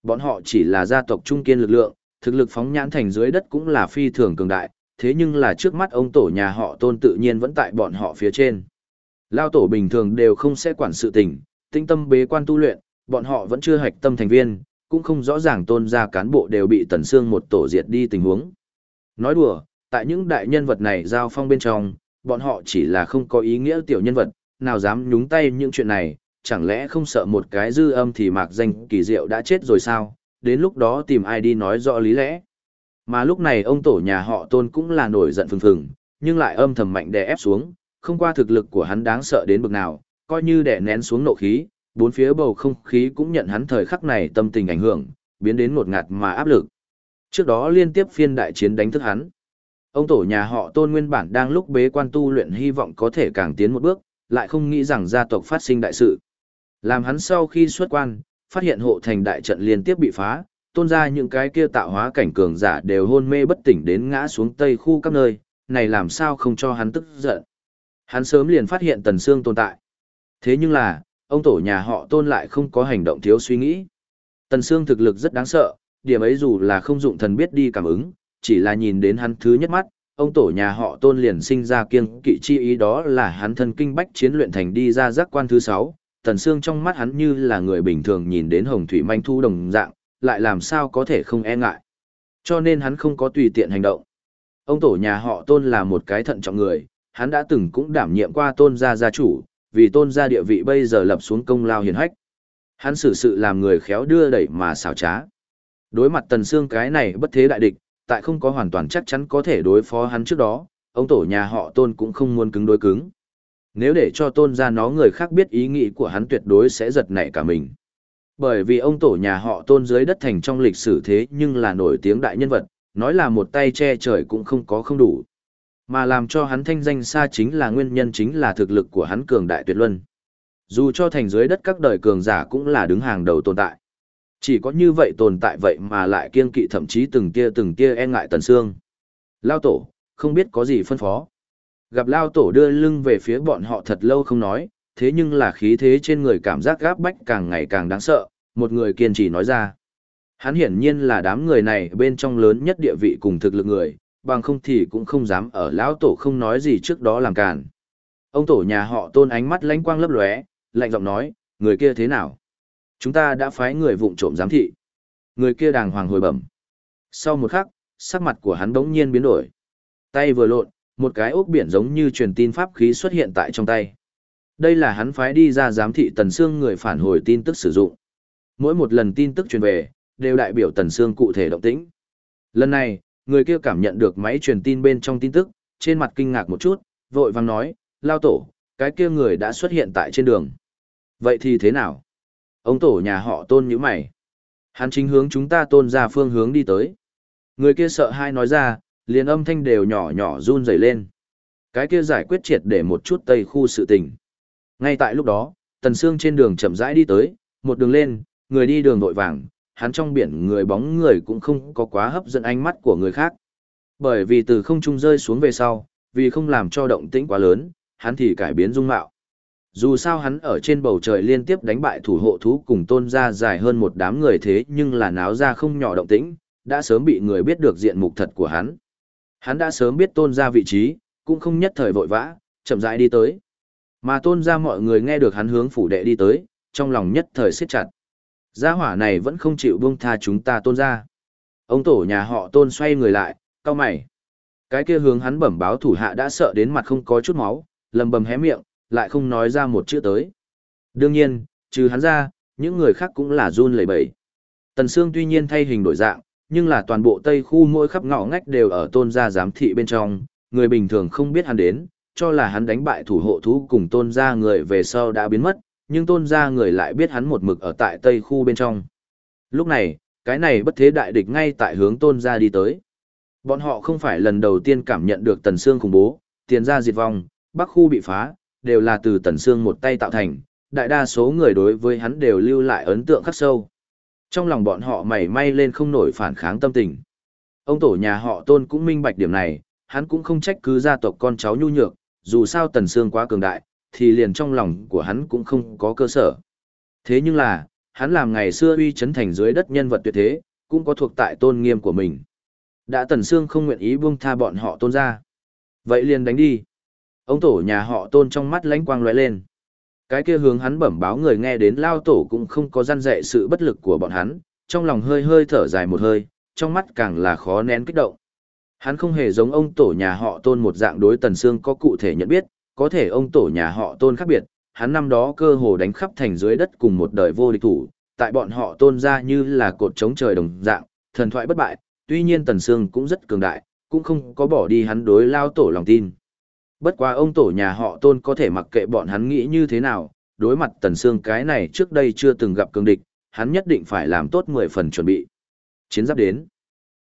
Bọn họ chỉ là gia tộc trung kiên lực lượng, thực lực phóng nhãn thành dưới đất cũng là phi thường cường đại, thế nhưng là trước mắt ông tổ nhà họ tôn tự nhiên vẫn tại bọn họ phía trên. Lao tổ bình thường đều không sẽ quản sự tình, tinh tâm bế quan tu luyện, bọn họ vẫn chưa hạch tâm thành viên, cũng không rõ ràng tôn gia cán bộ đều bị tần xương một tổ diệt đi tình huống. Nói đùa, tại những đại nhân vật này giao phong bên trong, bọn họ chỉ là không có ý nghĩa tiểu nhân vật, nào dám nhúng tay những chuyện này, chẳng lẽ không sợ một cái dư âm thì mạc danh kỳ diệu đã chết rồi sao, đến lúc đó tìm ai đi nói rõ lý lẽ. Mà lúc này ông tổ nhà họ tôn cũng là nổi giận phừng phừng, nhưng lại âm thầm mạnh đè ép xuống, không qua thực lực của hắn đáng sợ đến bực nào, coi như đè nén xuống nộ khí, bốn phía bầu không khí cũng nhận hắn thời khắc này tâm tình ảnh hưởng, biến đến ngột ngạt mà áp lực. Trước đó liên tiếp phiên đại chiến đánh thức hắn. Ông tổ nhà họ tôn nguyên bản đang lúc bế quan tu luyện hy vọng có thể càng tiến một bước, lại không nghĩ rằng gia tộc phát sinh đại sự. Làm hắn sau khi xuất quan, phát hiện hộ thành đại trận liên tiếp bị phá, tôn ra những cái kia tạo hóa cảnh cường giả đều hôn mê bất tỉnh đến ngã xuống tây khu các nơi, này làm sao không cho hắn tức giận. Hắn sớm liền phát hiện Tần Sương tồn tại. Thế nhưng là, ông tổ nhà họ tôn lại không có hành động thiếu suy nghĩ. Tần Sương thực lực rất đáng sợ, điểm ấy dù là không dụng thần biết đi cảm ứng, chỉ là nhìn đến hắn thứ nhất mắt, ông tổ nhà họ tôn liền sinh ra kiêng kỵ chi ý đó là hắn thân kinh bách chiến luyện thành đi ra giác quan thứ sáu. Tần xương trong mắt hắn như là người bình thường nhìn đến hồng thủy manh thu đồng dạng lại làm sao có thể không e ngại. Cho nên hắn không có tùy tiện hành động. Ông tổ nhà họ tôn là một cái thận trọng người hắn đã từng cũng đảm nhiệm qua tôn gia gia chủ vì tôn gia địa vị bây giờ lập xuống công lao hiển hách hắn xử sự làm người khéo đưa đẩy mà xảo trá đối mặt tần xương cái này bất thế đại địch tại không có hoàn toàn chắc chắn có thể đối phó hắn trước đó, ông tổ nhà họ tôn cũng không muốn cứng đối cứng. Nếu để cho tôn gia nó người khác biết ý nghĩ của hắn tuyệt đối sẽ giật nảy cả mình. Bởi vì ông tổ nhà họ tôn dưới đất thành trong lịch sử thế nhưng là nổi tiếng đại nhân vật, nói là một tay che trời cũng không có không đủ. Mà làm cho hắn thanh danh xa chính là nguyên nhân chính là thực lực của hắn cường đại tuyệt luân. Dù cho thành dưới đất các đời cường giả cũng là đứng hàng đầu tồn tại. Chỉ có như vậy tồn tại vậy mà lại kiên kỵ thậm chí từng tia từng tia e ngại tần xương. Lao tổ, không biết có gì phân phó. Gặp Lao tổ đưa lưng về phía bọn họ thật lâu không nói, thế nhưng là khí thế trên người cảm giác gáp bách càng ngày càng đáng sợ, một người kiên trì nói ra. Hắn hiển nhiên là đám người này bên trong lớn nhất địa vị cùng thực lực người, bằng không thì cũng không dám ở lão tổ không nói gì trước đó làm cản. Ông tổ nhà họ tôn ánh mắt lánh quang lấp lóe, lạnh giọng nói, người kia thế nào? Chúng ta đã phái người vụng trộm giám thị. Người kia đàng hoàng hồi bẩm. Sau một khắc, sắc mặt của hắn đống nhiên biến đổi. Tay vừa lộn, một cái ốc biển giống như truyền tin pháp khí xuất hiện tại trong tay. Đây là hắn phái đi ra giám thị Tần Sương người phản hồi tin tức sử dụng. Mỗi một lần tin tức truyền về, đều đại biểu Tần Sương cụ thể động tĩnh. Lần này, người kia cảm nhận được máy truyền tin bên trong tin tức, trên mặt kinh ngạc một chút, vội vàng nói, lao tổ, cái kia người đã xuất hiện tại trên đường. Vậy thì thế nào? Ông tổ nhà họ tôn như mày. Hắn chính hướng chúng ta tôn ra phương hướng đi tới. Người kia sợ hai nói ra, liền âm thanh đều nhỏ nhỏ run rẩy lên. Cái kia giải quyết triệt để một chút tây khu sự tình. Ngay tại lúc đó, Tần Sương trên đường chậm rãi đi tới, một đường lên, người đi đường vội vàng, hắn trong biển người bóng người cũng không có quá hấp dẫn ánh mắt của người khác. Bởi vì từ không trung rơi xuống về sau, vì không làm cho động tĩnh quá lớn, hắn thì cải biến dung mạo. Dù sao hắn ở trên bầu trời liên tiếp đánh bại thủ hộ thú cùng tôn ra dài hơn một đám người thế nhưng là náo ra không nhỏ động tĩnh, đã sớm bị người biết được diện mục thật của hắn. Hắn đã sớm biết tôn ra vị trí, cũng không nhất thời vội vã, chậm rãi đi tới. Mà tôn ra mọi người nghe được hắn hướng phủ đệ đi tới, trong lòng nhất thời siết chặt. Gia hỏa này vẫn không chịu buông tha chúng ta tôn ra. Ông tổ nhà họ tôn xoay người lại, cao mày. Cái kia hướng hắn bẩm báo thủ hạ đã sợ đến mặt không có chút máu, lầm bầm hé miệng, lại không nói ra một chữ tới. Đương nhiên, trừ hắn ra, những người khác cũng là run lẩy bẩy. Tần Sương tuy nhiên thay hình đổi dạng, nhưng là toàn bộ Tây khu mỗi khắp ngõ ngách đều ở tôn gia giám thị bên trong, người bình thường không biết hắn đến, cho là hắn đánh bại thủ hộ thú cùng tôn gia người về sau đã biến mất, nhưng tôn gia người lại biết hắn một mực ở tại Tây khu bên trong. Lúc này, cái này bất thế đại địch ngay tại hướng tôn gia đi tới. Bọn họ không phải lần đầu tiên cảm nhận được tần xương khủng bố, tiền gia diệt vong, bắc khu bị phá, đều là từ tần xương một tay tạo thành, đại đa số người đối với hắn đều lưu lại ấn tượng khắc sâu. Trong lòng bọn họ mảy may lên không nổi phản kháng tâm tình. Ông tổ nhà họ tôn cũng minh bạch điểm này, hắn cũng không trách cứ gia tộc con cháu nhu nhược, dù sao tần xương quá cường đại, thì liền trong lòng của hắn cũng không có cơ sở. Thế nhưng là, hắn làm ngày xưa uy chấn thành dưới đất nhân vật tuyệt thế, cũng có thuộc tại tôn nghiêm của mình. Đã Tần Sương không nguyện ý buông tha bọn họ tôn ra. Vậy liền đánh đi. Ông tổ nhà họ tôn trong mắt lánh quang lóe lên. Cái kia hướng hắn bẩm báo người nghe đến lao tổ cũng không có gian dạy sự bất lực của bọn hắn, trong lòng hơi hơi thở dài một hơi, trong mắt càng là khó nén kích động. Hắn không hề giống ông tổ nhà họ tôn một dạng đối Tần Sương có cụ thể nhận biết, có thể ông tổ nhà họ tôn khác biệt, hắn năm đó cơ hồ đánh khắp thành dưới đất cùng một đời vô địch thủ, tại bọn họ tôn ra như là cột chống trời đồng dạng, thần thoại bất bại, tuy nhiên Tần Sương cũng rất cường đại, cũng không có bỏ đi hắn đối lao tổ lòng tin. Bất quá ông tổ nhà họ tôn có thể mặc kệ bọn hắn nghĩ như thế nào, đối mặt Tần Sương cái này trước đây chưa từng gặp cường địch, hắn nhất định phải làm tốt 10 phần chuẩn bị. Chiến giáp đến.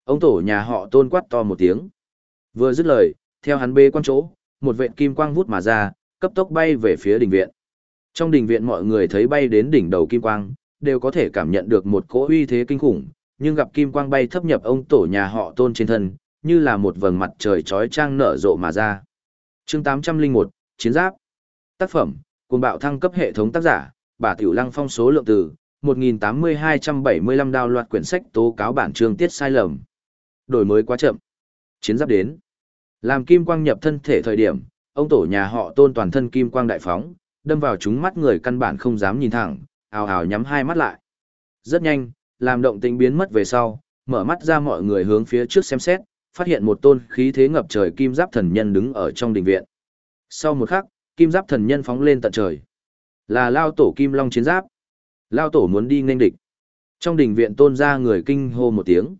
Ông tổ nhà họ tôn quát to một tiếng. Vừa dứt lời, theo hắn bê quan chỗ, một vệt kim quang vút mà ra, cấp tốc bay về phía đình viện. Trong đình viện mọi người thấy bay đến đỉnh đầu kim quang, đều có thể cảm nhận được một cỗ uy thế kinh khủng, nhưng gặp kim quang bay thấp nhập ông tổ nhà họ tôn trên thân, như là một vầng mặt trời trói trang nở rộ mà ra. chương 801, Chiến giáp. Tác phẩm, cùng bạo thăng cấp hệ thống tác giả, bà Tiểu Lăng phong số lượng từ, 1.8275 đào loạt quyển sách tố cáo bản chương tiết sai lầm. Đổi mới quá chậm. Chiến giáp đến. Làm kim quang nhập thân thể thời điểm, ông tổ nhà họ tôn toàn thân kim quang đại phóng, đâm vào chúng mắt người căn bản không dám nhìn thẳng, ào ào nhắm hai mắt lại. Rất nhanh, làm động tĩnh biến mất về sau, mở mắt ra mọi người hướng phía trước xem xét, phát hiện một tôn khí thế ngập trời kim giáp thần nhân đứng ở trong đình viện. Sau một khắc, kim giáp thần nhân phóng lên tận trời. Là lao tổ kim long chiến giáp. Lao tổ muốn đi nghênh địch. Trong đình viện tôn ra người kinh hô một tiếng.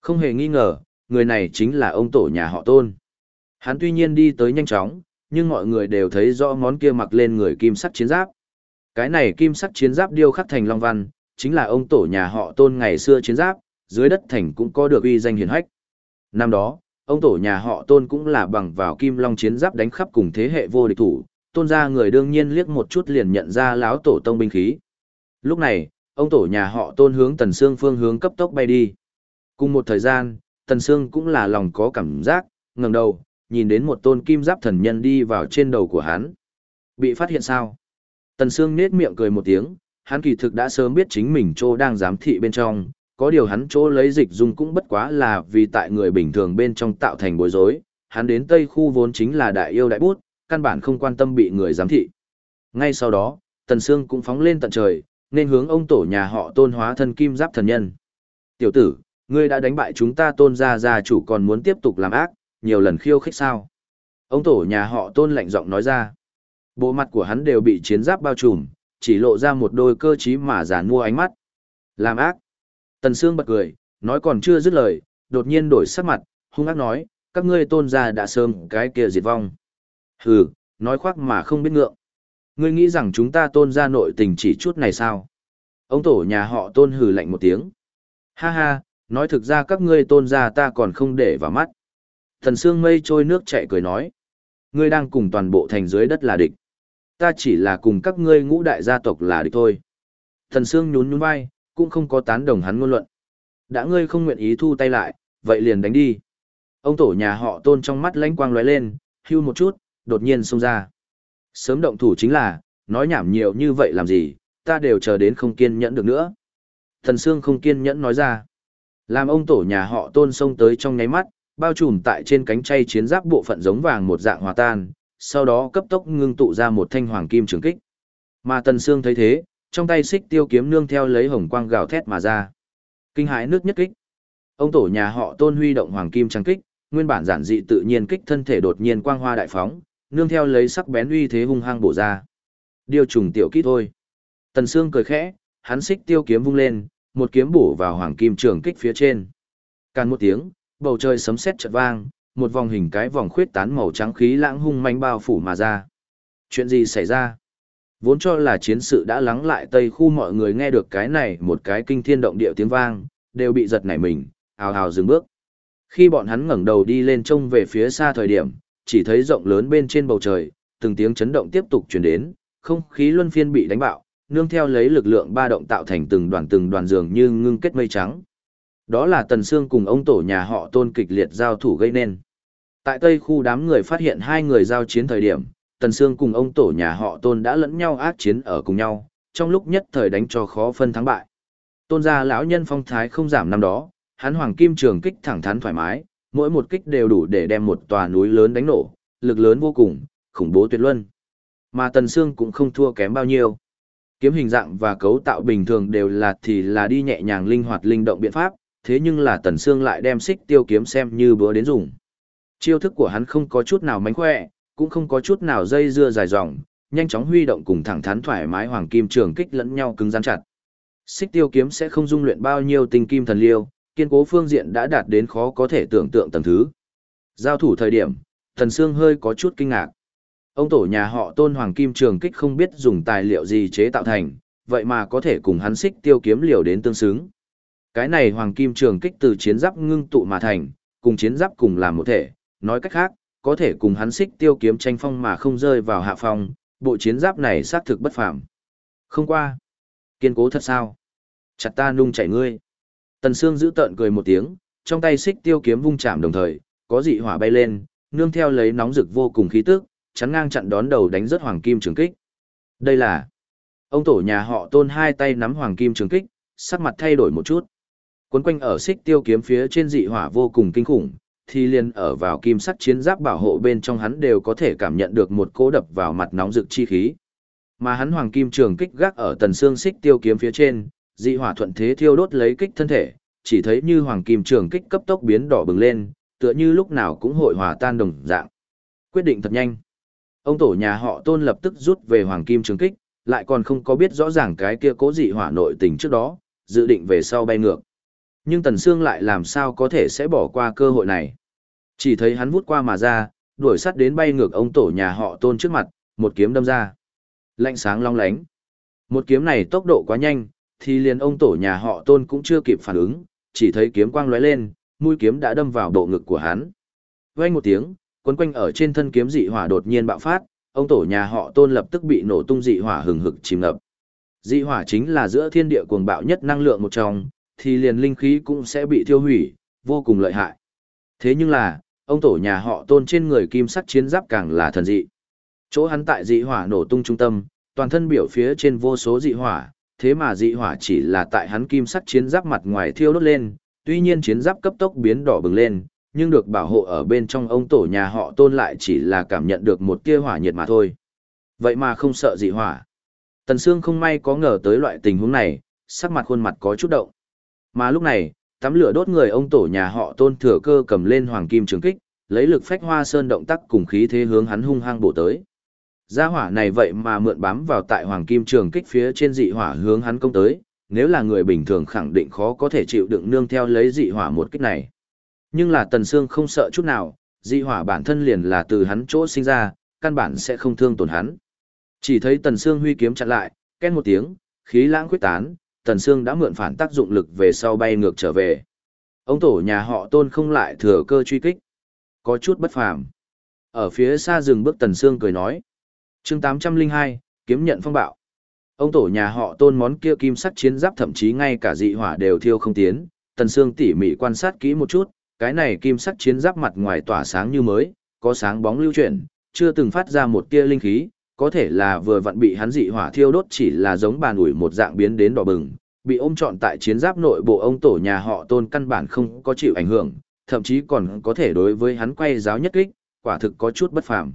Không hề nghi ngờ, người này chính là ông tổ nhà họ tôn. Hắn tuy nhiên đi tới nhanh chóng, nhưng mọi người đều thấy rõ món kia mặc lên người kim sắc chiến giáp. Cái này kim sắc chiến giáp điêu khắc thành long văn, chính là ông tổ nhà họ tôn ngày xưa chiến giáp, dưới đất thành cũng có được uy danh hiển hách. Năm đó, ông tổ nhà họ tôn cũng là bằng vào kim long chiến giáp đánh khắp cùng thế hệ vô địch thủ, tôn gia người đương nhiên liếc một chút liền nhận ra láo tổ tông binh khí. Lúc này, ông tổ nhà họ tôn hướng tần xương phương hướng cấp tốc bay đi. Cùng một thời gian, tần xương cũng là lòng có cảm giác, ngẩng đầu, nhìn đến một tôn kim giáp thần nhân đi vào trên đầu của hắn. Bị phát hiện sao? Tần Sương nết miệng cười một tiếng, hắn kỳ thực đã sớm biết chính mình chỗ đang giám thị bên trong, có điều hắn chỗ lấy dịch dung cũng bất quá là vì tại người bình thường bên trong tạo thành bối rối, hắn đến Tây khu vốn chính là đại yêu đại bút, căn bản không quan tâm bị người giám thị. Ngay sau đó, Tần Sương cũng phóng lên tận trời, nên hướng ông tổ nhà họ tôn hóa thân kim giáp thần nhân. Tiểu tử, ngươi đã đánh bại chúng ta tôn gia gia chủ còn muốn tiếp tục làm ác, nhiều lần khiêu khích sao. Ông tổ nhà họ tôn lạnh giọng nói ra. Bộ mặt của hắn đều bị chiến giáp bao trùm, chỉ lộ ra một đôi cơ trí mà giàn mua ánh mắt. Làm ác. Tần Sương bật cười, nói còn chưa dứt lời, đột nhiên đổi sắc mặt, hung ác nói, các ngươi tôn gia đã sớm cái kia diệt vong. Hừ, nói khoác mà không biết ngượng. Ngươi nghĩ rằng chúng ta tôn gia nội tình chỉ chút này sao? Ông tổ nhà họ tôn hừ lạnh một tiếng. Ha ha, nói thực ra các ngươi tôn gia ta còn không để vào mắt. Thần Sương mây trôi nước chạy cười nói. Ngươi đang cùng toàn bộ thành dưới đất là địch. Ta chỉ là cùng các ngươi ngũ đại gia tộc là địch thôi. Thần Sương nhún nhún vai, cũng không có tán đồng hắn ngôn luận. Đã ngươi không nguyện ý thu tay lại, vậy liền đánh đi. Ông tổ nhà họ tôn trong mắt lánh quang lóe lên, hưu một chút, đột nhiên xông ra. Sớm động thủ chính là, nói nhảm nhiều như vậy làm gì, ta đều chờ đến không kiên nhẫn được nữa. Thần Sương không kiên nhẫn nói ra. Làm ông tổ nhà họ tôn xông tới trong nháy mắt, bao trùm tại trên cánh chay chiến giáp bộ phận giống vàng một dạng hòa tan, sau đó cấp tốc ngưng tụ ra một thanh hoàng kim trường kích. Mà Tần Sương thấy thế, trong tay xích tiêu kiếm nương theo lấy hồng quang gào thét mà ra. Kinh hãi nước nhất kích. Ông tổ nhà họ Tôn huy động hoàng kim trang kích, nguyên bản giản dị tự nhiên kích thân thể đột nhiên quang hoa đại phóng, nương theo lấy sắc bén uy thế hung hăng bổ ra. Điều trùng tiểu kỹ thôi. Tần Sương cười khẽ, hắn xích tiêu kiếm vung lên, một kiếm bổ vào hoàng kim trường kích phía trên. Càn một tiếng, bầu trời sấm sét chợt vang, một vòng hình cái vòng khuyết tán màu trắng khí lãng hung manh bao phủ mà ra. Chuyện gì xảy ra? Vốn cho là chiến sự đã lắng lại tây khu mọi người nghe được cái này một cái kinh thiên động địa tiếng vang, đều bị giật nảy mình, ào ào dừng bước. Khi bọn hắn ngẩng đầu đi lên trông về phía xa thời điểm, chỉ thấy rộng lớn bên trên bầu trời, từng tiếng chấn động tiếp tục truyền đến, không khí luân phiên bị đánh bạo, nương theo lấy lực lượng ba động tạo thành từng đoàn từng đoàn dường như ngưng kết mây trắng. Đó là Tần Sương cùng ông tổ nhà họ Tôn kịch liệt giao thủ gây nên. Tại Tây khu đám người phát hiện hai người giao chiến thời điểm, Tần Sương cùng ông tổ nhà họ Tôn đã lẫn nhau ác chiến ở cùng nhau, trong lúc nhất thời đánh cho khó phân thắng bại. Tôn gia lão nhân phong thái không giảm năm đó, hắn hoàng kim trường kích thẳng thắn thoải mái, mỗi một kích đều đủ để đem một tòa núi lớn đánh nổ, lực lớn vô cùng, khủng bố tuyệt luân. Mà Tần Sương cũng không thua kém bao nhiêu. Kiếm hình dạng và cấu tạo bình thường đều là thì là đi nhẹ nhàng linh hoạt linh động biện pháp, thế nhưng là Tần Sương lại đem xích tiêu kiếm xem như bữa đến dùng. Chiêu thức của hắn không có chút nào mánh khỏe, cũng không có chút nào dây dưa dài dòng, nhanh chóng huy động cùng thẳng thắn thoải mái hoàng kim trường kích lẫn nhau cứng rắn chặt. Xích tiêu kiếm sẽ không dung luyện bao nhiêu tinh kim thần liêu, kiên cố phương diện đã đạt đến khó có thể tưởng tượng tầng thứ. Giao thủ thời điểm, tần Sương hơi có chút kinh ngạc. Ông tổ nhà họ Tôn Hoàng Kim Trường Kích không biết dùng tài liệu gì chế tạo thành, vậy mà có thể cùng hắn xích tiêu kiếm liều đến tương xứng. Cái này Hoàng Kim Trường Kích từ chiến giáp ngưng tụ mà thành, cùng chiến giáp cùng làm một thể, nói cách khác, có thể cùng hắn xích tiêu kiếm tranh phong mà không rơi vào hạ phong, bộ chiến giáp này xác thực bất phàm. Không qua. Kiên cố thật sao? Chặt ta nung chảy ngươi. Tần Sương giữ tợn cười một tiếng, trong tay xích tiêu kiếm vung chạm đồng thời, có dị hỏa bay lên, nương theo lấy nóng rực vô cùng khí tức, chắn ngang chặn đón đầu đánh rất hoàng kim trường kích. Đây là ông tổ nhà họ Tôn hai tay nắm hoàng kim trường kích, sắc mặt thay đổi một chút. Quấn quanh ở xích tiêu kiếm phía trên dị hỏa vô cùng kinh khủng, thì liền ở vào kim sắt chiến giáp bảo hộ bên trong hắn đều có thể cảm nhận được một cỗ đập vào mặt nóng rực chi khí. Mà hắn hoàng kim trường kích gác ở tần xương xích tiêu kiếm phía trên, dị hỏa thuận thế thiêu đốt lấy kích thân thể, chỉ thấy như hoàng kim trường kích cấp tốc biến đỏ bừng lên, tựa như lúc nào cũng hội hòa tan đồng dạng. Quyết định thật nhanh. Ông tổ nhà họ Tôn lập tức rút về hoàng kim trường kích, lại còn không có biết rõ ràng cái kia cố dị hỏa nội tình trước đó, dự định về sau bay ngược. Nhưng Tần Sương lại làm sao có thể sẽ bỏ qua cơ hội này. Chỉ thấy hắn vút qua mà ra, đuổi sắt đến bay ngược ông tổ nhà họ tôn trước mặt, một kiếm đâm ra. Lạnh sáng long lánh. Một kiếm này tốc độ quá nhanh, thì liền ông tổ nhà họ tôn cũng chưa kịp phản ứng, chỉ thấy kiếm quang lóe lên, mũi kiếm đã đâm vào bộ ngực của hắn. Vang một tiếng, quấn quanh ở trên thân kiếm dị hỏa đột nhiên bạo phát, ông tổ nhà họ tôn lập tức bị nổ tung dị hỏa hừng hực chìm ngập. Dị hỏa chính là giữa thiên địa cuồng bạo nhất năng lượng một trong, thì liền linh khí cũng sẽ bị thiêu hủy, vô cùng lợi hại. Thế nhưng là, ông tổ nhà họ tôn trên người kim sắt chiến giáp càng là thần dị. Chỗ hắn tại dị hỏa nổ tung trung tâm, toàn thân biểu phía trên vô số dị hỏa, thế mà dị hỏa chỉ là tại hắn kim sắt chiến giáp mặt ngoài thiêu đốt lên, tuy nhiên chiến giáp cấp tốc biến đỏ bừng lên, nhưng được bảo hộ ở bên trong ông tổ nhà họ tôn lại chỉ là cảm nhận được một tia hỏa nhiệt mà thôi. Vậy mà không sợ dị hỏa. Tần Sương không may có ngờ tới loại tình huống này, sắc mặt khuôn mặt có chút động. Mà lúc này, tắm lửa đốt người ông tổ nhà họ tôn thừa cơ cầm lên hoàng kim trường kích, lấy lực phách hoa sơn động tác cùng khí thế hướng hắn hung hăng bổ tới. Gia hỏa này vậy mà mượn bám vào tại hoàng kim trường kích phía trên dị hỏa hướng hắn công tới, nếu là người bình thường khẳng định khó có thể chịu đựng nương theo lấy dị hỏa một kích này. Nhưng là Tần Sương không sợ chút nào, dị hỏa bản thân liền là từ hắn chỗ sinh ra, căn bản sẽ không thương tổn hắn. Chỉ thấy Tần Sương huy kiếm chặn lại, ken một tiếng, khí lãng quyết tán, Tần Sương đã mượn phản tác dụng lực về sau bay ngược trở về. Ông tổ nhà họ Tôn không lại thừa cơ truy kích. Có chút bất phàm. Ở phía xa rừng bước Tần Sương cười nói. chương 802, kiếm nhận phong bạo. Ông tổ nhà họ tôn món kia kim sắt chiến giáp thậm chí ngay cả dị hỏa đều thiêu không tiến, Tần Sương tỉ mỉ quan sát kỹ một chút, cái này kim sắt chiến giáp mặt ngoài tỏa sáng như mới, có sáng bóng lưu chuyển, chưa từng phát ra một tia linh khí, có thể là vừa vặn bị hắn dị hỏa thiêu đốt chỉ là giống bàn ủi một dạng biến đến đỏ bừng, bị ôm trọn tại chiến giáp nội bộ ông tổ nhà họ tôn căn bản không có chịu ảnh hưởng, thậm chí còn có thể đối với hắn quay giáo nhất kích, quả thực có chút bất phàm.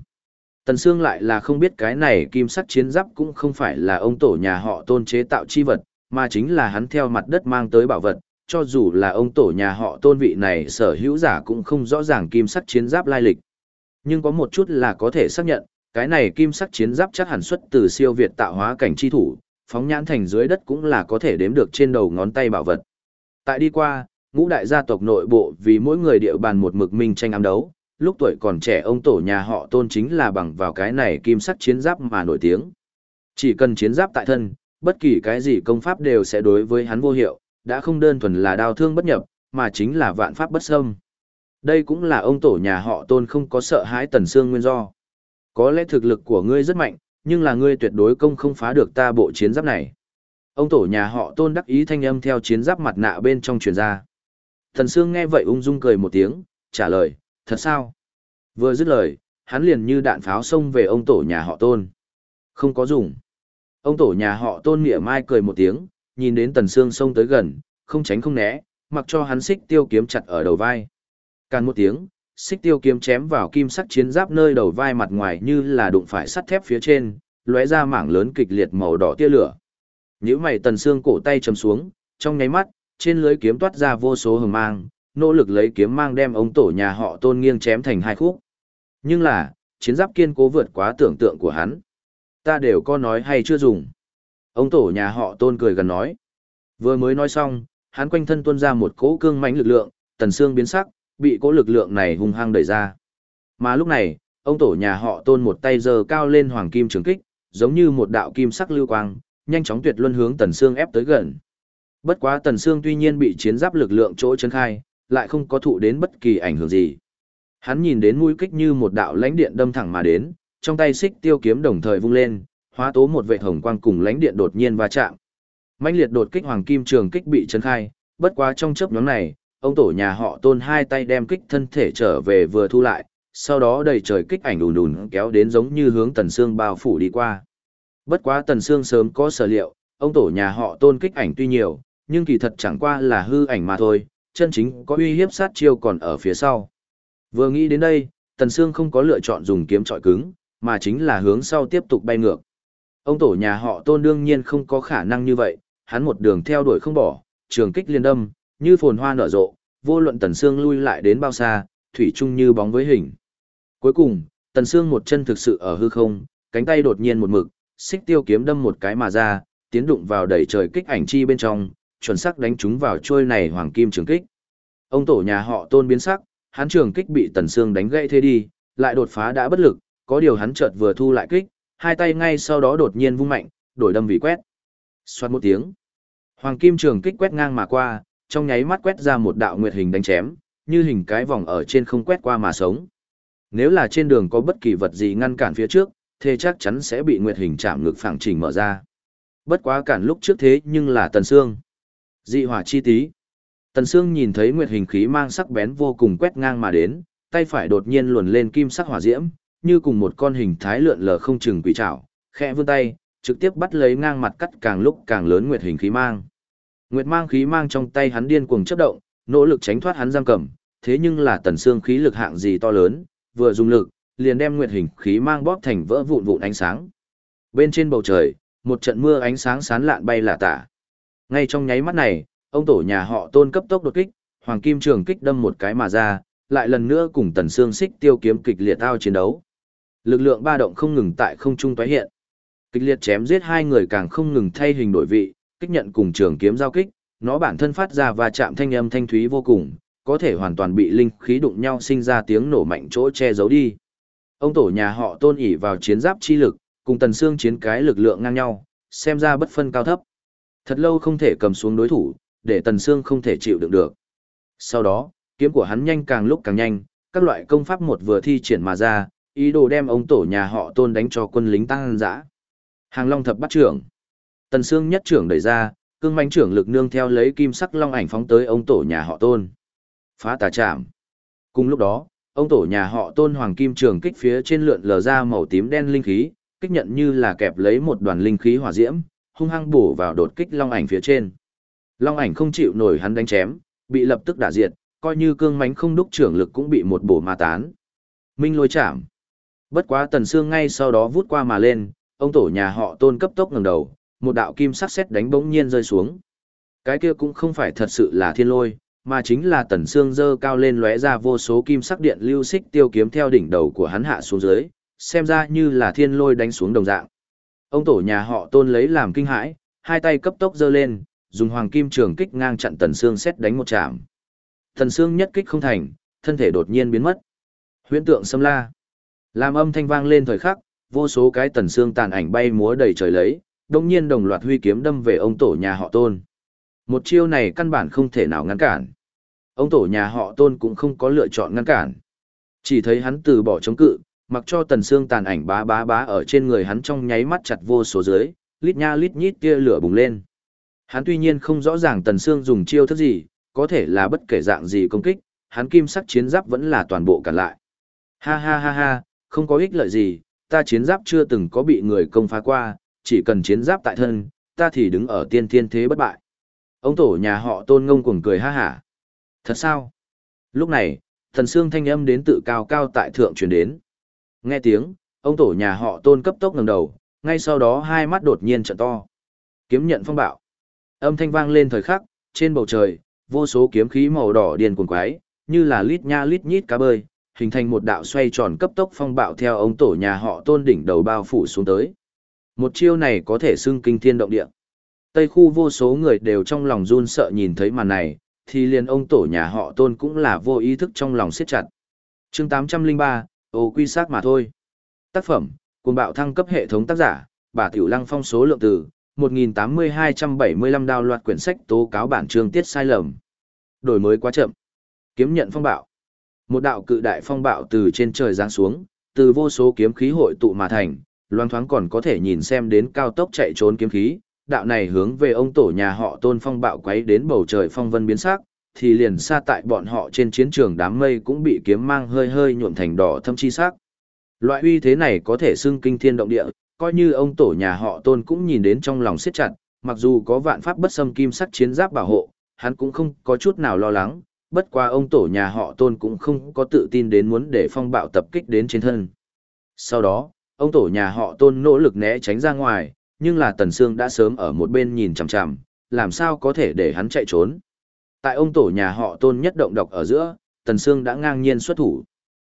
Tần Sương lại là không biết cái này kim sắt chiến giáp cũng không phải là ông tổ nhà họ tôn chế tạo chi vật, mà chính là hắn theo mặt đất mang tới bảo vật, cho dù là ông tổ nhà họ tôn vị này sở hữu giả cũng không rõ ràng kim sắt chiến giáp lai lịch. Nhưng có một chút là có thể xác nhận, cái này kim sắc chiến giáp chắc hẳn xuất từ siêu việt tạo hóa cảnh chi thủ, phóng nhãn thành dưới đất cũng là có thể đếm được trên đầu ngón tay bảo vật. Tại đi qua, ngũ đại gia tộc nội bộ vì mỗi người địa bàn một mực minh tranh ám đấu, lúc tuổi còn trẻ ông tổ nhà họ tôn chính là bằng vào cái này kim sắc chiến giáp mà nổi tiếng. Chỉ cần chiến giáp tại thân, bất kỳ cái gì công pháp đều sẽ đối với hắn vô hiệu, đã không đơn thuần là đao thương bất nhập, mà chính là vạn pháp bất xâm. Đây cũng là ông tổ nhà họ tôn không có sợ hãi tần xương nguyên do. Có lẽ thực lực của ngươi rất mạnh, nhưng là ngươi tuyệt đối công không phá được ta bộ chiến giáp này. Ông tổ nhà họ tôn đắc ý thanh âm theo chiến giáp mặt nạ bên trong truyền ra. thần xương nghe vậy ung dung cười một tiếng, trả lời, thật sao? Vừa dứt lời, hắn liền như đạn pháo xông về ông tổ nhà họ tôn. Không có dùng. Ông tổ nhà họ tôn mỉa mai cười một tiếng, nhìn đến tần xương xông tới gần, không tránh không né, mặc cho hắn xích tiêu kiếm chặt ở đầu vai. Càn một tiếng, xích tiêu kiếm chém vào kim sắc chiến giáp nơi đầu vai mặt ngoài như là đụng phải sắt thép phía trên, lóe ra mảng lớn kịch liệt màu đỏ tia lửa. Nhíu mày tần xương cổ tay chầm xuống, trong nháy mắt, trên lưới kiếm toát ra vô số hừng mang, nỗ lực lấy kiếm mang đem ông tổ nhà họ tôn nghiêng chém thành hai khúc. Nhưng là, chiến giáp kiên cố vượt quá tưởng tượng của hắn. Ta đều có nói hay chưa dùng. Ông tổ nhà họ tôn cười gần nói. Vừa mới nói xong, hắn quanh thân tuôn ra một cỗ cương mãnh lực lượng, tần xương biến sắc, bị cỗ lực lượng này hung hăng đẩy ra. Mà lúc này, ông tổ nhà họ tôn một tay giơ cao lên hoàng kim trường kích, giống như một đạo kim sắc lưu quang, nhanh chóng tuyệt luân hướng tần xương ép tới gần. Bất quá tần xương tuy nhiên bị chiến giáp lực lượng chỗ chấn khai, lại không có thụ đến bất kỳ ảnh hưởng gì. Hắn nhìn đến mũi kích như một đạo lãnh điện đâm thẳng mà đến, trong tay xích tiêu kiếm đồng thời vung lên, hóa tố một vệ hồng quang cùng lãnh điện đột nhiên va chạm. Mãnh liệt đột kích hoàng kim trường kích bị chấn khai, bất quá trong chớp nhoáng này, ông tổ nhà họ Tôn hai tay đem kích thân thể trở về vừa thu lại, sau đó đầy trời kích ảnh ùn ùn kéo đến giống như hướng Tần Sương bao phủ đi qua. Bất quá Tần Sương sớm có sở liệu, ông tổ nhà họ Tôn kích ảnh tuy nhiều, nhưng kỳ thật chẳng qua là hư ảnh mà thôi, chân chính có uy hiếp sát chiêu còn ở phía sau. Vừa nghĩ đến đây, Tần Sương không có lựa chọn dùng kiếm trọi cứng, mà chính là hướng sau tiếp tục bay ngược. Ông tổ nhà họ tôn đương nhiên không có khả năng như vậy, hắn một đường theo đuổi không bỏ, trường kích liên đâm, như phồn hoa nở rộ, vô luận Tần Sương lui lại đến bao xa, thủy chung như bóng với hình. Cuối cùng, Tần Sương một chân thực sự ở hư không, cánh tay đột nhiên một mực, xích tiêu kiếm đâm một cái mà ra, tiến đụng vào đầy trời kích ảnh chi bên trong, chuẩn xác đánh trúng vào trôi này hoàng kim trường kích. Ông tổ nhà họ tôn biến sắc, hắn trường kích bị Tần Sương đánh gãy thế đi, lại đột phá đã bất lực, có điều hắn chợt vừa thu lại kích, hai tay ngay sau đó đột nhiên vung mạnh, đổi đâm vì quét. Xoát một tiếng. Hoàng kim trường kích quét ngang mà qua, trong nháy mắt quét ra một đạo nguyệt hình đánh chém, như hình cái vòng ở trên không quét qua mà sống. Nếu là trên đường có bất kỳ vật gì ngăn cản phía trước, thế chắc chắn sẽ bị nguyệt hình chạm ngực phẳng chỉnh mở ra. Bất quá cản lúc trước thế nhưng là Tần Sương. Dị hỏa chi tí. Tần Sương nhìn thấy nguyệt hình khí mang sắc bén vô cùng quét ngang mà đến, tay phải đột nhiên luồn lên kim sắc hỏa diễm, như cùng một con hình thái lượn lờ không chừng quỷ trảo, khẽ vươn tay, trực tiếp bắt lấy ngang mặt cắt càng lúc càng lớn nguyệt hình khí mang. Nguyệt mang khí mang trong tay hắn điên cuồng chớp động, nỗ lực tránh thoát hắn giam cầm, thế nhưng là tần xương khí lực hạng gì to lớn, vừa dùng lực, liền đem nguyệt hình khí mang bóp thành vỡ vụn vụn ánh sáng. Bên trên bầu trời, một trận mưa ánh sáng sán lạn bay lả tả. Ngay trong nháy mắt này, ông tổ nhà họ Tôn cấp tốc đột kích, hoàng kim trường kích đâm một cái mà ra, lại lần nữa cùng tần xương xích tiêu kiếm kịch liệt ao chiến đấu. Lực lượng ba động không ngừng tại không trung tái hiện. Kịch liệt chém giết hai người càng không ngừng thay hình đổi vị, kích nhận cùng trường kiếm giao kích, nó bản thân phát ra và chạm thanh âm thanh thúy vô cùng, có thể hoàn toàn bị linh khí đụng nhau sinh ra tiếng nổ mạnh chỗ che giấu đi. Ông tổ nhà họ tôn ỉ vào chiến giáp chi lực, cùng tần xương chiến cái lực lượng ngang nhau, xem ra bất phân cao thấp. Thật lâu không thể cầm xuống đối thủ, để tần xương không thể chịu đựng được. Sau đó, kiếm của hắn nhanh càng lúc càng nhanh, các loại công pháp một vừa thi triển mà ra, ý đồ đem ông tổ nhà họ tôn đánh cho quân lính tăng dã. Hàng Long thập bắt trưởng. Tần Sương nhất trưởng đẩy ra, cương mãnh trưởng lực nương theo lấy kim sắc long ảnh phóng tới ông tổ nhà họ tôn. Phá tà chạm. Cùng lúc đó, ông tổ nhà họ tôn hoàng kim trường kích phía trên lượn lờ ra màu tím đen linh khí, kích nhận như là kẹp lấy một đoàn linh khí hỏa diễm, hung hăng bổ vào đột kích long ảnh phía trên. Long ảnh không chịu nổi hắn đánh chém, bị lập tức đả diệt, coi như cương mãnh không đúc trưởng lực cũng bị một bổ ma tán. Minh lôi chạm. Bất quá tần xương ngay sau đó vút qua mà lên, ông tổ nhà họ tôn cấp tốc ngẩng đầu, một đạo kim sắc xét đánh bỗng nhiên rơi xuống. Cái kia cũng không phải thật sự là thiên lôi, mà chính là tần xương dơ cao lên lóe ra vô số kim sắc điện lưu xích tiêu kiếm theo đỉnh đầu của hắn hạ xuống dưới, xem ra như là thiên lôi đánh xuống đồng dạng. Ông tổ nhà họ tôn lấy làm kinh hãi, hai tay cấp tốc dơ lên, dùng hoàng kim trường kích ngang chặn tần xương xét đánh một chạm. Tần xương nhất kích không thành, thân thể đột nhiên biến mất. Huyễn tượng xâm la. Làm âm thanh vang lên thời khắc, vô số cái tần xương tàn ảnh bay múa đầy trời lấy, đồng nhiên đồng loạt huy kiếm đâm về ông tổ nhà họ tôn. Một chiêu này căn bản không thể nào ngăn cản. Ông tổ nhà họ tôn cũng không có lựa chọn ngăn cản. Chỉ thấy hắn từ bỏ chống cự, mặc cho tần xương tàn ảnh bá bá bá ở trên người hắn trong nháy mắt chặt vô số dưới, lít nha lít nhít tia lửa bùng lên. Hắn tuy nhiên không rõ ràng tần xương dùng chiêu thức gì, có thể là bất kể dạng gì công kích, hắn kim sắc chiến giáp vẫn là toàn bộ cản lại. Ha ha ha ha, không có ích lợi gì, ta chiến giáp chưa từng có bị người công phá qua, chỉ cần chiến giáp tại thân, ta thì đứng ở tiên thiên thế bất bại. Ông tổ nhà họ tôn ngông cuồng cười ha hả. Thật sao? Lúc này, thần xương thanh âm đến tự cao cao tại thượng truyền đến. Nghe tiếng, ông tổ nhà họ tôn cấp tốc ngẩng đầu, ngay sau đó hai mắt đột nhiên trợ to. Kiếm nhận phong bạo. Âm thanh vang lên thời khắc, trên bầu trời, vô số kiếm khí màu đỏ điên cuồng quái, như là lít nha lít nhít cá bơi, hình thành một đạo xoay tròn cấp tốc phong bạo theo ông tổ nhà họ tôn đỉnh đầu bao phủ xuống tới. Một chiêu này có thể xưng kinh thiên động địa. Tây khu vô số người đều trong lòng run sợ nhìn thấy màn này, thì liền ông tổ nhà họ tôn cũng là vô ý thức trong lòng siết chặt. chương 803, ô quy sát mà thôi. Tác phẩm, cùng bạo thăng cấp hệ thống tác giả, bà Tiểu Lăng phong số lượng từ, 1.8275 đào loạt quyển sách tố cáo bản chương tiết sai lầm. Đổi mới quá chậm. Kiếm nhận phong bạo. Một đạo cự đại phong bạo từ trên trời giáng xuống, từ vô số kiếm khí hội tụ mà thành, loang thoáng còn có thể nhìn xem đến cao tốc chạy trốn kiếm khí, đạo này hướng về ông tổ nhà họ tôn phong bạo quấy đến bầu trời phong vân biến sắc, thì liền xa tại bọn họ trên chiến trường đám mây cũng bị kiếm mang hơi hơi nhuộm thành đỏ thâm chi sắc. Loại uy thế này có thể xưng kinh thiên động địa, coi như ông tổ nhà họ tôn cũng nhìn đến trong lòng siết chặt, mặc dù có vạn pháp bất xâm kim sắc chiến giáp bảo hộ, hắn cũng không có chút nào lo lắng, bất qua ông tổ nhà họ tôn cũng không có tự tin đến muốn để phong bạo tập kích đến trên thân. Sau đó, ông tổ nhà họ tôn nỗ lực né tránh ra ngoài, nhưng là Tần Sương đã sớm ở một bên nhìn chằm chằm, làm sao có thể để hắn chạy trốn. Tại ông tổ nhà họ tôn nhất động độc ở giữa, Tần Sương đã ngang nhiên xuất thủ.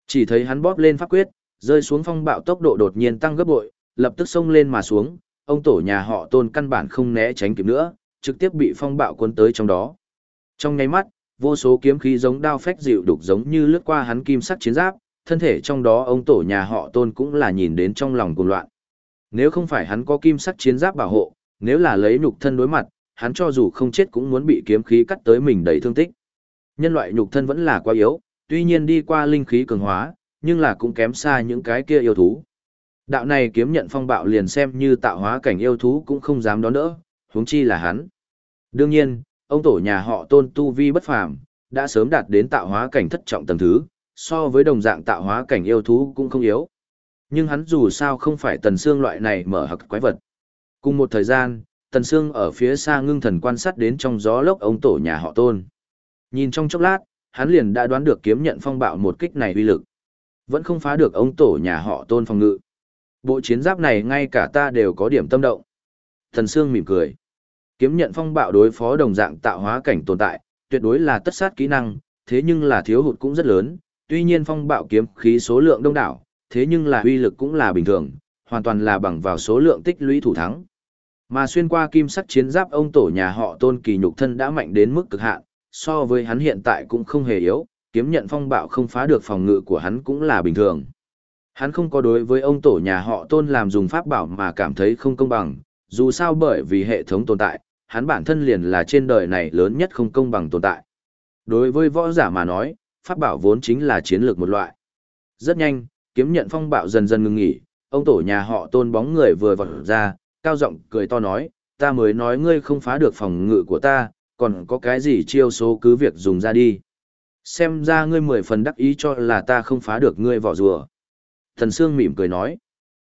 Chỉ thấy hắn bóp lên pháp quyết, rơi xuống phong bạo tốc độ đột nhiên tăng gấp bội, lập tức xông lên mà xuống, ông tổ nhà họ tôn căn bản không né tránh kịp nữa, trực tiếp bị phong bạo cuốn tới trong đó. Trong nháy mắt, vô số kiếm khí giống đao phách dịu đục giống như lướt qua hắn kim sắc chiến giáp, thân thể trong đó ông tổ nhà họ tôn cũng là nhìn đến trong lòng cuồng loạn. Nếu không phải hắn có kim sắc chiến giáp bảo hộ, nếu là lấy nhục thân đối mặt, hắn cho dù không chết cũng muốn bị kiếm khí cắt tới mình đầy thương tích. Nhân loại nhục thân vẫn là quá yếu, tuy nhiên đi qua linh khí cường hóa, nhưng là cũng kém xa những cái kia yêu thú. Đạo này kiếm nhận phong bạo liền xem như tạo hóa cảnh yêu thú cũng không dám đón đỡ, huống chi là hắn. Đương nhiên, ông tổ nhà họ tôn tu vi bất phàm, đã sớm đạt đến tạo hóa cảnh thất trọng tầng thứ, so với đồng dạng tạo hóa cảnh yêu thú cũng không yếu. Nhưng hắn dù sao không phải tần xương loại này mở hặc quái vật. Cùng một thời gian, tần xương ở phía xa ngưng thần quan sát đến trong gió lốc ông tổ nhà họ tôn. Nhìn trong chốc lát, hắn liền đã đoán được kiếm nhận phong bạo một kích này uy lực. Vẫn không phá được ông tổ nhà họ tôn phòng ngự. Bộ chiến giáp này ngay cả ta đều có điểm tâm động. Tần xương mỉm cười. Kiếm nhận phong bạo đối phó đồng dạng tạo hóa cảnh tồn tại, tuyệt đối là tất sát kỹ năng, thế nhưng là thiếu hụt cũng rất lớn, tuy nhiên phong bạo kiếm khí số lượng đông đảo, thế nhưng là uy lực cũng là bình thường, hoàn toàn là bằng vào số lượng tích lũy thủ thắng. Mà xuyên qua kim sắc chiến giáp ông tổ nhà họ tôn kỳ nhục thân đã mạnh đến mức cực hạn, so với hắn hiện tại cũng không hề yếu, kiếm nhận phong bạo không phá được phòng ngự của hắn cũng là bình thường. Hắn không có đối với ông tổ nhà họ tôn làm dùng pháp bảo mà cảm thấy không công bằng, dù sao bởi vì hệ thống tồn tại, hắn bản thân liền là trên đời này lớn nhất không công bằng tồn tại. Đối với võ giả mà nói, pháp bảo vốn chính là chiến lược một loại. Rất nhanh, kiếm nhận phong bạo dần dần ngừng nghỉ, ông tổ nhà họ tôn bóng người vừa vọt ra, cao giọng cười to nói, ta mới nói ngươi không phá được phòng ngự của ta, còn có cái gì chiêu số cứ việc dùng ra đi. Xem ra ngươi mười phần đắc ý cho là ta không phá được ngươi vỏ rùa. Thần Sương mỉm cười nói.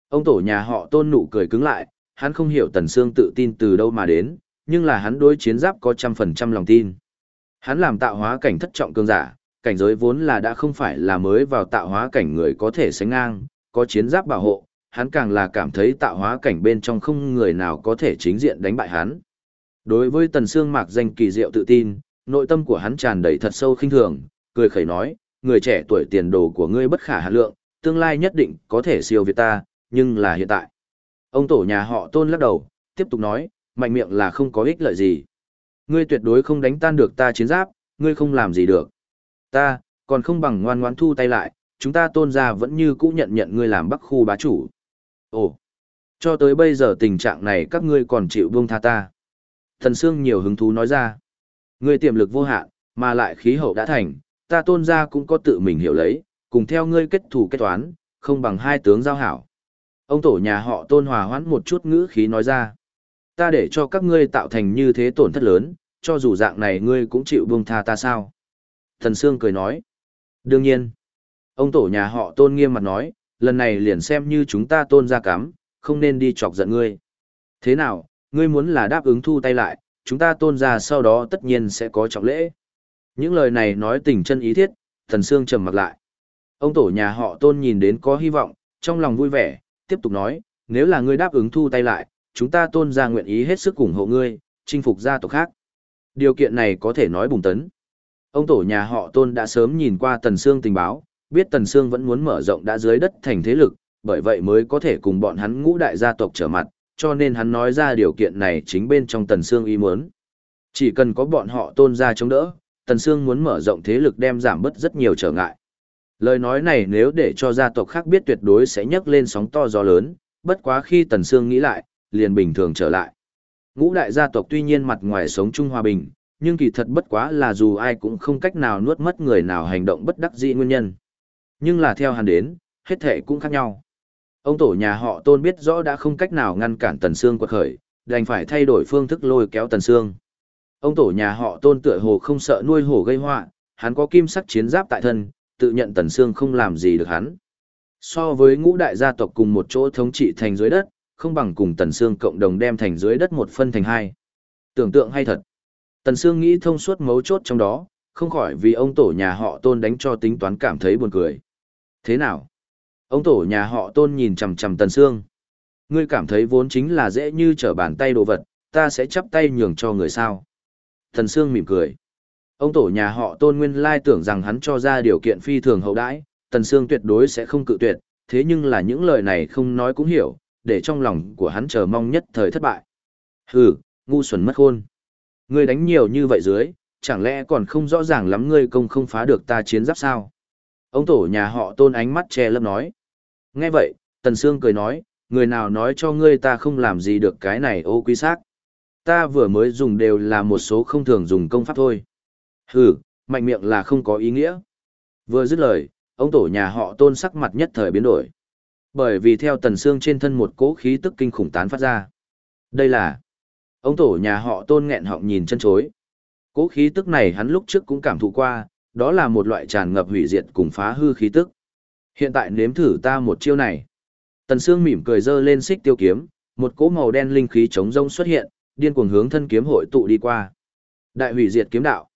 Ông tổ nhà họ tôn nụ cười cứng lại, hắn không hiểu Tần Sương tự tin từ đâu mà đến, nhưng là hắn đối chiến giáp có trăm phần trăm lòng tin. Hắn làm tạo hóa cảnh thất trọng cường giả, cảnh giới vốn là đã không phải là mới vào tạo hóa cảnh người có thể sánh ngang, có chiến giáp bảo hộ, hắn càng là cảm thấy tạo hóa cảnh bên trong không người nào có thể chính diện đánh bại hắn. Đối với Tần Sương Mạc danh kỳ diệu tự tin, nội tâm của hắn tràn đầy thật sâu khinh thường, cười khẩy nói, người trẻ tuổi tiền đồ của ngươi bất khả hạn lượng, tương lai nhất định có thể siêu việt ta, nhưng là hiện tại. Ông tổ nhà họ tôn lắc đầu, tiếp tục nói, mạnh miệng là không có ích lợi gì. Ngươi tuyệt đối không đánh tan được ta chiến giáp, ngươi không làm gì được. Ta, còn không bằng ngoan ngoãn thu tay lại, chúng ta tôn gia vẫn như cũ nhận nhận ngươi làm bắc khu bá chủ. Ồ, cho tới bây giờ tình trạng này các ngươi còn chịu buông tha ta. Thần Sương nhiều hứng thú nói ra. Ngươi tiềm lực vô hạn, mà lại khí hậu đã thành, ta tôn gia cũng có tự mình hiểu lấy, cùng theo ngươi kết thủ kết toán, không bằng hai tướng giao hảo. Ông tổ nhà họ tôn hòa hoãn một chút ngữ khí nói ra. Ta để cho các ngươi tạo thành như thế tổn thất lớn, cho dù dạng này ngươi cũng chịu buông tha ta sao? Thần Sương cười nói. Đương nhiên. Ông tổ nhà họ tôn nghiêm mặt nói, lần này liền xem như chúng ta tôn ra cắm, không nên đi chọc giận ngươi. Thế nào, ngươi muốn là đáp ứng thu tay lại, chúng ta tôn ra sau đó tất nhiên sẽ có trọng lễ. Những lời này nói tình chân ý thiết, thần Sương trầm mặt lại. Ông tổ nhà họ tôn nhìn đến có hy vọng, trong lòng vui vẻ, tiếp tục nói, nếu là ngươi đáp ứng thu tay lại, chúng ta tôn ra nguyện ý hết sức ủng hộ ngươi, chinh phục gia tộc khác. Điều kiện này có thể nói bùng tấn. Ông tổ nhà họ tôn đã sớm nhìn qua Tần Sương tình báo, biết Tần Sương vẫn muốn mở rộng đã dưới đất thành thế lực, bởi vậy mới có thể cùng bọn hắn ngũ đại gia tộc trở mặt, cho nên hắn nói ra điều kiện này chính bên trong Tần Sương ý muốn. Chỉ cần có bọn họ tôn ra chống đỡ, Tần Sương muốn mở rộng thế lực đem giảm bớt rất nhiều trở ngại. Lời nói này nếu để cho gia tộc khác biết tuyệt đối sẽ nhấc lên sóng to gió lớn, bất quá khi Tần Sương nghĩ lại, liền bình thường trở lại. Ngũ đại gia tộc tuy nhiên mặt ngoài sống chung hòa bình, nhưng kỳ thật bất quá là dù ai cũng không cách nào nuốt mất người nào hành động bất đắc dĩ nguyên nhân. Nhưng là theo hắn đến, hết thể cũng khác nhau. Ông tổ nhà họ tôn biết rõ đã không cách nào ngăn cản Tần Sương quật khởi, đành phải thay đổi phương thức lôi kéo Tần Sương. Ông tổ nhà họ tôn tựa hồ không sợ nuôi hổ gây họa, hắn có kim sắc chiến giáp tại thân, tự nhận Tần Sương không làm gì được hắn. So với ngũ đại gia tộc cùng một chỗ thống trị thành dưới đất, không bằng cùng Tần Sương cộng đồng đem thành dưới đất một phân thành hai. Tưởng tượng hay thật. Tần Sương nghĩ thông suốt mấu chốt trong đó, không khỏi vì ông tổ nhà họ tôn đánh cho tính toán cảm thấy buồn cười. Thế nào? Ông tổ nhà họ tôn nhìn chằm chằm Tần Sương. Ngươi cảm thấy vốn chính là dễ như trở bàn tay đồ vật, ta sẽ chắp tay nhường cho người sao. Tần Sương mỉm cười. Ông tổ nhà họ tôn nguyên lai tưởng rằng hắn cho ra điều kiện phi thường hậu đãi, Tần Sương tuyệt đối sẽ không cự tuyệt, thế nhưng là những lời này không nói cũng hiểu, để trong lòng của hắn chờ mong nhất thời thất bại. Hừ, ngu xuẩn mất khôn. Ngươi đánh nhiều như vậy dưới, chẳng lẽ còn không rõ ràng lắm ngươi công không phá được ta chiến giáp sao? Ông tổ nhà họ tôn ánh mắt che lấp nói. Nghe vậy, Tần Sương cười nói, người nào nói cho ngươi ta không làm gì được cái này ô quý xác. Ta vừa mới dùng đều là một số không thường dùng công pháp thôi. Hừ, mạnh miệng là không có ý nghĩa. Vừa dứt lời, ông tổ nhà họ tôn sắc mặt nhất thời biến đổi. Bởi vì theo Tần Sương trên thân một cỗ khí tức kinh khủng tán phát ra. Đây là Ông tổ nhà họ tôn nghẹn họng nhìn chân chối. Cố khí tức này hắn lúc trước cũng cảm thụ qua, đó là một loại tràn ngập hủy diệt cùng phá hư khí tức. Hiện tại nếm thử ta một chiêu này. Tần Sương mỉm cười giơ lên xích tiêu kiếm, một cỗ màu đen linh khí chống rông xuất hiện, điên cuồng hướng thân kiếm hội tụ đi qua. Đại hủy diệt kiếm đạo.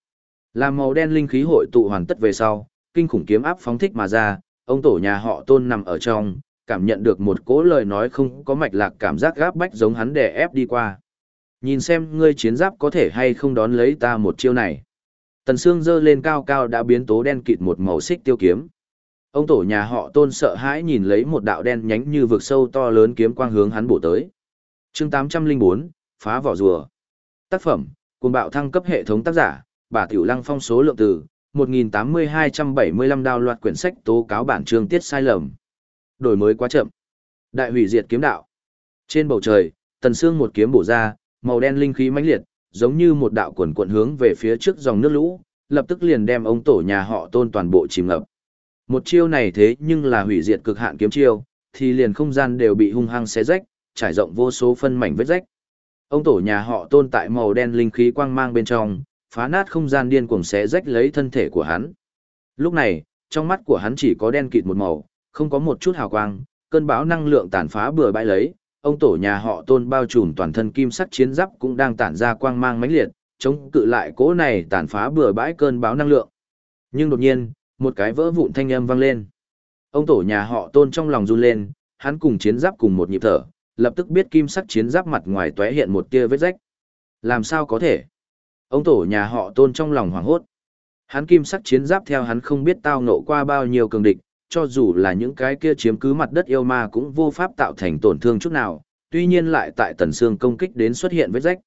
Làm màu đen linh khí hội tụ hoàn tất về sau, kinh khủng kiếm áp phóng thích mà ra, ông tổ nhà họ Tôn nằm ở trong, cảm nhận được một cỗ lời nói không có mạch lạc cảm giác gáp bách giống hắn đè ép đi qua. Nhìn xem ngươi chiến giáp có thể hay không đón lấy ta một chiêu này. Tần Sương giơ lên cao cao đã biến tố đen kịt một màu xích tiêu kiếm. Ông tổ nhà họ tôn sợ hãi nhìn lấy một đạo đen nhánh như vực sâu to lớn kiếm quang hướng hắn bổ tới. chương 804, phá vỏ rùa. Tác phẩm, cùng bạo thăng cấp hệ thống tác giả, bà Tiểu Lăng phong số lượng từ, 1.8275 đào loạt quyển sách tố cáo bản chương tiết sai lầm. Đổi mới quá chậm. Đại hủy diệt kiếm đạo. Trên bầu trời, tần Sương một kiếm bổ ra, màu đen linh khí mãnh liệt, giống như một đạo quần cuộn hướng về phía trước dòng nước lũ, lập tức liền đem ông tổ nhà họ Tôn toàn bộ chìm ngập. Một chiêu này thế nhưng là hủy diệt cực hạn kiếm chiêu, thì liền không gian đều bị hung hăng xé rách, trải rộng vô số phân mảnh vết rách. Ông tổ nhà họ tôn tại màu đen linh khí quang mang bên trong, phá nát không gian điên cuồng xé rách lấy thân thể của hắn. Lúc này, trong mắt của hắn chỉ có đen kịt một màu, không có một chút hào quang, cơn bão năng lượng tàn phá bừa bãi lấy, ông tổ nhà họ tôn bao trùm toàn thân kim sắc chiến giáp cũng đang tản ra quang mang mãnh liệt, chống cự lại cỗ này tàn phá bừa bãi cơn bão năng lượng. Nhưng đột nhiên, một cái vỡ vụn thanh âm vang lên. Ông tổ nhà họ tôn trong lòng run lên, hắn cùng chiến giáp cùng một nhịp thở, lập tức biết kim sắc chiến giáp mặt ngoài tóe hiện một tia vết rách. Làm sao có thể? Ông tổ nhà họ tôn trong lòng hoảng hốt. Hắn kim sắc chiến giáp theo hắn không biết tao nộ qua bao nhiêu cường địch, cho dù là những cái kia chiếm cứ mặt đất yêu ma cũng vô pháp tạo thành tổn thương chút nào, tuy nhiên lại tại tần xương công kích đến xuất hiện vết rách.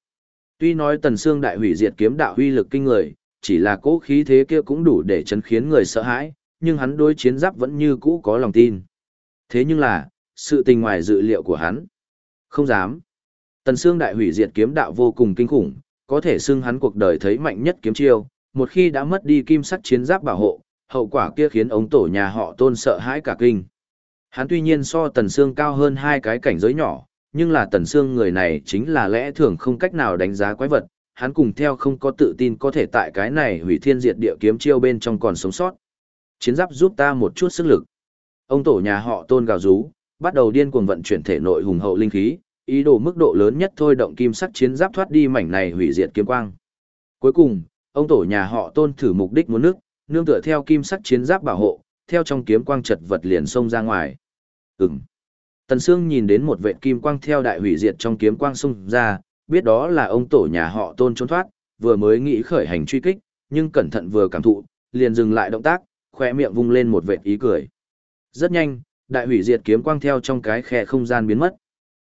Tuy nói tần xương đại hủy diệt kiếm đạo uy lực kinh người, chỉ là cố khí thế kia cũng đủ để chấn khiến người sợ hãi, nhưng hắn đối chiến giáp vẫn như cũ có lòng tin. Thế nhưng là, sự tình ngoài dự liệu của hắn. Không dám. Tần xương đại hủy diệt kiếm đạo vô cùng kinh khủng, có thể xưng hắn cuộc đời thấy mạnh nhất kiếm chiêu, một khi đã mất đi kim sắc chiến giáp bảo hộ, hậu quả kia khiến ống tổ nhà họ tôn sợ hãi cả kinh. Hắn tuy nhiên so Tần xương cao hơn hai cái cảnh giới nhỏ, nhưng là Tần xương người này chính là lẽ thường không cách nào đánh giá quái vật, hắn cùng theo không có tự tin có thể tại cái này hủy thiên diệt địa kiếm chiêu bên trong còn sống sót. Chiến giáp giúp ta một chút sức lực. Ông tổ nhà họ tôn gào rú, bắt đầu điên cuồng vận chuyển thể nội hùng hậu linh khí, ý đồ mức độ lớn nhất thôi động kim sắc chiến giáp thoát đi mảnh này hủy diệt kiếm quang. Cuối cùng, ông tổ nhà họ tôn thử mục đích muốn nước, nương tựa theo kim sắc chiến giáp bảo hộ, theo trong kiếm quang chật vật liền xông ra ngoài. Ừm. Tần Sương nhìn đến một vệt kim quang theo đại hủy diệt trong kiếm quang xông ra, biết đó là ông tổ nhà họ Tôn trốn thoát, vừa mới nghĩ khởi hành truy kích, nhưng cẩn thận vừa cảm thụ, liền dừng lại động tác, khóe miệng vung lên một vệt ý cười. Rất nhanh, đại hủy diệt kiếm quang theo trong cái khe không gian biến mất.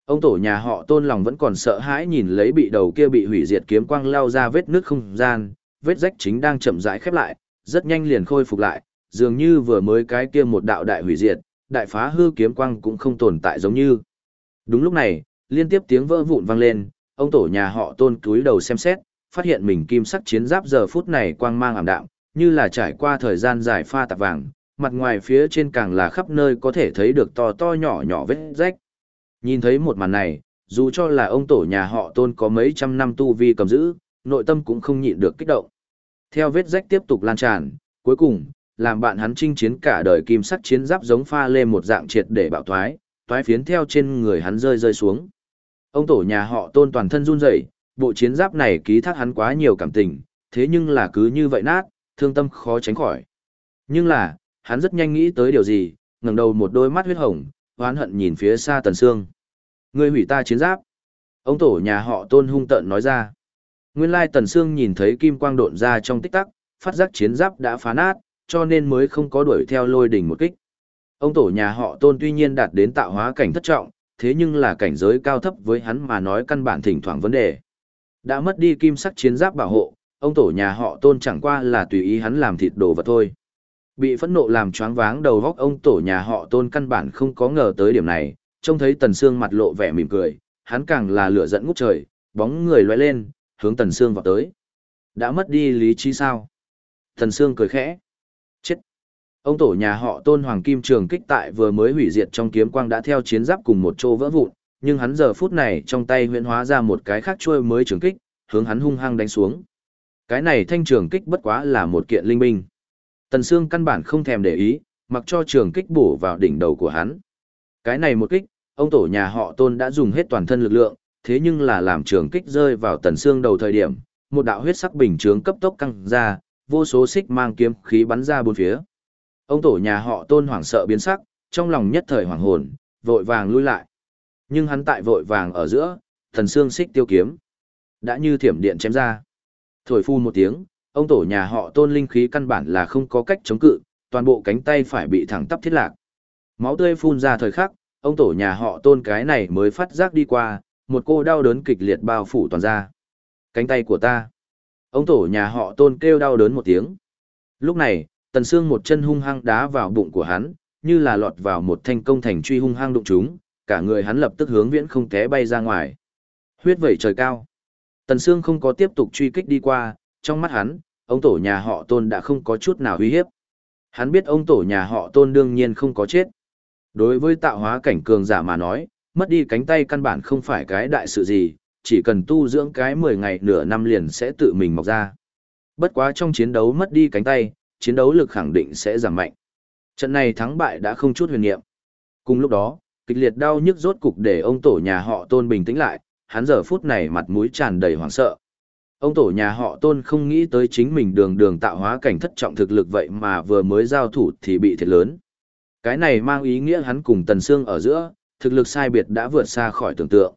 Ông tổ nhà họ Tôn lòng vẫn còn sợ hãi nhìn lấy bị đầu kia bị hủy diệt kiếm quang lao ra vết nước không gian, vết rách chính đang chậm rãi khép lại, rất nhanh liền khôi phục lại, dường như vừa mới cái kia một đạo đại hủy diệt, đại phá hư kiếm quang cũng không tồn tại giống như. Đúng lúc này, liên tiếp tiếng vỡ vụn vang lên, ông tổ nhà họ tôn cúi đầu xem xét, phát hiện mình kim sắc chiến giáp giờ phút này quang mang ảm đạm, như là trải qua thời gian dài pha tạp vàng, mặt ngoài phía trên càng là khắp nơi có thể thấy được to to nhỏ nhỏ vết rách. Nhìn thấy một màn này, dù cho là ông tổ nhà họ tôn có mấy trăm năm tu vi cầm giữ, nội tâm cũng không nhịn được kích động. Theo vết rách tiếp tục lan tràn, cuối cùng, làm bạn hắn chinh chiến cả đời kim sắc chiến giáp giống pha lê một dạng triệt để bạo thoái, toái phiến theo trên người hắn rơi rơi xuống. Ông tổ nhà họ tôn toàn thân run rẩy, bộ chiến giáp này ký thác hắn quá nhiều cảm tình, thế nhưng là cứ như vậy nát, thương tâm khó tránh khỏi. Nhưng là, hắn rất nhanh nghĩ tới điều gì, ngẩng đầu một đôi mắt huyết hồng, oán hận nhìn phía xa Tần Sương. Ngươi hủy ta chiến giáp. Ông tổ nhà họ tôn hung tợn nói ra. Nguyên lai Tần Sương nhìn thấy kim quang độn ra trong tích tắc, phát giác chiến giáp đã phá nát, cho nên mới không có đuổi theo lôi đỉnh một kích. Ông tổ nhà họ Tôn tuy nhiên đạt đến tạo hóa cảnh thất trọng, thế nhưng là cảnh giới cao thấp với hắn mà nói căn bản thỉnh thoảng vấn đề. Đã mất đi kim sắc chiến giáp bảo hộ, ông tổ nhà họ Tôn chẳng qua là tùy ý hắn làm thịt đồ vật thôi. Bị phẫn nộ làm choáng váng đầu góc ông tổ nhà họ Tôn căn bản không có ngờ tới điểm này, trông thấy Tần Sương mặt lộ vẻ mỉm cười, hắn càng là lửa giận ngút trời, bóng người lóe lên, hướng Tần Sương vào tới. Đã mất đi lý trí sao? Tần Sương cười khẽ. Chết! Ông tổ nhà họ Tôn Hoàng Kim Trường kích tại vừa mới hủy diệt trong kiếm quang đã theo chiến giáp cùng một chỗ vỡ vụn, nhưng hắn giờ phút này trong tay huyễn hóa ra một cái khác chuôi mới trường kích, hướng hắn hung hăng đánh xuống. Cái này thanh trường kích bất quá là một kiện linh binh. Tần Sương căn bản không thèm để ý, mặc cho trường kích bổ vào đỉnh đầu của hắn. Cái này một kích, ông tổ nhà họ Tôn đã dùng hết toàn thân lực lượng, thế nhưng là làm trường kích rơi vào tần xương đầu thời điểm, một đạo huyết sắc bình chướng cấp tốc căng ra, vô số xích mang kiếm khí bắn ra bốn phía. Ông tổ nhà họ tôn hoảng sợ biến sắc, trong lòng nhất thời hoảng hồn, vội vàng lui lại. Nhưng hắn tại vội vàng ở giữa, thần xương xích tiêu kiếm. Đã như thiểm điện chém ra. Thổi phun một tiếng, ông tổ nhà họ tôn linh khí căn bản là không có cách chống cự, toàn bộ cánh tay phải bị thẳng tắp thiết lạc. Máu tươi phun ra thời khắc, ông tổ nhà họ tôn cái này mới phát giác đi qua, một cô đau đớn kịch liệt bao phủ toàn ra. Cánh tay của ta. Ông tổ nhà họ tôn kêu đau đớn một tiếng. Lúc này, tần xương một chân hung hăng đá vào bụng của hắn, như là lọt vào một thanh công thành truy hung hăng đụng chúng, cả người hắn lập tức hướng viễn không té bay ra ngoài. Huyết vẩy trời cao. Tần xương không có tiếp tục truy kích đi qua, trong mắt hắn, ông tổ nhà họ tôn đã không có chút nào uy hiếp. Hắn biết ông tổ nhà họ tôn đương nhiên không có chết. Đối với tạo hóa cảnh cường giả mà nói, mất đi cánh tay căn bản không phải cái đại sự gì, chỉ cần tu dưỡng cái 10 ngày nửa năm liền sẽ tự mình mọc ra. Bất quá trong chiến đấu mất đi cánh tay, chiến đấu lực khẳng định sẽ giảm mạnh. Trận này thắng bại đã không chút huyền niệm. Cùng lúc đó, kịch liệt đau nhức rốt cục để ông tổ nhà họ tôn bình tĩnh lại, hắn giờ phút này mặt mũi tràn đầy hoảng sợ. Ông tổ nhà họ tôn không nghĩ tới chính mình đường đường tạo hóa cảnh thất trọng thực lực vậy mà vừa mới giao thủ thì bị thiệt lớn. Cái này mang ý nghĩa hắn cùng Tần Sương ở giữa, thực lực sai biệt đã vượt xa khỏi tưởng tượng.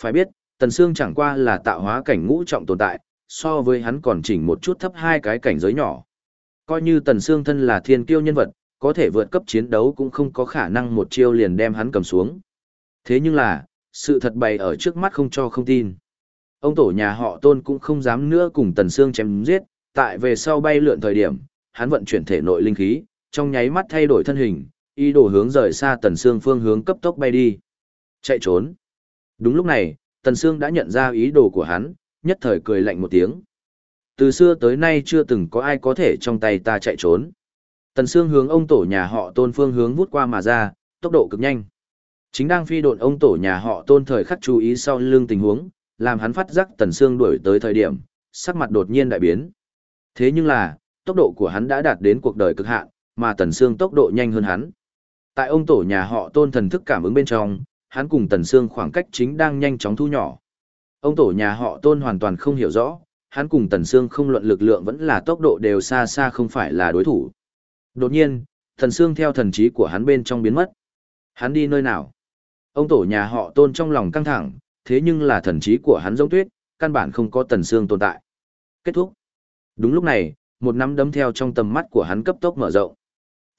Phải biết, Tần Sương chẳng qua là tạo hóa cảnh ngũ trọng tồn tại, so với hắn còn chỉnh một chút thấp hai cái cảnh giới nhỏ. Coi như Tần Sương thân là thiên kiêu nhân vật, có thể vượt cấp chiến đấu cũng không có khả năng một chiêu liền đem hắn cầm xuống. Thế nhưng là, sự thật bày ở trước mắt không cho không tin. Ông tổ nhà họ tôn cũng không dám nữa cùng Tần Sương chém giết, tại về sau bay lượn thời điểm, hắn vận chuyển thể nội linh khí, trong nháy mắt thay đổi thân hình, ý đồ hướng rời xa Tần Sương phương hướng cấp tốc bay đi. Chạy trốn. Đúng lúc này, Tần Sương đã nhận ra ý đồ của hắn, nhất thời cười lạnh một tiếng. Từ xưa tới nay chưa từng có ai có thể trong tay ta chạy trốn. Tần Sương hướng ông tổ nhà họ tôn phương hướng vút qua mà ra, tốc độ cực nhanh. Chính đang phi độn ông tổ nhà họ tôn thời khắc chú ý sau lưng tình huống, làm hắn phát giác Tần Sương đuổi tới thời điểm, sắc mặt đột nhiên đại biến. Thế nhưng là, tốc độ của hắn đã đạt đến cuộc đời cực hạn, mà Tần Sương tốc độ nhanh hơn hắn. Tại ông tổ nhà họ tôn thần thức cảm ứng bên trong, hắn cùng Tần Sương khoảng cách chính đang nhanh chóng thu nhỏ. Ông tổ nhà họ tôn hoàn toàn không hiểu rõ, hắn cùng Tần Sương không luận lực lượng vẫn là tốc độ đều xa xa không phải là đối thủ. Đột nhiên, Tần Sương theo thần trí của hắn bên trong biến mất. Hắn đi nơi nào? Ông tổ nhà họ tôn trong lòng căng thẳng, thế nhưng là thần trí của hắn giống tuyết, căn bản không có Tần Sương tồn tại. Kết thúc. Đúng lúc này, một nắm đấm theo trong tầm mắt của hắn cấp tốc mở rộng.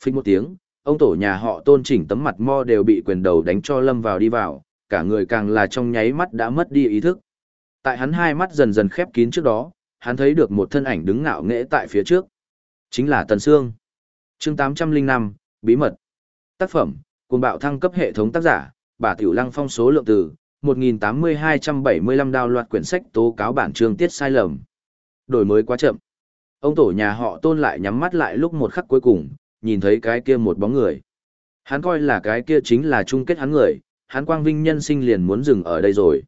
Phích một tiếng, ông tổ nhà họ tôn chỉnh tấm mặt mo đều bị quyền đầu đánh cho lâm vào đi vào, cả người càng là trong nháy mắt đã mất đi ý thức. Tại hắn hai mắt dần dần khép kín trước đó, hắn thấy được một thân ảnh đứng ngạo nghễ tại phía trước. Chính là Tần Sương. chương 805, Bí mật. Tác phẩm, cùng bạo thăng cấp hệ thống tác giả, bà Tiểu Lăng phong số lượng từ, 1.8275 đào loạt quyển sách tố cáo bản chương tiết sai lầm. Đổi mới quá chậm. Ông tổ nhà họ tôn lại nhắm mắt lại lúc một khắc cuối cùng, nhìn thấy cái kia một bóng người. Hắn coi là cái kia chính là chung kết hắn người, hắn quang vinh nhân sinh liền muốn dừng ở đây rồi.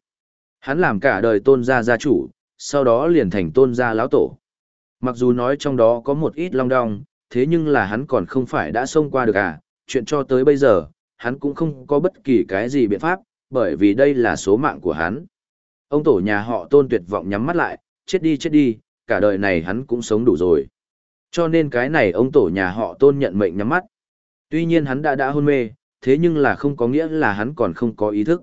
Hắn làm cả đời tôn gia gia chủ, sau đó liền thành tôn gia lão tổ. Mặc dù nói trong đó có một ít long đong, thế nhưng là hắn còn không phải đã xông qua được à, chuyện cho tới bây giờ, hắn cũng không có bất kỳ cái gì biện pháp, bởi vì đây là số mạng của hắn. Ông tổ nhà họ tôn tuyệt vọng nhắm mắt lại, chết đi chết đi, cả đời này hắn cũng sống đủ rồi. Cho nên cái này ông tổ nhà họ tôn nhận mệnh nhắm mắt. Tuy nhiên hắn đã đã hôn mê, thế nhưng là không có nghĩa là hắn còn không có ý thức.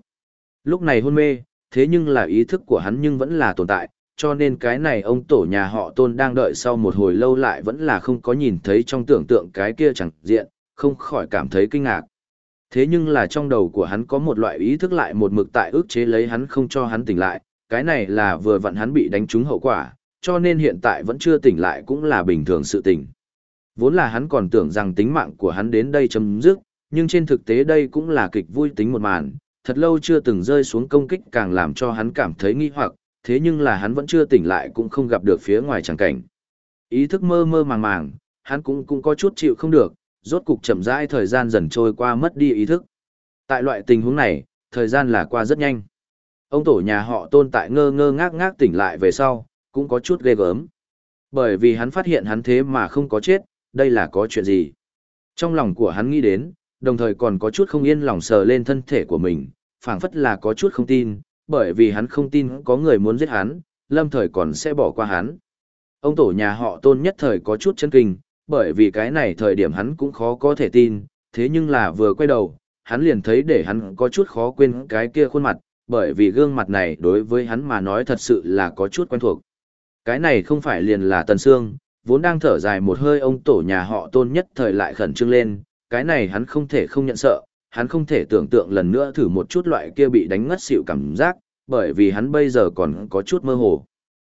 Lúc này hôn mê, thế nhưng là ý thức của hắn nhưng vẫn là tồn tại, cho nên cái này ông tổ nhà họ tôn đang đợi sau một hồi lâu lại vẫn là không có nhìn thấy trong tưởng tượng cái kia chẳng diện, không khỏi cảm thấy kinh ngạc. Thế nhưng là trong đầu của hắn có một loại ý thức lại một mực tại ước chế lấy hắn không cho hắn tỉnh lại, cái này là vừa vặn hắn bị đánh trúng hậu quả, cho nên hiện tại vẫn chưa tỉnh lại cũng là bình thường sự tỉnh. Vốn là hắn còn tưởng rằng tính mạng của hắn đến đây chấm dứt, nhưng trên thực tế đây cũng là kịch vui tính một màn, thật lâu chưa từng rơi xuống công kích càng làm cho hắn cảm thấy nghi hoặc, thế nhưng là hắn vẫn chưa tỉnh lại cũng không gặp được phía ngoài chẳng cảnh. Ý thức mơ mơ màng màng, hắn cũng cũng có chút chịu không được, rốt cục chậm rãi thời gian dần trôi qua mất đi ý thức. Tại loại tình huống này, thời gian là qua rất nhanh. Ông tổ nhà họ tôn tại ngơ ngơ ngác ngác tỉnh lại về sau, cũng có chút ghê gớm. Bởi vì hắn phát hiện hắn thế mà không có chết, đây là có chuyện gì. Trong lòng của hắn nghĩ đến, đồng thời còn có chút không yên lòng sờ lên thân thể của mình, phảng phất là có chút không tin, bởi vì hắn không tin có người muốn giết hắn, lâm thời còn sẽ bỏ qua hắn. Ông tổ nhà họ tôn nhất thời có chút chân kinh, bởi vì cái này thời điểm hắn cũng khó có thể tin, thế nhưng là vừa quay đầu, hắn liền thấy để hắn có chút khó quên cái kia khuôn mặt, bởi vì gương mặt này đối với hắn mà nói thật sự là có chút quen thuộc. Cái này không phải liền là Tần Sương, vốn đang thở dài một hơi ông tổ nhà họ tôn nhất thời lại khẩn trương lên, cái này hắn không thể không nhận sợ, hắn không thể tưởng tượng lần nữa thử một chút loại kia bị đánh ngất xỉu cảm giác, bởi vì hắn bây giờ còn có chút mơ hồ.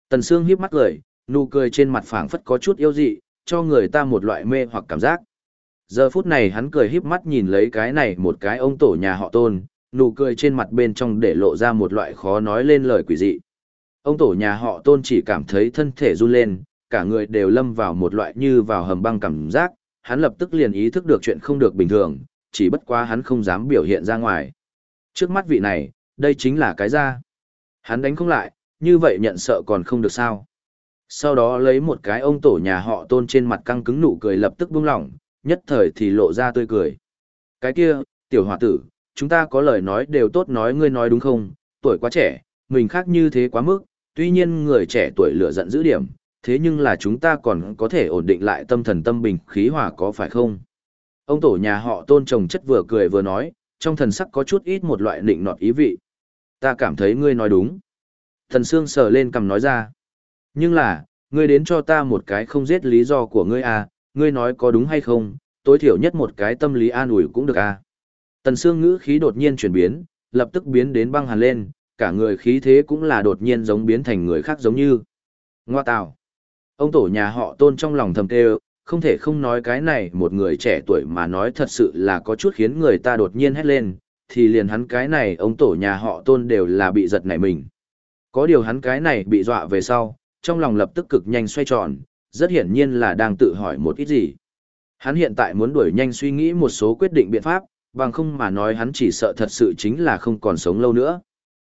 Tần Sương híp mắt cười, nụ cười trên mặt phảng phất có chút yêu dị, cho người ta một loại mê hoặc cảm giác. Giờ phút này hắn cười híp mắt nhìn lấy cái này một cái ông tổ nhà họ tôn, nụ cười trên mặt bên trong để lộ ra một loại khó nói lên lời quỷ dị. Ông tổ nhà họ tôn chỉ cảm thấy thân thể run lên, cả người đều lâm vào một loại như vào hầm băng cảm giác, hắn lập tức liền ý thức được chuyện không được bình thường, chỉ bất quá hắn không dám biểu hiện ra ngoài. Trước mắt vị này, đây chính là cái ra. Hắn đánh không lại, như vậy nhận sợ còn không được sao. Sau đó lấy một cái ông tổ nhà họ tôn trên mặt căng cứng nụ cười lập tức buông lỏng, nhất thời thì lộ ra tươi cười. Cái kia, tiểu hòa tử, chúng ta có lời nói đều tốt nói ngươi nói đúng không, tuổi quá trẻ, mình khác như thế quá mức, tuy nhiên người trẻ tuổi lửa giận giữ điểm, thế nhưng là chúng ta còn có thể ổn định lại tâm thần tâm bình khí hòa có phải không? Ông tổ nhà họ tôn trồng chất vừa cười vừa nói, trong thần sắc có chút ít một loại nịnh nọt ý vị. Ta cảm thấy ngươi nói đúng. Thần Sương sờ lên cầm nói ra. Nhưng là, ngươi đến cho ta một cái không giết lý do của ngươi à, ngươi nói có đúng hay không, tối thiểu nhất một cái tâm lý an ủi cũng được à. Tần Sương ngữ khí đột nhiên chuyển biến, lập tức biến đến băng hàn lên, cả người khí thế cũng là đột nhiên giống biến thành người khác giống như. Ngoa tào. Ông tổ nhà họ tôn trong lòng thầm kêu, không thể không nói cái này một người trẻ tuổi mà nói thật sự là có chút khiến người ta đột nhiên hét lên, thì liền hắn cái này ông tổ nhà họ tôn đều là bị giật nảy mình. Có điều hắn cái này bị dọa về sau, trong lòng lập tức cực nhanh xoay tròn, rất hiển nhiên là đang tự hỏi một ít gì. Hắn hiện tại muốn đuổi nhanh suy nghĩ một số quyết định biện pháp, bằng không mà nói hắn chỉ sợ thật sự chính là không còn sống lâu nữa.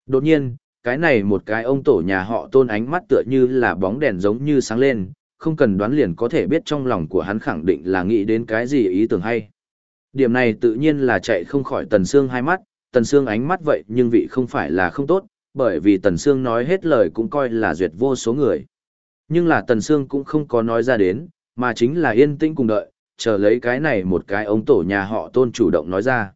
Đột nhiên, cái này một cái ông tổ nhà họ tôn ánh mắt tựa như là bóng đèn giống như sáng lên, không cần đoán liền có thể biết trong lòng của hắn khẳng định là nghĩ đến cái gì ý tưởng hay. Điểm này tự nhiên là chạy không khỏi Tần Sương hai mắt, Tần Sương ánh mắt vậy nhưng vị không phải là không tốt, bởi vì Tần Sương nói hết lời cũng coi là duyệt vô số người. Nhưng là Tần Sương cũng không có nói ra đến, mà chính là yên tĩnh cùng đợi, chờ lấy cái này một cái ông tổ nhà họ tôn chủ động nói ra.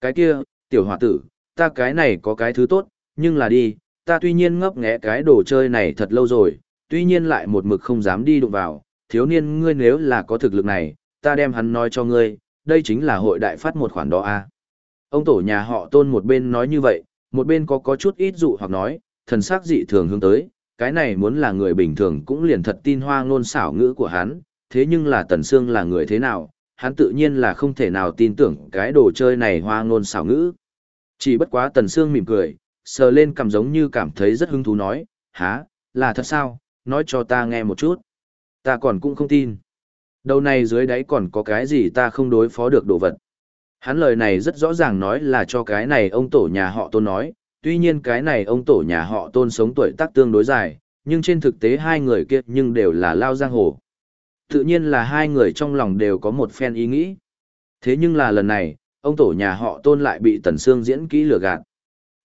Cái kia, tiểu hòa tử, ta cái này có cái thứ tốt, nhưng là đi, ta tuy nhiên ngấp nghé cái đồ chơi này thật lâu rồi, tuy nhiên lại một mực không dám đi đụng vào, thiếu niên ngươi nếu là có thực lực này, ta đem hắn nói cho ngươi, đây chính là hội đại phát một khoản đó a. Ông tổ nhà họ tôn một bên nói như vậy, một bên có có chút ít dụ hoặc nói, thần sắc dị thường hướng tới, cái này muốn là người bình thường cũng liền thật tin hoa ngôn xảo ngữ của hắn, thế nhưng là Tần Sương là người thế nào, hắn tự nhiên là không thể nào tin tưởng cái đồ chơi này hoa ngôn xảo ngữ. Chỉ bất quá Tần Sương mỉm cười, sờ lên cầm giống như cảm thấy rất hứng thú nói, há, là thật sao, nói cho ta nghe một chút. Ta còn cũng không tin. Đầu này dưới đáy còn có cái gì ta không đối phó được đồ vật. Hắn lời này rất rõ ràng nói là cho cái này ông tổ nhà họ tôn nói, tuy nhiên cái này ông tổ nhà họ tôn sống tuổi tác tương đối dài, nhưng trên thực tế hai người kia nhưng đều là lao giang hồ. Tự nhiên là hai người trong lòng đều có một phen ý nghĩ. Thế nhưng là lần này, ông tổ nhà họ tôn lại bị Tần Sương diễn kỹ lừa gạt.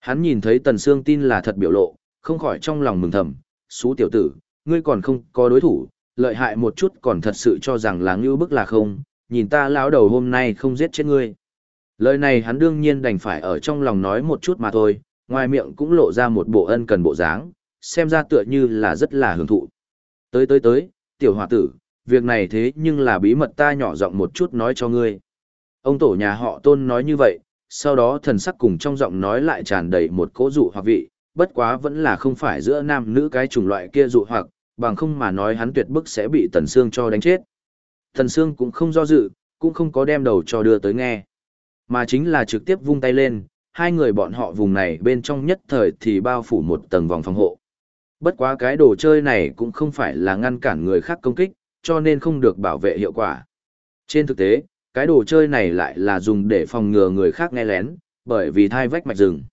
Hắn nhìn thấy Tần Sương tin là thật biểu lộ, không khỏi trong lòng mừng thầm, xú tiểu tử, ngươi còn không có đối thủ, lợi hại một chút còn thật sự cho rằng là ngưu bức là không, nhìn ta lão đầu hôm nay không giết chết ngươi. Lời này hắn đương nhiên đành phải ở trong lòng nói một chút mà thôi, ngoài miệng cũng lộ ra một bộ ân cần bộ dáng, xem ra tựa như là rất là hưởng thụ. Tới tới tới, tiểu hòa tử, việc này thế nhưng là bí mật ta nhỏ giọng một chút nói cho ngươi. Ông tổ nhà họ tôn nói như vậy, sau đó thần sắc cùng trong giọng nói lại tràn đầy một cỗ dụ hoặc vị, bất quá vẫn là không phải giữa nam nữ cái chủng loại kia dụ hoặc, bằng không mà nói hắn tuyệt bức sẽ bị Tần Sương cho đánh chết. Tần Sương cũng không do dự, cũng không có đem đầu cho đưa tới nghe, mà chính là trực tiếp vung tay lên, hai người bọn họ vùng này bên trong nhất thời thì bao phủ một tầng vòng phòng hộ. Bất quá cái đồ chơi này cũng không phải là ngăn cản người khác công kích, cho nên không được bảo vệ hiệu quả. Trên thực tế, cái đồ chơi này lại là dùng để phòng ngừa người khác nghe lén, bởi vì thai vách mạch rừng.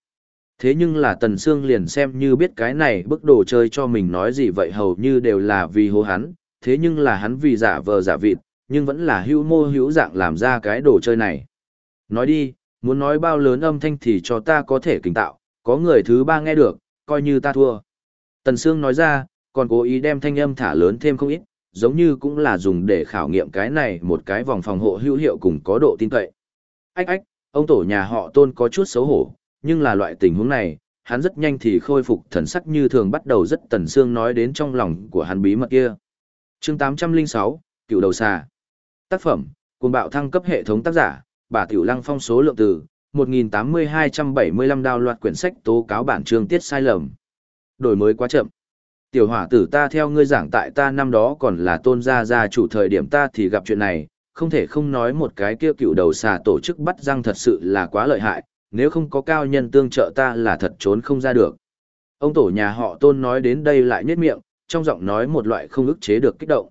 Thế nhưng là Tần Sương liền xem như biết cái này bức đồ chơi cho mình nói gì vậy hầu như đều là vì hố hắn, thế nhưng là hắn vì giả vờ giả vịt, nhưng vẫn là hữu mô hữu dạng làm ra cái đồ chơi này. Nói đi, muốn nói bao lớn âm thanh thì cho ta có thể kính tạo, có người thứ ba nghe được, coi như ta thua. Tần Sương nói ra, còn cố ý đem thanh âm thả lớn thêm không ít, giống như cũng là dùng để khảo nghiệm cái này một cái vòng phòng hộ hữu hiệu cùng có độ tin cậy. Ách ách, ông tổ nhà họ tôn có chút xấu hổ, nhưng là loại tình huống này, hắn rất nhanh thì khôi phục thần sắc như thường bắt đầu rất tần xương nói đến trong lòng của hắn bí mật kia. Chương 806, Cựu đầu xà. Tác phẩm, cuồng bạo thăng cấp hệ thống tác giả, bà Tiểu Lăng phong số lượng từ 1.8275 đào loạt quyển sách tố cáo bản chương tiết sai lầm. Đổi mới quá chậm. Tiểu hỏa tử ta theo ngươi giảng tại ta năm đó còn là tôn gia gia chủ thời điểm ta thì gặp chuyện này, không thể không nói một cái kia cựu đầu xà tổ chức bắt răng thật sự là quá lợi hại, nếu không có cao nhân tương trợ ta là thật trốn không ra được. Ông tổ nhà họ tôn nói đến đây lại nhếch miệng, trong giọng nói một loại không ức chế được kích động.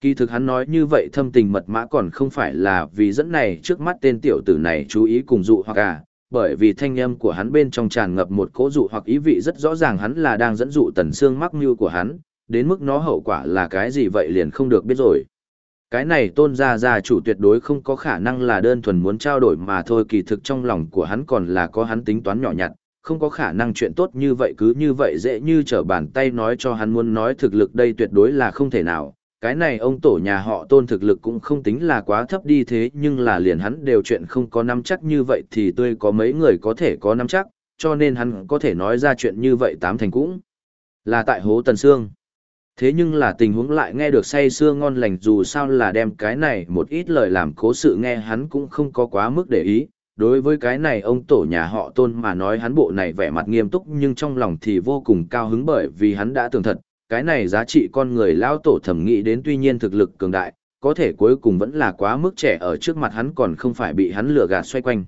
Kỳ thực hắn nói như vậy thâm tình mật mã còn không phải là vì dẫn này trước mắt tên tiểu tử này chú ý cùng dụ hoặc à, bởi vì thanh âm của hắn bên trong tràn ngập một cỗ dụ hoặc ý vị rất rõ ràng hắn là đang dẫn dụ tần xương mắc mưu của hắn, đến mức nó hậu quả là cái gì vậy liền không được biết rồi. Cái này tôn gia gia chủ tuyệt đối không có khả năng là đơn thuần muốn trao đổi mà thôi kỳ thực trong lòng của hắn còn là có hắn tính toán nhỏ nhặt, không có khả năng chuyện tốt như vậy cứ như vậy dễ như trở bàn tay nói cho hắn muốn nói thực lực đây tuyệt đối là không thể nào. Cái này ông tổ nhà họ tôn thực lực cũng không tính là quá thấp đi thế nhưng là liền hắn đều chuyện không có nắm chắc như vậy thì tươi có mấy người có thể có nắm chắc, cho nên hắn có thể nói ra chuyện như vậy tám thành cũng là tại hố Tần Sương. Thế nhưng là tình huống lại nghe được say sưa ngon lành dù sao là đem cái này một ít lời làm cố sự nghe hắn cũng không có quá mức để ý. Đối với cái này ông tổ nhà họ tôn mà nói hắn bộ này vẻ mặt nghiêm túc nhưng trong lòng thì vô cùng cao hứng bởi vì hắn đã tưởng thật, cái này giá trị con người lao tổ thẩm nghĩ đến tuy nhiên thực lực cường đại, có thể cuối cùng vẫn là quá mức trẻ ở trước mặt hắn còn không phải bị hắn lừa gạt xoay quanh.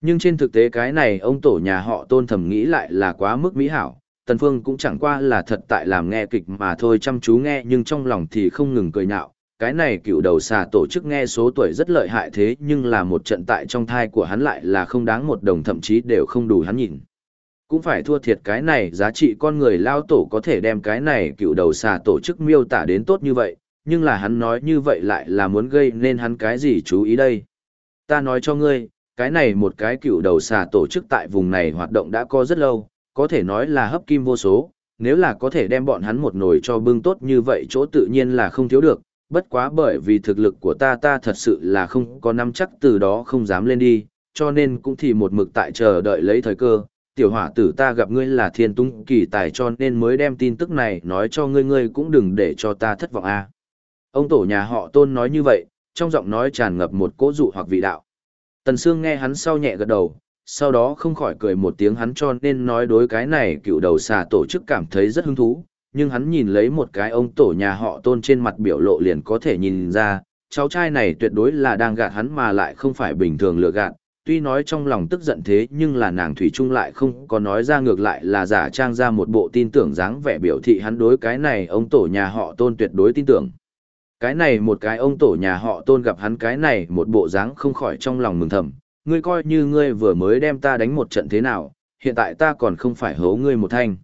Nhưng trên thực tế cái này ông tổ nhà họ tôn thẩm nghĩ lại là quá mức mỹ hảo, Tần Phương cũng chẳng qua là thật tại làm nghe kịch mà thôi chăm chú nghe nhưng trong lòng thì không ngừng cười nhạo. Cái này cựu đầu xà tổ chức nghe số tuổi rất lợi hại thế nhưng là một trận tại trong thai của hắn lại là không đáng một đồng thậm chí đều không đủ hắn nhìn. Cũng phải thua thiệt cái này giá trị con người lao tổ có thể đem cái này cựu đầu xà tổ chức miêu tả đến tốt như vậy, nhưng là hắn nói như vậy lại là muốn gây nên hắn cái gì chú ý đây. Ta nói cho ngươi, cái này một cái cựu đầu xà tổ chức tại vùng này hoạt động đã có rất lâu, có thể nói là hấp kim vô số, nếu là có thể đem bọn hắn một nồi cho bưng tốt như vậy chỗ tự nhiên là không thiếu được, bất quá bởi vì thực lực của ta ta thật sự là không có nắm chắc từ đó không dám lên đi, cho nên cũng thì một mực tại chờ đợi lấy thời cơ. Tiểu hỏa tử ta gặp ngươi là thiên tung kỳ tài cho nên mới đem tin tức này nói cho ngươi ngươi cũng đừng để cho ta thất vọng a. Ông tổ nhà họ tôn nói như vậy, trong giọng nói tràn ngập một cỗ dụ hoặc vị đạo. Tần Sương nghe hắn sau nhẹ gật đầu, sau đó không khỏi cười một tiếng hắn cho nên nói đối cái này cựu đầu xà tổ chức cảm thấy rất hứng thú, nhưng hắn nhìn lấy một cái ông tổ nhà họ tôn trên mặt biểu lộ liền có thể nhìn ra, cháu trai này tuyệt đối là đang gạt hắn mà lại không phải bình thường lừa gạt, tuy nói trong lòng tức giận thế nhưng là nàng Thủy Trung lại không có nói ra ngược lại là giả trang ra một bộ tin tưởng dáng vẻ biểu thị hắn đối cái này ông tổ nhà họ tôn tuyệt đối tin tưởng. Cái này một cái ông tổ nhà họ tôn gặp hắn cái này một bộ dáng không khỏi trong lòng mừng thầm, ngươi coi như ngươi vừa mới đem ta đánh một trận thế nào, hiện tại ta còn không phải hố ngươi một thanh.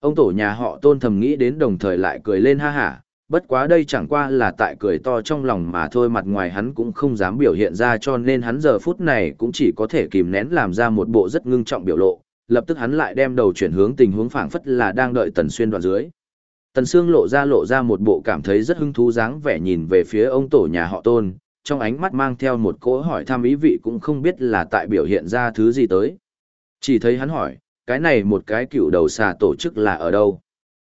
Ông tổ nhà họ tôn thầm nghĩ đến đồng thời lại cười lên ha hả, bất quá đây chẳng qua là tại cười to trong lòng mà thôi mặt ngoài hắn cũng không dám biểu hiện ra cho nên hắn giờ phút này cũng chỉ có thể kìm nén làm ra một bộ rất ngưng trọng biểu lộ, lập tức hắn lại đem đầu chuyển hướng tình huống phảng phất là đang đợi tần xuyên đoạn dưới. Tần Sương lộ ra lộ ra một bộ cảm thấy rất hứng thú dáng vẻ nhìn về phía ông tổ nhà họ tôn, trong ánh mắt mang theo một cỗ hỏi thăm ý vị cũng không biết là tại biểu hiện ra thứ gì tới. Chỉ thấy hắn hỏi, cái này một cái cựu đầu xà tổ chức là ở đâu?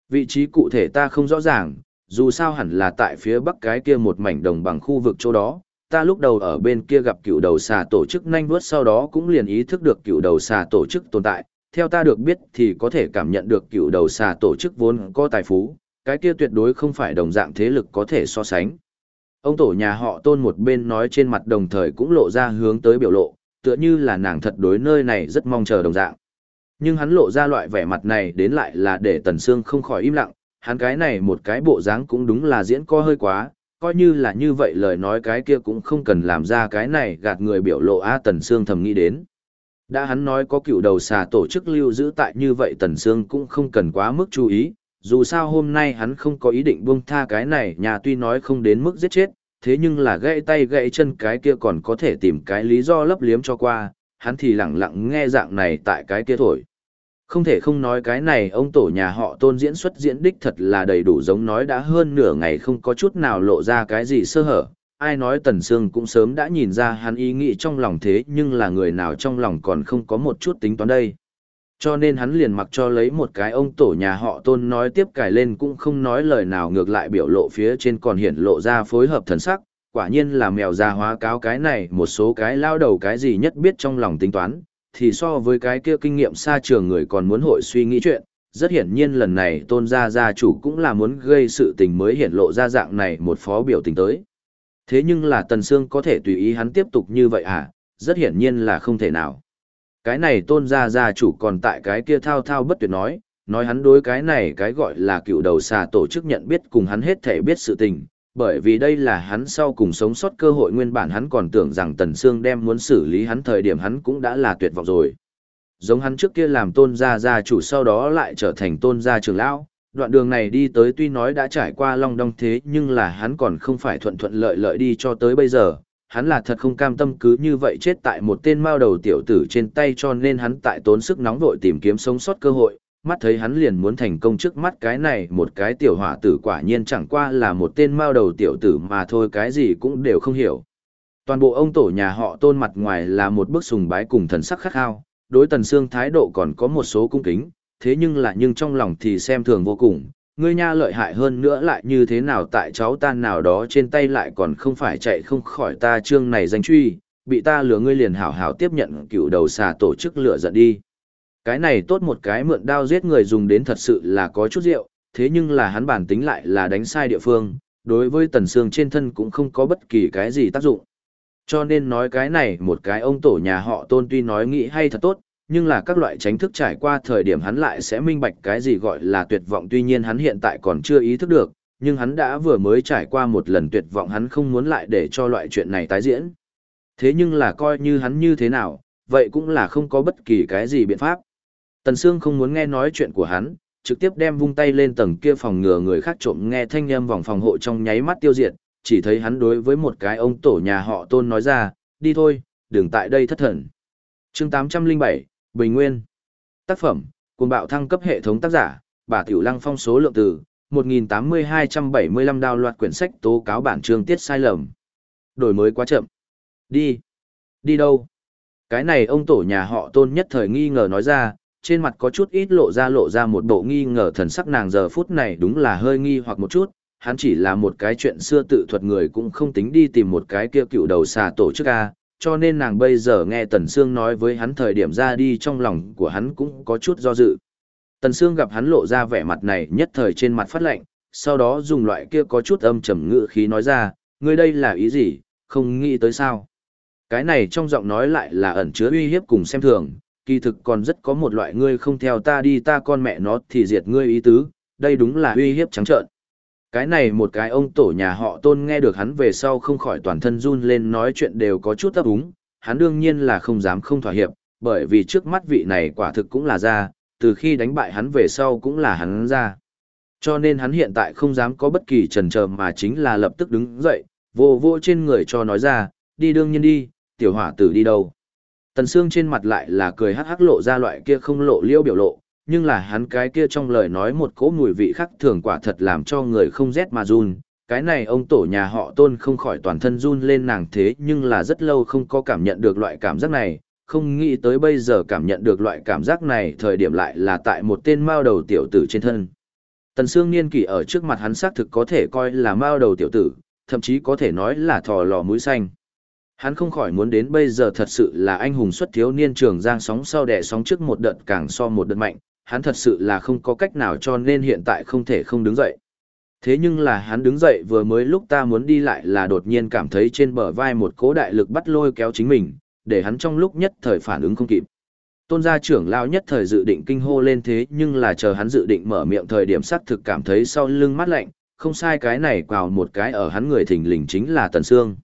Vị trí cụ thể ta không rõ ràng, dù sao hẳn là tại phía bắc cái kia một mảnh đồng bằng khu vực chỗ đó. Ta lúc đầu ở bên kia gặp cựu đầu xà tổ chức nhanh vớt sau đó cũng liền ý thức được cựu đầu xà tổ chức tồn tại. Theo ta được biết thì có thể cảm nhận được cựu đầu xà tổ chức vốn có tài phú, cái kia tuyệt đối không phải đồng dạng thế lực có thể so sánh. Ông tổ nhà họ tôn một bên nói trên mặt đồng thời cũng lộ ra hướng tới biểu lộ, tựa như là nàng thật đối nơi này rất mong chờ đồng dạng. Nhưng hắn lộ ra loại vẻ mặt này đến lại là để Tần Sương không khỏi im lặng, hắn cái này một cái bộ dáng cũng đúng là diễn co hơi quá, coi như là như vậy lời nói cái kia cũng không cần làm ra cái này gạt người biểu lộ A Tần Sương thầm nghĩ đến. Đã hắn nói có cựu đầu xà tổ chức lưu giữ tại như vậy Tần Sương cũng không cần quá mức chú ý, dù sao hôm nay hắn không có ý định buông tha cái này nhà tuy nói không đến mức giết chết, thế nhưng là gãy tay gãy chân cái kia còn có thể tìm cái lý do lấp liếm cho qua, hắn thì lặng lặng nghe dạng này tại cái kia thổi. Không thể không nói cái này ông tổ nhà họ tôn diễn xuất diễn đích thật là đầy đủ giống nói đã hơn nửa ngày không có chút nào lộ ra cái gì sơ hở. Ai nói Tần Sương cũng sớm đã nhìn ra hắn ý nghĩ trong lòng thế nhưng là người nào trong lòng còn không có một chút tính toán đây. Cho nên hắn liền mặc cho lấy một cái ông tổ nhà họ tôn nói tiếp cài lên cũng không nói lời nào ngược lại biểu lộ phía trên còn hiện lộ ra phối hợp thần sắc, quả nhiên là mèo già hóa cáo cái này một số cái lao đầu cái gì nhất biết trong lòng tính toán, thì so với cái kia kinh nghiệm xa trường người còn muốn hội suy nghĩ chuyện, rất hiển nhiên lần này tôn gia gia chủ cũng là muốn gây sự tình mới hiện lộ ra dạng này một phó biểu tình tới. Thế nhưng là Tần Sương có thể tùy ý hắn tiếp tục như vậy à, rất hiển nhiên là không thể nào. Cái này tôn gia gia chủ còn tại cái kia thao thao bất tuyệt nói, nói hắn đối cái này cái gọi là cựu đầu xà tổ chức nhận biết cùng hắn hết thể biết sự tình, bởi vì đây là hắn sau cùng sống sót cơ hội nguyên bản hắn còn tưởng rằng Tần Sương đem muốn xử lý hắn thời điểm hắn cũng đã là tuyệt vọng rồi. Giống hắn trước kia làm tôn gia gia chủ sau đó lại trở thành tôn gia trưởng lão, đoạn đường này đi tới tuy nói đã trải qua long đong thế nhưng là hắn còn không phải thuận thuận lợi lợi đi cho tới bây giờ. Hắn là thật không cam tâm cứ như vậy chết tại một tên mao đầu tiểu tử trên tay cho nên hắn tại tốn sức nóng vội tìm kiếm sống sót cơ hội, mắt thấy hắn liền muốn thành công trước mắt cái này một cái tiểu hỏa tử quả nhiên chẳng qua là một tên mao đầu tiểu tử mà thôi cái gì cũng đều không hiểu. Toàn bộ ông tổ nhà họ tôn mặt ngoài là một bức sùng bái cùng thần sắc khắc khao, đối tần xương thái độ còn có một số cung kính, thế nhưng là nhưng trong lòng thì xem thường vô cùng, ngươi nha lợi hại hơn nữa lại như thế nào tại cháu ta nào đó trên tay lại còn không phải chạy không khỏi ta chương này danh truy, bị ta lừa ngươi liền hảo hảo tiếp nhận cựu đầu xà tổ chức lừa giận đi. Cái này tốt một cái mượn đao giết người dùng đến thật sự là có chút rượu, thế nhưng là hắn bản tính lại là đánh sai địa phương, đối với tần xương trên thân cũng không có bất kỳ cái gì tác dụng. Cho nên nói cái này một cái ông tổ nhà họ tôn tuy nói nghĩ hay thật tốt, nhưng là các loại tránh thức trải qua thời điểm hắn lại sẽ minh bạch cái gì gọi là tuyệt vọng tuy nhiên hắn hiện tại còn chưa ý thức được, nhưng hắn đã vừa mới trải qua một lần tuyệt vọng hắn không muốn lại để cho loại chuyện này tái diễn. Thế nhưng là coi như hắn như thế nào, vậy cũng là không có bất kỳ cái gì biện pháp. Tần Sương không muốn nghe nói chuyện của hắn, trực tiếp đem vung tay lên tầng kia phòng ngừa người khác trộm nghe thanh âm vòng phòng hộ trong nháy mắt tiêu diệt, chỉ thấy hắn đối với một cái ông tổ nhà họ tôn nói ra, đi thôi, đừng tại đây thất thần. chương 807, Bình Nguyên Tác phẩm, cùng bạo thăng cấp hệ thống tác giả, bà Tiểu Lăng phong số lượng từ, 1.8275 đào loạt quyển sách tố cáo bản chương tiết sai lầm. Đổi mới quá chậm. Đi. Đi đâu? Cái này ông tổ nhà họ tôn nhất thời nghi ngờ nói ra, trên mặt có chút ít lộ ra lộ ra một bộ nghi ngờ thần sắc nàng giờ phút này đúng là hơi nghi hoặc một chút, hắn chỉ là một cái chuyện xưa tự thuật người cũng không tính đi tìm một cái kia cựu đầu xà tổ chức A, cho nên nàng bây giờ nghe Tần Sương nói với hắn thời điểm ra đi trong lòng của hắn cũng có chút do dự. Tần Sương gặp hắn lộ ra vẻ mặt này nhất thời trên mặt phát lạnh, sau đó dùng loại kia có chút âm trầm ngữ khí nói ra, ngươi đây là ý gì, không nghĩ tới sao. Cái này trong giọng nói lại là ẩn chứa uy hiếp cùng xem thường, kỳ thực còn rất có một loại ngươi không theo ta đi ta con mẹ nó thì diệt ngươi ý tứ, đây đúng là uy hiếp trắng trợn. Cái này một cái ông tổ nhà họ tôn nghe được hắn về sau không khỏi toàn thân run lên nói chuyện đều có chút ấp úng, hắn đương nhiên là không dám không thỏa hiệp, bởi vì trước mắt vị này quả thực cũng là ra, từ khi đánh bại hắn về sau cũng là hắn ra. Cho nên hắn hiện tại không dám có bất kỳ trần chờ mà chính là lập tức đứng dậy, vô vô trên người cho nói ra, đi đương nhiên đi, tiểu hỏa tử đi đâu. Tần Sương trên mặt lại là cười hắc hắc lộ ra loại kia không lộ liêu biểu lộ, nhưng là hắn cái kia trong lời nói một cỗ mùi vị khác thường quả thật làm cho người không rét mà run. Cái này ông tổ nhà họ tôn không khỏi toàn thân run lên nàng thế nhưng là rất lâu không có cảm nhận được loại cảm giác này, không nghĩ tới bây giờ cảm nhận được loại cảm giác này thời điểm lại là tại một tên mao đầu tiểu tử trên thân. Tần Sương Niên kỷ ở trước mặt hắn xác thực có thể coi là mao đầu tiểu tử, thậm chí có thể nói là thò lò mũi xanh. Hắn không khỏi muốn đến bây giờ thật sự là anh hùng xuất thiếu niên trường giang sóng sau đẻ sóng trước một đợt càng so một đợt mạnh, hắn thật sự là không có cách nào cho nên hiện tại không thể không đứng dậy. Thế nhưng là hắn đứng dậy vừa mới lúc ta muốn đi lại là đột nhiên cảm thấy trên bờ vai một cố đại lực bắt lôi kéo chính mình, để hắn trong lúc nhất thời phản ứng không kịp. Tôn gia trưởng lao nhất thời dự định kinh hô lên thế nhưng là chờ hắn dự định mở miệng thời điểm sắc thực cảm thấy sau lưng mát lạnh, không sai cái này quào một cái ở hắn người thình lình chính là Tần Sương.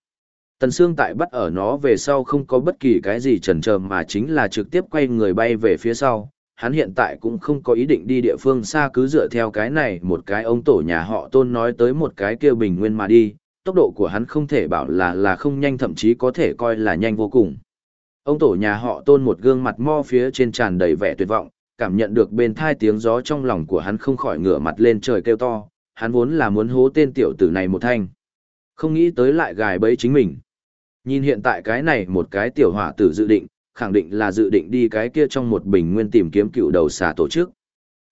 Tần Sương tại bắt ở nó về sau không có bất kỳ cái gì chần chờ mà chính là trực tiếp quay người bay về phía sau, hắn hiện tại cũng không có ý định đi địa phương xa cứ dựa theo cái này một cái ông tổ nhà họ tôn nói tới một cái kia bình nguyên mà đi, tốc độ của hắn không thể bảo là là không nhanh thậm chí có thể coi là nhanh vô cùng. Ông tổ nhà họ tôn một gương mặt mo phía trên tràn đầy vẻ tuyệt vọng, cảm nhận được bên thai tiếng gió trong lòng của hắn không khỏi ngửa mặt lên trời kêu to, hắn vốn là muốn hố tên tiểu tử này một thanh. Không nghĩ tới lại gài bẫy chính mình. Nhìn hiện tại cái này một cái tiểu hỏa tử dự định, khẳng định là dự định đi cái kia trong một bình nguyên tìm kiếm cựu đầu xà tổ chức.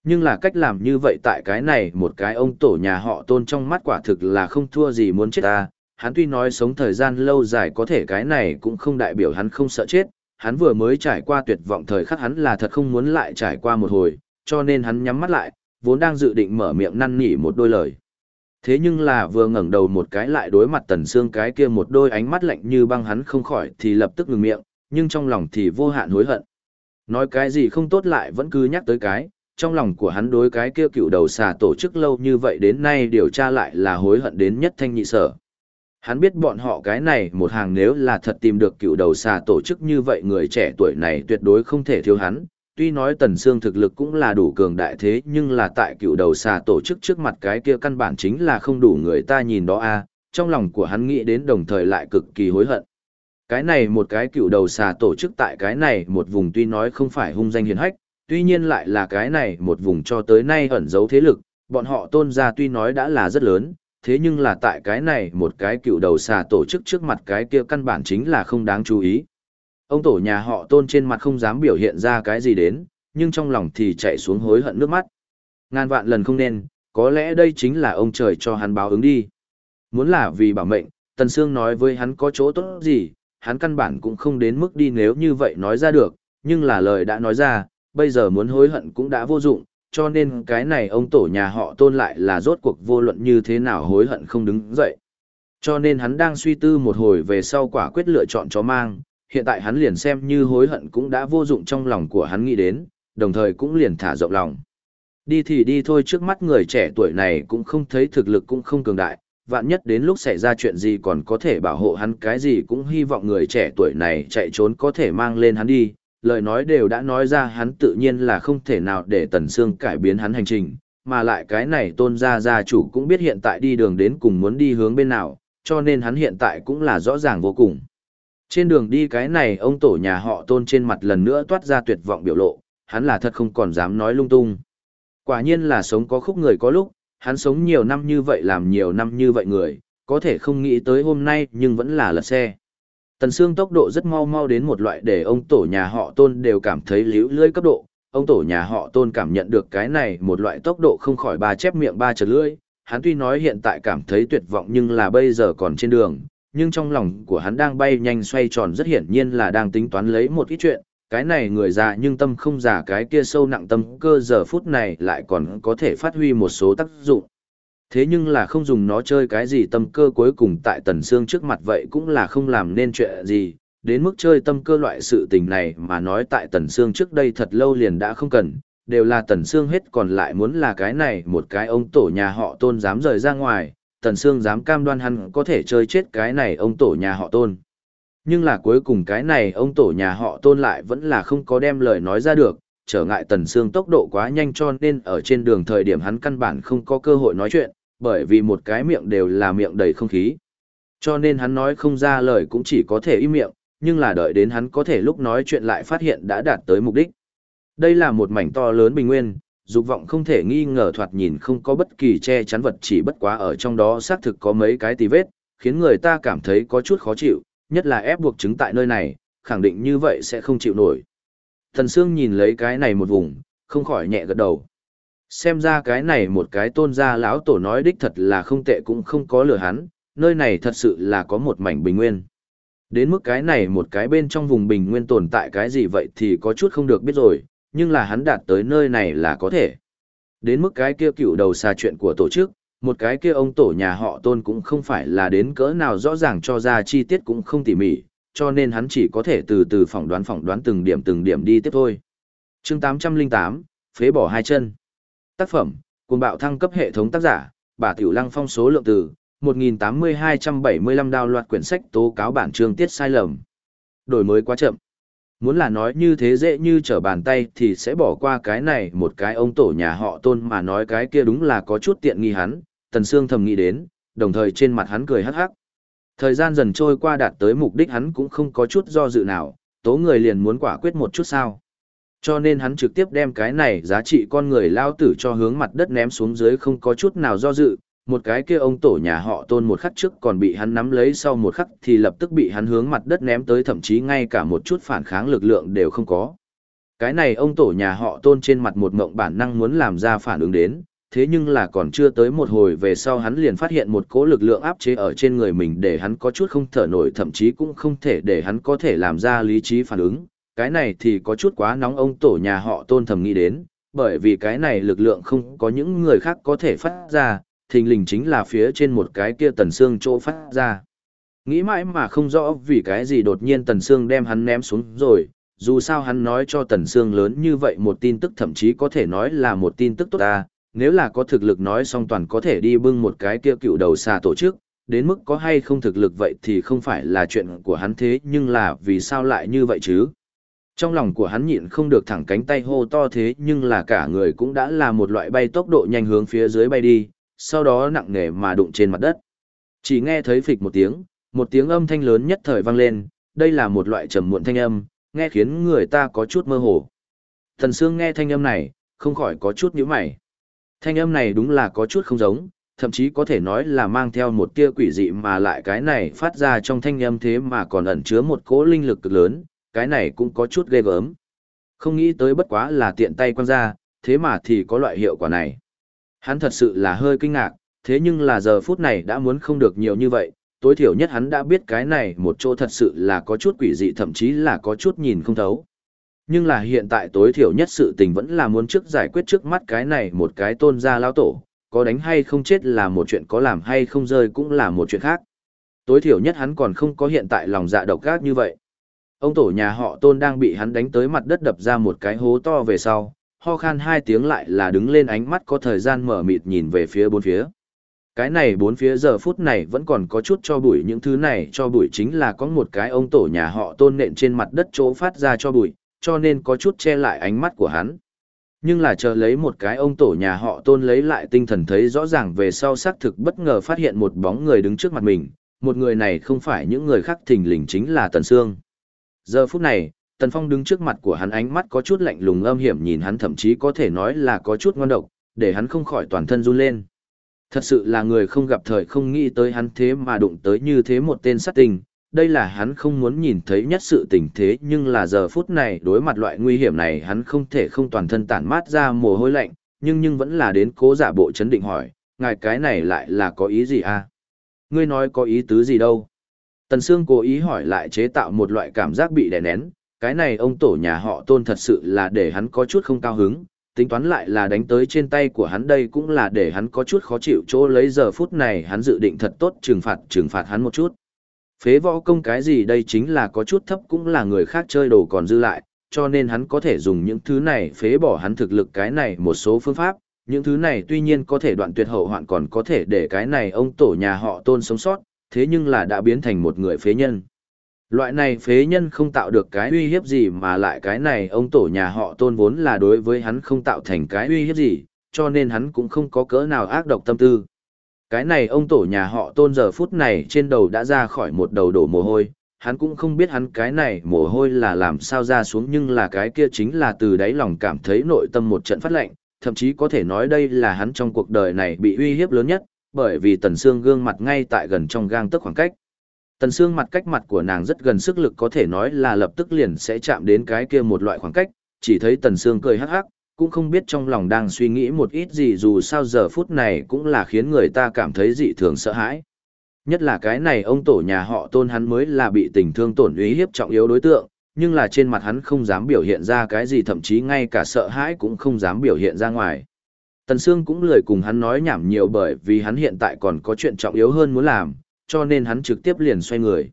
Nhưng là cách làm như vậy tại cái này một cái ông tổ nhà họ tôn trong mắt quả thực là không thua gì muốn chết ta. Hắn tuy nói sống thời gian lâu dài có thể cái này cũng không đại biểu hắn không sợ chết. Hắn vừa mới trải qua tuyệt vọng thời khắc hắn là thật không muốn lại trải qua một hồi, cho nên hắn nhắm mắt lại, vốn đang dự định mở miệng năn nỉ một đôi lời. Thế nhưng là vừa ngẩng đầu một cái lại đối mặt tần xương cái kia một đôi ánh mắt lạnh như băng hắn không khỏi thì lập tức ngừng miệng, nhưng trong lòng thì vô hạn hối hận. Nói cái gì không tốt lại vẫn cứ nhắc tới cái, trong lòng của hắn đối cái kia cựu đầu xà tổ chức lâu như vậy đến nay điều tra lại là hối hận đến nhất thanh nhị sở. Hắn biết bọn họ cái này một hàng nếu là thật tìm được cựu đầu xà tổ chức như vậy người trẻ tuổi này tuyệt đối không thể thiếu hắn. Tuy nói Tần xương thực lực cũng là đủ cường đại thế nhưng là tại cựu đầu xà tổ chức trước mặt cái kia căn bản chính là không đủ người ta nhìn đó a trong lòng của hắn nghĩ đến đồng thời lại cực kỳ hối hận. Cái này một cái cựu đầu xà tổ chức tại cái này một vùng tuy nói không phải hung danh hiền hách, tuy nhiên lại là cái này một vùng cho tới nay ẩn giấu thế lực, bọn họ tôn gia tuy nói đã là rất lớn, thế nhưng là tại cái này một cái cựu đầu xà tổ chức trước mặt cái kia căn bản chính là không đáng chú ý. Ông tổ nhà họ tôn trên mặt không dám biểu hiện ra cái gì đến, nhưng trong lòng thì chạy xuống hối hận nước mắt. Ngàn vạn lần không nên, có lẽ đây chính là ông trời cho hắn báo ứng đi. Muốn là vì bảo mệnh, Tần Sương nói với hắn có chỗ tốt gì, hắn căn bản cũng không đến mức đi nếu như vậy nói ra được, nhưng là lời đã nói ra, bây giờ muốn hối hận cũng đã vô dụng, cho nên cái này ông tổ nhà họ tôn lại là rốt cuộc vô luận như thế nào hối hận không đứng dậy. Cho nên hắn đang suy tư một hồi về sau quả quyết lựa chọn chó mang, hiện tại hắn liền xem như hối hận cũng đã vô dụng trong lòng của hắn nghĩ đến, đồng thời cũng liền thả rộng lòng. Đi thì đi thôi trước mắt người trẻ tuổi này cũng không thấy thực lực cũng không cường đại, vạn nhất đến lúc xảy ra chuyện gì còn có thể bảo hộ hắn cái gì cũng hy vọng người trẻ tuổi này chạy trốn có thể mang lên hắn đi, lời nói đều đã nói ra hắn tự nhiên là không thể nào để Tần Sương cải biến hắn hành trình, mà lại cái này tôn gia gia chủ cũng biết hiện tại đi đường đến cùng muốn đi hướng bên nào, cho nên hắn hiện tại cũng là rõ ràng vô cùng. Trên đường đi cái này ông tổ nhà họ tôn trên mặt lần nữa toát ra tuyệt vọng biểu lộ, hắn là thật không còn dám nói lung tung. Quả nhiên là sống có khúc người có lúc, hắn sống nhiều năm như vậy làm nhiều năm như vậy người, có thể không nghĩ tới hôm nay nhưng vẫn là lật xe. Tần Sương tốc độ rất mau mau đến một loại để ông tổ nhà họ tôn đều cảm thấy liễu lưỡi cấp độ, ông tổ nhà họ tôn cảm nhận được cái này một loại tốc độ không khỏi ba chép miệng ba chật lưỡi, hắn tuy nói hiện tại cảm thấy tuyệt vọng nhưng là bây giờ còn trên đường, nhưng trong lòng của hắn đang bay nhanh xoay tròn rất hiển nhiên là đang tính toán lấy một ít chuyện, cái này người già nhưng tâm không già cái kia sâu nặng tâm cơ giờ phút này lại còn có thể phát huy một số tác dụng. Thế nhưng là không dùng nó chơi cái gì tâm cơ cuối cùng tại tần xương trước mặt vậy cũng là không làm nên chuyện gì, đến mức chơi tâm cơ loại sự tình này mà nói tại tần xương trước đây thật lâu liền đã không cần, đều là tần xương hết còn lại muốn là cái này một cái ông tổ nhà họ tôn dám rời ra ngoài, tần Sương dám cam đoan hắn có thể chơi chết cái này ông tổ nhà họ tôn. Nhưng là cuối cùng cái này ông tổ nhà họ tôn lại vẫn là không có đem lời nói ra được, trở ngại tần Sương tốc độ quá nhanh cho nên ở trên đường thời điểm hắn căn bản không có cơ hội nói chuyện, bởi vì một cái miệng đều là miệng đầy không khí. Cho nên hắn nói không ra lời cũng chỉ có thể im miệng, nhưng là đợi đến hắn có thể lúc nói chuyện lại phát hiện đã đạt tới mục đích. Đây là một mảnh to lớn bình nguyên, dục vọng không thể nghi ngờ thoạt nhìn không có bất kỳ che chắn vật chỉ bất quá ở trong đó xác thực có mấy cái tì vết, khiến người ta cảm thấy có chút khó chịu, nhất là ép buộc chứng tại nơi này, khẳng định như vậy sẽ không chịu nổi. Thần Sương nhìn lấy cái này một vùng, không khỏi nhẹ gật đầu. Xem ra cái này một cái tôn gia lão tổ nói đích thật là không tệ cũng không có lừa hắn, nơi này thật sự là có một mảnh bình nguyên. Đến mức cái này một cái bên trong vùng bình nguyên tồn tại cái gì vậy thì có chút không được biết rồi, nhưng là hắn đạt tới nơi này là có thể. Đến mức cái kia cựu đầu xa chuyện của tổ chức, một cái kia ông tổ nhà họ tôn cũng không phải là đến cỡ nào rõ ràng cho ra chi tiết cũng không tỉ mỉ, cho nên hắn chỉ có thể từ từ phỏng đoán phỏng đoán từng điểm từng điểm đi tiếp thôi. chương 808, phế bỏ hai chân. Tác phẩm, cùng bạo thăng cấp hệ thống tác giả, bà Tiểu Lăng phong số lượng từ, 1.8275 đào loạt quyển sách tố cáo bản chương tiết sai lầm. Đổi mới quá chậm. Muốn là nói như thế dễ như trở bàn tay thì sẽ bỏ qua cái này một cái ông tổ nhà họ tôn mà nói cái kia đúng là có chút tiện nghi hắn, Tần Sương thầm nghĩ đến, đồng thời trên mặt hắn cười hắc hắc. Thời gian dần trôi qua đạt tới mục đích hắn cũng không có chút do dự nào, tố người liền muốn quả quyết một chút sao. Cho nên hắn trực tiếp đem cái này giá trị con người lao tử cho hướng mặt đất ném xuống dưới không có chút nào do dự, một cái kia ông tổ nhà họ tôn một khắc trước còn bị hắn nắm lấy sau một khắc thì lập tức bị hắn hướng mặt đất ném tới thậm chí ngay cả một chút phản kháng lực lượng đều không có. Cái này ông tổ nhà họ tôn trên mặt một mộng bản năng muốn làm ra phản ứng đến, thế nhưng là còn chưa tới một hồi về sau hắn liền phát hiện một cỗ lực lượng áp chế ở trên người mình để hắn có chút không thở nổi thậm chí cũng không thể để hắn có thể làm ra lý trí phản ứng. Cái này thì có chút quá nóng ông tổ nhà họ tôn thầm nghĩ đến, bởi vì cái này lực lượng không có những người khác có thể phát ra, thình lình chính là phía trên một cái kia tần xương chỗ phát ra. Nghĩ mãi mà không rõ vì cái gì đột nhiên tần xương đem hắn ném xuống rồi, dù sao hắn nói cho Tần xương lớn như vậy một tin tức thậm chí có thể nói là một tin tức tốt ta, nếu là có thực lực nói xong toàn có thể đi bưng một cái kia cựu đầu xà tổ chức, đến mức có hay không thực lực vậy thì không phải là chuyện của hắn thế nhưng là vì sao lại như vậy chứ? Trong lòng của hắn nhịn không được thẳng cánh tay hô to thế nhưng là cả người cũng đã là một loại bay tốc độ nhanh hướng phía dưới bay đi, sau đó nặng nề mà đụng trên mặt đất. Chỉ nghe thấy phịch một tiếng, một tiếng âm thanh lớn nhất thời vang lên, đây là một loại trầm muộn thanh âm, nghe khiến người ta có chút mơ hồ. Thần Sương nghe thanh âm này, không khỏi có chút nhíu mày. Thanh âm này đúng là có chút không giống, thậm chí có thể nói là mang theo một tia quỷ dị mà lại cái này phát ra trong thanh âm thế mà còn ẩn chứa một cỗ linh lực cực lớn, cái này cũng có chút ghê gớm. Không nghĩ tới bất quá là tiện tay quăng ra, thế mà thì có loại hiệu quả này. Hắn thật sự là hơi kinh ngạc, thế nhưng là giờ phút này đã muốn không được nhiều như vậy, tối thiểu nhất hắn đã biết cái này một chỗ thật sự là có chút quỷ dị thậm chí là có chút nhìn không thấu. Nhưng là hiện tại tối thiểu nhất sự tình vẫn là muốn trước giải quyết trước mắt cái này một cái tôn gia lao tổ, có đánh hay không chết là một chuyện có làm hay không rơi cũng là một chuyện khác. Tối thiểu nhất hắn còn không có hiện tại lòng dạ độc ác như vậy. Ông tổ nhà họ tôn đang bị hắn đánh tới mặt đất đập ra một cái hố to về sau, ho khan hai tiếng lại là đứng lên ánh mắt có thời gian mở mịt nhìn về phía bốn phía. Cái này bốn phía giờ phút này vẫn còn có chút cho bụi những thứ này cho bụi chính là có một cái ông tổ nhà họ tôn nện trên mặt đất chỗ phát ra cho bụi, cho nên có chút che lại ánh mắt của hắn. Nhưng là chờ lấy một cái ông tổ nhà họ tôn lấy lại tinh thần thấy rõ ràng về sau xác thực bất ngờ phát hiện một bóng người đứng trước mặt mình, một người này không phải những người khác thình lình chính là Tần Sương. Giờ phút này, Tần Phong đứng trước mặt của hắn ánh mắt có chút lạnh lùng âm hiểm nhìn hắn thậm chí có thể nói là có chút ngon độc, để hắn không khỏi toàn thân run lên. Thật sự là người không gặp thời không nghĩ tới hắn thế mà đụng tới như thế một tên sát tình, đây là hắn không muốn nhìn thấy nhất sự tình thế nhưng là giờ phút này đối mặt loại nguy hiểm này hắn không thể không toàn thân tản mát ra mồ hôi lạnh, nhưng nhưng vẫn là đến cố giả bộ chấn định hỏi, ngài cái này lại là có ý gì à? Ngươi nói có ý tứ gì đâu? Tần Sương cố ý hỏi lại chế tạo một loại cảm giác bị đè nén, cái này ông tổ nhà họ tôn thật sự là để hắn có chút không cao hứng, tính toán lại là đánh tới trên tay của hắn đây cũng là để hắn có chút khó chịu chỗ lấy giờ phút này hắn dự định thật tốt trừng phạt trừng phạt hắn một chút. Phế võ công cái gì đây chính là có chút thấp cũng là người khác chơi đồ còn dư lại, cho nên hắn có thể dùng những thứ này phế bỏ hắn thực lực cái này một số phương pháp, những thứ này tuy nhiên có thể đoạn tuyệt hậu hoạn còn có thể để cái này ông tổ nhà họ tôn sống sót, thế nhưng là đã biến thành một người phế nhân. Loại này phế nhân không tạo được cái uy hiếp gì mà lại cái này ông tổ nhà họ tôn vốn là đối với hắn không tạo thành cái uy hiếp gì, cho nên hắn cũng không có cỡ nào ác độc tâm tư. Cái này ông tổ nhà họ tôn giờ phút này trên đầu đã ra khỏi một đầu đổ mồ hôi, hắn cũng không biết hắn cái này mồ hôi là làm sao ra xuống nhưng là cái kia chính là từ đáy lòng cảm thấy nội tâm một trận phát lệnh, thậm chí có thể nói đây là hắn trong cuộc đời này bị uy hiếp lớn nhất, bởi vì tần xương gương mặt ngay tại gần trong gang tức khoảng cách. Tần xương mặt cách mặt của nàng rất gần sức lực có thể nói là lập tức liền sẽ chạm đến cái kia một loại khoảng cách, chỉ thấy tần xương cười hắc hắc, cũng không biết trong lòng đang suy nghĩ một ít gì dù sao giờ phút này cũng là khiến người ta cảm thấy dị thường sợ hãi. Nhất là cái này ông tổ nhà họ tôn hắn mới là bị tình thương tổn uy hiếp trọng yếu đối tượng, nhưng là trên mặt hắn không dám biểu hiện ra cái gì thậm chí ngay cả sợ hãi cũng không dám biểu hiện ra ngoài. Tần Sương cũng lười cùng hắn nói nhảm nhiều bởi vì hắn hiện tại còn có chuyện trọng yếu hơn muốn làm, cho nên hắn trực tiếp liền xoay người.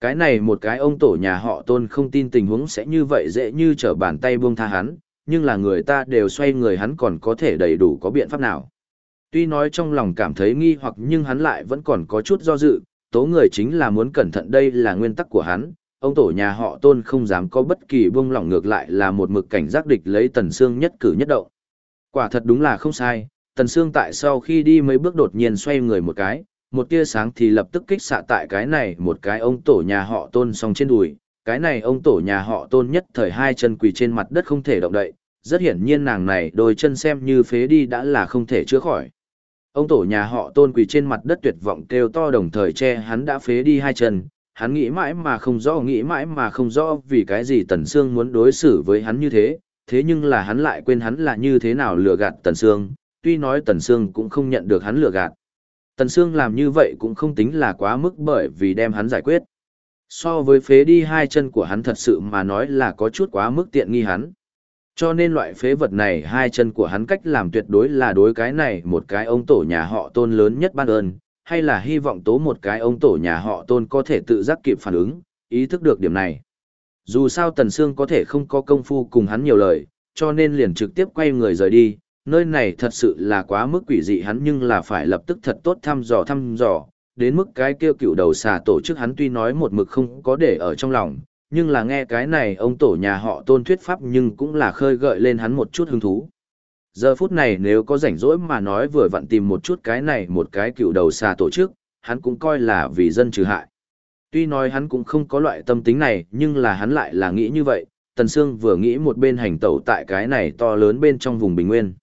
Cái này một cái ông tổ nhà họ tôn không tin tình huống sẽ như vậy dễ như trở bàn tay buông tha hắn, nhưng là người ta đều xoay người hắn còn có thể đầy đủ có biện pháp nào. Tuy nói trong lòng cảm thấy nghi hoặc nhưng hắn lại vẫn còn có chút do dự, tố người chính là muốn cẩn thận đây là nguyên tắc của hắn, ông tổ nhà họ tôn không dám có bất kỳ buông lỏng ngược lại là một mực cảnh giác địch lấy tần xương nhất cử nhất động. Quả thật đúng là không sai, tần xương tại sau khi đi mấy bước đột nhiên xoay người một cái, một tia sáng thì lập tức kích xạ tại cái này một cái ông tổ nhà họ tôn song trên đùi, cái này ông tổ nhà họ tôn nhất thời hai chân quỳ trên mặt đất không thể động đậy, rất hiển nhiên nàng này đôi chân xem như phế đi đã là không thể chữa khỏi. Ông tổ nhà họ tôn quỳ trên mặt đất tuyệt vọng kêu to đồng thời che hắn đã phế đi hai chân, hắn nghĩ mãi mà không rõ nghĩ mãi mà không rõ vì cái gì Tần Sương muốn đối xử với hắn như thế, thế nhưng là hắn lại quên hắn là như thế nào lừa gạt Tần Sương, tuy nói Tần Sương cũng không nhận được hắn lừa gạt. Tần Sương làm như vậy cũng không tính là quá mức bởi vì đem hắn giải quyết. So với phế đi hai chân của hắn thật sự mà nói là có chút quá mức tiện nghi hắn. Cho nên loại phế vật này hai chân của hắn cách làm tuyệt đối là đối cái này một cái ông tổ nhà họ tôn lớn nhất ban ơn, hay là hy vọng tố một cái ông tổ nhà họ tôn có thể tự giác kịp phản ứng, ý thức được điểm này. Dù sao Tần Sương có thể không có công phu cùng hắn nhiều lời, cho nên liền trực tiếp quay người rời đi, nơi này thật sự là quá mức quỷ dị hắn nhưng là phải lập tức thật tốt thăm dò thăm dò, đến mức cái kêu cựu đầu xà tổ chức hắn tuy nói một mực không có để ở trong lòng, nhưng là nghe cái này ông tổ nhà họ tôn thuyết pháp nhưng cũng là khơi gợi lên hắn một chút hứng thú. Giờ phút này nếu có rảnh rỗi mà nói vừa vặn tìm một chút cái này một cái cựu đầu xà tổ chức, hắn cũng coi là vì dân trừ hại. Tuy nói hắn cũng không có loại tâm tính này, nhưng là hắn lại là nghĩ như vậy, Tần Sương vừa nghĩ một bên hành tẩu tại cái này to lớn bên trong vùng bình nguyên.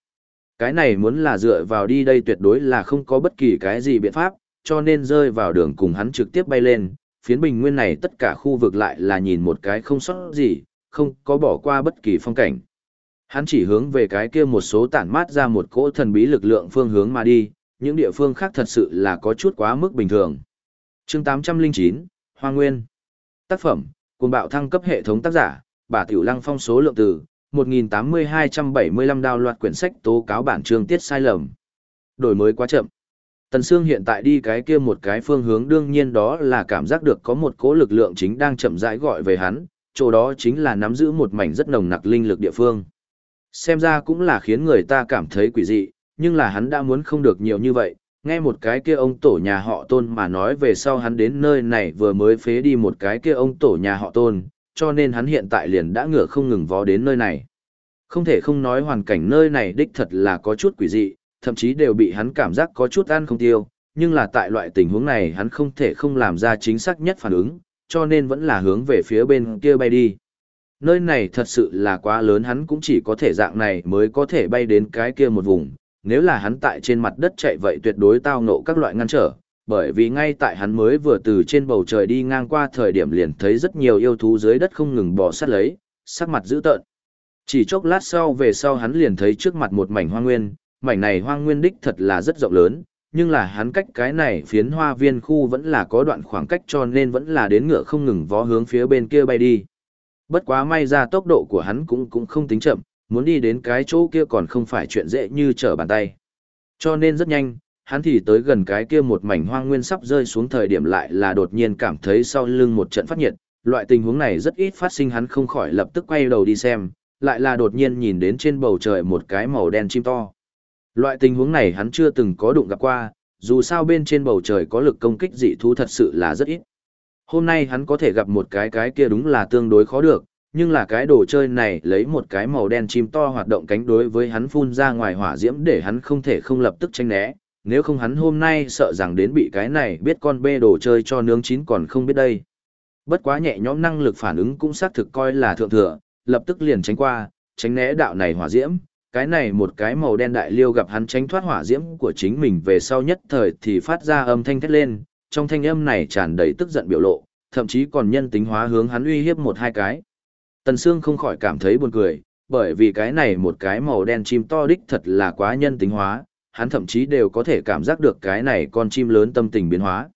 Cái này muốn là dựa vào đi đây tuyệt đối là không có bất kỳ cái gì biện pháp, cho nên rơi vào đường cùng hắn trực tiếp bay lên, phiến bình nguyên này tất cả khu vực lại là nhìn một cái không sót gì, không có bỏ qua bất kỳ phong cảnh. Hắn chỉ hướng về cái kia một số tản mát ra một cỗ thần bí lực lượng phương hướng mà đi, những địa phương khác thật sự là có chút quá mức bình thường. chương 809, Hoa Nguyên Tác phẩm, cùng bạo thăng cấp hệ thống tác giả, bà Tiểu Lăng phong số lượng từ, 1.8275 đào loạt quyển sách tố cáo bản chương tiết sai lầm. Đổi mới quá chậm. Tần Sương hiện tại đi cái kia một cái phương hướng đương nhiên đó là cảm giác được có một cỗ lực lượng chính đang chậm rãi gọi về hắn, chỗ đó chính là nắm giữ một mảnh rất nồng nặc linh lực địa phương. Xem ra cũng là khiến người ta cảm thấy quỷ dị, nhưng là hắn đã muốn không được nhiều như vậy, nghe một cái kia ông tổ nhà họ tôn mà nói về sau hắn đến nơi này vừa mới phế đi một cái kia ông tổ nhà họ tôn, cho nên hắn hiện tại liền đã ngựa không ngừng vó đến nơi này. Không thể không nói hoàn cảnh nơi này đích thật là có chút quỷ dị, thậm chí đều bị hắn cảm giác có chút ăn không tiêu, nhưng là tại loại tình huống này hắn không thể không làm ra chính xác nhất phản ứng, cho nên vẫn là hướng về phía bên kia bay đi. Nơi này thật sự là quá lớn hắn cũng chỉ có thể dạng này mới có thể bay đến cái kia một vùng, nếu là hắn tại trên mặt đất chạy vậy tuyệt đối tao ngộ các loại ngăn trở, bởi vì ngay tại hắn mới vừa từ trên bầu trời đi ngang qua thời điểm liền thấy rất nhiều yêu thú dưới đất không ngừng bò sát lấy, sắc mặt dữ tợn. Chỉ chốc lát sau về sau hắn liền thấy trước mặt một mảnh hoang nguyên, mảnh này hoang nguyên đích thật là rất rộng lớn, nhưng là hắn cách cái này phiến hoa viên khu vẫn là có đoạn khoảng cách cho nên vẫn là đến ngựa không ngừng vó hướng phía bên kia bay đi. Bất quá may ra tốc độ của hắn cũng cũng không tính chậm, muốn đi đến cái chỗ kia còn không phải chuyện dễ như trở bàn tay. Cho nên rất nhanh, hắn thì tới gần cái kia một mảnh hoang nguyên sắp rơi xuống thời điểm lại là đột nhiên cảm thấy sau lưng một trận phát nhiệt, loại tình huống này rất ít phát sinh hắn không khỏi lập tức quay đầu đi xem, lại là đột nhiên nhìn đến trên bầu trời một cái màu đen chim to. Loại tình huống này hắn chưa từng có đụng gặp qua, dù sao bên trên bầu trời có lực công kích dị thú thật sự là rất ít. Hôm nay hắn có thể gặp một cái cái kia đúng là tương đối khó được, nhưng là cái đồ chơi này lấy một cái màu đen chim to hoạt động cánh đối với hắn phun ra ngoài hỏa diễm để hắn không thể không lập tức tránh né, nếu không hắn hôm nay sợ rằng đến bị cái này biết con bê đồ chơi cho nướng chín còn không biết đây. Bất quá nhẹ nhõm năng lực phản ứng cũng xác thực coi là thượng thừa, lập tức liền tránh qua, tránh né đạo này hỏa diễm, cái này một cái màu đen đại liêu gặp hắn tránh thoát hỏa diễm của chính mình về sau nhất thời thì phát ra âm thanh thét lên, trong thanh âm này tràn đầy tức giận biểu lộ, thậm chí còn nhân tính hóa hướng hắn uy hiếp một hai cái. Tần Sương không khỏi cảm thấy buồn cười, bởi vì cái này một cái màu đen chim to đích thật là quá nhân tính hóa, hắn thậm chí đều có thể cảm giác được cái này con chim lớn tâm tình biến hóa.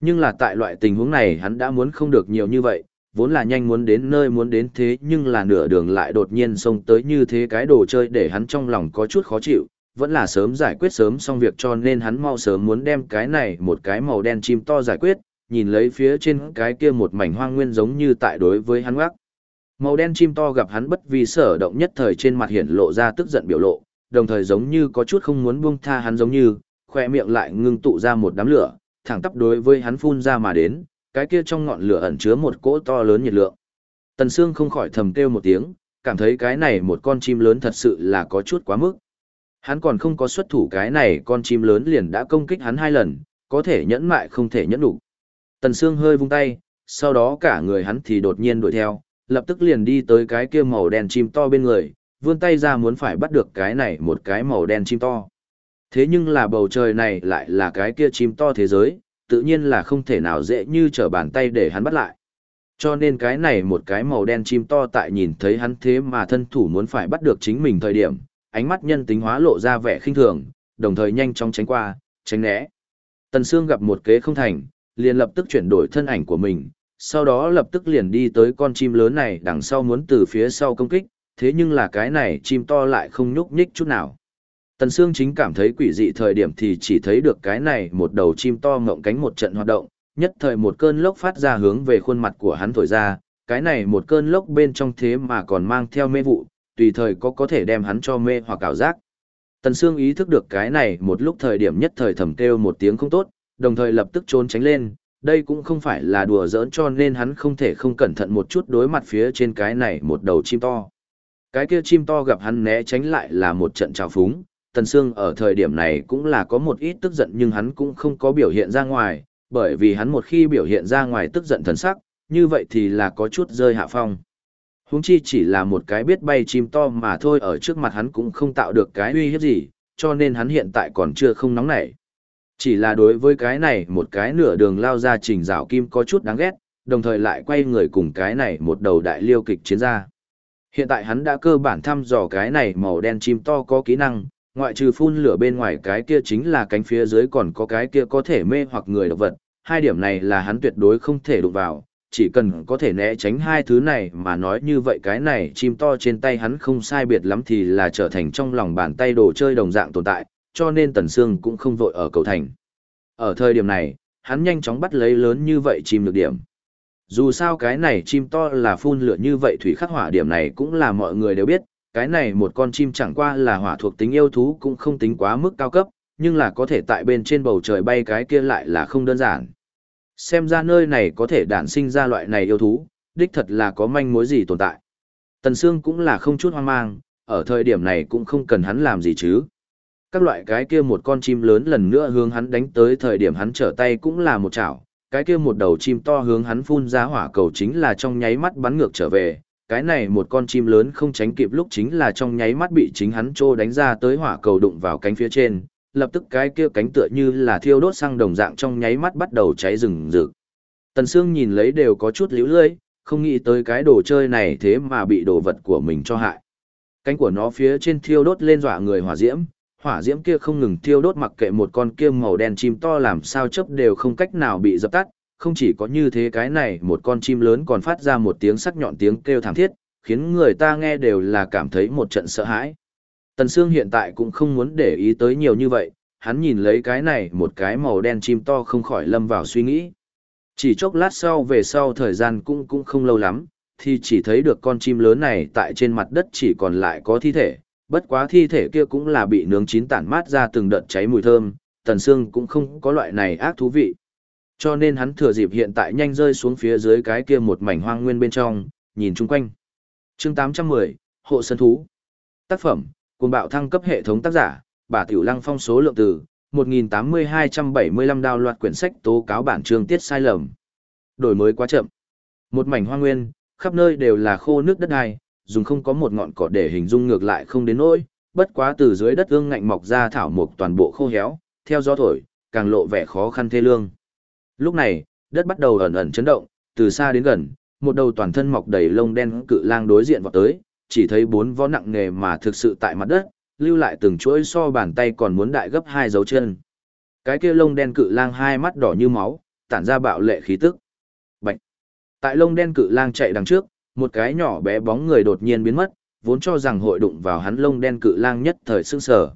Nhưng là tại loại tình huống này hắn đã muốn không được nhiều như vậy, vốn là nhanh muốn đến nơi muốn đến thế nhưng là nửa đường lại đột nhiên xông tới như thế cái đồ chơi để hắn trong lòng có chút khó chịu, vẫn là sớm giải quyết sớm xong việc cho nên hắn mau sớm muốn đem cái này một cái màu đen chim to giải quyết, nhìn lấy phía trên cái kia một mảnh hoang nguyên giống như tại đối với hắn gác. Màu đen chim to gặp hắn bất vì sở động nhất thời trên mặt hiện lộ ra tức giận biểu lộ, đồng thời giống như có chút không muốn buông tha hắn giống như, khoe miệng lại ngưng tụ ra một đám lửa, thẳng tắp đối với hắn phun ra mà đến, cái kia trong ngọn lửa ẩn chứa một cỗ to lớn nhiệt lượng. Tần Sương không khỏi thầm kêu một tiếng, cảm thấy cái này một con chim lớn thật sự là có chút quá mức. Hắn còn không có xuất thủ cái này con chim lớn liền đã công kích hắn hai lần, có thể nhẫn mại không thể nhẫn đủ. Tần Sương hơi vung tay, sau đó cả người hắn thì đột nhiên đuổi theo, lập tức liền đi tới cái kia màu đen chim to bên người, vươn tay ra muốn phải bắt được cái này một cái màu đen chim to. Thế nhưng là bầu trời này lại là cái kia chim to thế giới, tự nhiên là không thể nào dễ như trở bàn tay để hắn bắt lại. Cho nên cái này một cái màu đen chim to tại nhìn thấy hắn thế mà thân thủ muốn phải bắt được chính mình thời điểm, ánh mắt nhân tính hóa lộ ra vẻ khinh thường, đồng thời nhanh chóng tránh qua, tránh né. Tần Sương gặp một kế không thành, liền lập tức chuyển đổi thân ảnh của mình, sau đó lập tức liền đi tới con chim lớn này đằng sau muốn từ phía sau công kích, thế nhưng là cái này chim to lại không nhúc nhích chút nào. Tần Sương chính cảm thấy quỷ dị thời điểm thì chỉ thấy được cái này một đầu chim to ngậm cánh một trận hoạt động, nhất thời một cơn lốc phát ra hướng về khuôn mặt của hắn thổi ra, cái này một cơn lốc bên trong thế mà còn mang theo mê vụ, tùy thời có có thể đem hắn cho mê hoặc ảo giác. Tần Sương ý thức được cái này một lúc thời điểm nhất thời thầm kêu một tiếng không tốt, đồng thời lập tức trốn tránh lên, đây cũng không phải là đùa giỡn cho nên hắn không thể không cẩn thận một chút đối mặt phía trên cái này một đầu chim to. Cái kia chim to gặp hắn né tránh lại là một trận trào phúng, Tần Sương ở thời điểm này cũng là có một ít tức giận nhưng hắn cũng không có biểu hiện ra ngoài, bởi vì hắn một khi biểu hiện ra ngoài tức giận thần sắc, như vậy thì là có chút rơi hạ phong. Huống chi chỉ là một cái biết bay chim to mà thôi ở trước mặt hắn cũng không tạo được cái uy hiếp gì, cho nên hắn hiện tại còn chưa không nóng nảy. Chỉ là đối với cái này một cái nửa đường lao ra trình rào kim có chút đáng ghét, đồng thời lại quay người cùng cái này một đầu đại liêu kịch chiến ra. Hiện tại hắn đã cơ bản thăm dò cái này màu đen chim to có kỹ năng, ngoại trừ phun lửa bên ngoài cái kia chính là cánh phía dưới còn có cái kia có thể mê hoặc người độc vật. Hai điểm này là hắn tuyệt đối không thể đụng vào, chỉ cần có thể né tránh hai thứ này mà nói như vậy cái này chim to trên tay hắn không sai biệt lắm thì là trở thành trong lòng bàn tay đồ chơi đồng dạng tồn tại, cho nên Tần Sương cũng không vội ở cầu thành. Ở thời điểm này, hắn nhanh chóng bắt lấy lớn như vậy chim được điểm. Dù sao cái này chim to là phun lửa như vậy thủy khắc hỏa điểm này cũng là mọi người đều biết, cái này một con chim chẳng qua là hỏa thuộc tính yêu thú cũng không tính quá mức cao cấp, nhưng là có thể tại bên trên bầu trời bay cái kia lại là không đơn giản. Xem ra nơi này có thể đản sinh ra loại này yêu thú, đích thật là có manh mối gì tồn tại. Tần Sương cũng là không chút hoang mang, ở thời điểm này cũng không cần hắn làm gì chứ. Các loại cái kia một con chim lớn lần nữa hướng hắn đánh tới thời điểm hắn trở tay cũng là một chảo, cái kia một đầu chim to hướng hắn phun ra hỏa cầu chính là trong nháy mắt bắn ngược trở về, cái này một con chim lớn không tránh kịp lúc chính là trong nháy mắt bị chính hắn trô đánh ra tới hỏa cầu đụng vào cánh phía trên, lập tức cái kia cánh tựa như là thiêu đốt sang đồng dạng trong nháy mắt bắt đầu cháy rừng rực. Tần Sương nhìn lấy đều có chút liễu lơi, không nghĩ tới cái đồ chơi này thế mà bị đồ vật của mình cho hại. Cánh của nó phía trên thiêu đốt lên dọa người hỏa diễm, hỏa diễm kia không ngừng thiêu đốt mặc kệ một con kia màu đen chim to làm sao chớp đều không cách nào bị dập tắt, không chỉ có như thế cái này một con chim lớn còn phát ra một tiếng sắc nhọn tiếng kêu thảm thiết, khiến người ta nghe đều là cảm thấy một trận sợ hãi. Tần Sương hiện tại cũng không muốn để ý tới nhiều như vậy, hắn nhìn lấy cái này một cái màu đen chim to không khỏi lâm vào suy nghĩ. Chỉ chốc lát sau về sau thời gian cũng cũng không lâu lắm, thì chỉ thấy được con chim lớn này tại trên mặt đất chỉ còn lại có thi thể, bất quá thi thể kia cũng là bị nướng chín tản mát ra từng đợt cháy mùi thơm, Tần Sương cũng không có loại này ác thú vị. Cho nên hắn thừa dịp hiện tại nhanh rơi xuống phía dưới cái kia một mảnh hoang nguyên bên trong, nhìn chung quanh. Chương 810, Hộ Sân Thú Tác phẩm, cùng bạo thăng cấp hệ thống tác giả, bà Tiểu Lăng phong số lượng từ, 1.8275 đào loạt quyển sách tố cáo bản chương tiết sai lầm. Đổi mới quá chậm. Một mảnh hoang nguyên, khắp nơi đều là khô nước đất đai, dùng không có một ngọn cỏ để hình dung ngược lại không đến nỗi, bất quá từ dưới đất ương ngạnh mọc ra thảo mục toàn bộ khô héo, theo gió thổi, càng lộ vẻ khó khăn thê lương. Lúc này, đất bắt đầu ẩn ẩn chấn động, từ xa đến gần, một đầu toàn thân mọc đầy lông đen cự lang đối diện vào tới, chỉ thấy bốn vó nặng nề mà thực sự tại mặt đất, lưu lại từng chuỗi so bàn tay còn muốn đại gấp hai dấu chân. Cái kia lông đen cự lang hai mắt đỏ như máu, tản ra bạo lệ khí tức. Bạch. Tại lông đen cự lang chạy đằng trước, một cái nhỏ bé bóng người đột nhiên biến mất, vốn cho rằng hội đụng vào hắn lông đen cự lang nhất thời sưng sờ.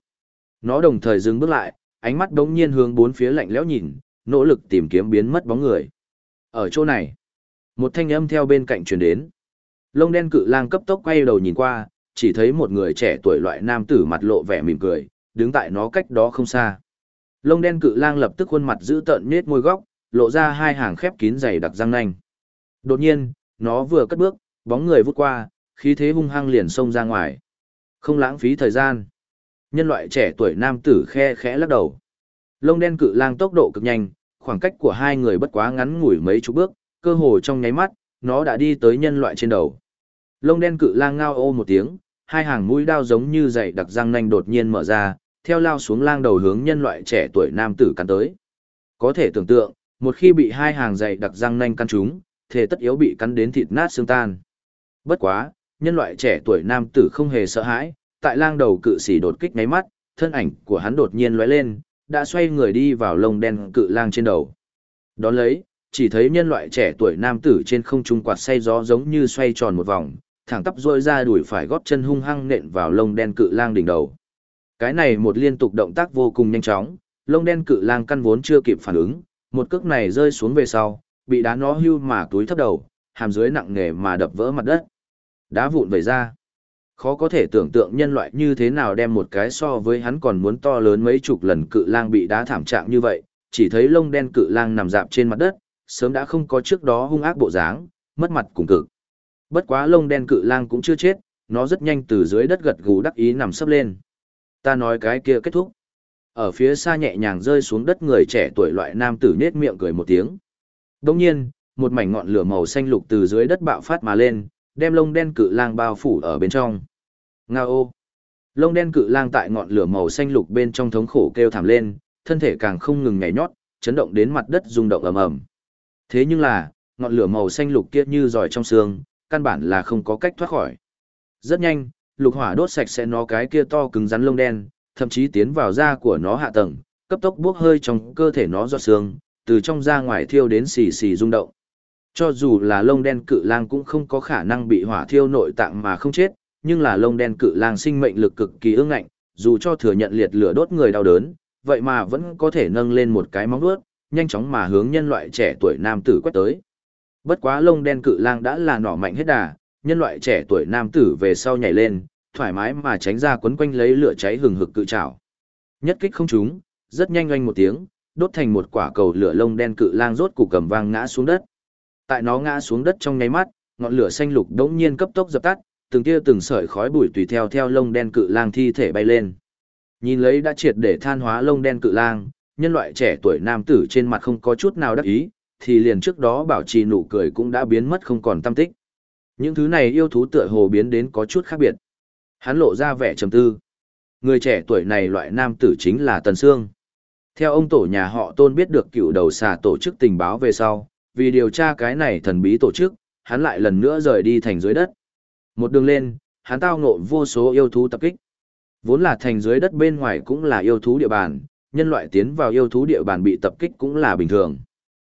Nó đồng thời dừng bước lại, ánh mắt đống nhiên hướng bốn phía lạnh lẽo nhìn, nỗ lực tìm kiếm biến mất bóng người. Ở chỗ này, một thanh âm theo bên cạnh truyền đến. Lông đen cự lang cấp tốc quay đầu nhìn qua, chỉ thấy một người trẻ tuổi loại nam tử mặt lộ vẻ mỉm cười, đứng tại nó cách đó không xa. Lông đen cự lang lập tức khuôn mặt giữ tợn nết môi góc, lộ ra hai hàng khép kín dày đặc răng nanh. Đột nhiên, nó vừa cất bước, bóng người vút qua, khí thế hung hăng liền xông ra ngoài. Không lãng phí thời gian. Nhân loại trẻ tuổi nam tử khe khẽ lắc đầu. Lông đen cự lang tốc độ cực nhanh, khoảng cách của hai người bất quá ngắn ngủi mấy chục bước, cơ hồ trong nháy mắt, nó đã đi tới nhân loại trên đầu. Lông đen cự lang ngao ô một tiếng, hai hàng mũi đao giống như dày đặc răng nanh đột nhiên mở ra, theo lao xuống lang đầu hướng nhân loại trẻ tuổi nam tử cắn tới. Có thể tưởng tượng, một khi bị hai hàng dày đặc răng nanh căn trúng, thể tất yếu bị cắn đến thịt nát xương tan. Bất quá, nhân loại trẻ tuổi nam tử không hề sợ hãi, tại lang đầu cự sĩ đột kích ngáy mắt, thân ảnh của hắn đột nhiên lóe lên, đã xoay người đi vào lông đen cự lang trên đầu. Đón lấy, chỉ thấy nhân loại trẻ tuổi nam tử trên không trung quạt say gió giống như xoay tròn một vòng, thẳng tắp rôi ra đuổi phải góp chân hung hăng nện vào lông đen cự lang đỉnh đầu. Cái này một liên tục động tác vô cùng nhanh chóng, lông đen cự lang căn vốn chưa kịp phản ứng, một cước này rơi xuống về sau, bị đá nó hưu mà túi thấp đầu, hàm dưới nặng nề mà đập vỡ mặt đất. Đá vụn vẩy ra. Khó có thể tưởng tượng nhân loại như thế nào đem một cái so với hắn còn muốn to lớn mấy chục lần cự lang bị đá thảm trạng như vậy, chỉ thấy lông đen cự lang nằm dạp trên mặt đất, sớm đã không có trước đó hung ác bộ dáng, mất mặt cùng cực. Bất quá lông đen cự lang cũng chưa chết, nó rất nhanh từ dưới đất gật gù đắc ý nằm sấp lên. Ta nói cái kia kết thúc. Ở phía xa nhẹ nhàng rơi xuống đất người trẻ tuổi loại nam tử nết miệng cười một tiếng. Đồng nhiên, một mảnh ngọn lửa màu xanh lục từ dưới đất bạo phát mà lên, đem lông đen cự lang bao phủ ở bên trong. Nga ô! Lông đen cự lang tại ngọn lửa màu xanh lục bên trong thống khổ kêu thảm lên, thân thể càng không ngừng nhảy nhót, chấn động đến mặt đất rung động ầm ầm. Thế nhưng là, ngọn lửa màu xanh lục kia như giỏi trong xương, căn bản là không có cách thoát khỏi. Rất nhanh, lục hỏa đốt sạch sẽ nó cái kia to cứng rắn lông đen, thậm chí tiến vào da của nó hạ tầng, cấp tốc bốc hơi trong cơ thể nó giọt xương, từ trong ra ngoài thiêu đến xì xì rung động. Cho dù là lông đen cự lang cũng không có khả năng bị hỏa thiêu nội tạng mà không chết, nhưng là lông đen cự lang sinh mệnh lực cực kỳ ương ngạnh, dù cho thừa nhận liệt lửa đốt người đau đớn, vậy mà vẫn có thể nâng lên một cái móng vuốt, nhanh chóng mà hướng nhân loại trẻ tuổi nam tử quét tới. Bất quá lông đen cự lang đã là nỏ mạnh hết đà, nhân loại trẻ tuổi nam tử về sau nhảy lên, thoải mái mà tránh ra quấn quanh lấy lửa cháy hừng hực cự trảo. Nhất kích không trúng, rất nhanh oanh một tiếng, đốt thành một quả cầu lửa lông đen cự lang rốt cục cầm vang ngã xuống đất. Tại nó ngã xuống đất trong nháy mắt, ngọn lửa xanh lục đống nhiên cấp tốc dập tắt, từng tia từng sợi khói bụi tùy theo theo lông đen cự lang thi thể bay lên. Nhìn lấy đã triệt để than hóa lông đen cự lang, nhân loại trẻ tuổi nam tử trên mặt không có chút nào đắc ý, thì liền trước đó bảo trì nụ cười cũng đã biến mất không còn tâm tích. Những thứ này yêu thú tựa hồ biến đến có chút khác biệt. Hắn lộ ra vẻ trầm tư. Người trẻ tuổi này loại nam tử chính là Tần Sương. Theo ông tổ nhà họ tôn biết được cựu đầu xà tổ chức tình báo về sau, vì điều tra cái này thần bí tổ chức, hắn lại lần nữa rời đi thành dưới đất. Một đường lên, hắn tao ngộ vô số yêu thú tập kích. Vốn là thành dưới đất bên ngoài cũng là yêu thú địa bàn, nhân loại tiến vào yêu thú địa bàn bị tập kích cũng là bình thường.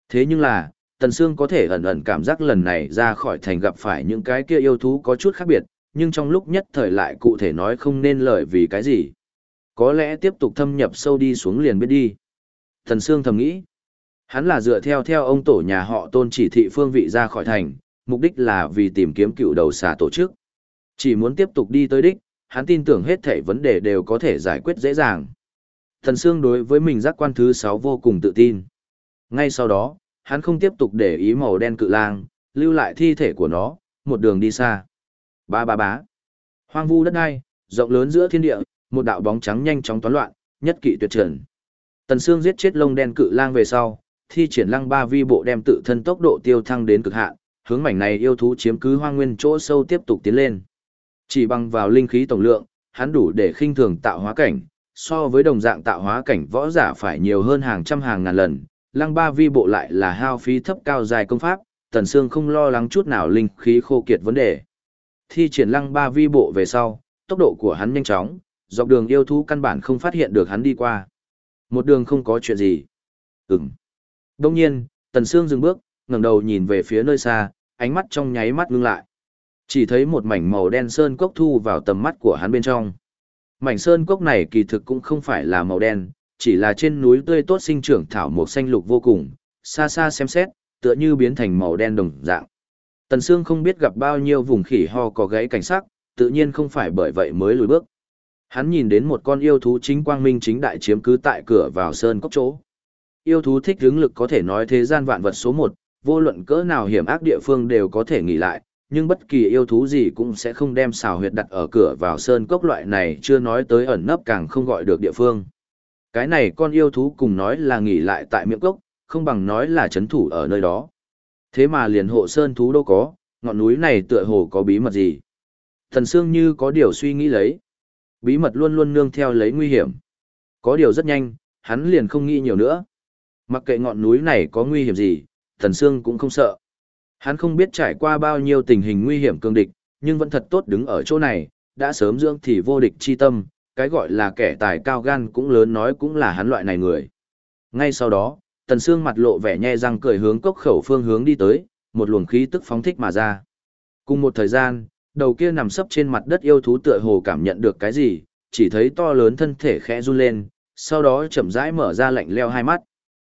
Thế nhưng là, Tần Sương có thể ẩn ẩn cảm giác lần này ra khỏi thành gặp phải những cái kia yêu thú có chút khác biệt, nhưng trong lúc nhất thời lại cụ thể nói không nên lời vì cái gì. Có lẽ tiếp tục thâm nhập sâu đi xuống liền biết đi. Tần Sương thầm nghĩ, hắn là dựa theo theo ông tổ nhà họ tôn chỉ thị phương vị ra khỏi thành, mục đích là vì tìm kiếm cựu đầu xà tổ chức. Chỉ muốn tiếp tục đi tới đích, hắn tin tưởng hết thảy vấn đề đều có thể giải quyết dễ dàng. Thần Sương đối với mình giác quan thứ 6 vô cùng tự tin. Ngay sau đó, hắn không tiếp tục để ý màu đen cự lang, lưu lại thi thể của nó, một đường đi xa. Ba ba bá. Hoang vu đất đai, rộng lớn giữa thiên địa, một đạo bóng trắng nhanh chóng toán loạn, nhất kỵ tuyệt trần. Tần Sương giết chết lông đen cự lang về sau, thi triển lăng ba vi bộ đem tự thân tốc độ tiêu thăng đến cực hạn, hướng mảnh này yêu thú chiếm cứ hoang nguyên chỗ sâu tiếp tục tiến lên. Chỉ bằng vào linh khí tổng lượng, hắn đủ để khinh thường tạo hóa cảnh, so với đồng dạng tạo hóa cảnh võ giả phải nhiều hơn hàng trăm hàng ngàn lần, lăng ba vi bộ lại là hao phí thấp cao dài công pháp, tần xương không lo lắng chút nào linh khí khô kiệt vấn đề. Thi triển lăng ba vi bộ về sau, tốc độ của hắn nhanh chóng, dọc đường yêu thú căn bản không phát hiện được hắn đi qua. Một đường không có chuyện gì. Ừm. Đông nhiên, tần xương dừng bước, ngẩng đầu nhìn về phía nơi xa, ánh mắt trong nháy mắt ngưng lại. Chỉ thấy một mảnh màu đen sơn cốc thu vào tầm mắt của hắn bên trong. Mảnh sơn cốc này kỳ thực cũng không phải là màu đen, chỉ là trên núi tươi tốt sinh trưởng thảo mộc xanh lục vô cùng, xa xa xem xét, tựa như biến thành màu đen đồng dạng. Tần Sương không biết gặp bao nhiêu vùng khỉ ho có gãy cảnh sắc, tự nhiên không phải bởi vậy mới lùi bước. Hắn nhìn đến một con yêu thú chính quang minh chính đại chiếm cứ tại cửa vào sơn cốc chỗ. Yêu thú thích hướng lực có thể nói thế gian vạn vật số một, vô luận cỡ nào hiểm ác địa phương đều có thể nghỉ lại, nhưng bất kỳ yêu thú gì cũng sẽ không đem xào huyệt đặt ở cửa vào sơn cốc loại này chưa nói tới ẩn nấp càng không gọi được địa phương. Cái này con yêu thú cùng nói là nghỉ lại tại miệng cốc, không bằng nói là chấn thủ ở nơi đó. Thế mà liền hộ sơn thú đâu có, ngọn núi này tựa hồ có bí mật gì. Thần Sương như có điều suy nghĩ lấy. Bí mật luôn luôn nương theo lấy nguy hiểm. Có điều rất nhanh, hắn liền không nghĩ nhiều nữa. Mặc kệ ngọn núi này có nguy hiểm gì, Thần Sương cũng không sợ. Hắn không biết trải qua bao nhiêu tình hình nguy hiểm cương địch, nhưng vẫn thật tốt đứng ở chỗ này, đã sớm dưỡng thì vô địch chi tâm, cái gọi là kẻ tài cao gan cũng lớn nói cũng là hắn loại này người. Ngay sau đó, Tần Sương mặt lộ vẻ nhe răng cười hướng cốc khẩu phương hướng đi tới, một luồng khí tức phóng thích mà ra. Cùng một thời gian, đầu kia nằm sấp trên mặt đất yêu thú tựa hồ cảm nhận được cái gì, chỉ thấy to lớn thân thể khẽ run lên, sau đó chậm rãi mở ra lạnh leo hai mắt.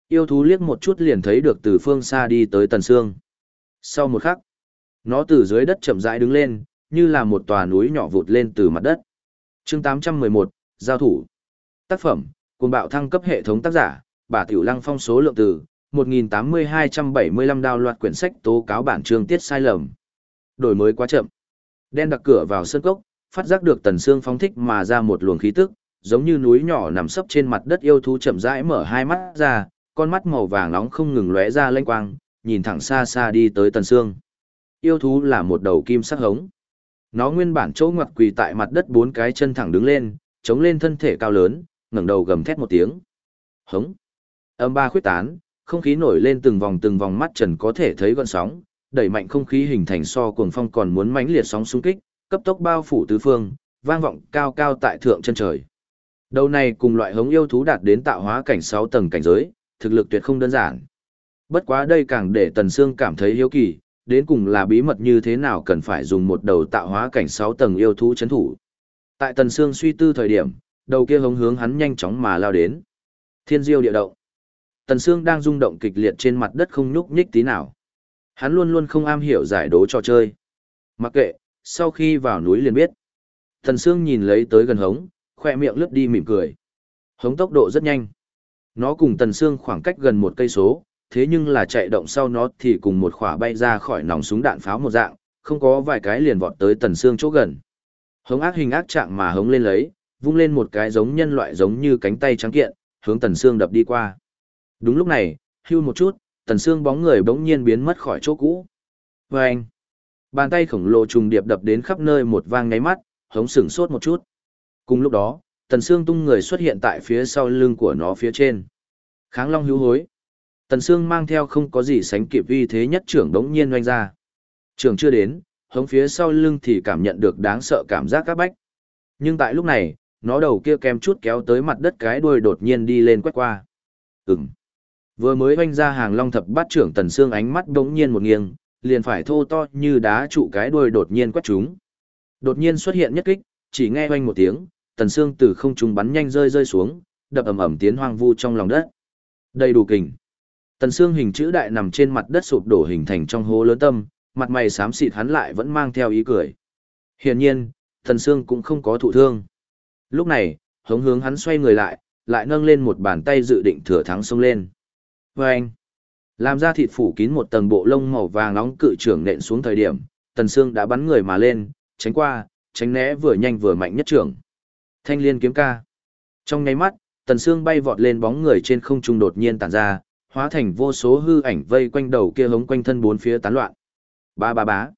Yêu thú liếc một chút liền thấy được từ phương xa đi tới Tần Sương. Sau một khắc, Nó từ dưới đất chậm rãi đứng lên, như là một tòa núi nhỏ vụt lên từ mặt đất. chương 811, Giao thủ. Tác phẩm, cùng bạo thăng cấp hệ thống tác giả, bà Tiểu Lăng phong số lượng từ, 1.8275 đào loạt quyển sách tố cáo bản chương tiết sai lầm. Đổi mới quá chậm. Đen đặc cửa vào sân cốc, phát giác được tần xương phóng thích mà ra một luồng khí tức, giống như núi nhỏ nằm sấp trên mặt đất yêu thú chậm rãi mở hai mắt ra, con mắt màu vàng nóng không ngừng lóe ra lênh quang, nhìn thẳng xa xa đi tới tần xương. Yêu thú là một đầu kim sắc hống. Nó nguyên bản chỗ ngoặt quỳ tại mặt đất bốn cái chân thẳng đứng lên, chống lên thân thể cao lớn, ngẩng đầu gầm thét một tiếng. Hống. Âm ba khuyết tán, không khí nổi lên từng vòng từng vòng mắt trần có thể thấy gợn sóng, đẩy mạnh không khí hình thành so cuồng phong còn muốn mãnh liệt sóng xung kích, cấp tốc bao phủ tứ phương, vang vọng cao cao tại thượng chân trời. Đầu này cùng loại hống yêu thú đạt đến tạo hóa cảnh 6 tầng cảnh giới, thực lực tuyệt không đơn giản. Bất quá đây càng để Tần Sương cảm thấy hiếu kỳ, đến cùng là bí mật như thế nào cần phải dùng một đầu tạo hóa cảnh 6 tầng yêu thú chấn thủ. Tại Tần Sương suy tư thời điểm, đầu kia hống hướng hắn nhanh chóng mà lao đến. Thiên diêu địa động. Tần Sương đang rung động kịch liệt trên mặt đất không nhúc nhích tí nào. Hắn luôn luôn không am hiểu giải đố trò chơi. Mặc kệ, sau khi vào núi liền biết. Tần Sương nhìn lấy tới gần hống, khoe miệng lướt đi mỉm cười. Hống tốc độ rất nhanh. Nó cùng Tần Sương khoảng cách gần một cây số, thế nhưng là chạy động sau nó thì cùng một khỏa bay ra khỏi nòng súng đạn pháo một dạng, không có vài cái liền vọt tới Tần Sương chỗ gần. Hống ác hình ác trạng mà hống lên lấy, vung lên một cái giống nhân loại giống như cánh tay trắng kiện, hướng Tần Sương đập đi qua. Đúng lúc này, hưu một chút, Tần Sương bóng người bỗng nhiên biến mất khỏi chỗ cũ. Vâng! Bàn tay khổng lồ trùng điệp đập đến khắp nơi một vang ngáy mắt, hống sửng sốt một chút. Cùng lúc đó, Tần Sương tung người xuất hiện tại phía sau lưng của nó phía trên. Kháng Long hữu hối. Tần Sương mang theo không có gì sánh kịp uy thế nhất trưởng đống nhiên oanh ra. Trưởng chưa đến, hống phía sau lưng thì cảm nhận được đáng sợ cảm giác các bách. Nhưng tại lúc này, nó đầu kia kem chút kéo tới mặt đất cái đuôi đột nhiên đi lên quét qua. Ừm. Vừa mới oanh ra hàng long thập bát trưởng Tần Sương ánh mắt đống nhiên một nghiêng, liền phải thô to như đá trụ cái đuôi đột nhiên quét chúng. Đột nhiên xuất hiện nhất kích, chỉ nghe oanh một tiếng, Tần Sương từ không trung bắn nhanh rơi rơi xuống, đập ầm ầm tiến hoang vu trong lòng đất. Đầy đủ kình. Tần xương hình chữ đại nằm trên mặt đất sụp đổ hình thành trong hố lớn tâm, mặt mày xám xịt hắn lại vẫn mang theo ý cười. Hiển nhiên, Tần xương cũng không có thụ thương. Lúc này, hống hướng hắn xoay người lại, lại nâng lên một bàn tay dự định thừa thắng xông lên. Vâng! anh, làm ra thịt phủ kín một tầng bộ lông màu vàng nóng cự trưởng nện xuống thời điểm, Tần xương đã bắn người mà lên, tránh qua, tránh né vừa nhanh vừa mạnh nhất trưởng. Thanh liên kiếm ca. Trong nháy mắt, Tần xương bay vọt lên bóng người trên không trung đột nhiên tản ra, hóa thành vô số hư ảnh vây quanh đầu kia hống quanh thân bốn phía tán loạn. Ba ba bá.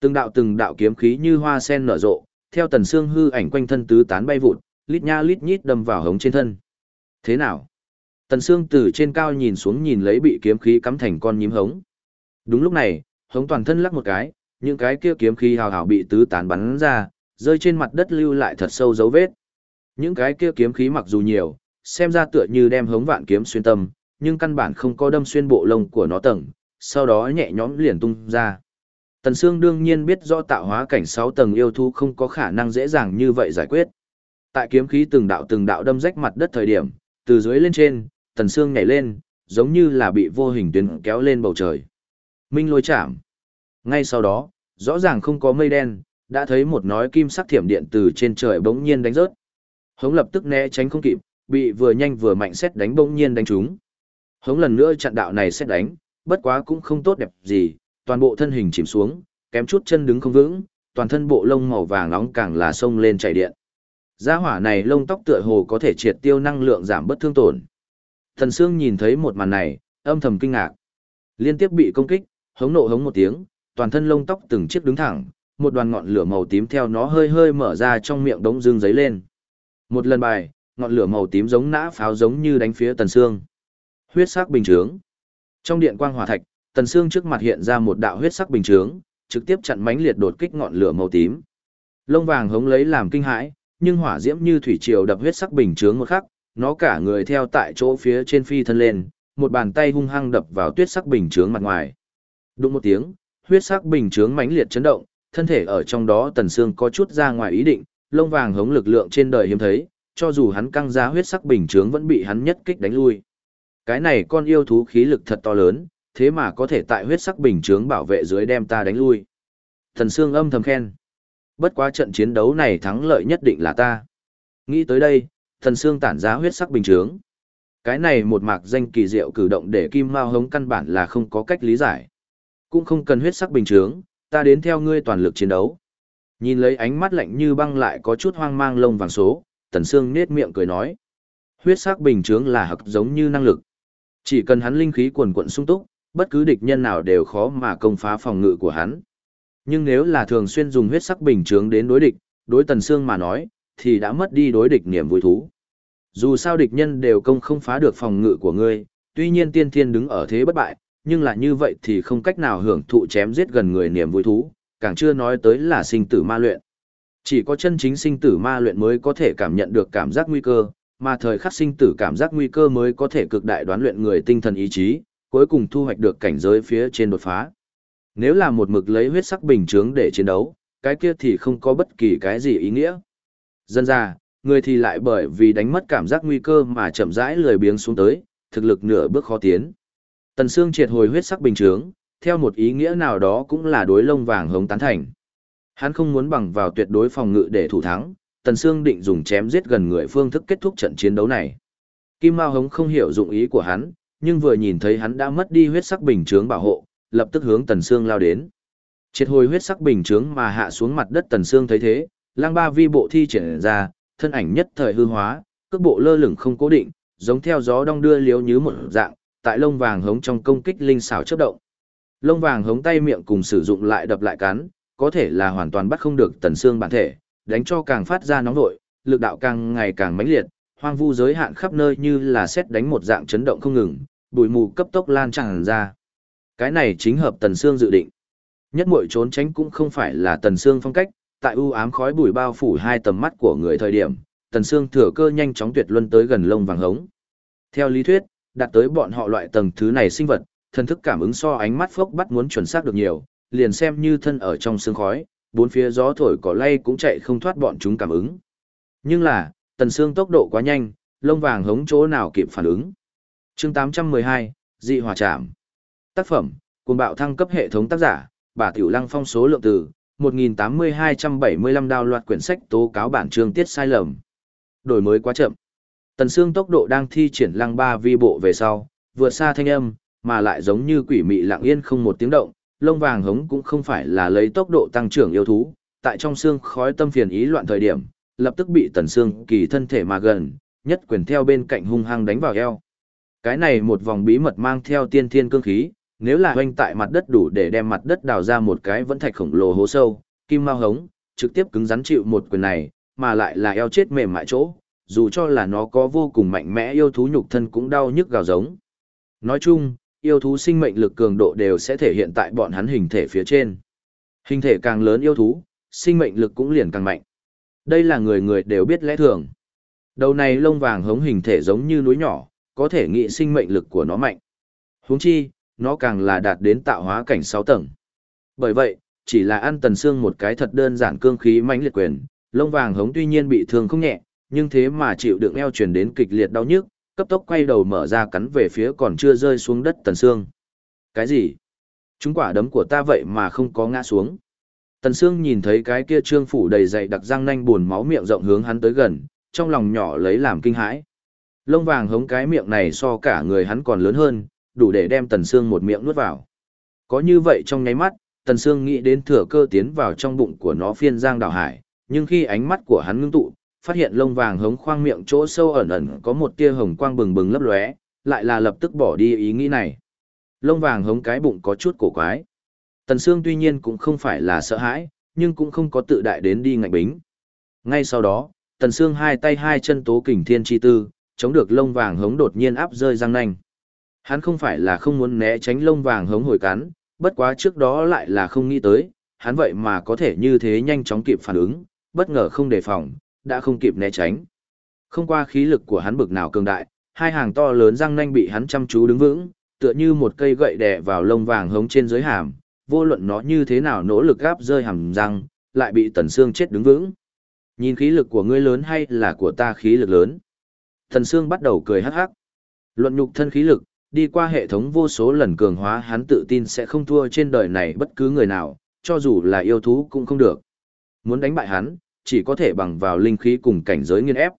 Từng đạo từng đạo kiếm khí như hoa sen nở rộ, theo tần xương hư ảnh quanh thân tứ tán bay vụt, lít nha lít nhít đâm vào hống trên thân. Thế nào? Tần xương từ trên cao nhìn xuống nhìn lấy bị kiếm khí cắm thành con nhím hống. Đúng lúc này, hống toàn thân lắc một cái, những cái kia kiếm khí hào hào bị tứ tán bắn ra, rơi trên mặt đất lưu lại thật sâu dấu vết. Những cái kia kiếm khí mặc dù nhiều, xem ra tựa như đem hống vạn kiếm xuyên tâm, nhưng căn bản không có đâm xuyên bộ lông của nó tầng, sau đó nhẹ nhõm liền tung ra. Tần Sương đương nhiên biết rõ tạo hóa cảnh 6 tầng yêu thú không có khả năng dễ dàng như vậy giải quyết. Tại kiếm khí từng đạo từng đạo đâm rách mặt đất thời điểm, từ dưới lên trên, Tần Sương nhảy lên, giống như là bị vô hình tuyến kéo lên bầu trời. Minh lôi chạm. Ngay sau đó, rõ ràng không có mây đen, đã thấy một nói kim sắc thiểm điện từ trên trời bỗng nhiên đánh rớt. Hống lập tức né tránh không kịp, bị vừa nhanh vừa mạnh xét đánh bỗng nhiên đánh trúng. Hống lần nữa chặn đạo này xét đánh, bất quá cũng không tốt đẹp gì, toàn bộ thân hình chìm xuống, kém chút chân đứng không vững, toàn thân bộ lông màu vàng nóng càng là sông lên chảy điện. Gia hỏa này lông tóc tựa hồ có thể triệt tiêu năng lượng giảm bất thương tổn. Thần Sương nhìn thấy một màn này, âm thầm kinh ngạc. Liên tiếp bị công kích, hống nộ hống một tiếng, toàn thân lông tóc từng chiếc đứng thẳng, một đoàn ngọn lửa màu tím theo nó hơi hơi mở ra trong miệng đống dương giấy lên. Một lần bài, ngọn lửa màu tím giống nã pháo giống như đánh phía Tần Sương. Huyết sắc bình trướng. Trong điện quang hỏa thạch, Tần Sương trước mặt hiện ra một đạo huyết sắc bình trướng, trực tiếp chặn mãnh liệt đột kích ngọn lửa màu tím. Lông vàng hống lấy làm kinh hãi, nhưng hỏa diễm như thủy triều đập huyết sắc bình chướng một khắc, nó cả người theo tại chỗ phía trên phi thân lên, một bàn tay hung hăng đập vào tuyết sắc bình chướng mặt ngoài. Đụng một tiếng, huyết sắc bình chướng mãnh liệt chấn động, thân thể ở trong đó Tần Sương có chút ra ngoài ý định, lông vàng hống lực lượng trên đời hiếm thấy, cho dù hắn căng ra huyết sắc bình chướng vẫn bị hắn nhất kích đánh lui. Cái này con yêu thú khí lực thật to lớn, thế mà có thể tại huyết sắc bình chướng bảo vệ dưới đem ta đánh lui. Thần Sương âm thầm khen. Bất quá trận chiến đấu này thắng lợi nhất định là ta. Nghĩ tới đây, Thần Sương tản ra huyết sắc bình trướng. Cái này một mạc danh kỳ diệu cử động để Kim Mao Hống căn bản là không có cách lý giải. Cũng không cần huyết sắc bình trướng, ta đến theo ngươi toàn lực chiến đấu. Nhìn lấy ánh mắt lạnh như băng lại có chút hoang mang lông vàng số, Tần Sương nết miệng cười nói. Huyết sắc bình trướng là hặc giống như năng lực. Chỉ cần hắn linh khí quần quận sung túc, bất cứ địch nhân nào đều khó mà công phá phòng ngự của hắn. Nhưng nếu là thường xuyên dùng huyết sắc bình trướng đến đối địch, đối Tần Sương mà nói, thì đã mất đi đối địch niềm vui thú. Dù sao địch nhân đều công không phá được phòng ngự của ngươi, tuy nhiên tiên thiên đứng ở thế bất bại, nhưng là như vậy thì không cách nào hưởng thụ chém giết gần người niềm vui thú, càng chưa nói tới là sinh tử ma luyện. Chỉ có chân chính sinh tử ma luyện mới có thể cảm nhận được cảm giác nguy cơ, mà thời khắc sinh tử cảm giác nguy cơ mới có thể cực đại đoán luyện người tinh thần ý chí, cuối cùng thu hoạch được cảnh giới phía trên đột phá. Nếu là một mực lấy huyết sắc bình chướng để chiến đấu, cái kia thì không có bất kỳ cái gì ý nghĩa. Dân ra, người thì lại bởi vì đánh mất cảm giác nguy cơ mà chậm rãi lười biếng xuống tới, thực lực nửa bước khó tiến. Tần Sương triệt hồi huyết sắc bình chướng, theo một ý nghĩa nào đó cũng là đối lông vàng hống tán thành. Hắn không muốn bằng vào tuyệt đối phòng ngự để thủ thắng, Tần Sương định dùng chém giết gần người phương thức kết thúc trận chiến đấu này. Kim Mao Hống không hiểu dụng ý của hắn, nhưng vừa nhìn thấy hắn đã mất đi huyết sắc bình chướng bảo hộ, lập tức hướng Tần Sương lao đến. Triệt hồi huyết sắc bình chướng mà hạ xuống mặt đất Tần Sương thấy thế, lang ba vi bộ thi triển ra, thân ảnh nhất thời hư hóa, cước bộ lơ lửng không cố định, giống theo gió đong đưa liếu như một dạng, tại lông vàng hống trong công kích linh xảo chớp động. Lông vàng hống tay miệng cùng sử dụng lại đập lại cắn, có thể là hoàn toàn bắt không được tần xương bản thể, đánh cho càng phát ra nóng nội, lực đạo càng ngày càng mãnh liệt, hoang vu giới hạn khắp nơi như là xét đánh một dạng chấn động không ngừng, bụi mù cấp tốc lan tràn ra. Cái này chính hợp tần xương dự định. Nhất muội trốn tránh cũng không phải là tần xương phong cách, tại u ám khói bụi bao phủ hai tầm mắt của người thời điểm, tần xương thừa cơ nhanh chóng tuyệt luân tới gần lông vàng hống. Theo lý thuyết, đạt tới bọn họ loại tầng thứ này sinh vật, thần thức cảm ứng so ánh mắt phốc bắt muốn chuẩn xác được nhiều, liền xem như thân ở trong sương khói, bốn phía gió thổi cỏ lay cũng chạy không thoát bọn chúng cảm ứng. Nhưng là, tần xương tốc độ quá nhanh, lông vàng hống chỗ nào kịp phản ứng. Chương 812, dị hỏa trạm. Tác phẩm, cuồng bạo thăng cấp hệ thống tác giả, bà Tiểu Lăng phong số lượng từ 1.8275 đào loạt quyển sách tố cáo bản chương tiết sai lầm. Đổi mới quá chậm. Tần xương tốc độ đang thi triển lăng ba vi bộ về sau, vượt xa thanh âm, mà lại giống như quỷ mị lặng yên không một tiếng động, lông vàng hống cũng không phải là lấy tốc độ tăng trưởng yêu thú, tại trong xương khói tâm phiền ý loạn thời điểm, lập tức bị tần xương kỳ thân thể mà gần, nhất quyền theo bên cạnh hung hăng đánh vào eo. Cái này một vòng bí mật mang theo tiên thiên cương khí, nếu là hoanh tại mặt đất đủ để đem mặt đất đào ra một cái vẫn thạch khổng lồ hố sâu, kim mao hống, trực tiếp cứng rắn chịu một quyền này, mà lại là eo chết mềm mại chỗ, dù cho là nó có vô cùng mạnh mẽ yêu thú nhục thân cũng đau nhức gào giống. Nói chung, yêu thú sinh mệnh lực cường độ đều sẽ thể hiện tại bọn hắn hình thể phía trên. Hình thể càng lớn yêu thú, sinh mệnh lực cũng liền càng mạnh. Đây là người người đều biết lẽ thường. Đầu này lông vàng hống hình thể giống như núi nhỏ, có thể nghĩ sinh mệnh lực của nó mạnh. Huống chi, nó càng là đạt đến tạo hóa cảnh 6 tầng. Bởi vậy, chỉ là ăn tần xương một cái thật đơn giản cương khí mãnh liệt quyền, lông vàng hống tuy nhiên bị thương không nhẹ, nhưng thế mà chịu đựng eo truyền đến kịch liệt đau nhức, cấp tốc quay đầu mở ra cắn về phía còn chưa rơi xuống đất tần xương. Cái gì? Chúng quả đấm của ta vậy mà không có ngã xuống. Tần xương nhìn thấy cái kia trương phủ đầy dày đặc răng nanh buồn máu miệng rộng hướng hắn tới gần, trong lòng nhỏ lấy làm kinh hãi. Lông vàng hống cái miệng này so cả người hắn còn lớn hơn, đủ để đem tần xương một miệng nuốt vào. Có như vậy trong nháy mắt, tần xương nghĩ đến thừa cơ tiến vào trong bụng của nó phiên giang đảo hải, nhưng khi ánh mắt của hắn ngưng tụ, phát hiện lông vàng hống khoang miệng chỗ sâu ẩn ẩn có một tia hồng quang bừng bừng lấp lóe, lại là lập tức bỏ đi ý nghĩ này. Lông vàng hống cái bụng có chút cổ quái. Tần Sương tuy nhiên cũng không phải là sợ hãi, nhưng cũng không có tự đại đến đi ngạnh bính. Ngay sau đó, Tần Sương hai tay hai chân tố kình thiên chi tư, chống được lông vàng hống đột nhiên áp rơi răng nanh. Hắn không phải là không muốn né tránh lông vàng hống hồi cắn, bất quá trước đó lại là không nghĩ tới, hắn vậy mà có thể như thế nhanh chóng kịp phản ứng, bất ngờ không đề phòng, đã không kịp né tránh. Không qua khí lực của hắn bực nào cường đại, hai hàng to lớn răng nanh bị hắn chăm chú đứng vững, tựa như một cây gậy đè vào lông vàng hống trên dưới hàm, vô luận nó như thế nào nỗ lực gáp rơi hàm răng, lại bị Tần Sương chết đứng vững. Nhìn khí lực của ngươi lớn hay là của ta khí lực lớn? Tần Sương bắt đầu cười hắc hắc. Luận nhục thân khí lực, đi qua hệ thống vô số lần cường hóa hắn tự tin sẽ không thua trên đời này bất cứ người nào, cho dù là yêu thú cũng không được. Muốn đánh bại hắn, chỉ có thể bằng vào linh khí cùng cảnh giới nghiên ép.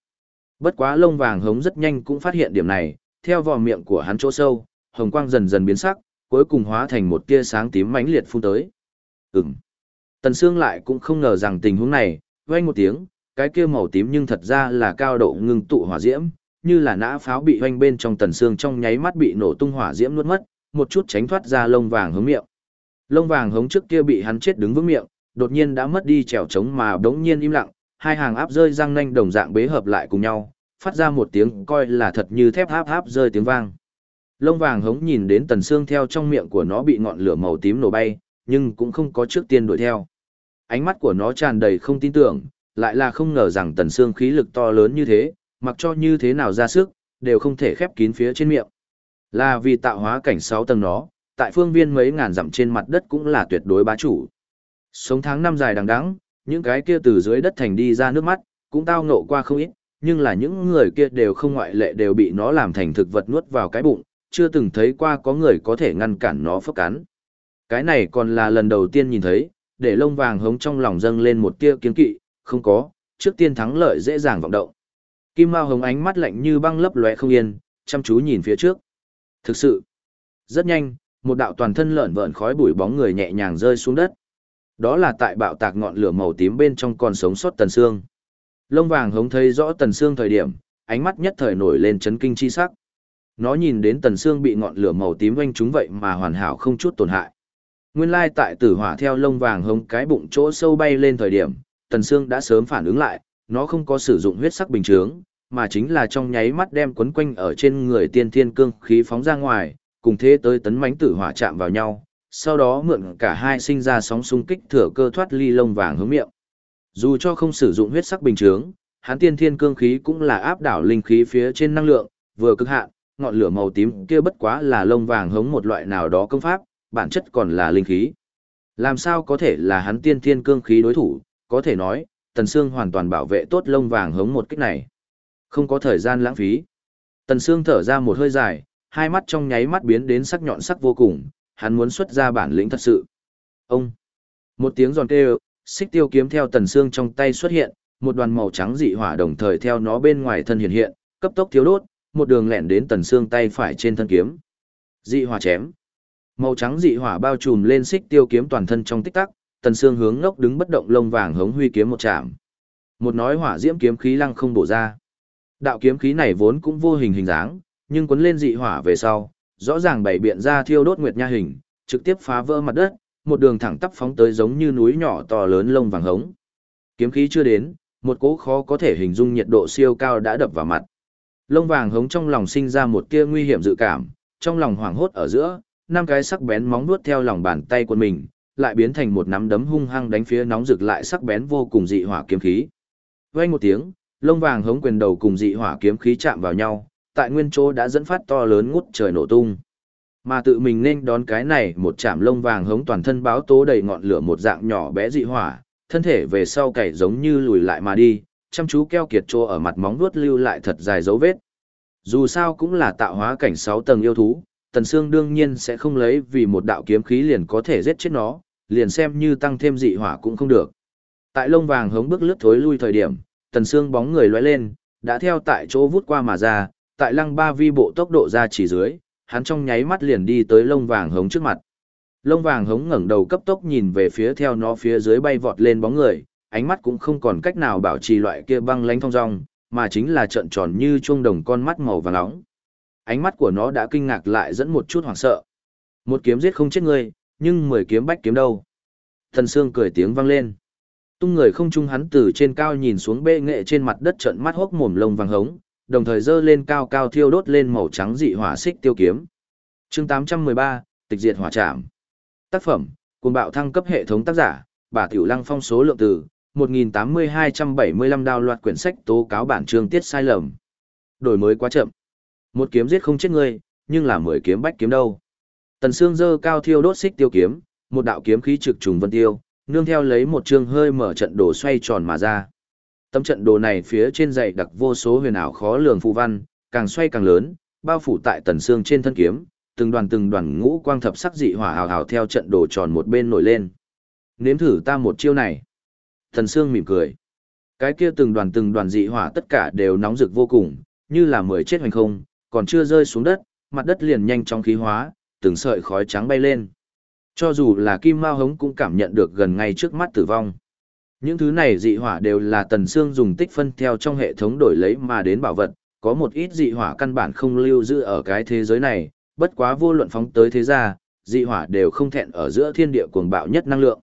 Bất quá lông vàng hống rất nhanh cũng phát hiện điểm này, theo vò miệng của hắn chỗ sâu, hồng quang dần dần biến sắc, cuối cùng hóa thành một tia sáng tím mãnh liệt phun tới. Ừm. Tần Sương lại cũng không ngờ rằng tình huống này, vang một tiếng, cái kia màu tím nhưng thật ra là cao độ ngưng tụ hỏa diễm, như là nã pháo bị hoanh bên trong tần xương trong nháy mắt bị nổ tung hỏa diễm nuốt mất, một chút tránh thoát ra lông vàng hống miệng. Lông vàng hống trước kia bị hắn chết đứng vững miệng, đột nhiên đã mất đi trèo trống mà đống nhiên im lặng, hai hàng áp rơi răng nanh đồng dạng bế hợp lại cùng nhau, phát ra một tiếng coi là thật như thép áp áp rơi tiếng vang. Lông vàng hống nhìn đến tần xương theo trong miệng của nó bị ngọn lửa màu tím nổ bay, nhưng cũng không có trước tiên đuổi theo. Ánh mắt của nó tràn đầy không tin tưởng, lại là không ngờ rằng tần xương khí lực to lớn như thế, mặc cho như thế nào ra sức, đều không thể khép kín phía trên miệng. Là vì tạo hóa cảnh 6 tầng nó, tại phương viên mấy ngàn dặm trên mặt đất cũng là tuyệt đối bá chủ. Sống tháng năm dài đằng đẵng, những cái kia từ dưới đất thành đi ra nước mắt, cũng tao ngộ qua không ít, nhưng là những người kia đều không ngoại lệ đều bị nó làm thành thực vật nuốt vào cái bụng, chưa từng thấy qua có người có thể ngăn cản nó phốc cắn. Cái này còn là lần đầu tiên nhìn thấy, để lông vàng hống trong lòng dâng lên một tia kiên kỵ, không có, trước tiên thắng lợi dễ dàng vọng động. Kim Mao Hồng ánh mắt lạnh như băng lấp lóe không yên, chăm chú nhìn phía trước. Thực sự, rất nhanh, một đạo toàn thân lợn vợn khói bụi bóng người nhẹ nhàng rơi xuống đất. Đó là tại bạo tạc ngọn lửa màu tím bên trong còn sống sót Tần Sương. Lông vàng hống thấy rõ Tần Sương thời điểm, ánh mắt nhất thời nổi lên chấn kinh chi sắc. Nó nhìn đến Tần Sương bị ngọn lửa màu tím vanh trúng vậy mà hoàn hảo không chút tổn hại. Nguyên lai tại tử hỏa theo lông vàng hống cái bụng chỗ sâu bay lên thời điểm, Tần Sương đã sớm phản ứng lại, nó không có sử dụng huyết sắc bình chướng, mà chính là trong nháy mắt đem quấn quanh ở trên người tiên thiên cương khí phóng ra ngoài, cùng thế tới tấn mãnh tử hỏa chạm vào nhau, sau đó mượn cả hai sinh ra sóng xung kích thừa cơ thoát ly lông vàng hướng miệng. Dù cho không sử dụng huyết sắc bình chướng, hắn tiên thiên cương khí cũng là áp đảo linh khí phía trên năng lượng, vừa cực hạn, ngọn lửa màu tím kia bất quá là lông vàng hống một loại nào đó công pháp, bản chất còn là linh khí. Làm sao có thể là hắn tiên thiên cương khí đối thủ, có thể nói, Tần Sương hoàn toàn bảo vệ tốt lông vàng hống một kích này. Không có thời gian lãng phí. Tần Sương thở ra một hơi dài, hai mắt trong nháy mắt biến đến sắc nhọn sắc vô cùng, hắn muốn xuất ra bản lĩnh thật sự. Ông! Một tiếng giòn kêu, xích tiêu kiếm theo Tần xương trong tay xuất hiện, một đoàn màu trắng dị hỏa đồng thời theo nó bên ngoài thân hiện hiện, cấp tốc thiếu đốt, một đường lẹn đến Tần xương tay phải trên thân kiếm. Dị hỏa chém. Màu trắng dị hỏa bao trùm lên xích tiêu kiếm toàn thân trong tích tắc, Tần xương hướng ngốc đứng bất động lông vàng hống huy kiếm một chạm. Một nói hỏa diễm kiếm khí lăng không bổ ra. Đạo kiếm khí này vốn cũng vô hình hình dáng, nhưng cuốn lên dị hỏa về sau, rõ ràng bảy biện ra thiêu đốt nguyệt nha hình, trực tiếp phá vỡ mặt đất, một đường thẳng tắp phóng tới giống như núi nhỏ to lớn lông vàng hống. Kiếm khí chưa đến, một cỗ khó có thể hình dung nhiệt độ siêu cao đã đập vào mặt. Lông vàng hống trong lòng sinh ra một tia nguy hiểm dự cảm, trong lòng hoảng hốt ở giữa, năm cái sắc bén móng nuốt theo lòng bàn tay của mình, lại biến thành một nắm đấm hung hăng đánh phía nóng rực lại sắc bén vô cùng dị hỏa kiếm khí. Vang một tiếng, lông vàng hống quyền đầu cùng dị hỏa kiếm khí chạm vào nhau, tại nguyên chỗ đã dẫn phát to lớn ngút trời nổ tung. Mà tự mình nên đón cái này một chạm lông vàng hống toàn thân báo tố đầy ngọn lửa một dạng nhỏ bé dị hỏa, thân thể về sau cày giống như lùi lại mà đi, chăm chú keo kiệt trô ở mặt móng vuốt lưu lại thật dài dấu vết. Dù sao cũng là tạo hóa cảnh 6 tầng yêu thú, Tần Sương đương nhiên sẽ không lấy vì một đạo kiếm khí liền có thể giết chết nó, liền xem như tăng thêm dị hỏa cũng không được. Tại lông vàng hống bước lướt thối lui thời điểm, tần xương bóng người lóe lên, đã theo tại chỗ vút qua mà ra, tại lăng ba vi bộ tốc độ ra chỉ dưới, hắn trong nháy mắt liền đi tới lông vàng hống trước mặt. Lông vàng hống ngẩng đầu cấp tốc nhìn về phía theo nó phía dưới bay vọt lên bóng người, ánh mắt cũng không còn cách nào bảo trì loại kia băng lánh thong dong, mà chính là trợn tròn như chuông đồng con mắt màu vàng nóng. Ánh mắt của nó đã kinh ngạc lại dẫn một chút hoảng sợ. Một kiếm giết không chết ngươi, nhưng mười kiếm bách kiếm đâu. Thần Sương cười tiếng vang lên. Tung người không trung hắn từ trên cao nhìn xuống bệ nghệ trên mặt đất trận mắt hốc mồm lông vàng hống, đồng thời dơ lên cao cao thiêu đốt lên màu trắng dị hỏa xích tiêu kiếm. Chương 813, Tịch diệt hỏa trảm. Tác phẩm: Cuồng bạo thăng cấp hệ thống tác giả: Bà Tiểu Lăng phong số lượng từ 18275 đào loạt quyển sách tố cáo bản chương tiết sai lầm. Đổi mới quá chậm. Một kiếm giết không chết người nhưng là 10 kiếm bách kiếm đâu. Tần Sương dơ cao thiêu đốt xích tiêu kiếm, một đạo kiếm khí trực trùng vân tiêu, nương theo lấy một chương hơi mở trận đổ xoay tròn mà ra. Tấm trận đồ này phía trên dày đặc vô số huyền ảo khó lường phù văn, càng xoay càng lớn, bao phủ tại tần xương trên thân kiếm, từng đoàn từng đoàn ngũ quang thập sắc dị hỏa hào hào theo trận đồ tròn một bên nổi lên. Nếm thử ta một chiêu này. Thần xương mỉm cười. Cái kia từng đoàn từng đoàn dị hỏa tất cả đều nóng rực vô cùng, như là mười chết hoành không, còn chưa rơi xuống đất, mặt đất liền nhanh chóng khí hóa, từng sợi khói trắng bay lên. Cho dù là Kim Mao Hống cũng cảm nhận được gần ngay trước mắt tử vong. Những thứ này dị hỏa đều là Tần Sương dùng tích phân theo trong hệ thống đổi lấy mà đến bảo vật, có một ít dị hỏa căn bản không lưu giữ ở cái thế giới này, bất quá vô luận phóng tới thế gia, dị hỏa đều không thẹn ở giữa thiên địa cuồng bạo nhất năng lượng.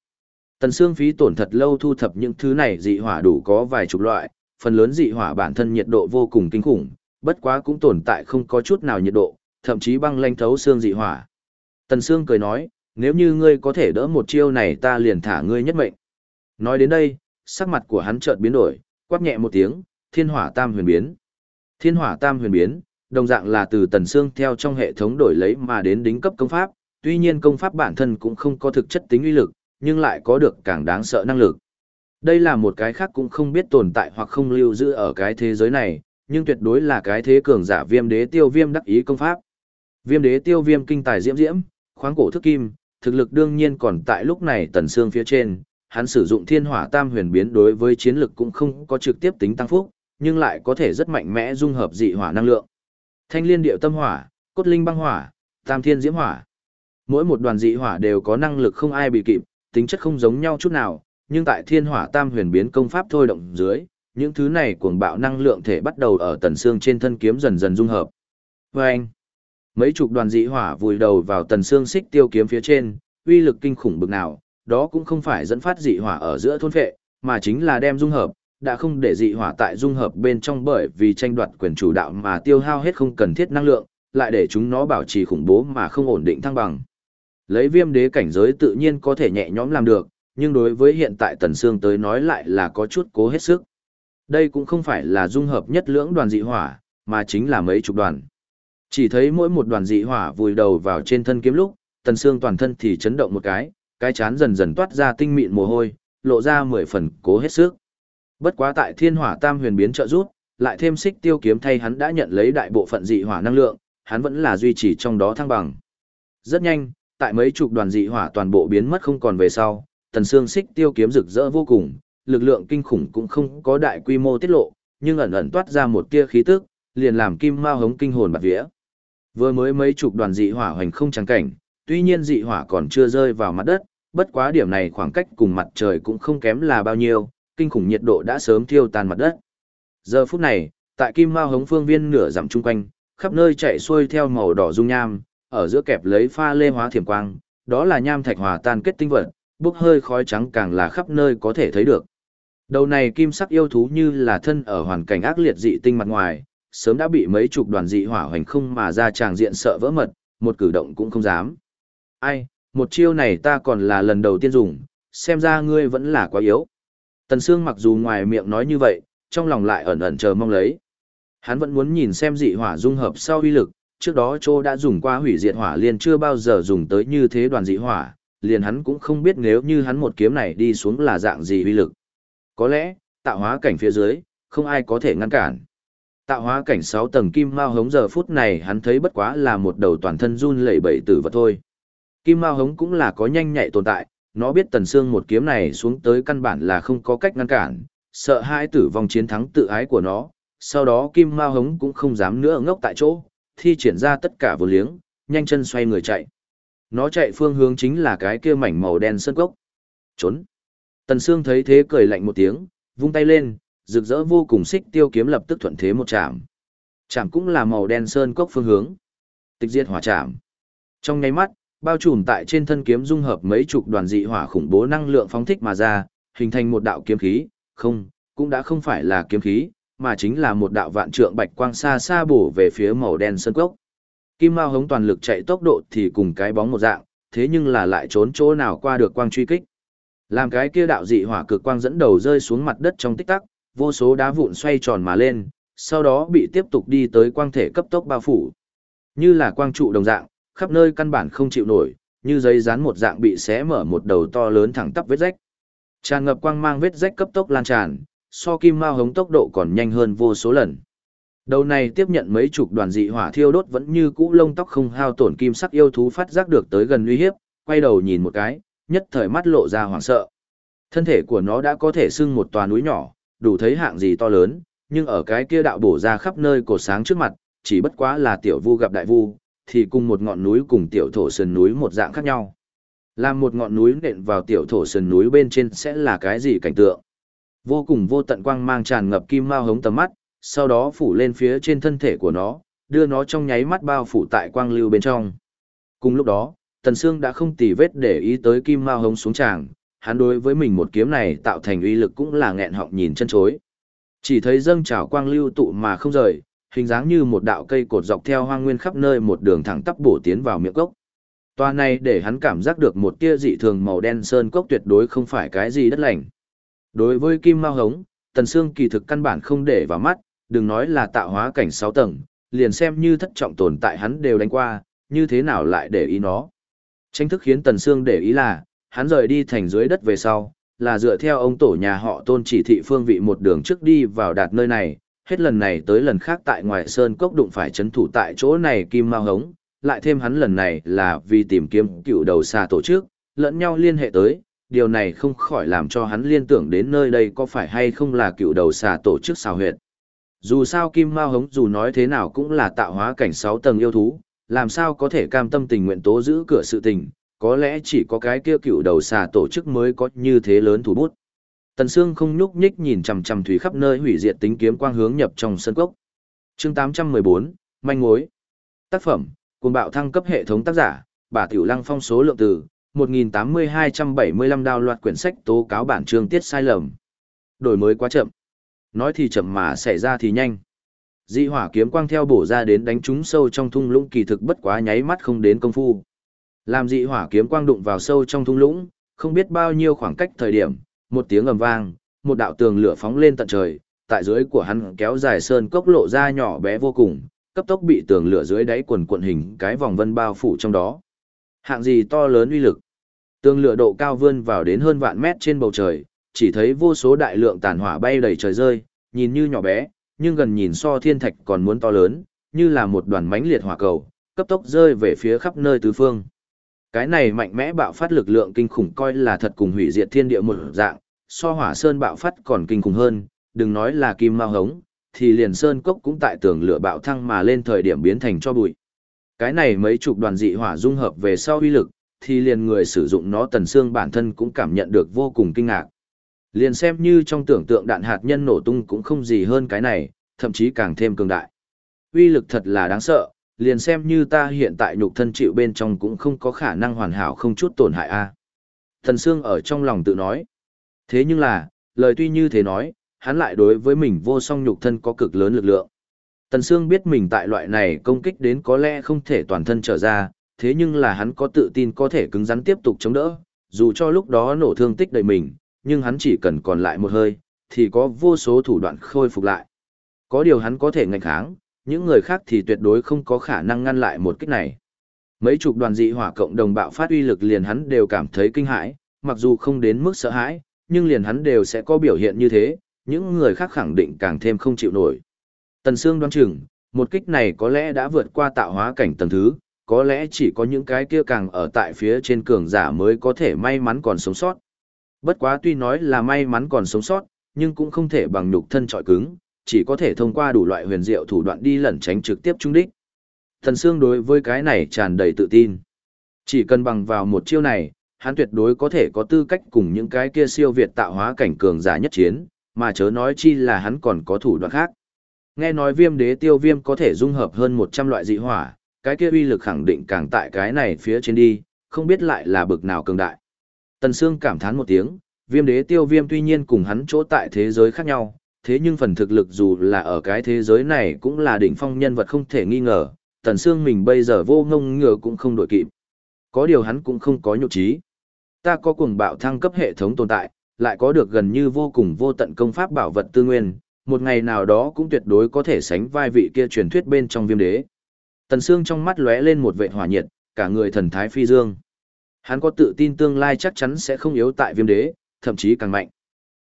Tần Sương phí tổn thật lâu thu thập những thứ này dị hỏa đủ có vài chục loại, phần lớn dị hỏa bản thân nhiệt độ vô cùng kinh khủng, bất quá cũng tồn tại không có chút nào nhiệt độ, thậm chí băng lanh thấu xương dị hỏa. Tần Sương cười nói, nếu như ngươi có thể đỡ một chiêu này ta liền thả ngươi nhất mệnh. Nói đến đây, sắc mặt của hắn chợt biến đổi, quát nhẹ một tiếng, thiên hỏa tam huyền biến. Thiên hỏa tam huyền biến, đồng dạng là từ Tần Sương theo trong hệ thống đổi lấy mà đến đính cấp công pháp, tuy nhiên công pháp bản thân cũng không có thực chất tính uy lực, nhưng lại có được càng đáng sợ năng lực. Đây là một cái khác cũng không biết tồn tại hoặc không lưu giữ ở cái thế giới này, nhưng tuyệt đối là cái thế cường giả viêm đế tiêu viêm đắc ý công pháp. Viêm đế tiêu viêm kinh tài diễm diễm, khoáng cổ thức kim, thực lực đương nhiên còn tại lúc này tần xương phía trên, hắn sử dụng thiên hỏa tam huyền biến đối với chiến lực cũng không có trực tiếp tính tăng phúc, nhưng lại có thể rất mạnh mẽ dung hợp dị hỏa năng lượng. Thanh liên điệu tâm hỏa, cốt linh băng hỏa, tam thiên diễm hỏa. Mỗi một đoàn dị hỏa đều có năng lực không ai bị kịp, tính chất không giống nhau chút nào, nhưng tại thiên hỏa tam huyền biến công pháp thôi động dưới, những thứ này cuồng bạo năng lượng thể bắt đầu ở tần xương trên thân kiếm dần dần dung hợp. Vâng! Mấy chục đoàn dị hỏa vùi đầu vào tần xương xích tiêu kiếm phía trên, uy lực kinh khủng bực nào, đó cũng không phải dẫn phát dị hỏa ở giữa thôn phệ, mà chính là đem dung hợp, đã không để dị hỏa tại dung hợp bên trong bởi vì tranh đoạt quyền chủ đạo mà tiêu hao hết không cần thiết năng lượng, lại để chúng nó bảo trì khủng bố mà không ổn định thăng bằng. Lấy viêm đế cảnh giới tự nhiên có thể nhẹ nhõm làm được, nhưng đối với hiện tại Tần Sương tới nói lại là có chút cố hết sức. Đây cũng không phải là dung hợp nhất lưỡng đoàn dị hỏa, mà chính là mấy chục đoàn. Chỉ thấy mỗi một đoàn dị hỏa vùi đầu vào trên thân kiếm lúc, Tần Sương toàn thân thì chấn động một cái, cái chán dần dần toát ra tinh mịn mồ hôi, lộ ra mười phần cố hết sức. Bất quá tại Thiên Hỏa Tam Huyền biến trợ rút, lại thêm xích tiêu kiếm thay hắn đã nhận lấy đại bộ phận dị hỏa năng lượng, hắn vẫn là duy trì trong đó thăng bằng. Rất nhanh, tại mấy chục đoàn dị hỏa toàn bộ biến mất không còn về sau, tần xương xích tiêu kiếm rực rỡ vô cùng, lực lượng kinh khủng cũng không có đại quy mô tiết lộ, nhưng ẩn ẩn toát ra một tia khí tức, liền làm kim mao hống kinh hồn bạt vía. Vừa mới mấy chục đoàn dị hỏa hoành không trắng cảnh, tuy nhiên dị hỏa còn chưa rơi vào mặt đất, bất quá điểm này khoảng cách cùng mặt trời cũng không kém là bao nhiêu, kinh khủng nhiệt độ đã sớm thiêu tan mặt đất. Giờ phút này, tại kim mao hống phương viên nửa dặm chung quanh, khắp nơi chạy xuôi theo màu đỏ dung nham, ở giữa kẹp lấy pha lê hóa thiểm quang, đó là nham thạch hòa tan kết tinh vật, bốc hơi khói trắng càng là khắp nơi có thể thấy được. Đầu này kim sắc yêu thú như là thân ở hoàn cảnh ác liệt dị tinh mặt ngoài, sớm đã bị mấy chục đoàn dị hỏa hoành không mà ra tràng diện sợ vỡ mật, một cử động cũng không dám. Ai, một chiêu này ta còn là lần đầu tiên dùng, xem ra ngươi vẫn là quá yếu. Tần Sương mặc dù ngoài miệng nói như vậy, trong lòng lại ẩn ẩn chờ mong lấy. Hắn vẫn muốn nhìn xem dị hỏa dung hợp sau uy lực, trước đó Châu đã dùng qua hủy diệt hỏa liền chưa bao giờ dùng tới như thế đoàn dị hỏa, liền hắn cũng không biết nếu như hắn một kiếm này đi xuống là dạng gì uy lực. Có lẽ, tạo hóa cảnh phía dưới, không ai có thể ngăn cản. Tạo hóa cảnh 6 tầng kim mao hống giờ phút này hắn thấy bất quá là một đầu toàn thân run lẩy bẩy tử vật thôi. Kim mao hống cũng là có nhanh nhạy tồn tại, nó biết tần Sương một kiếm này xuống tới căn bản là không có cách ngăn cản, sợ hai tử vong chiến thắng tự ái của nó. Sau đó kim mao hống cũng không dám nữa ngốc tại chỗ, thi triển ra tất cả vô liếng, nhanh chân xoay người chạy. Nó chạy phương hướng chính là cái kia mảnh màu đen sơn cốc. Trốn. Tần Sương thấy thế cười lạnh một tiếng, vung tay lên, rực rỡ vô cùng xích tiêu kiếm lập tức thuận thế một chạm. Chạm cũng là màu đen sơn cốc phương hướng. Tịch diệt hỏa chạm. Trong nháy mắt, bao trùm tại trên thân kiếm dung hợp mấy chục đoàn dị hỏa khủng bố năng lượng phóng thích mà ra, hình thành một đạo kiếm khí, không, cũng đã không phải là kiếm khí, mà chính là một đạo vạn trượng bạch quang xa xa bổ về phía màu đen sơn cốc. Kim Mao hống toàn lực chạy tốc độ thì cùng cái bóng một dạng, thế nhưng là lại trốn chỗ nào qua được quang truy kích. Làm cái kia đạo dị hỏa cực quang dẫn đầu rơi xuống mặt đất trong tích tắc, vô số đá vụn xoay tròn mà lên, sau đó bị tiếp tục đi tới quang thể cấp tốc bao phủ. Như là quang trụ đồng dạng, khắp nơi căn bản không chịu nổi, như giấy dán một dạng bị xé mở một đầu to lớn thẳng tắp vết rách. Tràn ngập quang mang vết rách cấp tốc lan tràn, so kim mao hống tốc độ còn nhanh hơn vô số lần. Đầu này tiếp nhận mấy chục đoàn dị hỏa thiêu đốt vẫn như cũ lông tóc không hao tổn kim sắc yêu thú phát giác được tới gần uy hiếp, quay đầu nhìn một cái, nhất thời mắt lộ ra hoảng sợ. Thân thể của nó đã có thể xưng một tòa núi nhỏ, đủ thấy hạng gì to lớn, nhưng ở cái kia đạo bổ ra khắp nơi cổ sáng trước mặt, chỉ bất quá là tiểu vu gặp đại vu, thì cùng một ngọn núi cùng tiểu thổ sườn núi một dạng khác nhau. Làm một ngọn núi nện vào tiểu thổ sườn núi bên trên sẽ là cái gì cảnh tượng? Vô cùng vô tận quang mang tràn ngập kim mao hống tầm mắt, sau đó phủ lên phía trên thân thể của nó, đưa nó trong nháy mắt bao phủ tại quang lưu bên trong. Cùng lúc đó, Tần Sương đã không tì vết để ý tới kim mao hống xuống tràng, hắn đối với mình một kiếm này tạo thành uy lực cũng là nghẹn họng nhìn chân chối. Chỉ thấy dâng trào quang lưu tụ mà không rời, hình dáng như một đạo cây cột dọc theo hoang nguyên khắp nơi một đường thẳng tắp bổ tiến vào miệng cốc. Toa này để hắn cảm giác được một tia dị thường màu đen sơn cốc tuyệt đối không phải cái gì đất lành. Đối với kim mao hống, tần xương kỳ thực căn bản không để vào mắt, đừng nói là tạo hóa cảnh 6 tầng, liền xem như thất trọng tồn tại hắn đều đánh qua, như thế nào lại để ý nó. Tranh thức khiến tần xương để ý là, hắn rời đi thành dưới đất về sau, là dựa theo ông tổ nhà họ tôn chỉ thị phương vị một đường trước đi vào đạt nơi này, hết lần này tới lần khác tại ngoài sơn cốc đụng phải chấn thủ tại chỗ này kim mao hống, lại thêm hắn lần này là vì tìm kiếm cựu đầu xa tổ chức, lẫn nhau liên hệ tới, điều này không khỏi làm cho hắn liên tưởng đến nơi đây có phải hay không là cựu đầu xà tổ chức xào huyệt. Dù sao Kim Mao Hống dù nói thế nào cũng là tạo hóa cảnh sáu tầng yêu thú, làm sao có thể cam tâm tình nguyện tố giữ cửa sự tình, có lẽ chỉ có cái kia cựu đầu xà tổ chức mới có như thế lớn thủ bút. Tần Sương không nhúc nhích nhìn chằm chằm thủy khắp nơi hủy diệt tính kiếm quang hướng nhập trong sân cốc. Chương 814, manh mối. Tác phẩm: Cuồng bạo thăng cấp hệ thống tác giả: Bà Tiểu Lăng phong số lượng từ 1.8275 đào loạt quyển sách tố cáo bản chương tiết sai lầm. Đổi mới quá chậm. Nói thì chậm mà xảy ra thì nhanh. Dị hỏa kiếm quang theo bổ ra đến đánh trúng sâu trong thung lũng kỳ thực bất quá nháy mắt không đến công phu. Làm dị hỏa kiếm quang đụng vào sâu trong thung lũng, không biết bao nhiêu khoảng cách thời điểm, một tiếng ầm vang, một đạo tường lửa phóng lên tận trời, tại dưới của hắn kéo dài sơn cốc lộ ra nhỏ bé vô cùng, cấp tốc bị tường lửa dưới đáy quần quận hình cái vòng vân bao phủ trong đó. Hạng gì to lớn uy lực. Tường lửa độ cao vươn vào đến hơn vạn mét trên bầu trời, chỉ thấy vô số đại lượng tàn hỏa bay đầy trời rơi, nhìn như nhỏ bé, nhưng gần nhìn so thiên thạch còn muốn to lớn, như là một đoàn mãnh liệt hỏa cầu, cấp tốc rơi về phía khắp nơi tứ phương. Cái này mạnh mẽ bạo phát lực lượng kinh khủng coi là thật cùng hủy diệt thiên địa một dạng, so hỏa sơn bạo phát còn kinh khủng hơn, đừng nói là kim mao hống, thì liền sơn cốc cũng tại tường lửa bạo thăng mà lên thời điểm biến thành cho bụi. Cái này mấy chục đoàn dị hỏa dung hợp về sau uy lực, thì liền người sử dụng nó tần xương bản thân cũng cảm nhận được vô cùng kinh ngạc. Liền xem như trong tưởng tượng đạn hạt nhân nổ tung cũng không gì hơn cái này, thậm chí càng thêm cường đại. Uy lực thật là đáng sợ, liền xem như ta hiện tại nhục thân chịu bên trong cũng không có khả năng hoàn hảo không chút tổn hại a. Thần Sương ở trong lòng tự nói. Thế nhưng là, lời tuy như thế nói, hắn lại đối với mình vô song nhục thân có cực lớn lực lượng. Tần Sương biết mình tại loại này công kích đến có lẽ không thể toàn thân trở ra, thế nhưng là hắn có tự tin có thể cứng rắn tiếp tục chống đỡ, dù cho lúc đó nổ thương tích đầy mình, nhưng hắn chỉ cần còn lại một hơi, thì có vô số thủ đoạn khôi phục lại. Có điều hắn có thể ngạch kháng, những người khác thì tuyệt đối không có khả năng ngăn lại một kích này. Mấy chục đoàn dị hỏa cộng đồng bạo phát uy lực liền hắn đều cảm thấy kinh hãi, mặc dù không đến mức sợ hãi, nhưng liền hắn đều sẽ có biểu hiện như thế, những người khác khẳng định càng thêm không chịu nổi. Tần Sương đoán chừng, một kích này có lẽ đã vượt qua tạo hóa cảnh tầng thứ, có lẽ chỉ có những cái kia càng ở tại phía trên cường giả mới có thể may mắn còn sống sót. Bất quá tuy nói là may mắn còn sống sót, nhưng cũng không thể bằng nhục thân trọi cứng, chỉ có thể thông qua đủ loại huyền diệu thủ đoạn đi lẩn tránh trực tiếp trung đích. Thần Sương đối với cái này tràn đầy tự tin. Chỉ cần bằng vào một chiêu này, hắn tuyệt đối có thể có tư cách cùng những cái kia siêu việt tạo hóa cảnh cường giả nhất chiến, mà chớ nói chi là hắn còn có thủ đoạn khác. Nghe nói viêm đế tiêu viêm có thể dung hợp hơn 100 loại dị hỏa, cái kia uy lực khẳng định càng tại cái này phía trên đi, không biết lại là bực nào cường đại. Tần Sương cảm thán một tiếng, viêm đế tiêu viêm tuy nhiên cùng hắn chỗ tại thế giới khác nhau, thế nhưng phần thực lực dù là ở cái thế giới này cũng là đỉnh phong nhân vật không thể nghi ngờ, Tần Sương mình bây giờ vô ngông ngừa cũng không đổi kịp. Có điều hắn cũng không có nhục trí. Ta có cuồng bạo thăng cấp hệ thống tồn tại, lại có được gần như vô cùng vô tận công pháp bảo vật tư nguyên, một ngày nào đó cũng tuyệt đối có thể sánh vai vị kia truyền thuyết bên trong viêm đế. Tần Sương trong mắt lóe lên một vệ hỏa nhiệt, cả người thần thái phi dương. Hắn có tự tin tương lai chắc chắn sẽ không yếu tại viêm đế, thậm chí càng mạnh.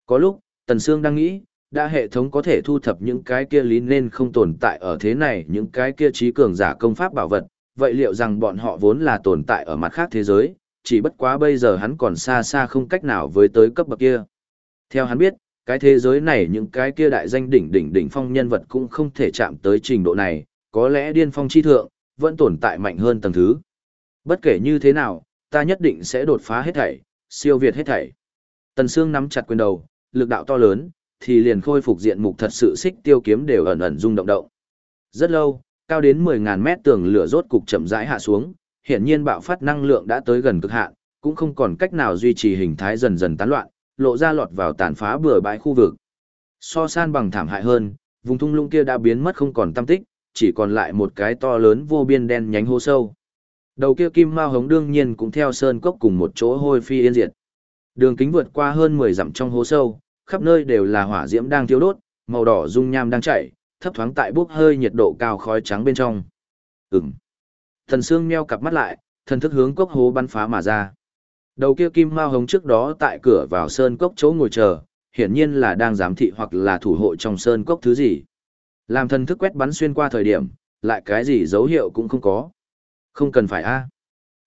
Có lúc, Tần Sương đang nghĩ, đã hệ thống có thể thu thập những cái kia lý nên không tồn tại ở thế này những cái kia trí cường giả công pháp bảo vật, vậy liệu rằng bọn họ vốn là tồn tại ở mặt khác thế giới, chỉ bất quá bây giờ hắn còn xa xa không cách nào với tới cấp bậc kia. Theo hắn biết, cái thế giới này những cái kia đại danh đỉnh đỉnh đỉnh phong nhân vật cũng không thể chạm tới trình độ này, có lẽ điên phong chi thượng, vẫn tồn tại mạnh hơn tầng thứ. Bất kể như thế nào, ta nhất định sẽ đột phá hết thảy, siêu việt hết thảy. Tần Sương nắm chặt quyền đầu, lực đạo to lớn, thì liền khôi phục diện mục thật sự xích tiêu kiếm đều ẩn ẩn rung động động. Rất lâu, cao đến 10.000 mét tường lửa rốt cục chậm rãi hạ xuống, hiện nhiên bạo phát năng lượng đã tới gần cực hạn, cũng không còn cách nào duy trì hình thái dần dần tán loạn, lộ ra lọt vào tàn phá bừa bãi khu vực. So san bằng thảm hại hơn, vùng thung lũng kia đã biến mất không còn tâm tích, chỉ còn lại một cái to lớn vô biên đen nhánh hố sâu. Đầu kia kim mao hống đương nhiên cũng theo sơn cốc cùng một chỗ hôi phi yên diệt. Đường kính vượt qua hơn 10 dặm trong hố sâu, khắp nơi đều là hỏa diễm đang thiêu đốt, màu đỏ dung nham đang chảy, thấp thoáng tại bốc hơi nhiệt độ cao khói trắng bên trong. Ừm. Thần Sương meo cặp mắt lại, thần thức hướng cốc hố bắn phá mà ra. Đầu kia kim mao hống trước đó tại cửa vào sơn cốc chỗ ngồi chờ, hiển nhiên là đang giám thị hoặc là thủ hộ trong sơn cốc thứ gì. Làm thần thức quét bắn xuyên qua thời điểm, lại cái gì dấu hiệu cũng không có. Không cần phải a.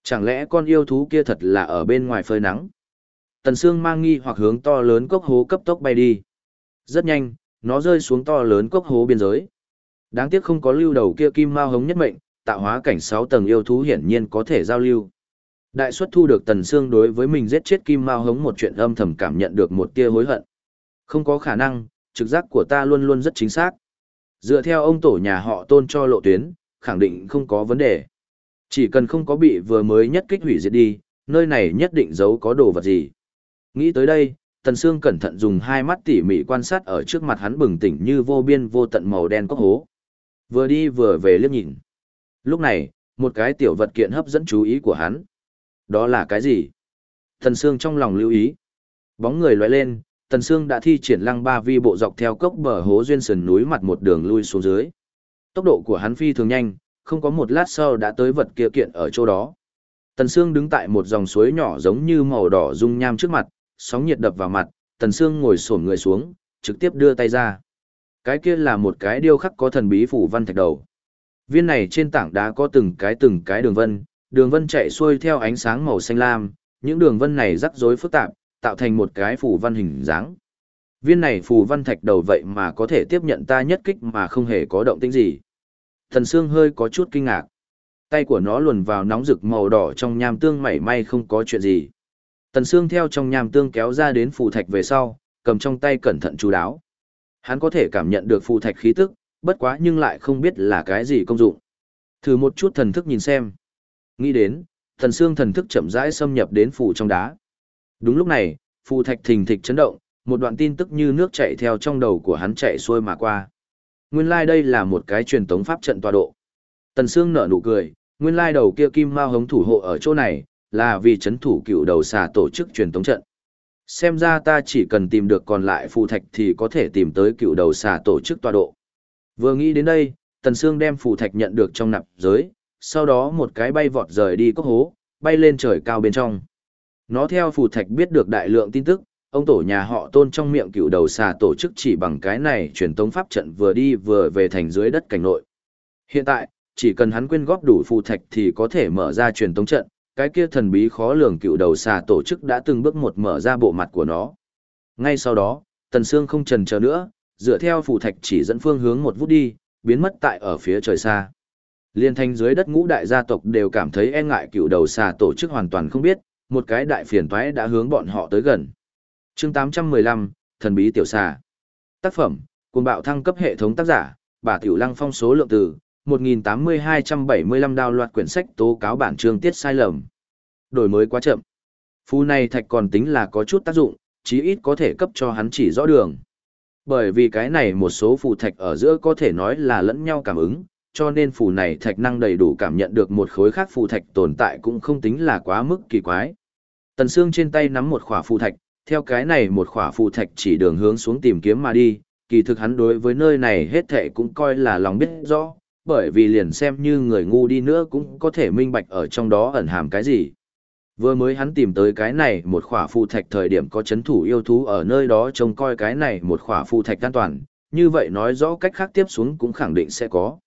Chẳng lẽ con yêu thú kia thật là ở bên ngoài phơi nắng? Tần Sương mang nghi hoặc hướng to lớn cốc hố cấp tốc bay đi. Rất nhanh, nó rơi xuống to lớn cốc hố biên giới. Đáng tiếc không có lưu đầu kia kim mao hống nhất mệnh, tạo hóa cảnh 6 tầng yêu thú hiển nhiên có thể giao lưu. Đại suất thu được Tần Sương đối với mình giết chết kim mao hống một chuyện âm thầm cảm nhận được một tia hối hận. Không có khả năng, trực giác của ta luôn luôn rất chính xác. Dựa theo ông tổ nhà họ tôn cho lộ tuyến, khẳng định không có vấn đề. Chỉ cần không có bị vừa mới nhất kích hủy diệt đi, nơi này nhất định giấu có đồ vật gì. Nghĩ tới đây, Tần Sương cẩn thận dùng hai mắt tỉ mỉ quan sát ở trước mặt hắn bừng tỉnh như vô biên vô tận màu đen cốc hố. Vừa đi vừa về liếc nhìn. Lúc này, một cái tiểu vật kiện hấp dẫn chú ý của hắn. Đó là cái gì? Tần Sương trong lòng lưu ý. Bóng người lóe lên, Tần Sương đã thi triển lăng ba vi bộ dọc theo cốc bờ hố duyên sườn núi mặt một đường lui xuống dưới. Tốc độ của hắn phi thường nhanh, không có một lát sau đã tới vật kia kiện ở chỗ đó. Tần Sương đứng tại một dòng suối nhỏ giống như màu đỏ dung nham trước mặt, sóng nhiệt đập vào mặt, Tần Sương ngồi xổm người xuống, trực tiếp đưa tay ra. Cái kia là một cái điêu khắc có thần bí phủ văn thạch đầu. Viên này trên tảng đá có từng cái từng cái đường vân, đường vân chạy xuôi theo ánh sáng màu xanh lam, những đường vân này rắc rối phức tạp, tạo thành một cái phủ văn hình dáng. Viên này phù văn thạch đầu vậy mà có thể tiếp nhận ta nhất kích mà không hề có động tĩnh gì. Thần Sương hơi có chút kinh ngạc. Tay của nó luồn vào nóng rực màu đỏ trong nham tương mảy may không có chuyện gì. Tần Sương theo trong nham tương kéo ra đến phù thạch về sau, cầm trong tay cẩn thận chú đáo. Hắn có thể cảm nhận được phù thạch khí tức, bất quá nhưng lại không biết là cái gì công dụng. Thử một chút thần thức nhìn xem. Nghĩ đến, Tần Sương thần thức chậm rãi xâm nhập đến phù trong đá. Đúng lúc này, phù thạch thình thịch chấn động, một đoạn tin tức như nước chảy theo trong đầu của hắn chạy xuôi mà qua. Nguyên lai like đây là một cái truyền tống pháp trận tọa độ. Tần Sương nở nụ cười, nguyên lai like đầu kia kim mao hống thủ hộ ở chỗ này, là vì chấn thủ cựu đầu xà tổ chức truyền tống trận. Xem ra ta chỉ cần tìm được còn lại phù thạch thì có thể tìm tới cựu đầu xà tổ chức tọa độ. Vừa nghĩ đến đây, Tần Sương đem phù thạch nhận được trong nạp giới, sau đó một cái bay vọt rời đi cốc hố, bay lên trời cao bên trong. Nó theo phù thạch biết được đại lượng tin tức, ông tổ nhà họ tôn trong miệng cựu đầu xà tổ chức chỉ bằng cái này truyền tống pháp trận vừa đi vừa về thành dưới đất cảnh nội. Hiện tại, chỉ cần hắn quyên góp đủ phù thạch thì có thể mở ra truyền tống trận, cái kia thần bí khó lường cựu đầu xà tổ chức đã từng bước một mở ra bộ mặt của nó. Ngay sau đó, Tần Sương không chần chờ nữa, dựa theo phù thạch chỉ dẫn phương hướng một vút đi, biến mất tại ở phía trời xa. Liên thanh dưới đất ngũ đại gia tộc đều cảm thấy e ngại cựu đầu xà tổ chức hoàn toàn không biết, một cái đại phiền toái đã hướng bọn họ tới gần. Chương 815, Thần bí tiểu xà. Tác phẩm: Cuồng bạo thăng cấp hệ thống tác giả: Bà Tiểu Lăng phong số lượng từ 1.8275 đào loạt quyển sách tố cáo bản chương tiết sai lầm. Đổi mới quá chậm. Phu này thạch còn tính là có chút tác dụng, chí ít có thể cấp cho hắn chỉ rõ đường. Bởi vì cái này một số phù thạch ở giữa có thể nói là lẫn nhau cảm ứng, cho nên phù này thạch năng đầy đủ cảm nhận được một khối khác phù thạch tồn tại cũng không tính là quá mức kỳ quái. Tần Sương trên tay nắm một khỏa phù thạch, theo cái này một khỏa phù thạch chỉ đường hướng xuống tìm kiếm mà đi, kỳ thực hắn đối với nơi này hết thệ cũng coi là lòng biết rõ, bởi vì liền xem như người ngu đi nữa cũng có thể minh bạch ở trong đó ẩn hàm cái gì. Vừa mới hắn tìm tới cái này một khỏa phù thạch thời điểm có chấn thủ yêu thú ở nơi đó trông coi cái này một khỏa phù thạch an toàn, như vậy nói rõ cách khác tiếp xuống cũng khẳng định sẽ có.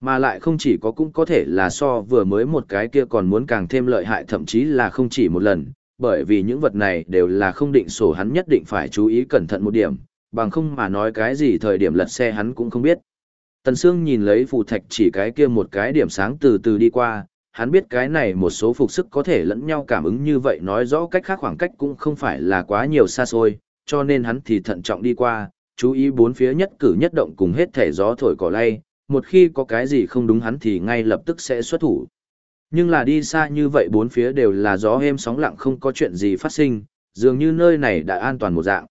Mà lại không chỉ có cũng có thể là so vừa mới một cái kia còn muốn càng thêm lợi hại thậm chí là không chỉ một lần, bởi vì những vật này đều là không định sổ hắn nhất định phải chú ý cẩn thận một điểm, bằng không mà nói cái gì thời điểm lật xe hắn cũng không biết. Tần Sương nhìn lấy phù thạch chỉ cái kia một cái điểm sáng từ từ đi qua, hắn biết cái này một số phục sức có thể lẫn nhau cảm ứng như vậy nói rõ cách khác khoảng cách cũng không phải là quá nhiều xa xôi, cho nên hắn thì thận trọng đi qua, chú ý bốn phía nhất cử nhất động cùng hết thể gió thổi cỏ lay, một khi có cái gì không đúng hắn thì ngay lập tức sẽ xuất thủ. Nhưng là đi xa như vậy bốn phía đều là gió êm sóng lặng không có chuyện gì phát sinh, dường như nơi này đã an toàn một dạng.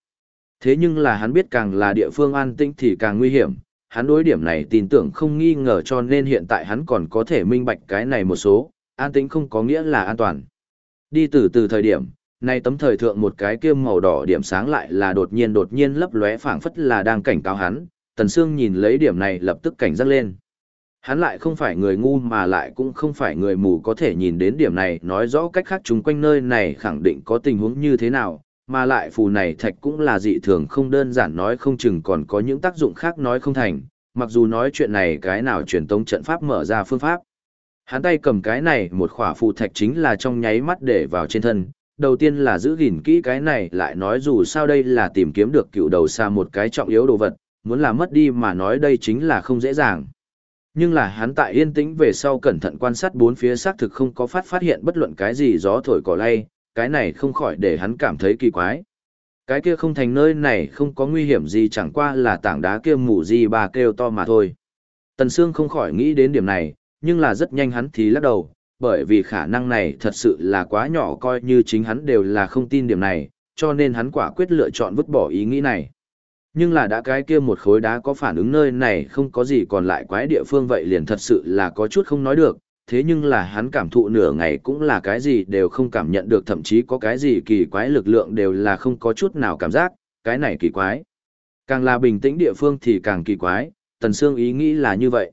Thế nhưng là hắn biết càng là địa phương an tĩnh thì càng nguy hiểm, hắn đối điểm này tin tưởng không nghi ngờ cho nên hiện tại hắn còn có thể minh bạch cái này một số, an tĩnh không có nghĩa là an toàn. Đi từ từ thời điểm, nay tấm thời thượng một cái kiêm màu đỏ điểm sáng lại là đột nhiên đột nhiên lấp lóe phảng phất là đang cảnh cáo hắn, Tần Sương nhìn lấy điểm này lập tức cảnh giác lên. Hắn lại không phải người ngu mà lại cũng không phải người mù có thể nhìn đến điểm này nói rõ cách khác chung quanh nơi này khẳng định có tình huống như thế nào, mà lại phù này thạch cũng là dị thường không đơn giản nói không chừng còn có những tác dụng khác nói không thành, mặc dù nói chuyện này cái nào truyền tống trận pháp mở ra phương pháp. Hắn tay cầm cái này một khỏa phù thạch chính là trong nháy mắt để vào trên thân, đầu tiên là giữ gìn kỹ cái này lại nói dù sao đây là tìm kiếm được cựu đầu xa một cái trọng yếu đồ vật, muốn là mất đi mà nói đây chính là không dễ dàng. Nhưng là hắn tại yên tĩnh về sau cẩn thận quan sát bốn phía xác thực không có phát phát hiện bất luận cái gì gió thổi cỏ lay, cái này không khỏi để hắn cảm thấy kỳ quái. Cái kia không thành nơi này không có nguy hiểm gì chẳng qua là tảng đá kia mù gì bà kêu to mà thôi. Tần Sương không khỏi nghĩ đến điểm này, nhưng là rất nhanh hắn thì lắc đầu, bởi vì khả năng này thật sự là quá nhỏ coi như chính hắn đều là không tin điểm này, cho nên hắn quả quyết lựa chọn vứt bỏ ý nghĩ này. Nhưng là đã cái kia một khối đá có phản ứng nơi này không có gì còn lại quái địa phương vậy liền thật sự là có chút không nói được, thế nhưng là hắn cảm thụ nửa ngày cũng là cái gì đều không cảm nhận được thậm chí có cái gì kỳ quái lực lượng đều là không có chút nào cảm giác, cái này kỳ quái. Càng là bình tĩnh địa phương thì càng kỳ quái, Tần Sương ý nghĩ là như vậy.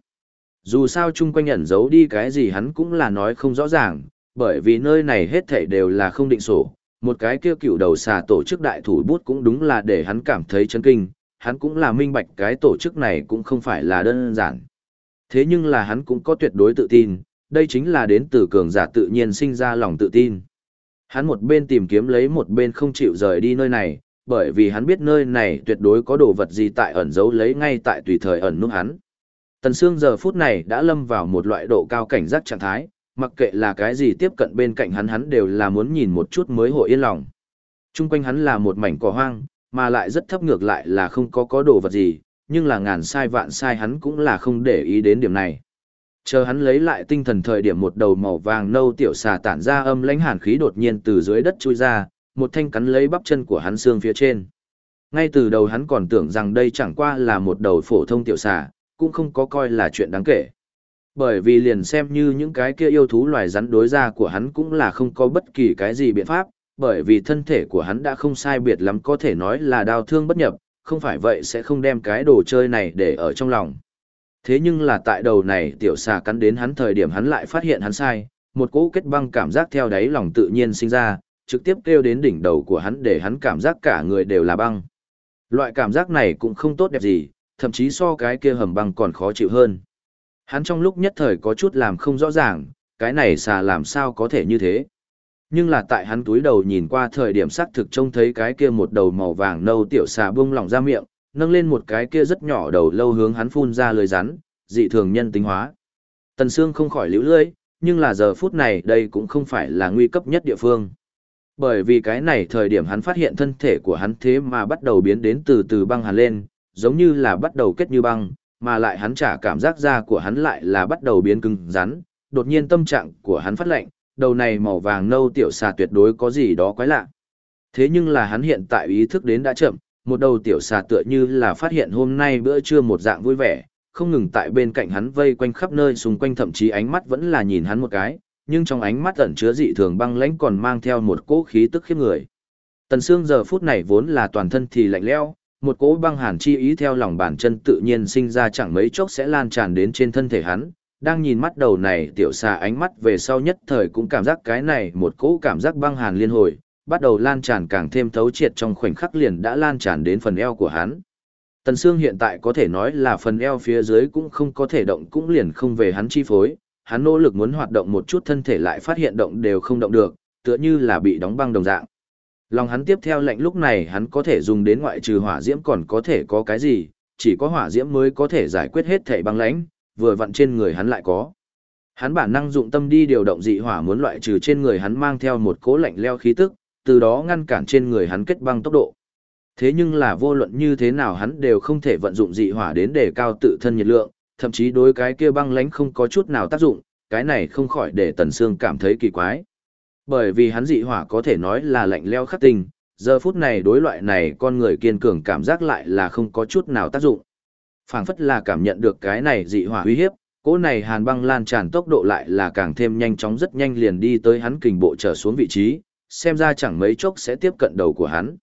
Dù sao chung quanh ẩn giấu đi cái gì hắn cũng là nói không rõ ràng, bởi vì nơi này hết thảy đều là không định sổ, một cái kia cựu đầu xà tổ chức đại thủ bút cũng đúng là để hắn cảm thấy chấn kinh, hắn cũng là minh bạch cái tổ chức này cũng không phải là đơn giản. Thế nhưng là hắn cũng có tuyệt đối tự tin, đây chính là đến từ cường giả tự nhiên sinh ra lòng tự tin. Hắn một bên tìm kiếm lấy một bên không chịu rời đi nơi này, bởi vì hắn biết nơi này tuyệt đối có đồ vật gì tại ẩn giấu lấy ngay tại tùy thời ẩn nút hắn. Tần Sương giờ phút này đã lâm vào một loại độ cao cảnh giác trạng thái, mặc kệ là cái gì tiếp cận bên cạnh hắn hắn đều là muốn nhìn một chút mới hội yên lòng. Trung quanh hắn là một mảnh cỏ hoang, mà lại rất thấp ngược lại là không có có đồ vật gì, nhưng là ngàn sai vạn sai hắn cũng là không để ý đến điểm này. Chờ hắn lấy lại tinh thần thời điểm một đầu màu vàng nâu tiểu xà tản ra âm lãnh hàn khí đột nhiên từ dưới đất chui ra, một thanh cắn lấy bắp chân của hắn xương phía trên. Ngay từ đầu hắn còn tưởng rằng đây chẳng qua là một đầu phổ thông tiểu xà, cũng không có coi là chuyện đáng kể. Bởi vì liền xem như những cái kia yêu thú loài rắn đối ra của hắn cũng là không có bất kỳ cái gì biện pháp, bởi vì thân thể của hắn đã không sai biệt lắm có thể nói là đau thương bất nhập, không phải vậy sẽ không đem cái đồ chơi này để ở trong lòng. Thế nhưng là tại đầu này tiểu xà cắn đến hắn thời điểm hắn lại phát hiện hắn sai, một cỗ kết băng cảm giác theo đáy lòng tự nhiên sinh ra, trực tiếp kêu đến đỉnh đầu của hắn để hắn cảm giác cả người đều là băng. Loại cảm giác này cũng không tốt đẹp gì, thậm chí so cái kia hầm băng còn khó chịu hơn. Hắn trong lúc nhất thời có chút làm không rõ ràng, cái này xà làm sao có thể như thế. Nhưng là tại hắn túi đầu nhìn qua thời điểm xác thực trông thấy cái kia một đầu màu vàng nâu tiểu xà bung lỏng ra miệng, nâng lên một cái kia rất nhỏ đầu lâu hướng hắn phun ra lời rắn, dị thường nhân tính hóa. Tần Sương không khỏi liễu lưỡi, nhưng là giờ phút này đây cũng không phải là nguy cấp nhất địa phương. Bởi vì cái này thời điểm hắn phát hiện thân thể của hắn thế mà bắt đầu biến đến từ từ băng hàn lên, giống như là bắt đầu kết như băng, mà lại hắn trả cảm giác da của hắn lại là bắt đầu biến cứng rắn, đột nhiên tâm trạng của hắn phát lạnh, đầu này màu vàng nâu tiểu xà tuyệt đối có gì đó quái lạ. Thế nhưng là hắn hiện tại ý thức đến đã chậm, một đầu tiểu xà tựa như là phát hiện hôm nay bữa trưa một dạng vui vẻ, không ngừng tại bên cạnh hắn vây quanh khắp nơi xung quanh thậm chí ánh mắt vẫn là nhìn hắn một cái, nhưng trong ánh mắt ẩn chứa dị thường băng lãnh còn mang theo một cỗ khí tức khiếp người. Tần Sương giờ phút này vốn là toàn thân thì lạnh lẽo, một cỗ băng hàn chi ý theo lòng bàn chân tự nhiên sinh ra chẳng mấy chốc sẽ lan tràn đến trên thân thể hắn. Đang nhìn mắt đầu này tiểu xà ánh mắt về sau nhất thời cũng cảm giác cái này một cỗ cảm giác băng hàn liên hồi, bắt đầu lan tràn càng thêm thấu triệt trong khoảnh khắc liền đã lan tràn đến phần eo của hắn. Tần Sương hiện tại có thể nói là phần eo phía dưới cũng không có thể động cũng liền không về hắn chi phối, hắn nỗ lực muốn hoạt động một chút thân thể lại phát hiện động đều không động được, tựa như là bị đóng băng đồng dạng. Lòng hắn tiếp theo lệnh lúc này hắn có thể dùng đến ngoại trừ hỏa diễm còn có thể có cái gì, chỉ có hỏa diễm mới có thể giải quyết hết thể băng lãnh, vừa vặn trên người hắn lại có. Hắn bản năng dụng tâm đi điều động dị hỏa muốn loại trừ trên người hắn mang theo một cỗ lạnh leo khí tức, từ đó ngăn cản trên người hắn kết băng tốc độ. Thế nhưng là vô luận như thế nào hắn đều không thể vận dụng dị hỏa đến để cao tự thân nhiệt lượng, thậm chí đối cái kia băng lãnh không có chút nào tác dụng, cái này không khỏi để Tần Sương cảm thấy kỳ quái. Bởi vì hắn dị hỏa có thể nói là lạnh leo khắc tinh, giờ phút này đối loại này con người kiên cường cảm giác lại là không có chút nào tác dụng. Phảng phất là cảm nhận được cái này dị hỏa uy hiếp, cỗ này hàn băng lan tràn tốc độ lại là càng thêm nhanh chóng rất nhanh liền đi tới hắn kình bộ trở xuống vị trí, xem ra chẳng mấy chốc sẽ tiếp cận đầu của hắn.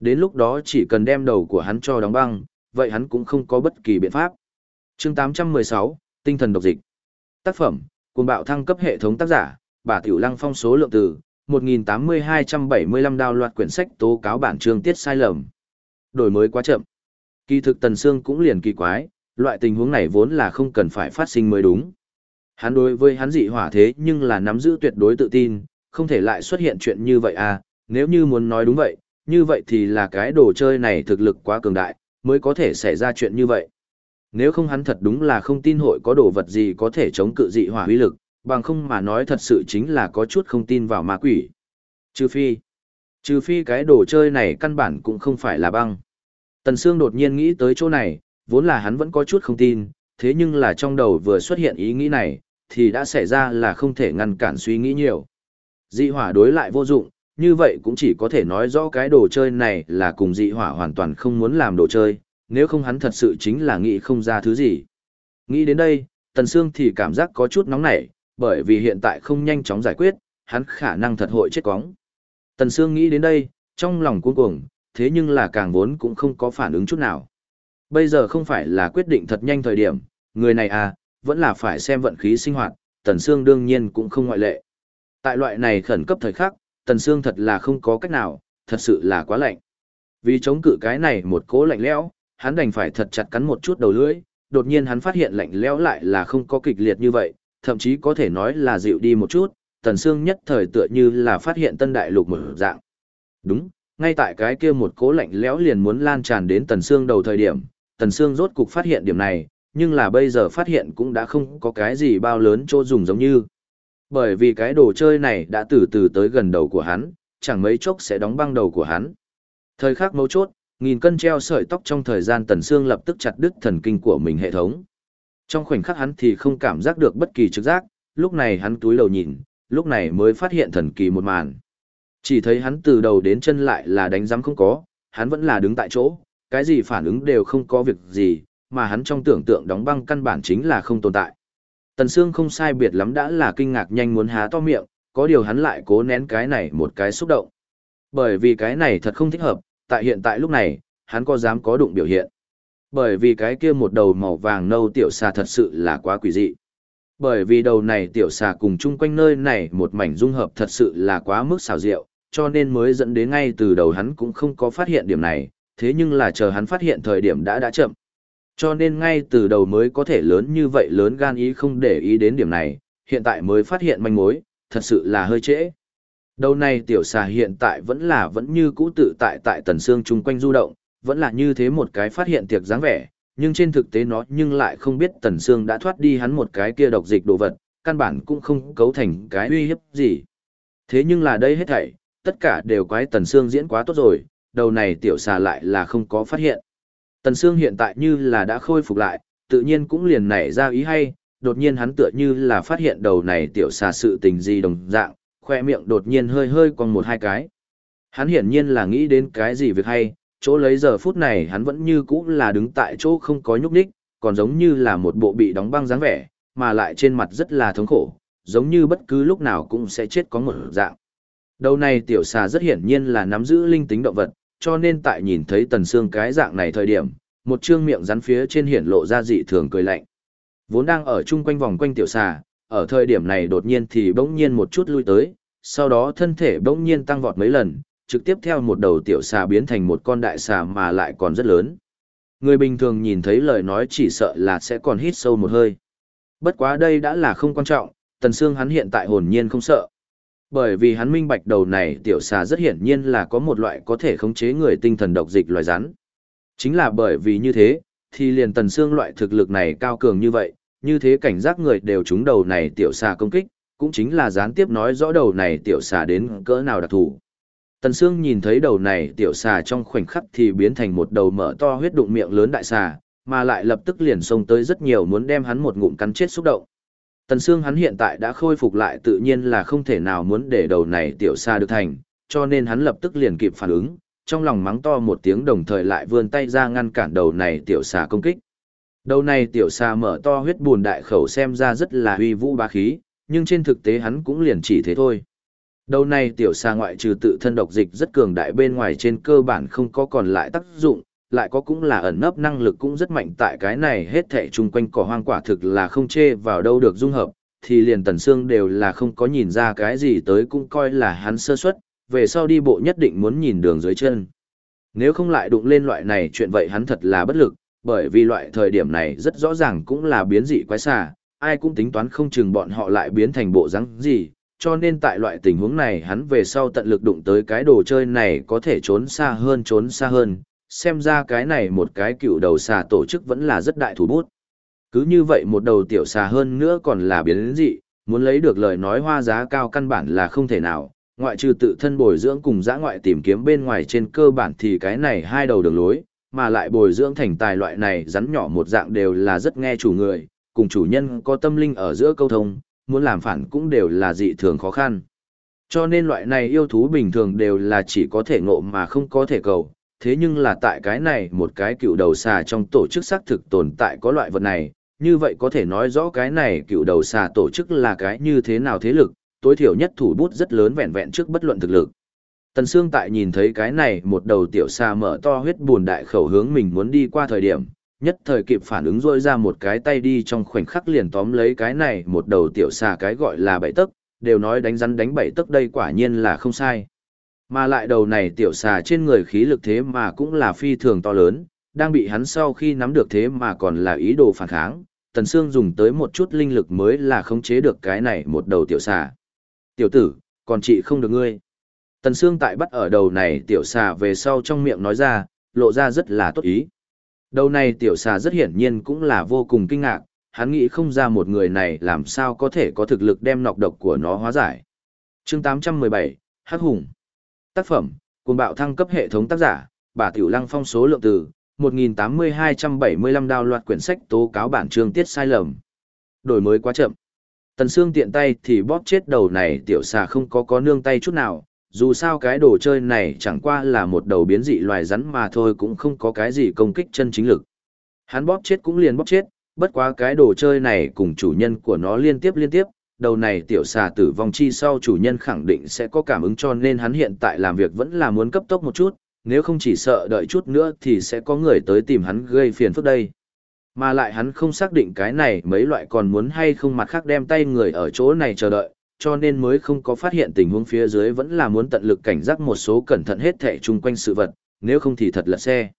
Đến lúc đó chỉ cần đem đầu của hắn cho đóng băng, vậy hắn cũng không có bất kỳ biện pháp. chương 816, Tinh thần độc dịch. Tác phẩm, cùng bạo thăng cấp hệ thống tác giả, bà Tiểu Lăng phong số lượng từ, 1.8275 đào loạt quyển sách tố cáo bản chương tiết sai lầm. Đổi mới quá chậm. Kỳ thực Tần Sương cũng liền kỳ quái, loại tình huống này vốn là không cần phải phát sinh mới đúng. Hắn đối với hắn dị hỏa thế nhưng là nắm giữ tuyệt đối tự tin, không thể lại xuất hiện chuyện như vậy à, nếu như muốn nói đúng vậy, như vậy thì là cái đồ chơi này thực lực quá cường đại, mới có thể xảy ra chuyện như vậy. Nếu không hắn thật đúng là không tin hội có đồ vật gì có thể chống cự dị hỏa uy lực, bằng không mà nói thật sự chính là có chút không tin vào ma quỷ. Trừ phi, trừ phi cái đồ chơi này căn bản cũng không phải là băng. Tần Sương đột nhiên nghĩ tới chỗ này, vốn là hắn vẫn có chút không tin, thế nhưng là trong đầu vừa xuất hiện ý nghĩ này, thì đã xảy ra là không thể ngăn cản suy nghĩ nhiều. Dị hỏa đối lại vô dụng, như vậy cũng chỉ có thể nói rõ cái đồ chơi này là cùng dị hỏa hoàn toàn không muốn làm đồ chơi, nếu không hắn thật sự chính là nghĩ không ra thứ gì. Nghĩ đến đây, Tần Sương thì cảm giác có chút nóng nảy, bởi vì hiện tại không nhanh chóng giải quyết, hắn khả năng thật hội chết cóng. Tần Sương nghĩ đến đây, trong lòng cuống cuồng, thế nhưng là càng vốn cũng không có phản ứng chút nào. Bây giờ không phải là quyết định thật nhanh thời điểm, người này à, vẫn là phải xem vận khí sinh hoạt, Tần Sương đương nhiên cũng không ngoại lệ. Tại loại này khẩn cấp thời khắc, Tần Sương thật là không có cách nào, thật sự là quá lạnh. Vì chống cự cái này một cố lạnh lẽo, hắn đành phải thật chặt cắn một chút đầu lưỡi, đột nhiên hắn phát hiện lạnh lẽo lại là không có kịch liệt như vậy, thậm chí có thể nói là dịu đi một chút, Tần Sương nhất thời tựa như là phát hiện tân đại lục mở dạng. Đúng, ngay tại cái kia một cố lạnh lẽo liền muốn lan tràn đến Tần Sương đầu thời điểm, Tần Sương rốt cục phát hiện điểm này, nhưng là bây giờ phát hiện cũng đã không có cái gì bao lớn chỗ dùng giống như. Bởi vì cái đồ chơi này đã từ từ tới gần đầu của hắn, chẳng mấy chốc sẽ đóng băng đầu của hắn. Thời khắc mấu chốt, nghìn cân treo sợi tóc trong thời gian Tần Sương lập tức chặt đứt thần kinh của mình hệ thống. Trong khoảnh khắc hắn thì không cảm giác được bất kỳ trực giác, lúc này hắn túi đầu nhìn, lúc này mới phát hiện thần kỳ một màn. Chỉ thấy hắn từ đầu đến chân lại là đánh giám không có, hắn vẫn là đứng tại chỗ, cái gì phản ứng đều không có việc gì, mà hắn trong tưởng tượng đóng băng căn bản chính là không tồn tại. Tần Sương không sai biệt lắm đã là kinh ngạc nhanh muốn há to miệng, có điều hắn lại cố nén cái này một cái xúc động. Bởi vì cái này thật không thích hợp, tại hiện tại lúc này, hắn có dám có đụng biểu hiện. Bởi vì cái kia một đầu màu vàng nâu tiểu xà thật sự là quá quỷ dị. Bởi vì đầu này tiểu xà cùng chung quanh nơi này một mảnh dung hợp thật sự là quá mức xào rượu, cho nên mới dẫn đến ngay từ đầu hắn cũng không có phát hiện điểm này, thế nhưng là chờ hắn phát hiện thời điểm đã đã chậm. Cho nên ngay từ đầu mới có thể lớn như vậy lớn gan ý không để ý đến điểm này, hiện tại mới phát hiện manh mối, thật sự là hơi trễ. Đầu này tiểu xà hiện tại vẫn là vẫn như cũ tự tại tại tần xương chung quanh du động, vẫn là như thế một cái phát hiện tiệc dáng vẻ, nhưng trên thực tế nó nhưng lại không biết tần xương đã thoát đi hắn một cái kia độc dịch đồ vật, căn bản cũng không cấu thành cái uy hiếp gì. Thế nhưng là đây hết thảy, tất cả đều quái tần xương diễn quá tốt rồi, đầu này tiểu xà lại là không có phát hiện. Tần xương hiện tại như là đã khôi phục lại, tự nhiên cũng liền nảy ra ý hay, đột nhiên hắn tựa như là phát hiện đầu này tiểu xà sự tình gì đồng dạng, khoe miệng đột nhiên hơi hơi quăng một hai cái. Hắn hiển nhiên là nghĩ đến cái gì việc hay, chỗ lấy giờ phút này hắn vẫn như cũ là đứng tại chỗ không có nhúc nhích, còn giống như là một bộ bị đóng băng dáng vẻ, mà lại trên mặt rất là thống khổ, giống như bất cứ lúc nào cũng sẽ chết có một dạng. Đầu này tiểu xà rất hiển nhiên là nắm giữ linh tính động vật, cho nên tại nhìn thấy tần xương cái dạng này thời điểm, một trương miệng rắn phía trên hiển lộ ra dị thường cười lạnh. Vốn đang ở chung quanh vòng quanh tiểu xà, ở thời điểm này đột nhiên thì bỗng nhiên một chút lui tới, sau đó thân thể bỗng nhiên tăng vọt mấy lần, trực tiếp theo một đầu tiểu xà biến thành một con đại xà mà lại còn rất lớn. Người bình thường nhìn thấy lời nói chỉ sợ là sẽ còn hít sâu một hơi. Bất quá đây đã là không quan trọng, Tần Sương hắn hiện tại hồn nhiên không sợ. Bởi vì hắn minh bạch đầu này tiểu xà rất hiển nhiên là có một loại có thể khống chế người tinh thần độc dịch loài rắn. Chính là bởi vì như thế, thì liền Tần xương loại thực lực này cao cường như vậy, như thế cảnh giác người đều trúng đầu này tiểu xà công kích, cũng chính là gián tiếp nói rõ đầu này tiểu xà đến cỡ nào đặc thù. Tần Sương nhìn thấy đầu này tiểu xà trong khoảnh khắc thì biến thành một đầu mở to huyết đụng miệng lớn đại xà, mà lại lập tức liền xông tới rất nhiều muốn đem hắn một ngụm cắn chết xúc động. Tần Sương hắn hiện tại đã khôi phục lại tự nhiên là không thể nào muốn để đầu này tiểu xa được thành, cho nên hắn lập tức liền kịp phản ứng, trong lòng mắng to một tiếng đồng thời lại vươn tay ra ngăn cản đầu này tiểu xà công kích. Đầu này tiểu xà mở to huyết buồn đại khẩu xem ra rất là uy vũ bá khí, nhưng trên thực tế hắn cũng liền chỉ thế thôi. Đầu này tiểu xà ngoại trừ tự thân độc dịch rất cường đại bên ngoài trên cơ bản không có còn lại tác dụng, lại có cũng là ẩn nấp năng lực cũng rất mạnh tại cái này hết thảy chung quanh cỏ hoang quả thực là không chê vào đâu được dung hợp, thì liền tần xương đều là không có nhìn ra cái gì tới cũng coi là hắn sơ suất, về sau đi bộ nhất định muốn nhìn đường dưới chân. Nếu không lại đụng lên loại này chuyện vậy hắn thật là bất lực, bởi vì loại thời điểm này rất rõ ràng cũng là biến dị quái xà, ai cũng tính toán không chừng bọn họ lại biến thành bộ rắn gì, cho nên tại loại tình huống này hắn về sau tận lực đụng tới cái đồ chơi này có thể trốn xa hơn trốn xa hơn, xem ra cái này một cái cựu đầu xà tổ chức vẫn là rất đại thủ bút. Cứ như vậy một đầu tiểu xà hơn nữa còn là biến dị, muốn lấy được lời nói hoa giá cao căn bản là không thể nào, ngoại trừ tự thân bồi dưỡng cùng giã ngoại tìm kiếm bên ngoài trên cơ bản thì cái này hai đầu đường lối, mà lại bồi dưỡng thành tài loại này rắn nhỏ một dạng đều là rất nghe chủ người, cùng chủ nhân có tâm linh ở giữa câu thông, muốn làm phản cũng đều là dị thường khó khăn. Cho nên loại này yêu thú bình thường đều là chỉ có thể ngộ mà không có thể cầu, thế nhưng là tại cái này một cái cựu đầu xà trong tổ chức xác thực tồn tại có loại vật này, như vậy có thể nói rõ cái này cựu đầu xà tổ chức là cái như thế nào thế lực, tối thiểu nhất thủ bút rất lớn vẹn vẹn trước bất luận thực lực. Tần Sương tại nhìn thấy cái này một đầu tiểu xà mở to huyết buồn đại khẩu hướng mình muốn đi qua thời điểm, nhất thời kịp phản ứng rôi ra một cái tay đi trong khoảnh khắc liền tóm lấy cái này một đầu tiểu xà cái gọi là bảy tấc, đều nói đánh rắn đánh bảy tấc đây quả nhiên là không sai. Mà lại đầu này tiểu xà trên người khí lực thế mà cũng là phi thường to lớn, đang bị hắn sau khi nắm được thế mà còn là ý đồ phản kháng, Tần Sương dùng tới một chút linh lực mới là khống chế được cái này một đầu tiểu xà. Tiểu tử, còn chị không được ngươi. Tần Sương tại bắt ở đầu này tiểu xà về sau trong miệng nói ra, lộ ra rất là tốt ý. Đầu này tiểu xà rất hiển nhiên cũng là vô cùng kinh ngạc, hắn nghĩ không ra một người này làm sao có thể có thực lực đem nọc độc của nó hóa giải. chương 817, Hắc Hùng Tác phẩm, cùng bạo thăng cấp hệ thống tác giả, bà Tiểu Lăng phong số lượng từ, 1.8275 đào loạt quyển sách tố cáo bản chương tiết sai lầm. Đổi mới quá chậm. Tần Sương tiện tay thì bóp chết đầu này tiểu xà không có có nương tay chút nào, dù sao cái đồ chơi này chẳng qua là một đầu biến dị loài rắn mà thôi cũng không có cái gì công kích chân chính lực. Hắn bóp chết cũng liền bóp chết, bất quá cái đồ chơi này cùng chủ nhân của nó liên tiếp liên tiếp, đầu này tiểu xà tử vong chi sau chủ nhân khẳng định sẽ có cảm ứng cho nên hắn hiện tại làm việc vẫn là muốn cấp tốc một chút, nếu không chỉ sợ đợi chút nữa thì sẽ có người tới tìm hắn gây phiền phức đây. Mà lại hắn không xác định cái này mấy loại còn muốn hay không mặt khác đem tay người ở chỗ này chờ đợi, cho nên mới không có phát hiện tình huống phía dưới vẫn là muốn tận lực cảnh giác một số cẩn thận hết thảy chung quanh sự vật, nếu không thì thật là xe.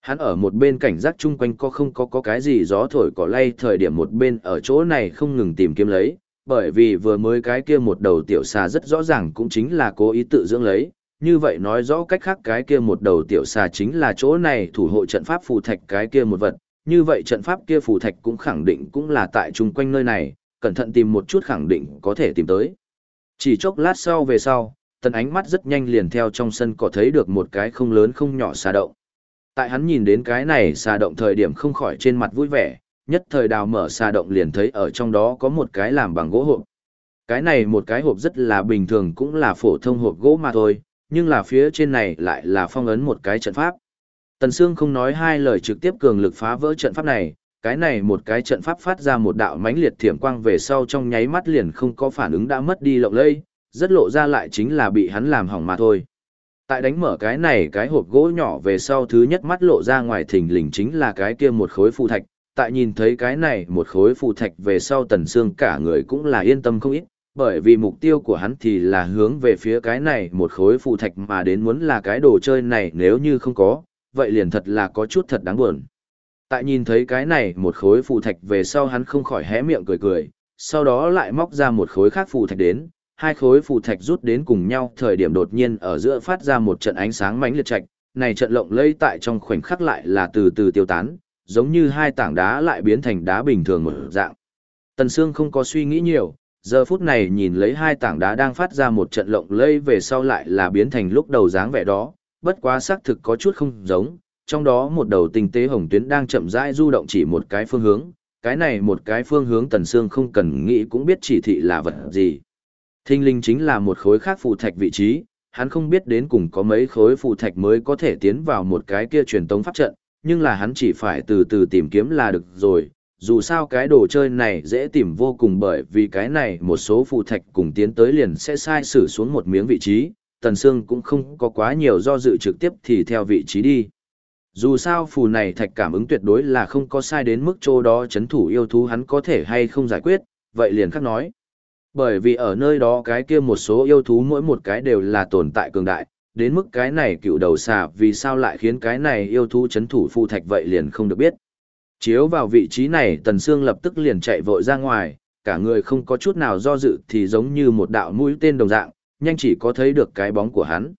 Hắn ở một bên cảnh giác chung quanh có không có có cái gì gió thổi cỏ lay thời điểm một bên ở chỗ này không ngừng tìm kiếm lấy, bởi vì vừa mới cái kia một đầu tiểu xà rất rõ ràng cũng chính là cố ý tự dưỡng lấy, như vậy nói rõ cách khác cái kia một đầu tiểu xà chính là chỗ này thủ hộ trận pháp phù thạch cái kia một vật, như vậy trận pháp kia phù thạch cũng khẳng định cũng là tại chung quanh nơi này, cẩn thận tìm một chút khẳng định có thể tìm tới. Chỉ chốc lát sau về sau, tần ánh mắt rất nhanh liền theo trong sân có thấy được một cái không lớn không nhỏ xà động. Tại hắn nhìn đến cái này xà động thời điểm không khỏi trên mặt vui vẻ, nhất thời đào mở xà động liền thấy ở trong đó có một cái làm bằng gỗ hộp. Cái này một cái hộp rất là bình thường cũng là phổ thông hộp gỗ mà thôi, nhưng là phía trên này lại là phong ấn một cái trận pháp. Tần Sương không nói hai lời trực tiếp cường lực phá vỡ trận pháp này, cái này một cái trận pháp phát ra một đạo mãnh liệt thiểm quang về sau trong nháy mắt liền không có phản ứng đã mất đi lộng lây, rất lộ ra lại chính là bị hắn làm hỏng mà thôi. Tại đánh mở cái này cái hộp gỗ nhỏ về sau thứ nhất mắt lộ ra ngoài thình lình chính là cái kia một khối phù thạch, tại nhìn thấy cái này một khối phù thạch về sau tần xương cả người cũng là yên tâm không ít, bởi vì mục tiêu của hắn thì là hướng về phía cái này một khối phù thạch mà đến muốn là cái đồ chơi này nếu như không có, vậy liền thật là có chút thật đáng buồn. Tại nhìn thấy cái này một khối phù thạch về sau hắn không khỏi hé miệng cười cười, sau đó lại móc ra một khối khác phù thạch đến, hai khối phù thạch rút đến cùng nhau thời điểm đột nhiên ở giữa phát ra một trận ánh sáng mãnh liệt trạch, này trận lộng lẫy tại trong khoảnh khắc lại là từ từ tiêu tán, giống như hai tảng đá lại biến thành đá bình thường một dạng. Tần Sương không có suy nghĩ nhiều, giờ phút này nhìn lấy hai tảng đá đang phát ra một trận lộng lây về sau lại là biến thành lúc đầu dáng vẻ đó, bất quá xác thực có chút không giống, trong đó một đầu tinh tế hồng tuyến đang chậm rãi du động chỉ một cái phương hướng, cái này một cái phương hướng Tần Sương không cần nghĩ cũng biết chỉ thị là vật gì. Thinh linh chính là một khối khác phù thạch vị trí, hắn không biết đến cùng có mấy khối phù thạch mới có thể tiến vào một cái kia truyền tống pháp trận, nhưng là hắn chỉ phải từ từ tìm kiếm là được rồi. Dù sao cái đồ chơi này dễ tìm vô cùng bởi vì cái này một số phù thạch cùng tiến tới liền sẽ sai sử xuống một miếng vị trí, Tần Sương cũng không có quá nhiều do dự trực tiếp thì theo vị trí đi. Dù sao phù này thạch cảm ứng tuyệt đối là không có sai đến mức chỗ đó chấn thủ yêu thú hắn có thể hay không giải quyết, vậy liền khắc nói. Bởi vì ở nơi đó cái kia một số yêu thú mỗi một cái đều là tồn tại cường đại, đến mức cái này cựu đầu xà vì sao lại khiến cái này yêu thú chấn thủ phu thạch vậy liền không được biết. Chiếu vào vị trí này Tần Sương lập tức liền chạy vội ra ngoài, cả người không có chút nào do dự thì giống như một đạo mũi tên đồng dạng, nhanh chỉ có thấy được cái bóng của hắn.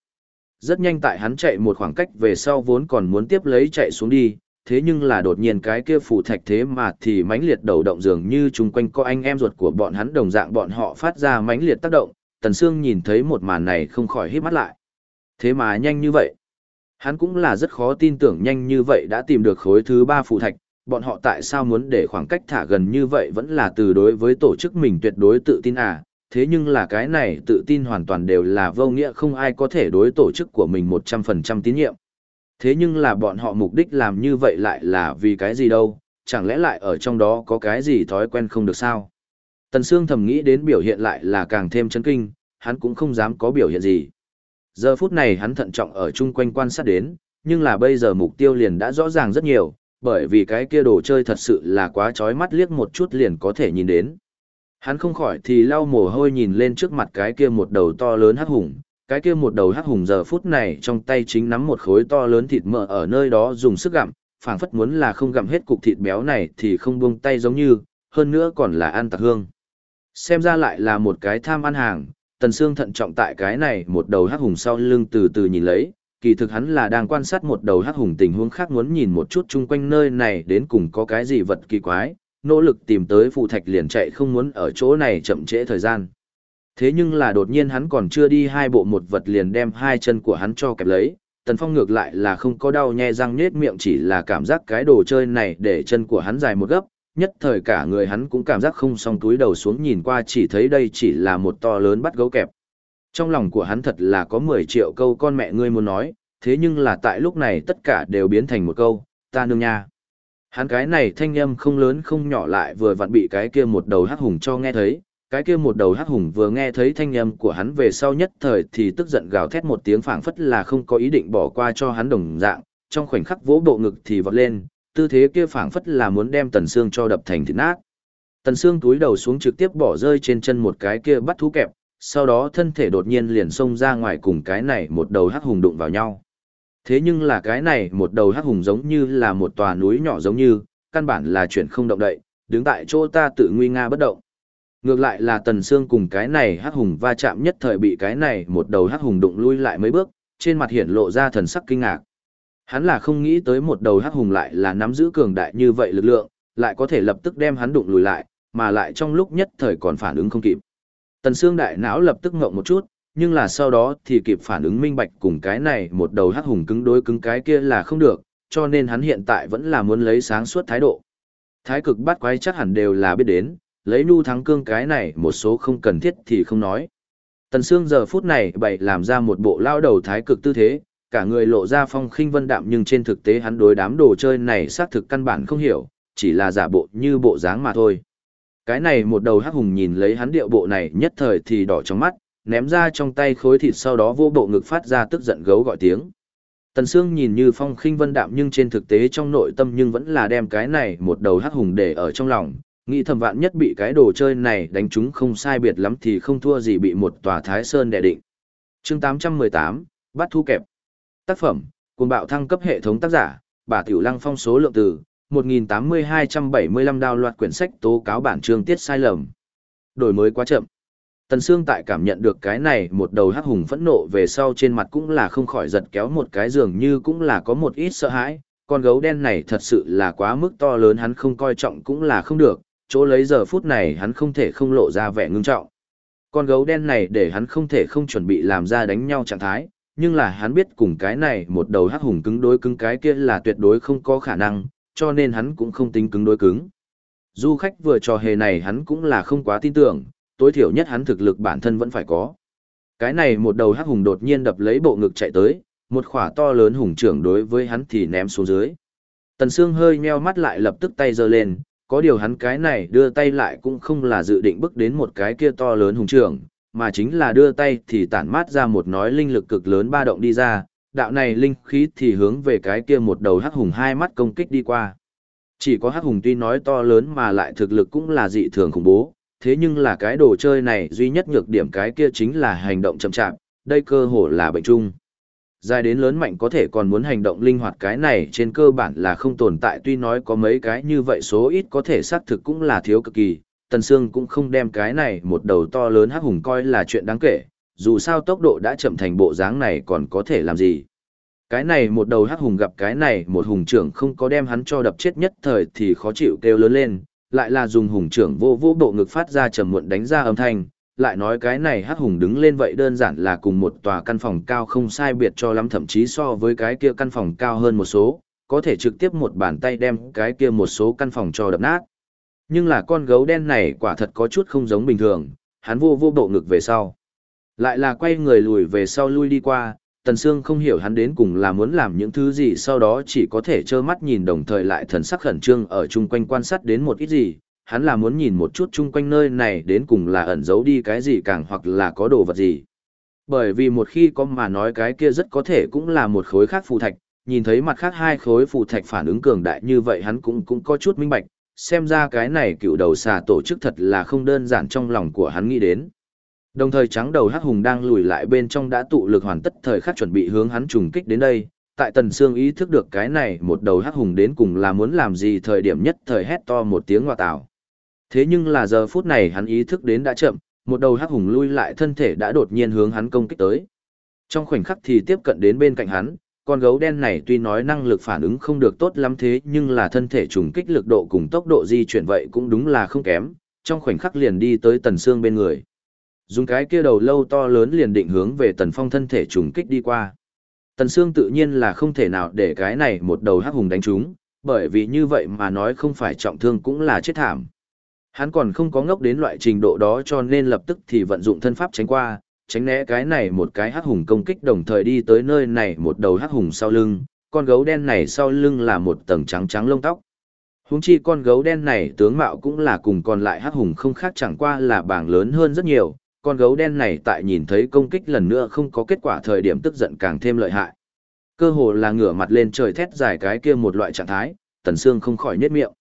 Rất nhanh tại hắn chạy một khoảng cách về sau vốn còn muốn tiếp lấy chạy xuống đi, thế nhưng là đột nhiên cái kia phù thạch thế mà thì mãnh liệt đầu động dường như chung quanh có anh em ruột của bọn hắn đồng dạng bọn họ phát ra mãnh liệt tác động, Tần Sương nhìn thấy một màn này không khỏi hít mắt lại. Thế mà nhanh như vậy. Hắn cũng là rất khó tin tưởng nhanh như vậy đã tìm được khối thứ ba phụ thạch, bọn họ tại sao muốn để khoảng cách thả gần như vậy vẫn là từ đối với tổ chức mình tuyệt đối tự tin à, thế nhưng là cái này tự tin hoàn toàn đều là vô nghĩa không ai có thể đối tổ chức của mình 100% tín nhiệm. Thế nhưng là bọn họ mục đích làm như vậy lại là vì cái gì đâu, chẳng lẽ lại ở trong đó có cái gì thói quen không được sao? Tần Sương thầm nghĩ đến biểu hiện lại là càng thêm chấn kinh, hắn cũng không dám có biểu hiện gì. Giờ phút này hắn thận trọng ở chung quanh quan sát đến, nhưng là bây giờ mục tiêu liền đã rõ ràng rất nhiều, bởi vì cái kia đồ chơi thật sự là quá chói mắt liếc một chút liền có thể nhìn đến. Hắn không khỏi thì lau mồ hôi nhìn lên trước mặt cái kia một đầu to lớn hắc hùng, cái kia một đầu hắc hùng giờ phút này trong tay chính nắm một khối to lớn thịt mỡ ở nơi đó dùng sức gặm, phảng phất muốn là không gặm hết cục thịt béo này thì không buông tay giống như, hơn nữa còn là ăn tạc hương. Xem ra lại là một cái tham ăn hàng, Tần Sương thận trọng tại cái này một đầu hắc hùng sau lưng từ từ nhìn lấy, kỳ thực hắn là đang quan sát một đầu hắc hùng tình huống khác muốn nhìn một chút chung quanh nơi này đến cùng có cái gì vật kỳ quái, nỗ lực tìm tới phụ thạch liền chạy không muốn ở chỗ này chậm trễ thời gian. Thế nhưng là đột nhiên hắn còn chưa đi hai bộ một vật liền đem hai chân của hắn cho kẹp lấy, Tần Phong ngược lại là không có đau nhe răng nết miệng chỉ là cảm giác cái đồ chơi này để chân của hắn dài một gấp, nhất thời cả người hắn cũng cảm giác không xong, túi đầu xuống nhìn qua chỉ thấy đây chỉ là một to lớn bắt gấu kẹp. Trong lòng của hắn thật là có 10 triệu câu con mẹ ngươi muốn nói, thế nhưng là tại lúc này tất cả đều biến thành một câu, ta nương nha. Hắn cái này thanh âm không lớn không nhỏ lại vừa vặn bị cái kia một đầu hắc hùng cho nghe thấy, cái kia một đầu hắc hùng vừa nghe thấy thanh âm của hắn về sau nhất thời thì tức giận gào thét một tiếng phảng phất là không có ý định bỏ qua cho hắn đồng dạng, trong khoảnh khắc vỗ bộ ngực thì vọt lên, tư thế kia phảng phất là muốn đem Tần xương cho đập thành thịt nát. Tần xương túi đầu xuống trực tiếp bỏ rơi trên chân một cái kia bắt thú kẹp, sau đó thân thể đột nhiên liền xông ra ngoài cùng cái này một đầu hắc hùng đụng vào nhau. Thế nhưng là cái này một đầu hắc hùng giống như là một tòa núi nhỏ giống như, căn bản là chuyện không động đậy, đứng tại chỗ ta tự nguy nga bất động. Ngược lại là Tần xương cùng cái này hắc hùng va chạm nhất thời bị cái này một đầu hắc hùng đụng lui lại mấy bước, trên mặt hiện lộ ra thần sắc kinh ngạc. Hắn là không nghĩ tới một đầu hắc hùng lại là nắm giữ cường đại như vậy lực lượng, lại có thể lập tức đem hắn đụng lùi lại, mà lại trong lúc nhất thời còn phản ứng không kịp. Tần Sương đại não lập tức ngộng một chút, nhưng là sau đó thì kịp phản ứng minh bạch cùng cái này một đầu hắc hùng cứng đối cứng cái kia là không được, cho nên hắn hiện tại vẫn là muốn lấy sáng suốt thái độ. Thái cực bắt quái chắc hẳn đều là biết đến, lấy nu thắng cương cái này một số không cần thiết thì không nói. Tần Sương giờ phút này bày làm ra một bộ lao đầu thái cực tư thế, cả người lộ ra phong khinh vân đạm nhưng trên thực tế hắn đối đám đồ chơi này xác thực căn bản không hiểu, chỉ là giả bộ như bộ dáng mà thôi. Cái này một đầu hắc hùng nhìn lấy hắn điệu bộ này nhất thời thì đỏ trong mắt, ném ra trong tay khối thịt sau đó vô bộ ngực phát ra tức giận gấu gọi tiếng. Tần Sương nhìn như phong khinh vân đạm nhưng trên thực tế trong nội tâm nhưng vẫn là đem cái này một đầu hắc hùng để ở trong lòng, nghĩ thầm vạn nhất bị cái đồ chơi này đánh chúng không sai biệt lắm thì không thua gì bị một tòa thái sơn đè định. Chương 818, bắt thu kẹp. Tác phẩm, cùng bạo thăng cấp hệ thống tác giả, bà Tiểu Lăng phong số lượng từ, 1.8275 đào loạt quyển sách tố cáo bản chương tiết sai lầm. Đổi mới quá chậm. Tần Sương tại cảm nhận được cái này một đầu hắc hùng phẫn nộ về sau trên mặt cũng là không khỏi giật kéo một cái giường như cũng là có một ít sợ hãi, con gấu đen này thật sự là quá mức to lớn hắn không coi trọng cũng là không được, chỗ lấy giờ phút này hắn không thể không lộ ra vẻ ngưng trọng. Con gấu đen này để hắn không thể không chuẩn bị làm ra đánh nhau trạng thái, nhưng là hắn biết cùng cái này một đầu hắc hùng cứng đối cứng cái kia là tuyệt đối không có khả năng, cho nên hắn cũng không tính cứng đối cứng. Du khách vừa trò hề này hắn cũng là không quá tin tưởng, tối thiểu nhất hắn thực lực bản thân vẫn phải có. Cái này một đầu hắc hùng đột nhiên đập lấy bộ ngực chạy tới, một khỏa to lớn hùng trưởng đối với hắn thì ném xuống dưới. Tần Sương hơi nheo mắt lại lập tức tay giơ lên, có điều hắn cái này đưa tay lại cũng không là dự định bước đến một cái kia to lớn hùng trưởng, mà chính là đưa tay thì tản mát ra một nói linh lực cực lớn ba động đi ra, đạo này linh khí thì hướng về cái kia một đầu hắc hùng hai mắt công kích đi qua. Chỉ có hắc hùng tuy nói to lớn mà lại thực lực cũng là dị thường khủng bố, thế nhưng là cái đồ chơi này duy nhất nhược điểm cái kia chính là hành động chậm chạp, đây cơ hồ là bệnh chung. Dài đến lớn mạnh có thể còn muốn hành động linh hoạt cái này trên cơ bản là không tồn tại tuy nói có mấy cái như vậy số ít có thể xác thực cũng là thiếu cực kỳ, Tần Sương cũng không đem cái này một đầu to lớn hắc hùng coi là chuyện đáng kể, dù sao tốc độ đã chậm thành bộ dáng này còn có thể làm gì. Cái này một đầu hắc hùng gặp cái này một hùng trưởng không có đem hắn cho đập chết nhất thời thì khó chịu kêu lớn lên, lại là dùng hùng trưởng vô vô bộ ngực phát ra trầm muộn đánh ra âm thanh, lại nói cái này hắc hùng đứng lên vậy đơn giản là cùng một tòa căn phòng cao không sai biệt cho lắm thậm chí so với cái kia căn phòng cao hơn một số, có thể trực tiếp một bàn tay đem cái kia một số căn phòng cho đập nát. Nhưng là con gấu đen này quả thật có chút không giống bình thường, hắn vô vô bộ ngực về sau. Lại là quay người lùi về sau lui đi qua, Tần Sương không hiểu hắn đến cùng là muốn làm những thứ gì sau đó chỉ có thể trơ mắt nhìn đồng thời lại thần sắc khẩn trương ở chung quanh quan sát đến một ít gì, hắn là muốn nhìn một chút chung quanh nơi này đến cùng là ẩn giấu đi cái gì càng hoặc là có đồ vật gì. Bởi vì một khi có mà nói cái kia rất có thể cũng là một khối khác phù thạch, nhìn thấy mặt khác hai khối phù thạch phản ứng cường đại như vậy hắn cũng cũng có chút minh bạch, xem ra cái này cựu đầu xà tổ chức thật là không đơn giản trong lòng của hắn nghĩ đến. Đồng thời trắng đầu hắc hùng đang lùi lại bên trong đã tụ lực hoàn tất thời khắc chuẩn bị hướng hắn trùng kích đến đây. Tại Tần xương ý thức được cái này một đầu hắc hùng đến cùng là muốn làm gì thời điểm nhất thời hét to một tiếng ngoa tạo. Thế nhưng là giờ phút này hắn ý thức đến đã chậm, một đầu hắc hùng lui lại thân thể đã đột nhiên hướng hắn công kích tới. Trong khoảnh khắc thì tiếp cận đến bên cạnh hắn, con gấu đen này tuy nói năng lực phản ứng không được tốt lắm thế nhưng là thân thể trùng kích lực độ cùng tốc độ di chuyển vậy cũng đúng là không kém, trong khoảnh khắc liền đi tới tần xương bên người. Dùng cái kia đầu lâu to lớn liền định hướng về tần phong thân thể trùng kích đi qua. Tần xương tự nhiên là không thể nào để cái này một đầu hắc hùng đánh trúng, bởi vì như vậy mà nói không phải trọng thương cũng là chết thảm. Hắn còn không có ngốc đến loại trình độ đó cho nên lập tức thì vận dụng thân pháp tránh qua, tránh né cái này một cái hắc hùng công kích đồng thời đi tới nơi này một đầu hắc hùng sau lưng, con gấu đen này sau lưng là một tầng trắng trắng lông tóc. Húng chi con gấu đen này tướng mạo cũng là cùng còn lại hắc hùng không khác chẳng qua là bảng lớn hơn rất nhiều, con gấu đen này tại nhìn thấy công kích lần nữa không có kết quả thời điểm tức giận càng thêm lợi hại. Cơ hồ là ngửa mặt lên trời thét dài cái kia một loại trạng thái, tần xương không khỏi nhếch miệng.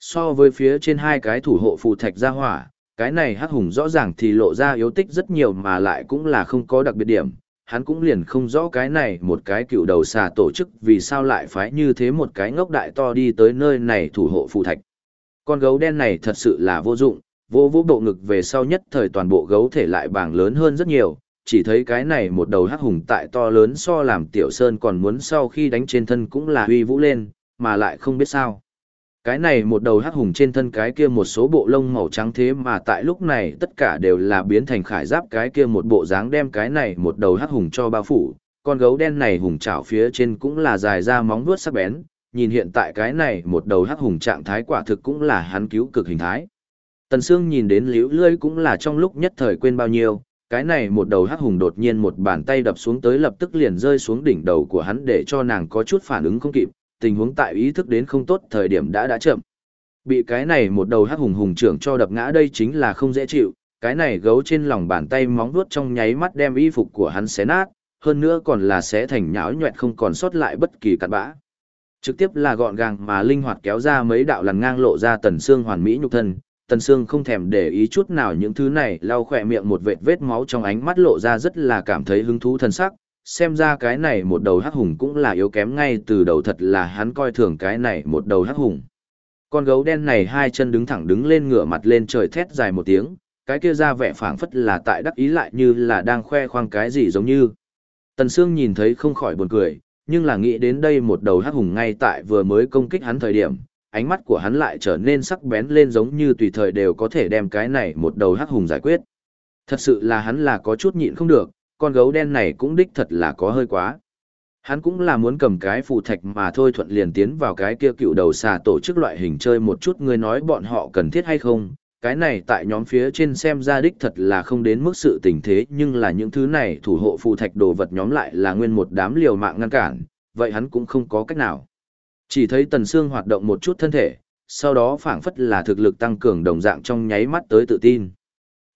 So với phía trên hai cái thủ hộ phù thạch ra hỏa, cái này hắc hùng rõ ràng thì lộ ra yếu tích rất nhiều mà lại cũng là không có đặc biệt điểm. Hắn cũng liền không rõ cái này một cái cựu đầu xà tổ chức vì sao lại phái như thế một cái ngốc đại to đi tới nơi này thủ hộ phù thạch. Con gấu đen này thật sự là vô dụng, vô vô bộ ngực về sau nhất thời toàn bộ gấu thể lại bảng lớn hơn rất nhiều, chỉ thấy cái này một đầu hắc hùng tại to lớn so làm tiểu sơn còn muốn sau khi đánh trên thân cũng là uy vũ lên, mà lại không biết sao. Cái này một đầu hắc hùng trên thân cái kia một số bộ lông màu trắng thế mà tại lúc này tất cả đều là biến thành khải giáp cái kia một bộ dáng đem cái này một đầu hắc hùng cho bao phủ. Con gấu đen này hùng chảo phía trên cũng là dài ra móng vuốt sắc bén, nhìn hiện tại cái này một đầu hắc hùng trạng thái quả thực cũng là hắn cứu cực hình thái. Tần Sương nhìn đến liễu lưỡi cũng là trong lúc nhất thời quên bao nhiêu, cái này một đầu hắc hùng đột nhiên một bàn tay đập xuống tới lập tức liền rơi xuống đỉnh đầu của hắn để cho nàng có chút phản ứng không kịp, tình huống tại ý thức đến không tốt thời điểm đã đã chậm. Bị cái này một đầu hắc hùng hùng trưởng cho đập ngã đây chính là không dễ chịu, cái này gấu trên lòng bàn tay móng vuốt trong nháy mắt đem y phục của hắn xé nát, hơn nữa còn là xé thành nhão nhuẹt không còn sót lại bất kỳ cặn bã. Trực tiếp là gọn gàng mà linh hoạt kéo ra mấy đạo lằn ngang lộ ra tần xương hoàn mỹ nhục thân, tần xương không thèm để ý chút nào những thứ này lau khỏe miệng một vệt vết máu trong ánh mắt lộ ra rất là cảm thấy hứng thú thần sắc, xem ra cái này một đầu hắc hùng cũng là yếu kém ngay từ đầu thật là hắn coi thường cái này một đầu hắc hùng. Con gấu đen này hai chân đứng thẳng đứng lên ngửa mặt lên trời thét dài một tiếng, cái kia ra vẻ phảng phất là tại đắc ý lại như là đang khoe khoang cái gì giống như. Tần Sương nhìn thấy không khỏi buồn cười, nhưng là nghĩ đến đây một đầu hắc hùng ngay tại vừa mới công kích hắn thời điểm, ánh mắt của hắn lại trở nên sắc bén lên giống như tùy thời đều có thể đem cái này một đầu hắc hùng giải quyết. Thật sự là hắn là có chút nhịn không được, con gấu đen này cũng đích thật là có hơi quá. Hắn cũng là muốn cầm cái phù thạch mà thôi thuận liền tiến vào cái kia cựu đầu xà tổ chức loại hình chơi một chút người nói bọn họ cần thiết hay không. Cái này tại nhóm phía trên xem ra đích thật là không đến mức sự tình thế nhưng là những thứ này thủ hộ phù thạch đồ vật nhóm lại là nguyên một đám liều mạng ngăn cản, vậy hắn cũng không có cách nào. Chỉ thấy tần xương hoạt động một chút thân thể, sau đó phảng phất là thực lực tăng cường đồng dạng trong nháy mắt tới tự tin.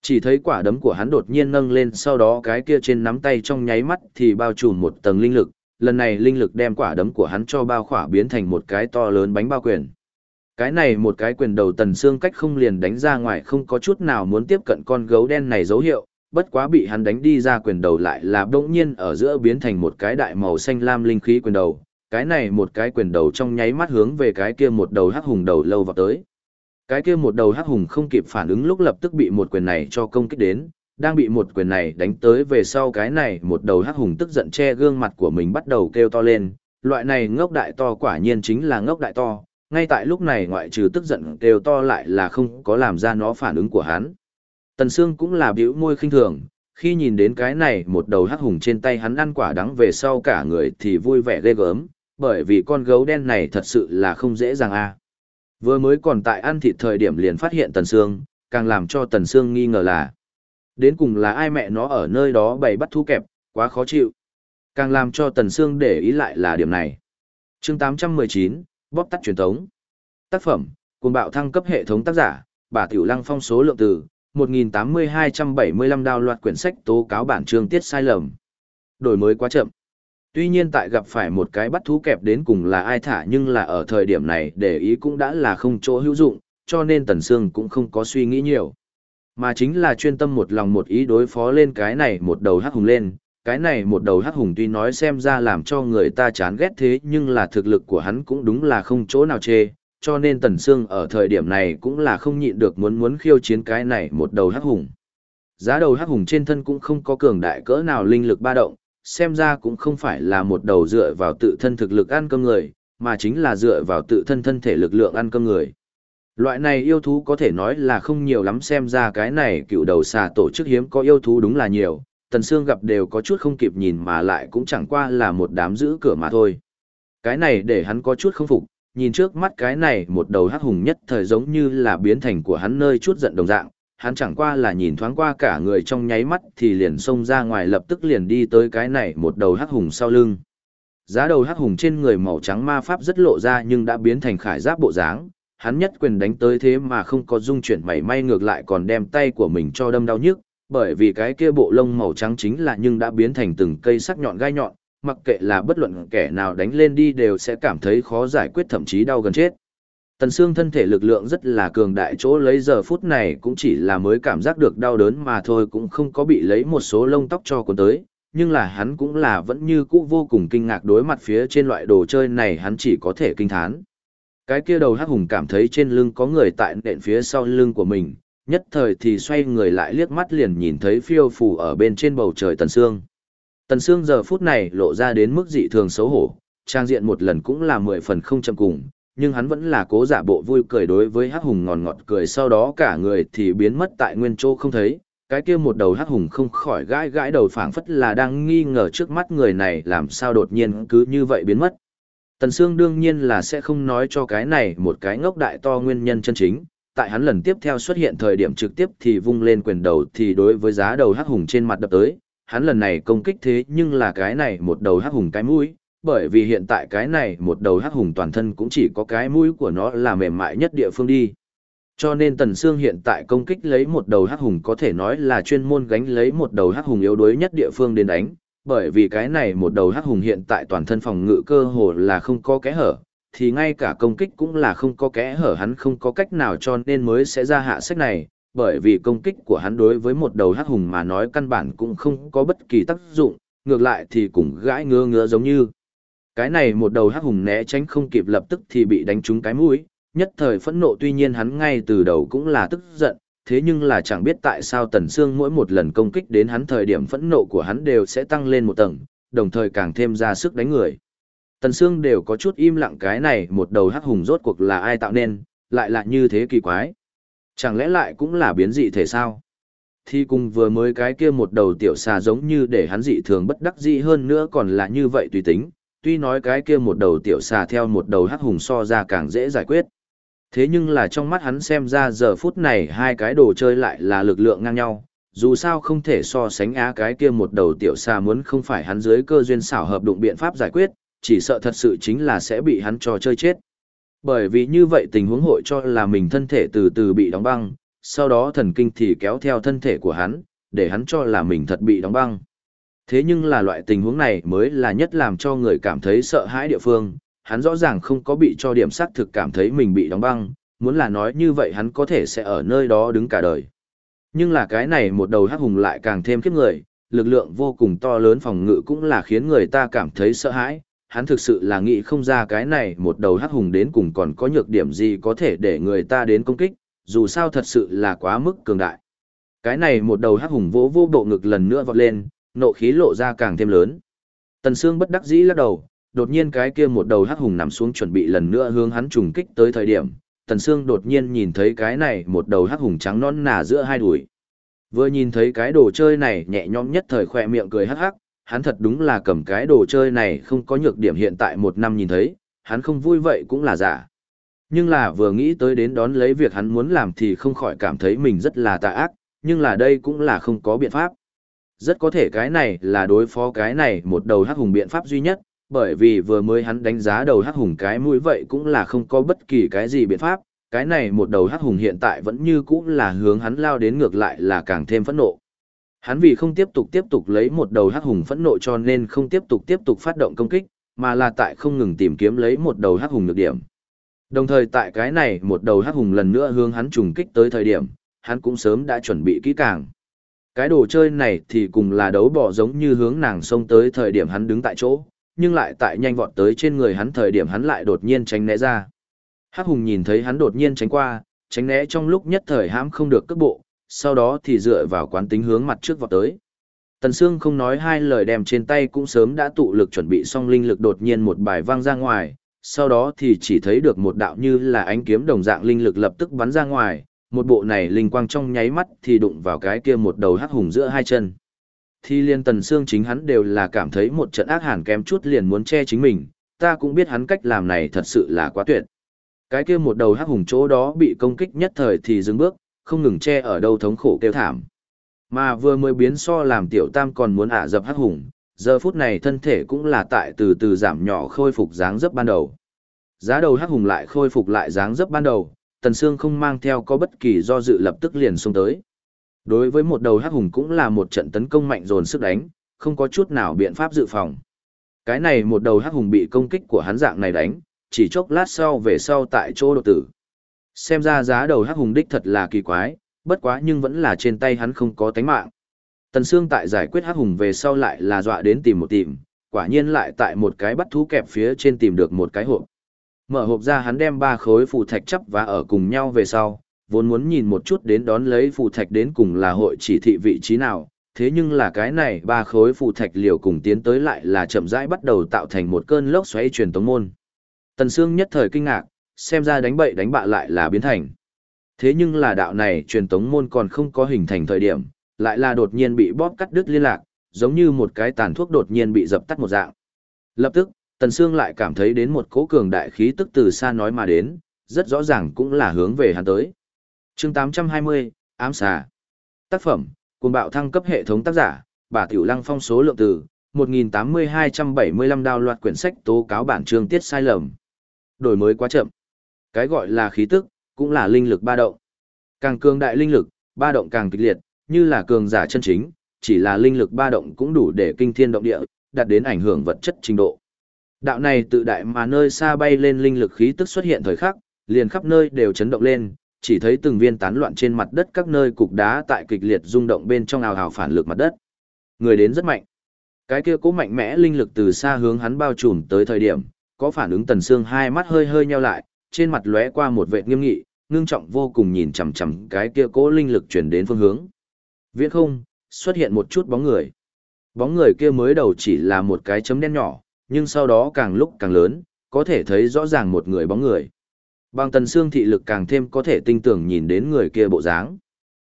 Chỉ thấy quả đấm của hắn đột nhiên nâng lên sau đó cái kia trên nắm tay trong nháy mắt thì bao trùm một tầng linh lực, lần này linh lực đem quả đấm của hắn cho bao khỏa biến thành một cái to lớn bánh bao quyền. Cái này một cái quyền đầu tần xương cách không liền đánh ra ngoài không có chút nào muốn tiếp cận con gấu đen này dấu hiệu, bất quá bị hắn đánh đi ra quyền đầu lại là bỗng nhiên ở giữa biến thành một cái đại màu xanh lam linh khí quyền đầu. Cái này một cái quyền đầu trong nháy mắt hướng về cái kia một đầu hắc hùng đầu lâu vào tới. Cái kia một đầu hắc hùng không kịp phản ứng lúc lập tức bị một quyền này cho công kích đến, đang bị một quyền này đánh tới về sau cái này một đầu hắc hùng tức giận che gương mặt của mình bắt đầu kêu to lên, loại này ngốc đại to quả nhiên chính là ngốc đại to, ngay tại lúc này ngoại trừ tức giận kêu to lại là không có làm ra nó phản ứng của hắn. Tần Sương cũng là biểu môi khinh thường, khi nhìn đến cái này một đầu hắc hùng trên tay hắn ăn quả đắng về sau cả người thì vui vẻ ghê gớm, bởi vì con gấu đen này thật sự là không dễ dàng a. Vừa mới còn tại ăn thịt thời điểm liền phát hiện Tần Sương, càng làm cho Tần Sương nghi ngờ là Đến cùng là ai mẹ nó ở nơi đó bày bắt thu kẹp, quá khó chịu. Càng làm cho Tần Sương để ý lại là điểm này. chương 819, bóp tắt truyền thống. Tác phẩm, cuồng bạo thăng cấp hệ thống tác giả, bà Tiểu Lăng phong số lượng từ, 1.8275 đào loạt quyển sách tố cáo bản chương tiết sai lầm. Đổi mới quá chậm. Tuy nhiên tại gặp phải một cái bắt thú kẹp đến cùng là ai thả nhưng là ở thời điểm này để ý cũng đã là không chỗ hữu dụng, cho nên Tần Sương cũng không có suy nghĩ nhiều. Mà chính là chuyên tâm một lòng một ý đối phó lên cái này một đầu hắc hùng lên, cái này một đầu hắc hùng tuy nói xem ra làm cho người ta chán ghét thế nhưng là thực lực của hắn cũng đúng là không chỗ nào chê, cho nên Tần Sương ở thời điểm này cũng là không nhịn được muốn muốn khiêu chiến cái này một đầu hắc hùng. Giá đầu hắc hùng trên thân cũng không có cường đại cỡ nào linh lực ba động, xem ra cũng không phải là một đầu dựa vào tự thân thực lực ăn cơm người, mà chính là dựa vào tự thân thân thể lực lượng ăn cơm người. Loại này yêu thú có thể nói là không nhiều lắm xem ra cái này cựu đầu xà tổ chức hiếm có yêu thú đúng là nhiều, Tần Sương gặp đều có chút không kịp nhìn mà lại cũng chẳng qua là một đám giữ cửa mà thôi. Cái này để hắn có chút không phục, nhìn trước mắt cái này một đầu hắc hùng nhất thời giống như là biến thành của hắn nơi chút giận đồng dạng, hắn chẳng qua là nhìn thoáng qua cả người trong nháy mắt thì liền xông ra ngoài lập tức liền đi tới cái này một đầu hắc hùng sau lưng. Giá đầu hắc hùng trên người màu trắng ma pháp rất lộ ra nhưng đã biến thành khải giáp bộ dáng, hắn nhất quyền đánh tới thế mà không có dung chuyển mảy may ngược lại còn đem tay của mình cho đâm đau nhức, bởi vì cái kia bộ lông màu trắng chính là nhưng đã biến thành từng cây sắc nhọn gai nhọn, mặc kệ là bất luận kẻ nào đánh lên đi đều sẽ cảm thấy khó giải quyết thậm chí đau gần chết. Tần xương thân thể lực lượng rất là cường đại chỗ lấy giờ phút này cũng chỉ là mới cảm giác được đau đớn mà thôi cũng không có bị lấy một số lông tóc cho cuốn tới, nhưng là hắn cũng là vẫn như cũ vô cùng kinh ngạc đối mặt phía trên loại đồ chơi này hắn chỉ có thể kinh thán. Cái kia đầu hắc hùng cảm thấy trên lưng có người tại nện phía sau lưng của mình, nhất thời thì xoay người lại liếc mắt liền nhìn thấy phiêu phù ở bên trên bầu trời Tần Sương. Tần Sương giờ phút này lộ ra đến mức dị thường xấu hổ, trang diện một lần cũng là mười phần không chậm cùng, nhưng hắn vẫn là cố giả bộ vui cười đối với hắc hùng ngọt ngọt cười sau đó cả người thì biến mất tại nguyên chỗ không thấy. Cái kia một đầu hắc hùng không khỏi gãi gãi đầu phảng phất là đang nghi ngờ trước mắt người này làm sao đột nhiên cứ như vậy biến mất. Tần Sương đương nhiên là sẽ không nói cho cái này một cái ngốc đại to nguyên nhân chân chính, tại hắn lần tiếp theo xuất hiện thời điểm trực tiếp thì vung lên quyền đầu thì đối với giá đầu hắc hùng trên mặt đập tới, hắn lần này công kích thế nhưng là cái này một đầu hắc hùng cái mũi, bởi vì hiện tại cái này một đầu hắc hùng toàn thân cũng chỉ có cái mũi của nó là mềm mại nhất địa phương đi. Cho nên Tần Sương hiện tại công kích lấy một đầu hắc hùng có thể nói là chuyên môn gánh lấy một đầu hắc hùng yếu đuối nhất địa phương đến đánh, bởi vì cái này một đầu hắc hùng hiện tại toàn thân phòng ngự cơ hồ là không có kẽ hở, thì ngay cả công kích cũng là không có kẽ hở hắn không có cách nào cho nên mới sẽ ra hạ sách này, bởi vì công kích của hắn đối với một đầu hắc hùng mà nói căn bản cũng không có bất kỳ tác dụng, ngược lại thì cũng gãi ngứa ngứa giống như. Cái này một đầu hắc hùng né tránh không kịp lập tức thì bị đánh trúng cái mũi, nhất thời phẫn nộ tuy nhiên hắn ngay từ đầu cũng là tức giận, thế nhưng là chẳng biết tại sao Tần Sương mỗi một lần công kích đến hắn thời điểm phẫn nộ của hắn đều sẽ tăng lên một tầng, đồng thời càng thêm ra sức đánh người. Tần Sương đều có chút im lặng cái này một đầu hắc hùng rốt cuộc là ai tạo nên, lại là như thế kỳ quái. Chẳng lẽ lại cũng là biến dị thể sao? Thì cùng vừa mới cái kia một đầu tiểu xà giống như để hắn dị thường bất đắc dị hơn nữa còn là như vậy tùy tính, tuy nói cái kia một đầu tiểu xà theo một đầu hắc hùng so ra càng dễ giải quyết. Thế nhưng là trong mắt hắn xem ra giờ phút này hai cái đồ chơi lại là lực lượng ngang nhau, dù sao không thể so sánh á cái kia một đầu tiểu xà muốn không phải hắn dưới cơ duyên xảo hợp đụng biện pháp giải quyết, chỉ sợ thật sự chính là sẽ bị hắn cho chơi chết. Bởi vì như vậy tình huống hội cho là mình thân thể từ từ bị đóng băng, sau đó thần kinh thì kéo theo thân thể của hắn, để hắn cho là mình thật bị đóng băng. Thế nhưng là loại tình huống này mới là nhất làm cho người cảm thấy sợ hãi địa phương, hắn rõ ràng không có bị cho điểm xác thực cảm thấy mình bị đóng băng, muốn là nói như vậy hắn có thể sẽ ở nơi đó đứng cả đời. Nhưng là cái này một đầu hắc hùng lại càng thêm khiếp người, lực lượng vô cùng to lớn phòng ngự cũng là khiến người ta cảm thấy sợ hãi, hắn thực sự là nghĩ không ra cái này một đầu hắc hùng đến cùng còn có nhược điểm gì có thể để người ta đến công kích, dù sao thật sự là quá mức cường đại. Cái này một đầu hắc hùng vỗ vô bộ ngực lần nữa vọt lên, nộ khí lộ ra càng thêm lớn. Tần Sương bất đắc dĩ lắc đầu, đột nhiên cái kia một đầu hắc hùng nằm xuống chuẩn bị lần nữa hướng hắn trùng kích tới thời điểm, Tần Sương đột nhiên nhìn thấy cái này một đầu hắc hùng trắng non nà giữa hai đùi. Vừa nhìn thấy cái đồ chơi này nhẹ nhõm nhất thời khỏe miệng cười hắc hắc, hắn thật đúng là cầm cái đồ chơi này không có nhược điểm hiện tại một năm nhìn thấy, hắn không vui vậy cũng là giả. Nhưng là vừa nghĩ tới đến đón lấy việc hắn muốn làm thì không khỏi cảm thấy mình rất là tà ác, nhưng là đây cũng là không có biện pháp. Rất có thể cái này là đối phó cái này một đầu hắc hùng biện pháp duy nhất, bởi vì vừa mới hắn đánh giá đầu hắc hùng cái mũi vậy cũng là không có bất kỳ cái gì biện pháp, cái này một đầu hắc hùng hiện tại vẫn như cũ là hướng hắn lao đến ngược lại là càng thêm phẫn nộ. Hắn vì không tiếp tục tiếp tục lấy một đầu hắc hùng phẫn nộ cho nên không tiếp tục tiếp tục phát động công kích, mà là tại không ngừng tìm kiếm lấy một đầu hắc hùng nhược điểm. Đồng thời tại cái này một đầu hắc hùng lần nữa hướng hắn trùng kích tới thời điểm, hắn cũng sớm đã chuẩn bị kỹ càng. Cái đồ chơi này thì cùng là đấu bỏ giống như hướng nàng xông tới thời điểm hắn đứng tại chỗ, nhưng lại tại nhanh vọt tới trên người hắn thời điểm hắn lại đột nhiên tránh né ra. Hắc hùng nhìn thấy hắn đột nhiên tránh qua, tránh né trong lúc nhất thời hãm không được cước bộ, sau đó thì dựa vào quán tính hướng mặt trước vọt tới. Tần Sương không nói hai lời đem trên tay cũng sớm đã tụ lực chuẩn bị xong linh lực đột nhiên một bài vang ra ngoài, sau đó thì chỉ thấy được một đạo như là ánh kiếm đồng dạng linh lực lập tức bắn ra ngoài, một bộ này linh quang trong nháy mắt thì đụng vào cái kia một đầu hắc hùng giữa hai chân. Thì liên tần xương chính hắn đều là cảm thấy một trận ác hàn kém chút liền muốn che chính mình, ta cũng biết hắn cách làm này thật sự là quá tuyệt. Cái kia một đầu hắc hùng chỗ đó bị công kích nhất thời thì dừng bước, không ngừng che ở đâu thống khổ kêu thảm. Mà vừa mới biến so làm tiểu tam còn muốn ả dập hắc hùng, giờ phút này thân thể cũng là tại từ từ giảm nhỏ khôi phục dáng dấp ban đầu. Giá đầu hắc hùng lại khôi phục lại dáng dấp ban đầu, Tần Sương không mang theo có bất kỳ do dự lập tức liền xông tới. Đối với một đầu hắc hùng cũng là một trận tấn công mạnh dồn sức đánh, không có chút nào biện pháp dự phòng. Cái này một đầu hắc hùng bị công kích của hắn dạng này đánh, chỉ chốc lát sau về sau tại chỗ đột tử. Xem ra giá đầu hắc hùng đích thật là kỳ quái, bất quá nhưng vẫn là trên tay hắn không có tánh mạng. Tần Sương tại giải quyết hắc hùng về sau lại là dọa đến tìm một tìm, quả nhiên lại tại một cái bắt thú kẹp phía trên tìm được một cái hộp. Mở hộp ra hắn đem ba khối phù thạch chấp và ở cùng nhau về sau, vốn muốn nhìn một chút đến đón lấy phù thạch đến cùng là hội chỉ thị vị trí nào, thế nhưng là cái này ba khối phù thạch liều cùng tiến tới lại là chậm rãi bắt đầu tạo thành một cơn lốc xoáy truyền tống môn. Tần Sương nhất thời kinh ngạc, xem ra đánh bậy đánh bạ lại là biến thành. Thế nhưng là đạo này truyền tống môn còn không có hình thành thời điểm, lại là đột nhiên bị bóp cắt đứt liên lạc, giống như một cái tàn thuốc đột nhiên bị dập tắt một dạng. Lập tức, Tần Sương lại cảm thấy đến một cỗ cường đại khí tức từ xa nói mà đến, rất rõ ràng cũng là hướng về hắn tới. Chương 820, ám xà. Tác phẩm, cuồng bạo thăng cấp hệ thống tác giả, bà Tiểu Lăng phong số lượng từ 1.8275 đào loạt quyển sách tố cáo bản chương tiết sai lầm. Đổi mới quá chậm. Cái gọi là khí tức, cũng là linh lực ba động. Càng cường đại linh lực, ba động càng kịch liệt, như là cường giả chân chính, chỉ là linh lực ba động cũng đủ để kinh thiên động địa, đạt đến ảnh hưởng vật chất trình độ. Đạo này tự đại mà nơi xa bay lên linh lực khí tức xuất hiện thời khắc, liền khắp nơi đều chấn động lên, chỉ thấy từng viên tán loạn trên mặt đất các nơi cục đá tại kịch liệt rung động bên trong ào ào phản lực mặt đất. Người đến rất mạnh. Cái kia cố mạnh mẽ linh lực từ xa hướng hắn bao trùm tới thời điểm, có phản ứng Tần xương hai mắt hơi hơi nheo lại, trên mặt lóe qua một vẻ nghiêm nghị, ngưng trọng vô cùng nhìn chằm chằm cái kia cố linh lực truyền đến phương hướng. Viễn không, xuất hiện một chút bóng người. Bóng người kia mới đầu chỉ là một cái chấm đen nhỏ, nhưng sau đó càng lúc càng lớn, có thể thấy rõ ràng một người bóng người. Bằng tần xương thị lực càng thêm có thể tinh tưởng nhìn đến người kia bộ dáng.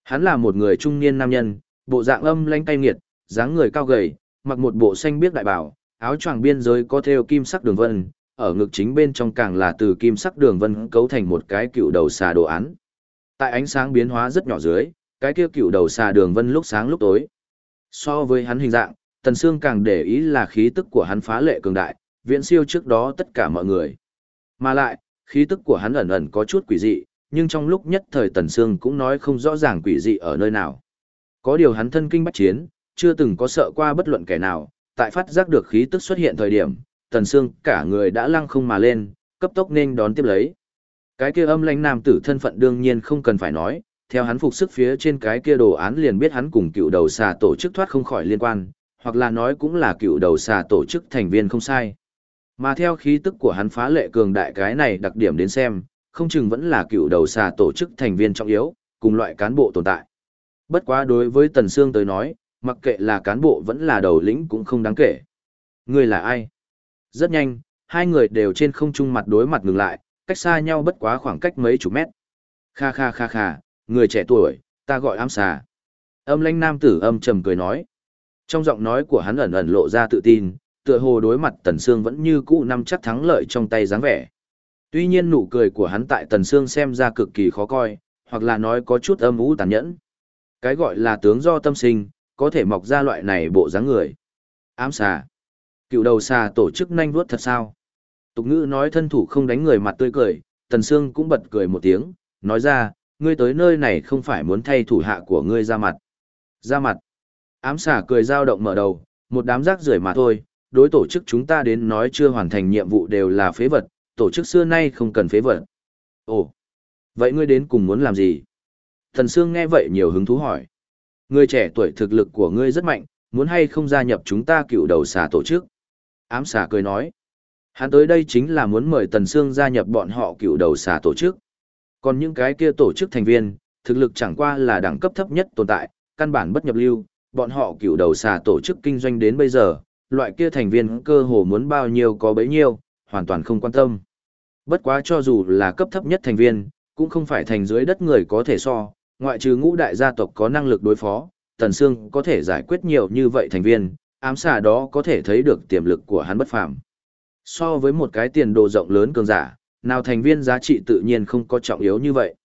Hắn là một người trung niên nam nhân, bộ dạng âm lãnh cay nghiệt, dáng người cao gầy, mặc một bộ xanh biếc đại bảo, áo choàng biên giới có thêu kim sắc đường vân, ở ngực chính bên trong càng là từ kim sắc đường vân cấu thành một cái cựu đầu xà đồ án. Tại ánh sáng biến hóa rất nhỏ dưới, cái kia cựu đầu xà đường vân lúc sáng lúc tối. So với hắn hình dạng, Tần Sương càng để ý là khí tức của hắn phá lệ cường đại, viễn siêu trước đó tất cả mọi người. Mà lại, khí tức của hắn ẩn ẩn có chút quỷ dị, nhưng trong lúc nhất thời Tần Sương cũng nói không rõ ràng quỷ dị ở nơi nào. Có điều hắn thân kinh bách chiến, chưa từng có sợ qua bất luận kẻ nào, tại phát giác được khí tức xuất hiện thời điểm, Tần Sương cả người đã lăng không mà lên, cấp tốc nên đón tiếp lấy. Cái kia âm lãnh nam tử thân phận đương nhiên không cần phải nói, theo hắn phục sức phía trên cái kia đồ án liền biết hắn cùng cựu đầu xà tổ chức thoát không khỏi liên quan, hoặc là nói cũng là cựu đầu xà tổ chức thành viên không sai. Mà theo khí tức của hắn phá lệ cường đại cái này đặc điểm đến xem, không chừng vẫn là cựu đầu xà tổ chức thành viên trọng yếu, cùng loại cán bộ tồn tại. Bất quá đối với Tần Sương tới nói, mặc kệ là cán bộ vẫn là đầu lĩnh cũng không đáng kể. Người là ai? Rất nhanh, hai người đều trên không trung mặt đối mặt ngừng lại, cách xa nhau bất quá khoảng cách mấy chục mét. Kha kha kha kha, người trẻ tuổi, ta gọi ám xà. Âm lãnh nam tử âm trầm cười nói. Trong giọng nói của hắn ẩn ẩn lộ ra tự tin, tựa hồ đối mặt Tần Sương vẫn như cũ năm chắc thắng lợi trong tay dáng vẻ. Tuy nhiên nụ cười của hắn tại Tần Sương xem ra cực kỳ khó coi, hoặc là nói có chút âm u tàn nhẫn. Cái gọi là tướng do tâm sinh, có thể mọc ra loại này bộ dáng người. Ám xà. Cựu đầu xà tổ chức nhanh vuốt thật sao? Tục ngữ nói thân thủ không đánh người mặt tươi cười, Tần Sương cũng bật cười một tiếng, nói ra, ngươi tới nơi này không phải muốn thay thủ hạ của ngươi ra mặt. Ra mặt. Ám xà cười dao động mở đầu, một đám rác rưởi mà thôi, đối tổ chức chúng ta đến nói chưa hoàn thành nhiệm vụ đều là phế vật, tổ chức xưa nay không cần phế vật. Ồ, vậy ngươi đến cùng muốn làm gì? Thần Sương nghe vậy nhiều hứng thú hỏi. Ngươi trẻ tuổi thực lực của ngươi rất mạnh, muốn hay không gia nhập chúng ta cựu đầu xà tổ chức? Ám xà cười nói. Hắn tới đây chính là muốn mời Tần Sương gia nhập bọn họ cựu đầu xà tổ chức. Còn những cái kia tổ chức thành viên, thực lực chẳng qua là đẳng cấp thấp nhất tồn tại, căn bản bất nhập lưu, bọn họ cựu đầu xà tổ chức kinh doanh đến bây giờ, loại kia thành viên cơ hồ muốn bao nhiêu có bấy nhiêu, hoàn toàn không quan tâm. Bất quá cho dù là cấp thấp nhất thành viên, cũng không phải thành dưới đất người có thể so, ngoại trừ ngũ đại gia tộc có năng lực đối phó, Tần Sương có thể giải quyết nhiều như vậy thành viên, ám xà đó có thể thấy được tiềm lực của hắn bất phàm. So với một cái tiền đồ rộng lớn cường giả, nào thành viên giá trị tự nhiên không có trọng yếu như vậy.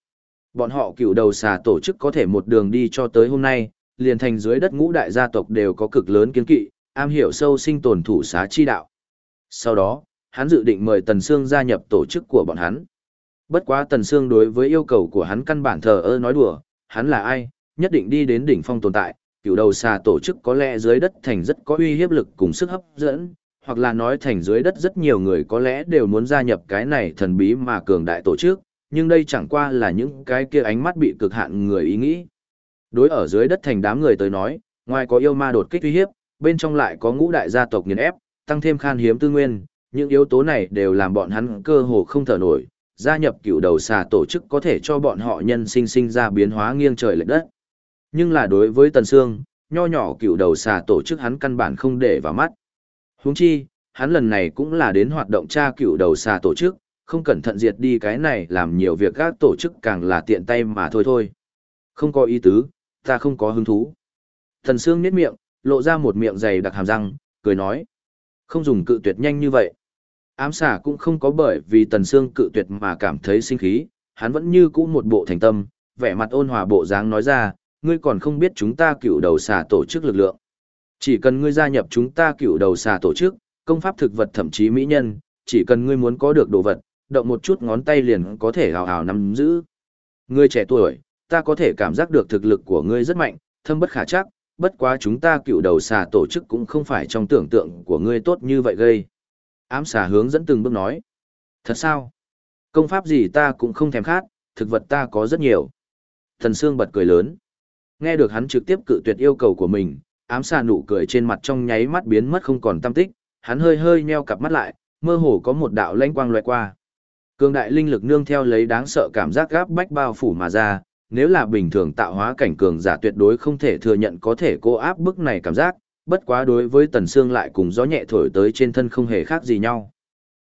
Bọn họ cựu đầu xà tổ chức có thể một đường đi cho tới hôm nay, liền thành dưới đất ngũ đại gia tộc đều có cực lớn kiến kỵ, am hiểu sâu sinh tồn thủ xá chi đạo. Sau đó, hắn dự định mời Tần Sương gia nhập tổ chức của bọn hắn. Bất quá Tần Sương đối với yêu cầu của hắn căn bản thờ ơ nói đùa, hắn là ai, nhất định đi đến đỉnh phong tồn tại, cựu đầu xà tổ chức có lẽ dưới đất thành rất có uy hiếp lực cùng sức hấp dẫn, hoặc là nói thành dưới đất rất nhiều người có lẽ đều muốn gia nhập cái này thần bí mà cường đại tổ chức, nhưng đây chẳng qua là những cái kia ánh mắt bị cực hạn người ý nghĩ. Đối ở dưới đất thành đám người tới nói, ngoài có yêu ma đột kích uy hiếp, bên trong lại có ngũ đại gia tộc nghiền ép, tăng thêm khan hiếm tư nguyên, những yếu tố này đều làm bọn hắn cơ hồ không thở nổi, gia nhập cựu đầu xà tổ chức có thể cho bọn họ nhân sinh sinh ra biến hóa nghiêng trời lệch đất. Nhưng là đối với Tần Sương, nho nhỏ cựu đầu xà tổ chức hắn căn bản không để vào mắt. Huống chi, hắn lần này cũng là đến hoạt động tra cựu đầu xà tổ chức, không cẩn thận diệt đi cái này làm nhiều việc các tổ chức càng là tiện tay mà thôi thôi. Không có ý tứ, ta không có hứng thú. Thần Sương nhếch miệng, lộ ra một miệng dày đặc hàm răng, cười nói. Không dùng cự tuyệt nhanh như vậy. Ám xả cũng không có bởi vì Tần Sương cự tuyệt mà cảm thấy sinh khí, hắn vẫn như cũ một bộ thành tâm, vẻ mặt ôn hòa bộ dáng nói ra, ngươi còn không biết chúng ta cựu đầu xà tổ chức lực lượng. Chỉ cần ngươi gia nhập chúng ta cựu đầu xà tổ chức, công pháp thực vật thậm chí mỹ nhân, chỉ cần ngươi muốn có được đồ vật, động một chút ngón tay liền có thể hào hào nắm giữ. Ngươi trẻ tuổi, ta có thể cảm giác được thực lực của ngươi rất mạnh, thâm bất khả chắc, bất quá chúng ta cựu đầu xà tổ chức cũng không phải trong tưởng tượng của ngươi tốt như vậy gây. Ám xà hướng dẫn từng bước nói. Thật sao? Công pháp gì ta cũng không thèm khát, thực vật ta có rất nhiều. Thần Sương bật cười lớn. Nghe được hắn trực tiếp cự tuyệt yêu cầu của mình, ám xà nụ cười trên mặt trong nháy mắt biến mất không còn tâm tích, hắn hơi hơi nheo cặp mắt lại, mơ hồ có một đạo lanh quang loại qua. Cường đại linh lực nương theo lấy đáng sợ cảm giác gáp bách bao phủ mà ra, nếu là bình thường tạo hóa cảnh cường giả tuyệt đối không thể thừa nhận có thể cô áp bức này cảm giác, bất quá đối với Tần Sương lại cùng gió nhẹ thổi tới trên thân không hề khác gì nhau.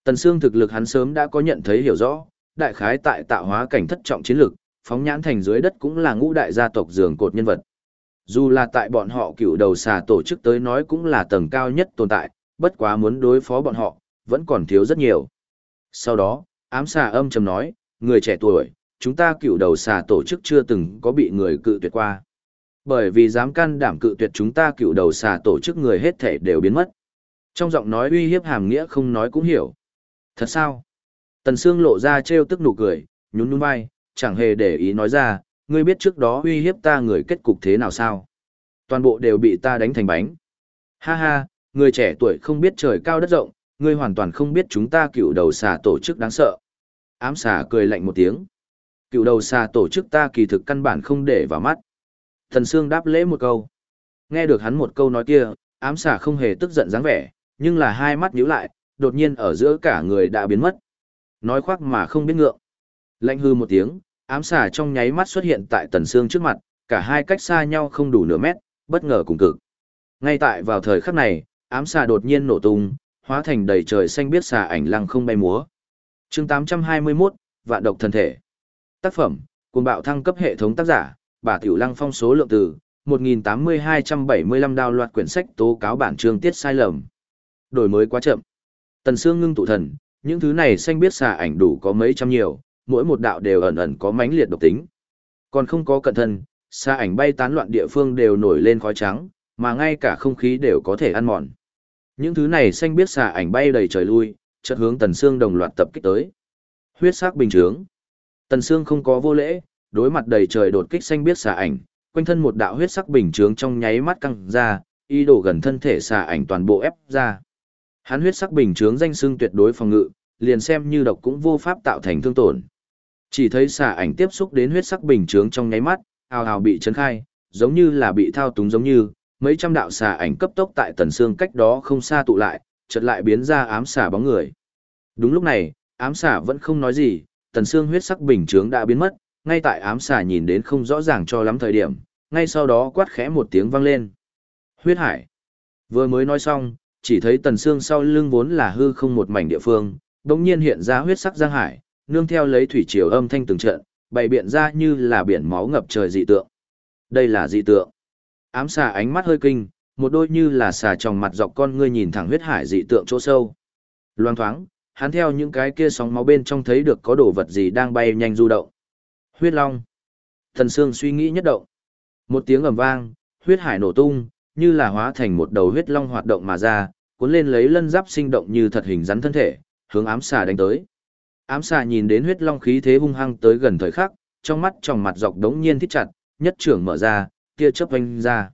Tần Sương thực lực hắn sớm đã có nhận thấy hiểu rõ, đại khái tại tạo hóa cảnh thất trọng chiến lực, phóng nhãn thành dưới đất cũng là ngũ đại gia tộc giường cột nhân vật. Dù là tại bọn họ cựu đầu xà tổ chức tới nói cũng là tầng cao nhất tồn tại, bất quá muốn đối phó bọn họ, vẫn còn thiếu rất nhiều. Sau đó, ám xà âm trầm nói, người trẻ tuổi, chúng ta cựu đầu xà tổ chức chưa từng có bị người cự tuyệt qua. Bởi vì dám can đảm cự tuyệt chúng ta cựu đầu xà tổ chức người hết thể đều biến mất. Trong giọng nói uy hiếp hàm nghĩa không nói cũng hiểu. Thật sao? Tần Sương lộ ra trêu tức nụ cười, nhún nhún vai, chẳng hề để ý nói ra, ngươi biết trước đó uy hiếp ta người kết cục thế nào sao? Toàn bộ đều bị ta đánh thành bánh. Ha ha, người trẻ tuổi không biết trời cao đất rộng, ngươi hoàn toàn không biết chúng ta cựu đầu xà tổ chức đáng sợ. Ám xà cười lạnh một tiếng. Cựu đầu xà tổ chức ta kỳ thực căn bản không để vào mắt. Thần Sương đáp lễ một câu. Nghe được hắn một câu nói kia, ám xà không hề tức giận dáng vẻ, nhưng là hai mắt nhíu lại, đột nhiên ở giữa cả người đã biến mất. Nói khoác mà không biết ngượng. Lạnh hư một tiếng, ám xà trong nháy mắt xuất hiện tại Tần Sương trước mặt, cả hai cách xa nhau không đủ nửa mét, bất ngờ cùng cực. Ngay tại vào thời khắc này, ám xà đột nhiên nổ tung, hóa thành đầy trời xanh biết xà ảnh lăng không bay múa. Chương 821, Vạn độc thân thể. Tác phẩm: cùng bạo thăng cấp hệ thống tác giả: Bà Tiểu Lăng phong số lượng từ 1.8275 đào loạt quyển sách tố cáo bản chương tiết sai lầm. Đổi mới quá chậm. Tần Sương ngưng tụ thần, những thứ này xanh biết xà ảnh đủ có mấy trăm nhiều, mỗi một đạo đều ẩn ẩn có mánh liệt độc tính. Còn không có cận thân, xà ảnh bay tán loạn địa phương đều nổi lên khói trắng, mà ngay cả không khí đều có thể ăn mòn. Những thứ này xanh biết xà ảnh bay đầy trời lui, chợt hướng Tần Sương đồng loạt tập kích tới. Huyết sắc bình trướng. Tần Sương không có vô lễ, đối mặt đầy trời đột kích xanh biết xà ảnh, quanh thân một đạo huyết sắc bình trướng trong nháy mắt căng ra, ý đồ gần thân thể xà ảnh toàn bộ ép ra. Hắn huyết sắc bình trướng danh xưng tuyệt đối phòng ngự, liền xem như độc cũng vô pháp tạo thành thương tổn. Chỉ thấy xà ảnh tiếp xúc đến huyết sắc bình trướng trong nháy mắt, ào ào bị chấn khai, giống như là bị thao túng giống như, mấy trăm đạo xà ảnh cấp tốc tại tần xương cách đó không xa tụ lại, chợt lại biến ra ám xà bóng người. Đúng lúc này, ám xà vẫn không nói gì, tần xương huyết sắc bình trướng đã biến mất, ngay tại ám xà nhìn đến không rõ ràng cho lắm thời điểm, ngay sau đó quát khẽ một tiếng vang lên. Huyết hải. Vừa mới nói xong, chỉ thấy tần xương sau lưng vốn là hư không một mảnh địa phương, đống nhiên hiện ra huyết sắc giang hải, nương theo lấy thủy triều âm thanh từng trận, bày biện ra như là biển máu ngập trời dị tượng. Đây là dị tượng. Ám xà ánh mắt hơi kinh, một đôi như là xà tròng mặt dọc con ngươi nhìn thẳng huyết hải dị tượng chỗ sâu. Loan thoáng, hắn theo những cái kia sóng máu bên trong thấy được có đồ vật gì đang bay nhanh du động. Huyết long. Thần Sương suy nghĩ nhất động. Một tiếng ầm vang, huyết hải nổ tung, như là hóa thành một đầu huyết long hoạt động mà ra, cuốn lên lấy lân giáp sinh động như thật hình rắn thân thể, hướng ám xà đánh tới. Ám xà nhìn đến huyết long khí thế hung hăng tới gần thời khắc, trong mắt tròng mặt dọc đống nhiên thích chặt, nhất trưởng mở ra, kia chớp vanh ra.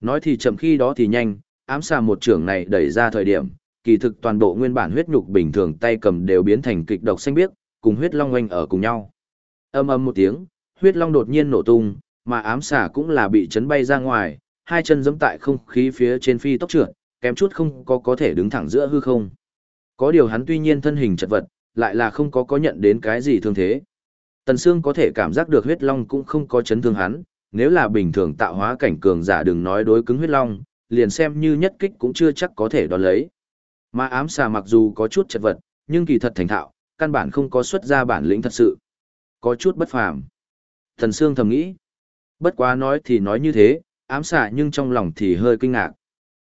Nói thì chậm khi đó thì nhanh, ám xà một trưởng này đẩy ra thời điểm, kỳ thực toàn bộ nguyên bản huyết nhục bình thường tay cầm đều biến thành kịch độc xanh biếc, cùng huyết long oanh ở cùng nhau. Âm âm một tiếng, huyết long đột nhiên nổ tung, mà ám xà cũng là bị chấn bay ra ngoài, hai chân giẫm tại không khí phía trên phi tốc trượt, kém chút không có có thể đứng thẳng giữa hư không. Có điều hắn tuy nhiên thân hình chật vật, lại là không có có nhận đến cái gì thương thế. Tần Sương có thể cảm giác được huyết long cũng không có chấn thương hắn, nếu là bình thường tạo hóa cảnh cường giả đừng nói đối cứng huyết long, liền xem như nhất kích cũng chưa chắc có thể đón lấy. Mà ám xà mặc dù có chút chật vật, nhưng kỳ thật thành thạo, căn bản không có xuất ra bản lĩnh thật sự. Có chút bất phàm. Thần Sương thầm nghĩ. Bất quá nói thì nói như thế, ám xà nhưng trong lòng thì hơi kinh ngạc.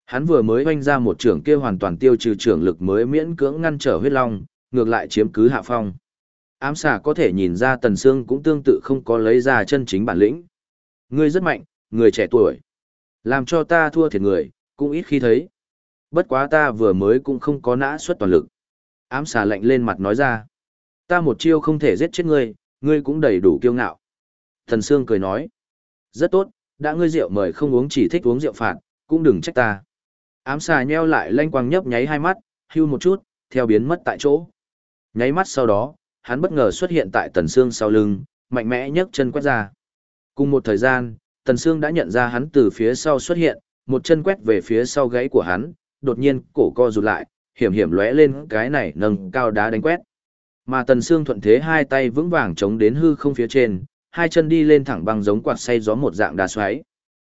Hắn vừa mới oanh ra một trưởng kia hoàn toàn tiêu trừ trưởng lực mới miễn cưỡng ngăn trở huyết long, ngược lại chiếm cứ hạ phong. Ám xà có thể nhìn ra Tần Sương cũng tương tự không có lấy ra chân chính bản lĩnh. Ngươi rất mạnh, người trẻ tuổi. Làm cho ta thua thiệt người, cũng ít khi thấy. Bất quá ta vừa mới cũng không có nã suất toàn lực. Ám xà lạnh lên mặt nói ra. Ta một chiêu không thể giết chết ngươi, ngươi cũng đầy đủ kiêu ngạo. Thần Sương cười nói. Rất tốt, đã ngươi rượu mời không uống chỉ thích uống rượu phạt, cũng đừng trách ta. Ám xà nheo lại lanh quang nhấp nháy hai mắt, hưu một chút, theo biến mất tại chỗ. Nháy mắt sau đó, hắn bất ngờ xuất hiện tại Tần Sương sau lưng, mạnh mẽ nhấc chân quét ra. Cùng một thời gian, Tần Sương đã nhận ra hắn từ phía sau xuất hiện, một chân quét về phía sau gáy của hắn, đột nhiên cổ co rụt lại, hiểm hiểm lóe lên cái này nâng cao đá đánh quét. Mà Tần Sương thuận thế hai tay vững vàng chống đến hư không phía trên, hai chân đi lên thẳng băng giống quạt say gió một dạng đá xoáy.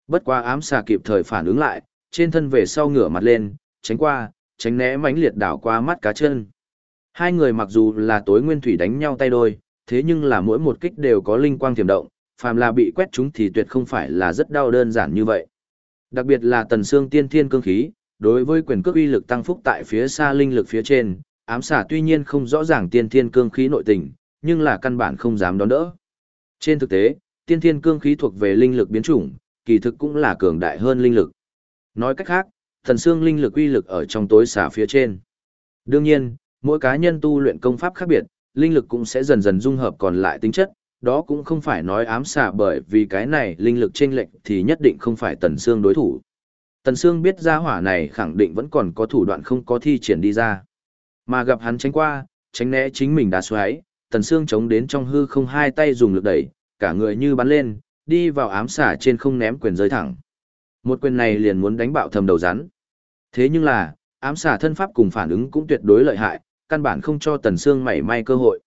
Bất quá ám xà kịp thời phản ứng lại, trên thân về sau ngửa mặt lên, tránh qua, tránh né mãnh liệt đảo qua mắt cá chân. Hai người mặc dù là tối nguyên thủy đánh nhau tay đôi, thế nhưng là mỗi một kích đều có linh quang tiềm động, phàm là bị quét chúng thì tuyệt không phải là rất đau đơn giản như vậy. Đặc biệt là tần xương tiên thiên cương khí, đối với quyền cước uy lực tăng phúc tại phía xa linh lực phía trên, ám xà tuy nhiên không rõ ràng tiên thiên cương khí nội tình, nhưng là căn bản không dám đón đỡ. Trên thực tế, tiên thiên cương khí thuộc về linh lực biến chủng, kỳ thực cũng là cường đại hơn linh lực. Nói cách khác, thần xương linh lực uy lực ở trong tối xà phía trên. Đương nhiên, mỗi cá nhân tu luyện công pháp khác biệt, linh lực cũng sẽ dần dần dung hợp còn lại tính chất, đó cũng không phải nói ám xà bởi vì cái này linh lực chênh lệch thì nhất định không phải tần xương đối thủ. Tần Sương biết ra hỏa này khẳng định vẫn còn có thủ đoạn không có thi triển đi ra. Mà gặp hắn tránh qua, tránh né chính mình đã xoáy, tần Sương chống đến trong hư không hai tay dùng lực đẩy, cả người như bắn lên, đi vào ám xả trên không ném quyền rơi thẳng. Một quyền này liền muốn đánh bạo thầm đầu rắn. Thế nhưng là, ám xả thân pháp cùng phản ứng cũng tuyệt đối lợi hại, căn bản không cho Tần Sương mảy may cơ hội.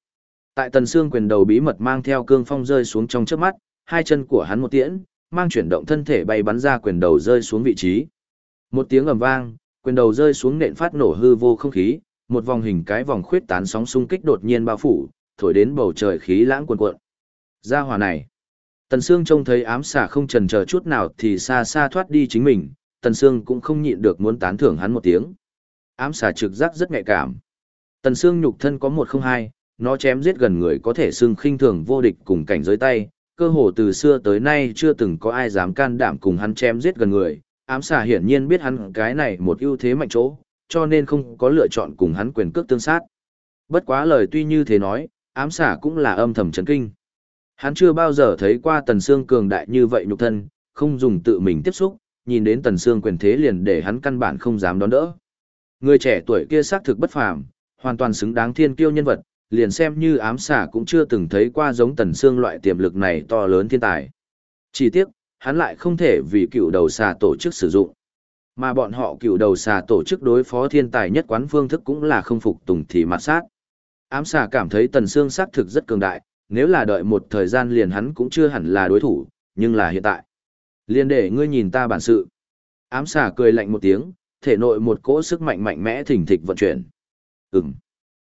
Tại Tần Sương quyền đầu bí mật mang theo cương phong rơi xuống trong chớp mắt, hai chân của hắn một tiễn, mang chuyển động thân thể bay bắn ra quyền đầu rơi xuống vị trí. Một tiếng ầm vang, quyền đầu rơi xuống nện phát nổ hư vô không khí, một vòng hình cái vòng khuyết tán sóng xung kích đột nhiên bao phủ, thổi đến bầu trời khí lãng cuồn cuộn. Gia hỏa này, Tần Sương trông thấy ám xà không chần chờ chút nào thì xa xa thoát đi chính mình, Tần Sương cũng không nhịn được muốn tán thưởng hắn một tiếng. Ám xà trực giác rất nhạy cảm. Tần Sương nhục thân có một không hai, nó chém giết gần người có thể xưng khinh thường vô địch cùng cảnh giới tay, cơ hồ từ xưa tới nay chưa từng có ai dám can đảm cùng hắn chém giết gần người. Ám xà hiển nhiên biết hắn cái này một ưu thế mạnh chỗ, cho nên không có lựa chọn cùng hắn quyền cước tương sát. Bất quá lời tuy như thế nói, ám xà cũng là âm thầm chấn kinh. Hắn chưa bao giờ thấy qua Tần xương cường đại như vậy nhục thân, không dùng tự mình tiếp xúc, nhìn đến Tần xương quyền thế liền để hắn căn bản không dám đón đỡ. Người trẻ tuổi kia xác thực bất phàm, hoàn toàn xứng đáng thiên kiêu nhân vật, liền xem như ám xà cũng chưa từng thấy qua giống Tần xương loại tiềm lực này to lớn thiên tài. Chỉ tiếc, hắn lại không thể vì cựu đầu xà tổ chức sử dụng. Mà bọn họ cựu đầu xà tổ chức đối phó thiên tài nhất quán phương thức cũng là không phục tùng thì mặt sát. Ám xà cảm thấy Tần xương xác thực rất cường đại, nếu là đợi một thời gian liền hắn cũng chưa hẳn là đối thủ, nhưng là hiện tại. Liền để ngươi nhìn ta bản sự. Ám xà cười lạnh một tiếng, thể nội một cỗ sức mạnh mạnh mẽ thỉnh thịch vận chuyển. Ừm.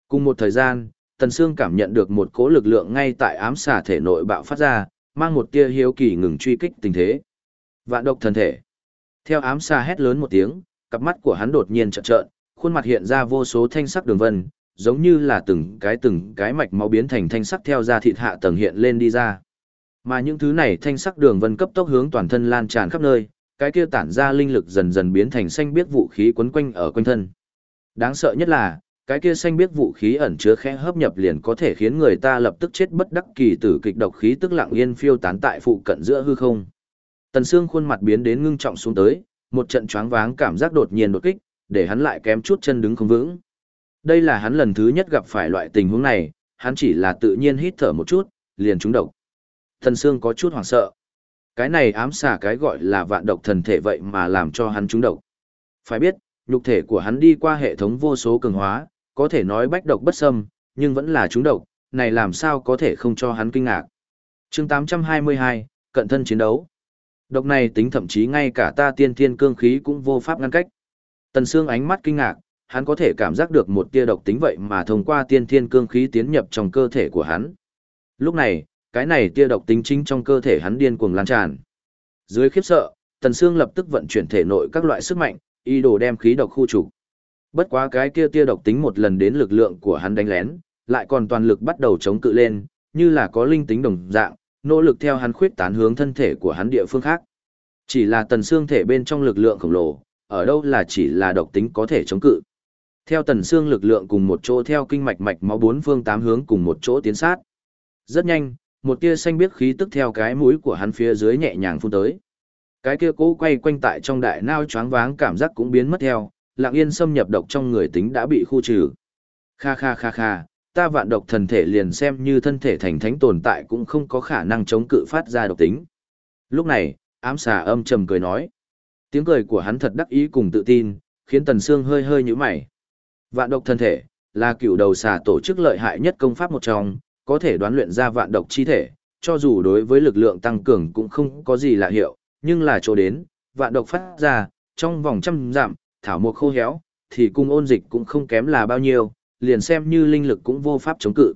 Cùng một thời gian, Tần Sương cảm nhận được một cỗ lực lượng ngay tại ám xà thể nội bạo phát ra, mang một tia hiếu kỳ ngừng truy kích tình thế. Vạn độc thần thể. Theo ám xà hét lớn một tiếng, cặp mắt của hắn đột nhiên trợn trợn, khuôn mặt hiện ra vô số thanh sắc đường vân, giống như là từng cái từng cái mạch máu biến thành thanh sắc theo da thịt hạ tầng hiện lên đi ra. Mà những thứ này thanh sắc đường vân cấp tốc hướng toàn thân lan tràn khắp nơi, cái kia tản ra linh lực dần dần biến thành xanh biếc vũ khí quấn quanh ở quanh thân. Đáng sợ nhất là, cái kia xanh biết vũ khí ẩn chứa khẽ hấp nhập liền có thể khiến người ta lập tức chết bất đắc kỳ tử kịch độc khí tức lặng yên phiêu tán tại phụ cận giữa hư không. Tần Sương khuôn mặt biến đến ngưng trọng xuống tới, một trận choáng váng cảm giác đột nhiên đột kích, để hắn lại kém chút chân đứng không vững. Đây là hắn lần thứ nhất gặp phải loại tình huống này, hắn chỉ là tự nhiên hít thở một chút, liền trúng độc. Tần Sương có chút hoảng sợ. Cái này ám xả cái gọi là vạn độc thần thể vậy mà làm cho hắn trúng độc. Phải biết, nhục thể của hắn đi qua hệ thống vô số cường hóa, có thể nói bách độc bất xâm, nhưng vẫn là trúng độc, này làm sao có thể không cho hắn kinh ngạc. chương 822, cận thân chiến đấu. Độc này tính thậm chí ngay cả ta tiên thiên cương khí cũng vô pháp ngăn cách. Tần Sương ánh mắt kinh ngạc, hắn có thể cảm giác được một tia độc tính vậy mà thông qua tiên thiên cương khí tiến nhập trong cơ thể của hắn. Lúc này, cái này tia độc tính chính trong cơ thể hắn điên cuồng lan tràn. Dưới khiếp sợ, Tần Sương lập tức vận chuyển thể nội các loại sức mạnh, ý đồ đem khí độc khu trục. Bất quá cái kia tia độc tính một lần đến lực lượng của hắn đánh lén, lại còn toàn lực bắt đầu chống cự lên, như là có linh tính đồng dạng, nỗ lực theo hắn khuyết tán hướng thân thể của hắn địa phương khác. Chỉ là tần xương thể bên trong lực lượng khổng lồ, ở đâu là chỉ là độc tính có thể chống cự. Theo tần xương lực lượng cùng một chỗ theo kinh mạch mạch máu bốn phương tám hướng cùng một chỗ tiến sát. Rất nhanh, một tia xanh biếc khí tức theo cái mũi của hắn phía dưới nhẹ nhàng phun tới. Cái kia cố quay quanh tại trong đại nao choáng váng cảm giác cũng biến mất theo, lặng yên xâm nhập độc trong người tính đã bị khu trừ. Kha kha kha kha, ta vạn độc thần thể liền xem như thân thể thành thánh tồn tại cũng không có khả năng chống cự phát ra độc tính. Lúc này, ám xà âm trầm cười nói. Tiếng cười của hắn thật đắc ý cùng tự tin, khiến Tần Sương hơi hơi nhíu mày. Vạn độc thân thể là cựu đầu xà tổ chức lợi hại nhất công pháp một trong, có thể đoán luyện ra vạn độc chi thể, cho dù đối với lực lượng tăng cường cũng không có gì lạ hiệu, nhưng là chỗ đến, vạn độc phát ra, trong vòng trăm dặm, thảo mộc khô héo, thì cung ôn dịch cũng không kém là bao nhiêu, liền xem như linh lực cũng vô pháp chống cự.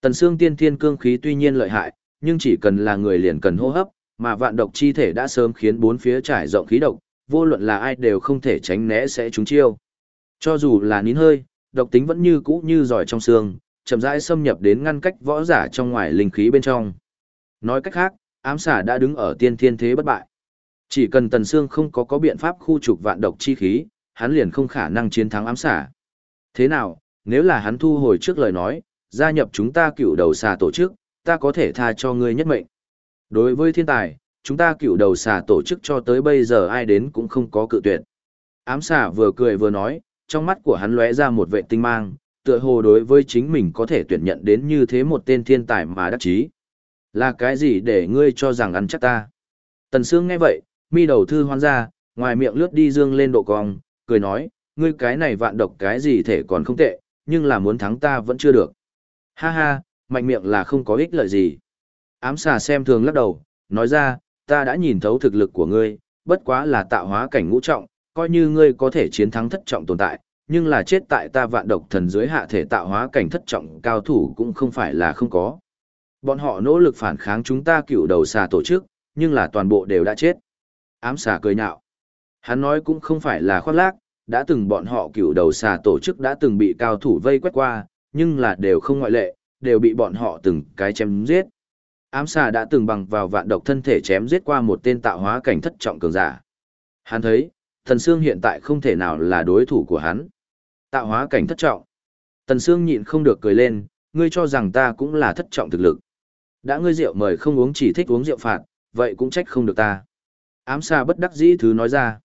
Tần xương tiên thiên cương khí tuy nhiên lợi hại, nhưng chỉ cần là người liền cần hô hấp, mà vạn độc chi thể đã sớm khiến bốn phía trải rộng khí độc, vô luận là ai đều không thể tránh né sẽ trúng chiêu. Cho dù là nín hơi, độc tính vẫn như cũ như giỏi trong xương, chậm rãi xâm nhập đến ngăn cách võ giả trong ngoài linh khí bên trong. Nói cách khác, ám xà đã đứng ở tiên thiên thế bất bại. Chỉ cần Tần xương không có có biện pháp khu trục vạn độc chi khí, hắn liền không khả năng chiến thắng ám xả. Thế nào, nếu là hắn thu hồi trước lời nói, gia nhập chúng ta cựu đầu xà tổ chức, ta có thể tha cho ngươi nhất mệnh. Đối với thiên tài, chúng ta cựu đầu xà tổ chức cho tới bây giờ ai đến cũng không có cự tuyệt. Ám xà vừa cười vừa nói, trong mắt của hắn lóe ra một vệ tinh mang, tựa hồ đối với chính mình có thể tuyển nhận đến như thế một tên thiên tài mà đắc chí. Là cái gì để ngươi cho rằng ăn chắc ta? Tần Sương nghe vậy, mi đầu thư hoan ra, ngoài miệng lướt đi dương lên độ cong, cười nói, ngươi cái này vạn độc cái gì thể còn không tệ, nhưng là muốn thắng ta vẫn chưa được. Ha ha, mạnh miệng là không có ích lợi gì. Ám xà xem thường lắc đầu, nói ra, ta đã nhìn thấu thực lực của ngươi, bất quá là tạo hóa cảnh ngũ trọng, coi như ngươi có thể chiến thắng thất trọng tồn tại, nhưng là chết tại ta vạn độc thần dưới hạ thể tạo hóa cảnh thất trọng cao thủ cũng không phải là không có. Bọn họ nỗ lực phản kháng chúng ta cựu đầu xà tổ chức, nhưng là toàn bộ đều đã chết. Ám xà cười nhạo. Hắn nói cũng không phải là khoác lác, đã từng bọn họ cựu đầu xà tổ chức đã từng bị cao thủ vây quét qua, nhưng là đều không ngoại lệ, đều bị bọn họ từng cái chém giết. Ám xà đã từng bằng vào vạn độc thân thể chém giết qua một tên tạo hóa cảnh thất trọng cường giả. Hắn thấy, Thần Sương hiện tại không thể nào là đối thủ của hắn. Tạo hóa cảnh thất trọng. Tần Sương nhịn không được cười lên, ngươi cho rằng ta cũng là thất trọng thực lực. Đã ngươi rượu mời không uống chỉ thích uống rượu phạt, vậy cũng trách không được ta. Ám xa bất đắc dĩ thứ nói ra.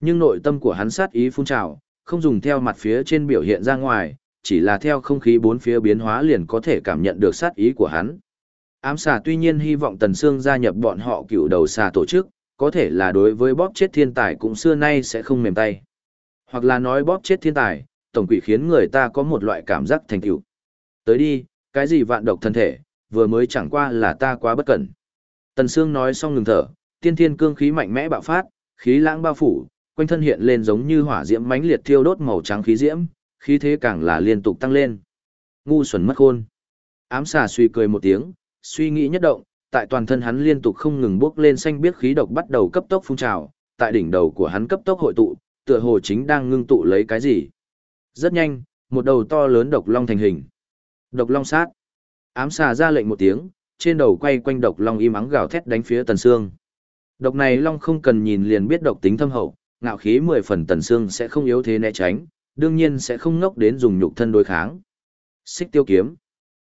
Nhưng nội tâm của hắn sát ý phun trào, không dùng theo mặt phía trên biểu hiện ra ngoài, chỉ là theo không khí bốn phía biến hóa liền có thể cảm nhận được sát ý của hắn. Ám xà tuy nhiên hy vọng Tần Sương gia nhập bọn họ cựu đầu xà tổ chức, có thể là đối với bóp chết thiên tài cũng xưa nay sẽ không mềm tay. Hoặc là nói bóp chết thiên tài, tổng quỷ khiến người ta có một loại cảm giác thành tựu. Tới đi, cái gì vạn độc thân thể, vừa mới chẳng qua là ta quá bất cẩn. Tần Sương nói xong ngừng thở, tiên thiên cương khí mạnh mẽ bạo phát, khí lãng bao phủ, quanh thân hiện lên giống như hỏa diễm mãnh liệt thiêu đốt màu trắng khí diễm, khí thế càng là liên tục tăng lên. Ngu xuẩn mất khôn. Ám xà suy cười một tiếng, suy nghĩ nhất động, tại toàn thân hắn liên tục không ngừng bốc lên xanh biết khí độc bắt đầu cấp tốc phun trào, tại đỉnh đầu của hắn cấp tốc hội tụ, tựa hồ chính đang ngưng tụ lấy cái gì. Rất nhanh, một đầu to lớn độc long thành hình. Độc long sát. Ám xà ra lệnh một tiếng, trên đầu quay quanh độc long im ắng gào thét đánh phía tần xương. Độc này long không cần nhìn liền biết độc tính thâm hậu, ngạo khí mười phần tần xương sẽ không yếu thế né tránh, đương nhiên sẽ không ngốc đến dùng nhục thân đối kháng. Xích tiêu kiếm.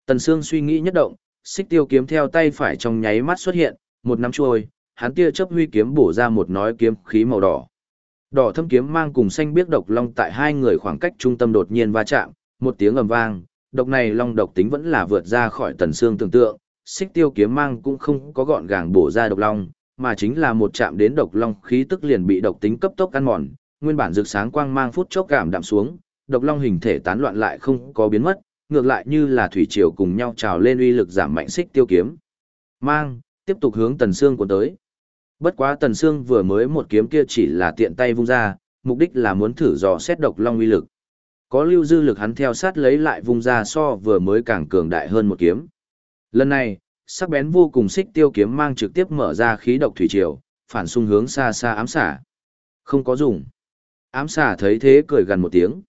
Tần xương suy nghĩ nhất động, xích tiêu kiếm theo tay phải trong nháy mắt xuất hiện, một nắm chuôi, hắn tia chớp huy kiếm bổ ra một nói kiếm khí màu đỏ. Đỏ thâm kiếm mang cùng xanh biết độc long tại hai người khoảng cách trung tâm đột nhiên va chạm, một tiếng ầm vang, độc này long độc tính vẫn là vượt ra khỏi tần xương tưởng tượng, xích tiêu kiếm mang cũng không có gọn gàng bổ ra độc long, mà chính là một chạm đến độc long khí tức liền bị độc tính cấp tốc ăn mòn, nguyên bản rực sáng quang mang phút chốc cảm đạm xuống, độc long hình thể tán loạn lại không có biến mất, ngược lại như là thủy triều cùng nhau trào lên uy lực giảm mạnh xích tiêu kiếm. Mang, tiếp tục hướng Tần Sương cuốn tới. Bất quá Tần Sương vừa mới một kiếm kia chỉ là tiện tay vung ra, mục đích là muốn thử dò xét độc long uy lực. Có lưu dư lực hắn theo sát lấy lại vung ra so vừa mới càng cường đại hơn một kiếm. Lần này, sắc bén vô cùng xích tiêu kiếm mang trực tiếp mở ra khí độc thủy triều, phản xung hướng xa xa ám xả. Không có dùng. Ám xả thấy thế cười gần một tiếng.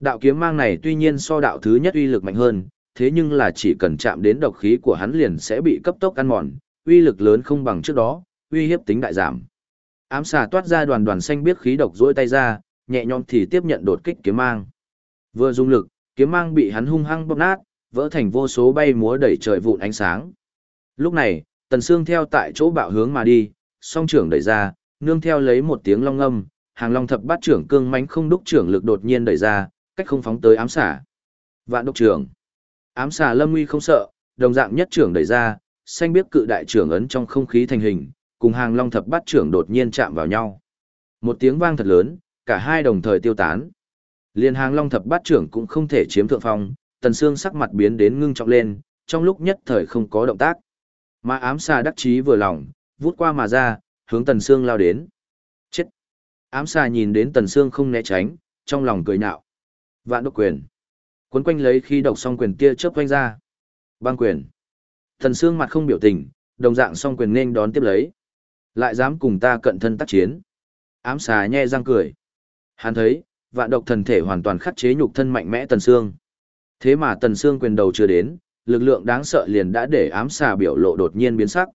Đạo kiếm mang này tuy nhiên so đạo thứ nhất uy lực mạnh hơn, thế nhưng là chỉ cần chạm đến độc khí của hắn liền sẽ bị cấp tốc ăn mòn, uy lực lớn không bằng trước đó, uy hiếp tính đại giảm. Ám xà toát ra đoàn đoàn xanh biết khí độc rỗi tay ra, nhẹ nhõm thì tiếp nhận đột kích kiếm mang. Vừa dùng lực, kiếm mang bị hắn hung hăng bóp nát, vỡ thành vô số bay múa đẩy trời vụn ánh sáng. Lúc này, Tần Sương theo tại chỗ bạo hướng mà đi, song trưởng đẩy ra, nương theo lấy một tiếng long âm, hàng long thập bát trưởng cương mãnh không đúc trưởng lực đột nhiên đẩy ra, cách không phóng tới ám xả. Vạn độc trưởng. Ám xả lâm uy không sợ, đồng dạng nhất trưởng đẩy ra, xanh biết cự đại trưởng ấn trong không khí thành hình, cùng hàng long thập bát trưởng đột nhiên chạm vào nhau. Một tiếng vang thật lớn, cả hai đồng thời tiêu tán. Liên hàng long thập bát trưởng cũng không thể chiếm thượng phong, tần xương sắc mặt biến đến ngưng trọng lên, trong lúc nhất thời không có động tác. Mà ám xà đắc chí vừa lòng, vút qua mà ra, hướng tần Sương lao đến. Chết! Ám xà nhìn đến tần Sương không né tránh, trong lòng cười nhạo. Vạn độc quyền. Cuốn quanh lấy khi độc song quyền tia chớp quanh ra. Băng quyền. Tần Sương mặt không biểu tình, đồng dạng song quyền nên đón tiếp lấy. Lại dám cùng ta cận thân tác chiến. Ám xà nhe răng cười. Hắn thấy, vạn độc thần thể hoàn toàn khắc chế nhục thân mạnh mẽ tần Sương, Thế mà tần Sương quyền đầu chưa đến, lực lượng đáng sợ liền đã để ám xà biểu lộ đột nhiên biến sắc.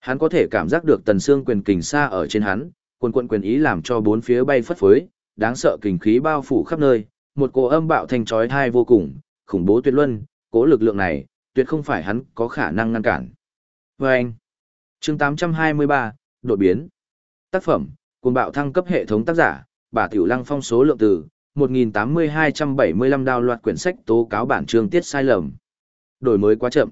Hắn có thể cảm giác được tần xương quyền kình xa ở trên hắn, quần quận quyền ý làm cho bốn phía bay phất phới, đáng sợ kình khí bao phủ khắp nơi, một cỗ âm bạo thanh chói tai vô cùng, khủng bố tuyệt luân, cỗ lực lượng này, tuyệt không phải hắn có khả năng ngăn cản. Và anh, chương 823, đột biến. Tác phẩm, cuồng bạo thăng cấp hệ thống tác giả, bà Tiểu Lăng phong số lượng từ, 1.8275 đào loạt quyển sách tố cáo bản chương tiết sai lầm. Đổi mới quá chậm.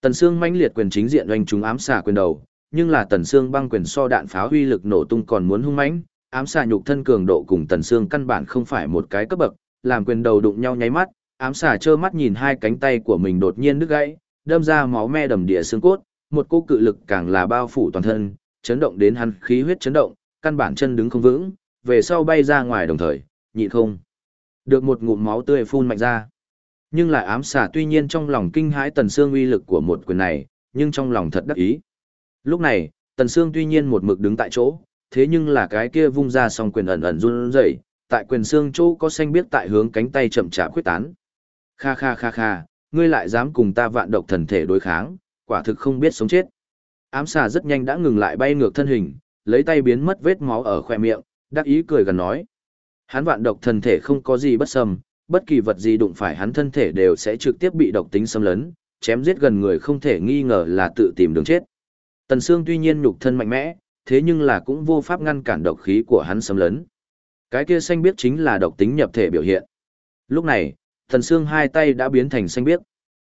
Tần Sương mãnh liệt quyền chính diện doanh chúng ám xà quyền đầu, nhưng là Tần Sương băng quyền so đạn pháo uy lực nổ tung còn muốn hung mãnh, ám xà nhục thân cường độ cùng Tần Sương căn bản không phải một cái cấp bậc, làm quyền đầu đụng nhau nháy mắt, ám xà trơ mắt nhìn hai cánh tay của mình đột nhiên đứt gãy, đâm ra máu me đầm địa xương cốt, một cú cự lực càng là bao phủ toàn thân, chấn động đến hắn khí huyết chấn động, căn bản chân đứng không vững, về sau bay ra ngoài đồng thời, nhịn không. Được một ngụm máu tươi phun mạnh ra. Nhưng lại ám xà tuy nhiên trong lòng kinh hãi tần xương uy lực của một quyền này, nhưng trong lòng thật đắc ý. Lúc này, tần xương tuy nhiên một mực đứng tại chỗ, thế nhưng là cái kia vung ra song quyền ẩn ẩn run rẩy, tại quyền xương chỗ có xanh biết tại hướng cánh tay chậm chạp khuyết tán. Kha kha kha kha, ngươi lại dám cùng ta vạn độc thần thể đối kháng, quả thực không biết sống chết. Ám xà rất nhanh đã ngừng lại bay ngược thân hình, lấy tay biến mất vết máu ở khoe miệng, đắc ý cười gần nói. Hắn vạn độc thần thể không có gì bất sầm, bất kỳ vật gì đụng phải hắn thân thể đều sẽ trực tiếp bị độc tính xâm lấn, chém giết gần người không thể nghi ngờ là tự tìm đường chết. Tần Sương tuy nhiên nhục thân mạnh mẽ, thế nhưng là cũng vô pháp ngăn cản độc khí của hắn xâm lấn. Cái kia xanh biết chính là độc tính nhập thể biểu hiện. Lúc này, Tần Sương hai tay đã biến thành xanh biết.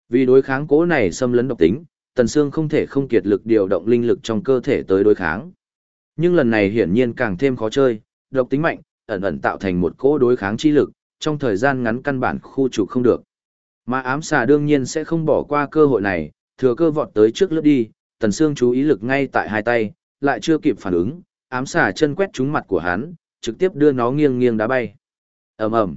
Vì đối kháng cố này xâm lấn độc tính, Tần Sương không thể không kiệt lực điều động linh lực trong cơ thể tới đối kháng. Nhưng lần này hiển nhiên càng thêm khó chơi, độc tính mạnh, ẩn ẩn tạo thành một cỗ đối kháng chi lực, trong thời gian ngắn căn bản khu trục không được. Mà ám xà đương nhiên sẽ không bỏ qua cơ hội này, thừa cơ vọt tới trước lướt đi, tần xương chú ý lực ngay tại hai tay, lại chưa kịp phản ứng, ám xà chân quét trúng mặt của hắn, trực tiếp đưa nó nghiêng nghiêng đá bay. ầm ầm,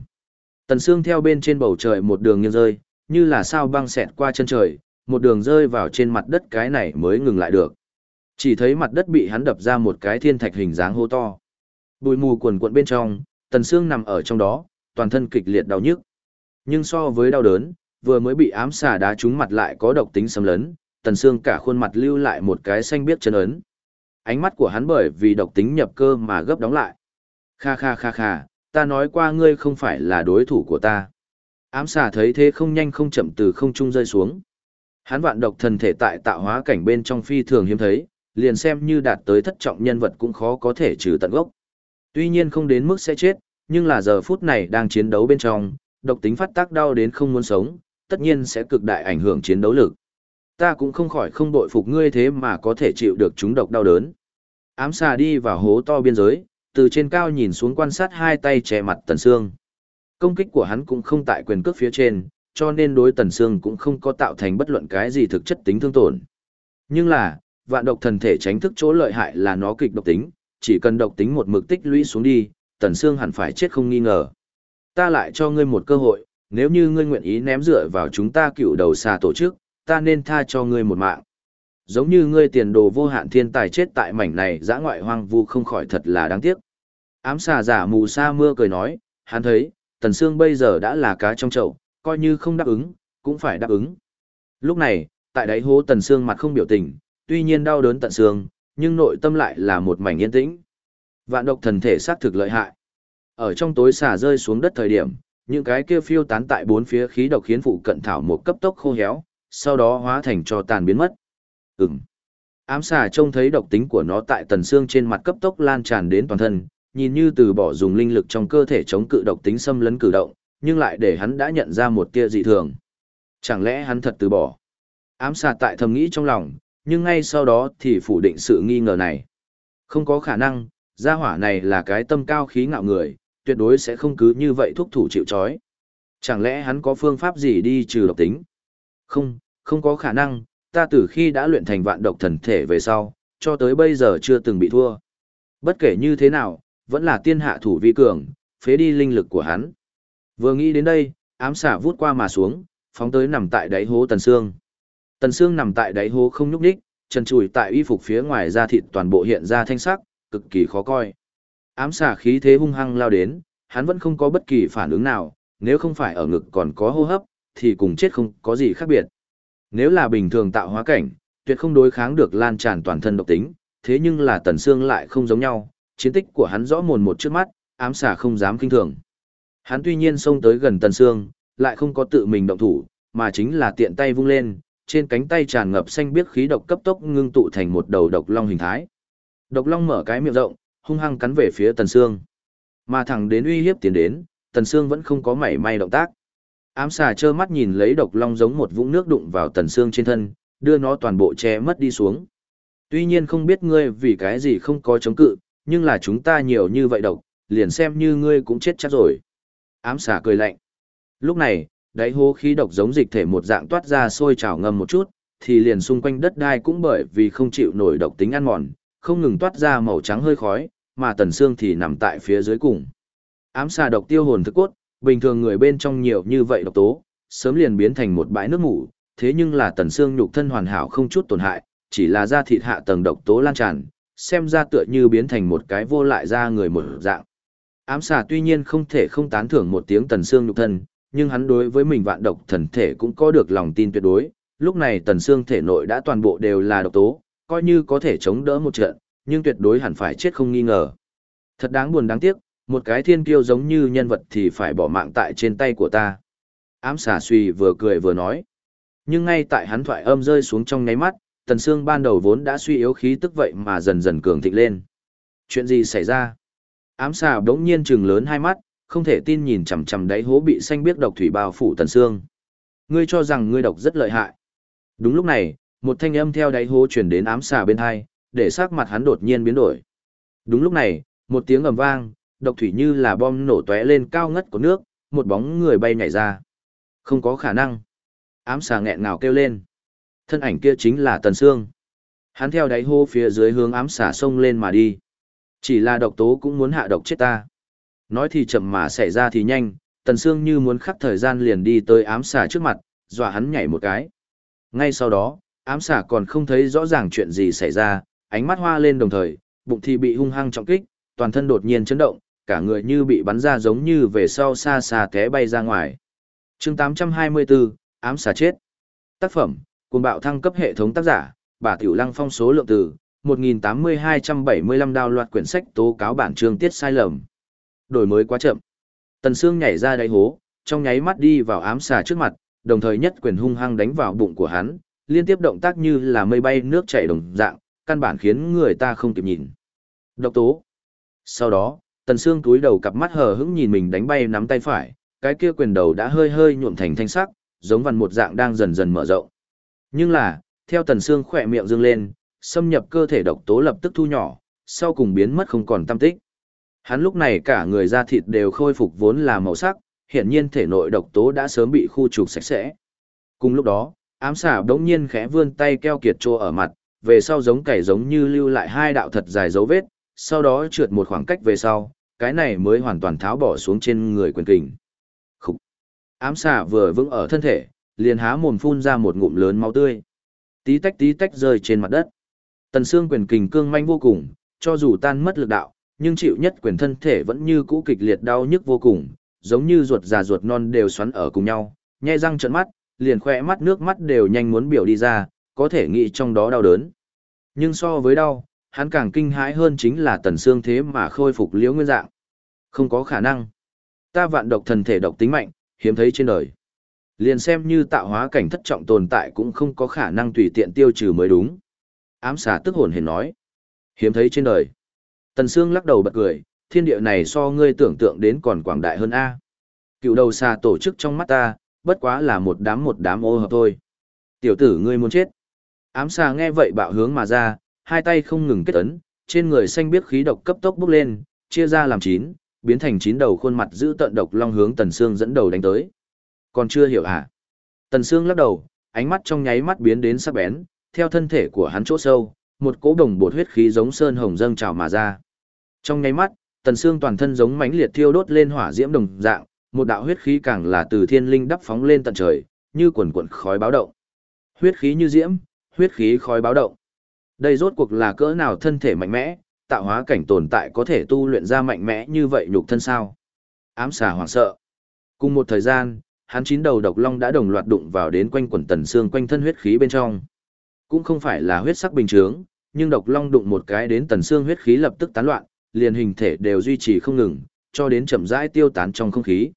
tần xương theo bên trên bầu trời một đường nghiêng rơi, như là sao băng xẹt qua chân trời, một đường rơi vào trên mặt đất cái này mới ngừng lại được. Chỉ thấy mặt đất bị hắn đập ra một cái thiên thạch hình dáng hô to. Bụi mù quần cuộn bên trong, tần xương nằm ở trong đó, toàn thân kịch liệt đau nhức. Nhưng so với đau đớn, vừa mới bị ám xà đá trúng mặt lại có độc tính xâm lấn, tần xương cả khuôn mặt lưu lại một cái xanh biếc chân ấn. Ánh mắt của hắn bởi vì độc tính nhập cơ mà gấp đóng lại. Kha kha kha kha, ta nói qua ngươi không phải là đối thủ của ta. Ám xà thấy thế không nhanh không chậm từ không trung rơi xuống. Hắn vạn độc thần thể tại tạo hóa cảnh bên trong phi thường hiếm thấy, liền xem như đạt tới thất trọng nhân vật cũng khó có thể trừ tận gốc. Tuy nhiên không đến mức sẽ chết, nhưng là giờ phút này đang chiến đấu bên trong, độc tính phát tác đau đến không muốn sống, tất nhiên sẽ cực đại ảnh hưởng chiến đấu lực. Ta cũng không khỏi không bội phục ngươi thế mà có thể chịu được chúng độc đau đớn. Ám xà đi vào hố to biên giới, từ trên cao nhìn xuống quan sát hai tay che mặt Tần Sương. Công kích của hắn cũng không tại quyền cước phía trên, cho nên đối Tần Sương cũng không có tạo thành bất luận cái gì thực chất tính thương tổn. Nhưng là, vạn độc thần thể tránh thức chỗ lợi hại là nó kịch độc tính, chỉ cần độc tính một mực tích lũy xuống đi, Tần Sương hẳn phải chết không nghi ngờ. Ta lại cho ngươi một cơ hội, nếu như ngươi nguyện ý ném dựa vào chúng ta cựu đầu xà tổ chức, ta nên tha cho ngươi một mạng. Giống như ngươi tiền đồ vô hạn thiên tài chết tại mảnh này dã ngoại hoang vu không khỏi thật là đáng tiếc. Ám xà giả mù sa mưa cười nói, hắn thấy, Tần Sương bây giờ đã là cá trong chậu, coi như không đáp ứng, cũng phải đáp ứng. Lúc này, tại đáy hố Tần Sương mặt không biểu tình, tuy nhiên đau đớn tận xương, nhưng nội tâm lại là một mảnh yên tĩnh. Vạn độc thần thể sát thực lợi hại. Ở trong tối xả rơi xuống đất thời điểm, những cái kia phiêu tán tại bốn phía khí độc khiến phụ cận thảo một cấp tốc khô héo, sau đó hóa thành cho tàn biến mất. Ừm. Ám xà trông thấy độc tính của nó tại tần xương trên mặt cấp tốc lan tràn đến toàn thân, nhìn như từ bỏ dùng linh lực trong cơ thể chống cự độc tính xâm lấn cử động, nhưng lại để hắn đã nhận ra một tia dị thường. Chẳng lẽ hắn thật từ bỏ? Ám xà tại thầm nghĩ trong lòng, nhưng ngay sau đó thì phủ định sự nghi ngờ này. Không có khả năng, Gia hỏa này là cái tâm cao khí ngạo người, tuyệt đối sẽ không cứ như vậy thúc thủ chịu chói. Chẳng lẽ hắn có phương pháp gì đi trừ độc tính? Không, không có khả năng, ta từ khi đã luyện thành vạn độc thần thể về sau, cho tới bây giờ chưa từng bị thua. Bất kể như thế nào, vẫn là tiên hạ thủ vi cường, phế đi linh lực của hắn. Vừa nghĩ đến đây, ám xả vút qua mà xuống, phóng tới nằm tại đáy hố Tần Sương. Tần Sương nằm tại đáy hố không nhúc nhích, chân chùi tại y phục phía ngoài da thịt toàn bộ hiện ra thanh sắc, cực kỳ khó coi. Ám xả khí thế hung hăng lao đến, hắn vẫn không có bất kỳ phản ứng nào, nếu không phải ở ngực còn có hô hấp, thì cùng chết không có gì khác biệt. Nếu là bình thường tạo hóa cảnh, tuyệt không đối kháng được lan tràn toàn thân độc tính, thế nhưng là Tần xương lại không giống nhau, chiến tích của hắn rõ mồn một trước mắt, ám xả không dám kinh thường. Hắn tuy nhiên xông tới gần Tần xương, lại không có tự mình động thủ, mà chính là tiện tay vung lên, trên cánh tay tràn ngập xanh biếc khí độc cấp tốc ngưng tụ thành một đầu độc long hình thái. Độc long mở cái miệng rộng, hung hăng cắn về phía Tần Sương. Mà thẳng đến uy hiếp tiến đến, Tần Sương vẫn không có mảy may động tác. Ám xà trơ mắt nhìn lấy độc long giống một vũng nước đụng vào Tần Sương trên thân, đưa nó toàn bộ che mất đi xuống. Tuy nhiên không biết ngươi vì cái gì không có chống cự, nhưng là chúng ta nhiều như vậy độc, liền xem như ngươi cũng chết chắc rồi. Ám xà cười lạnh. Lúc này, đáy hố khí độc giống dịch thể một dạng toát ra sôi trào ngầm một chút, thì liền xung quanh đất đai cũng bởi vì không chịu nổi độc tính ăn mòn, không ngừng toát ra màu trắng hơi khói, mà tần xương thì nằm tại phía dưới cùng. Ám xà độc tiêu hồn thức cốt, bình thường người bên trong nhiều như vậy độc tố, sớm liền biến thành một bãi nước ngủ, thế nhưng là tần xương nhục thân hoàn hảo không chút tổn hại, chỉ là da thịt hạ tầng độc tố lan tràn, xem ra tựa như biến thành một cái vô lại da người một dạng. Ám xà tuy nhiên không thể không tán thưởng một tiếng tần xương nhục thân, nhưng hắn đối với mình vạn độc thần thể cũng có được lòng tin tuyệt đối, lúc này tần xương thể nội đã toàn bộ đều là độc tố, coi như có thể chống đỡ một trận, nhưng tuyệt đối hẳn phải chết không nghi ngờ. Thật đáng buồn đáng tiếc, một cái thiên kiêu giống như nhân vật thì phải bỏ mạng tại trên tay của ta. Ám xà suy vừa cười vừa nói. Nhưng ngay tại hắn thoại âm rơi xuống trong ngáy mắt, tần xương ban đầu vốn đã suy yếu khí tức vậy mà dần dần cường thịnh lên. Chuyện gì xảy ra? Ám xà đống nhiên trừng lớn hai mắt, không thể tin nhìn chằm chằm đáy hố bị xanh biếc độc thủy bao phủ tần xương. Ngươi cho rằng ngươi độc rất lợi hại. Đúng lúc này, một thanh âm theo đáy hố truyền đến ám xà bên hai, để sắc mặt hắn đột nhiên biến đổi. Đúng lúc này, một tiếng ầm vang, độc thủy như là bom nổ tóe lên cao ngất của nước, một bóng người bay nhảy ra. Không có khả năng. Ám xà nghẹn ngào kêu lên. Thân ảnh kia chính là Tần Sương. Hắn theo đáy hô phía dưới hướng ám xà sông lên mà đi. Chỉ là độc tố cũng muốn hạ độc chết ta. Nói thì chậm mà xảy ra thì nhanh, Tần Sương như muốn khắc thời gian liền đi tới ám xà trước mặt, dọa hắn nhảy một cái. Ngay sau đó, ám xà còn không thấy rõ ràng chuyện gì xảy ra, ánh mắt hoa lên đồng thời, bụng thì bị hung hăng trọng kích, toàn thân đột nhiên chấn động, cả người như bị bắn ra giống như về sau xa xa té bay ra ngoài. chương 824, ám xà chết. Tác phẩm, cùng bạo thăng cấp hệ thống tác giả, bà Tiểu Lăng phong số lượng từ, 1.8275 đào loạt quyển sách tố cáo bản chương tiết sai lầm. Đổi mới quá chậm. Tần Sương nhảy ra đáy hố, trong nháy mắt đi vào ám xà trước mặt, đồng thời nhất quyền hung hăng đánh vào bụng của hắn, liên tiếp động tác như là mây bay nước chảy đồng dạng, căn bản khiến người ta không kịp nhìn. Độc tố. Sau đó, Tần Sương túi đầu cặp mắt hờ hững nhìn mình đánh bay nắm tay phải, cái kia quyền đầu đã hơi hơi nhuộm thành thanh sắc, giống vằn một dạng đang dần dần mở rộng. Nhưng là, theo Tần Sương khỏe miệng dương lên, xâm nhập cơ thể độc tố lập tức thu nhỏ, sau cùng biến mất không còn tâm tích. Hắn lúc này cả người da thịt đều khôi phục vốn là màu sắc, hiện nhiên thể nội độc tố đã sớm bị khu trục sạch sẽ. Cùng lúc đó, ám xà đống nhiên khẽ vươn tay keo kiệt trô ở mặt, về sau giống cày giống như lưu lại hai đạo thật dài dấu vết, sau đó trượt một khoảng cách về sau, cái này mới hoàn toàn tháo bỏ xuống trên người quyền kình. Khúc! Ám xà vừa vững ở thân thể, liền há mồm phun ra một ngụm lớn máu tươi. Tí tách tí tách rơi trên mặt đất. Tần xương quyền kình cương manh vô cùng, cho dù tan mất lực đạo, nhưng chịu nhất quyền thân thể vẫn như cũ kịch liệt đau nhức vô cùng, giống như ruột già ruột non đều xoắn ở cùng nhau, nhe răng trợn mắt, liền khỏe mắt nước mắt đều nhanh muốn biểu đi ra, có thể nghĩ trong đó đau đớn. Nhưng so với đau, hắn càng kinh hãi hơn chính là tần xương thế mà khôi phục liễu nguyên dạng. Không có khả năng. Ta vạn độc thần thể độc tính mạnh, hiếm thấy trên đời. Liền xem như tạo hóa cảnh thất trọng tồn tại cũng không có khả năng tùy tiện tiêu trừ mới đúng. Ám xà tức hồn hề nói. Hiếm thấy trên đời. Tần xương lắc đầu bật cười, thiên địa này so ngươi tưởng tượng đến còn quảng đại hơn A. Cựu đầu xà tổ chức trong mắt ta, bất quá là một đám một đám ô hợp thôi. Tiểu tử ngươi muốn chết. Ám xà nghe vậy bạo hướng mà ra, hai tay không ngừng kết ấn, trên người xanh biết khí độc cấp tốc bốc lên, chia ra làm chín, biến thành chín đầu khuôn mặt giữ tận độc long hướng Tần Sương dẫn đầu đánh tới. Còn chưa hiểu hả? Tần Sương lắc đầu, ánh mắt trong nháy mắt biến đến sắc bén, theo thân thể của hắn chỗ sâu, một cỗ đồng bột huyết khí giống sơn hồng dâng trào mà ra. Trong nháy mắt, Tần Sương toàn thân giống mãnh liệt thiêu đốt lên hỏa diễm đồng dạng, một đạo huyết khí càng là từ thiên linh đắp phóng lên tận trời, như quần quần khói báo động. Huyết khí như diễm, huyết khí khói báo động. Đây rốt cuộc là cỡ nào thân thể mạnh mẽ, tạo hóa cảnh tồn tại có thể tu luyện ra mạnh mẽ như vậy nhục thân sao? Ám xà hoảng sợ. Cùng một thời gian, hắn chín đầu độc long đã đồng loạt đụng vào đến quanh quần tần xương quanh thân huyết khí bên trong. Cũng không phải là huyết sắc bình thường, nhưng độc long đụng một cái đến tần xương huyết khí lập tức tán loạn, liền hình thể đều duy trì không ngừng, cho đến chậm rãi tiêu tán trong không khí.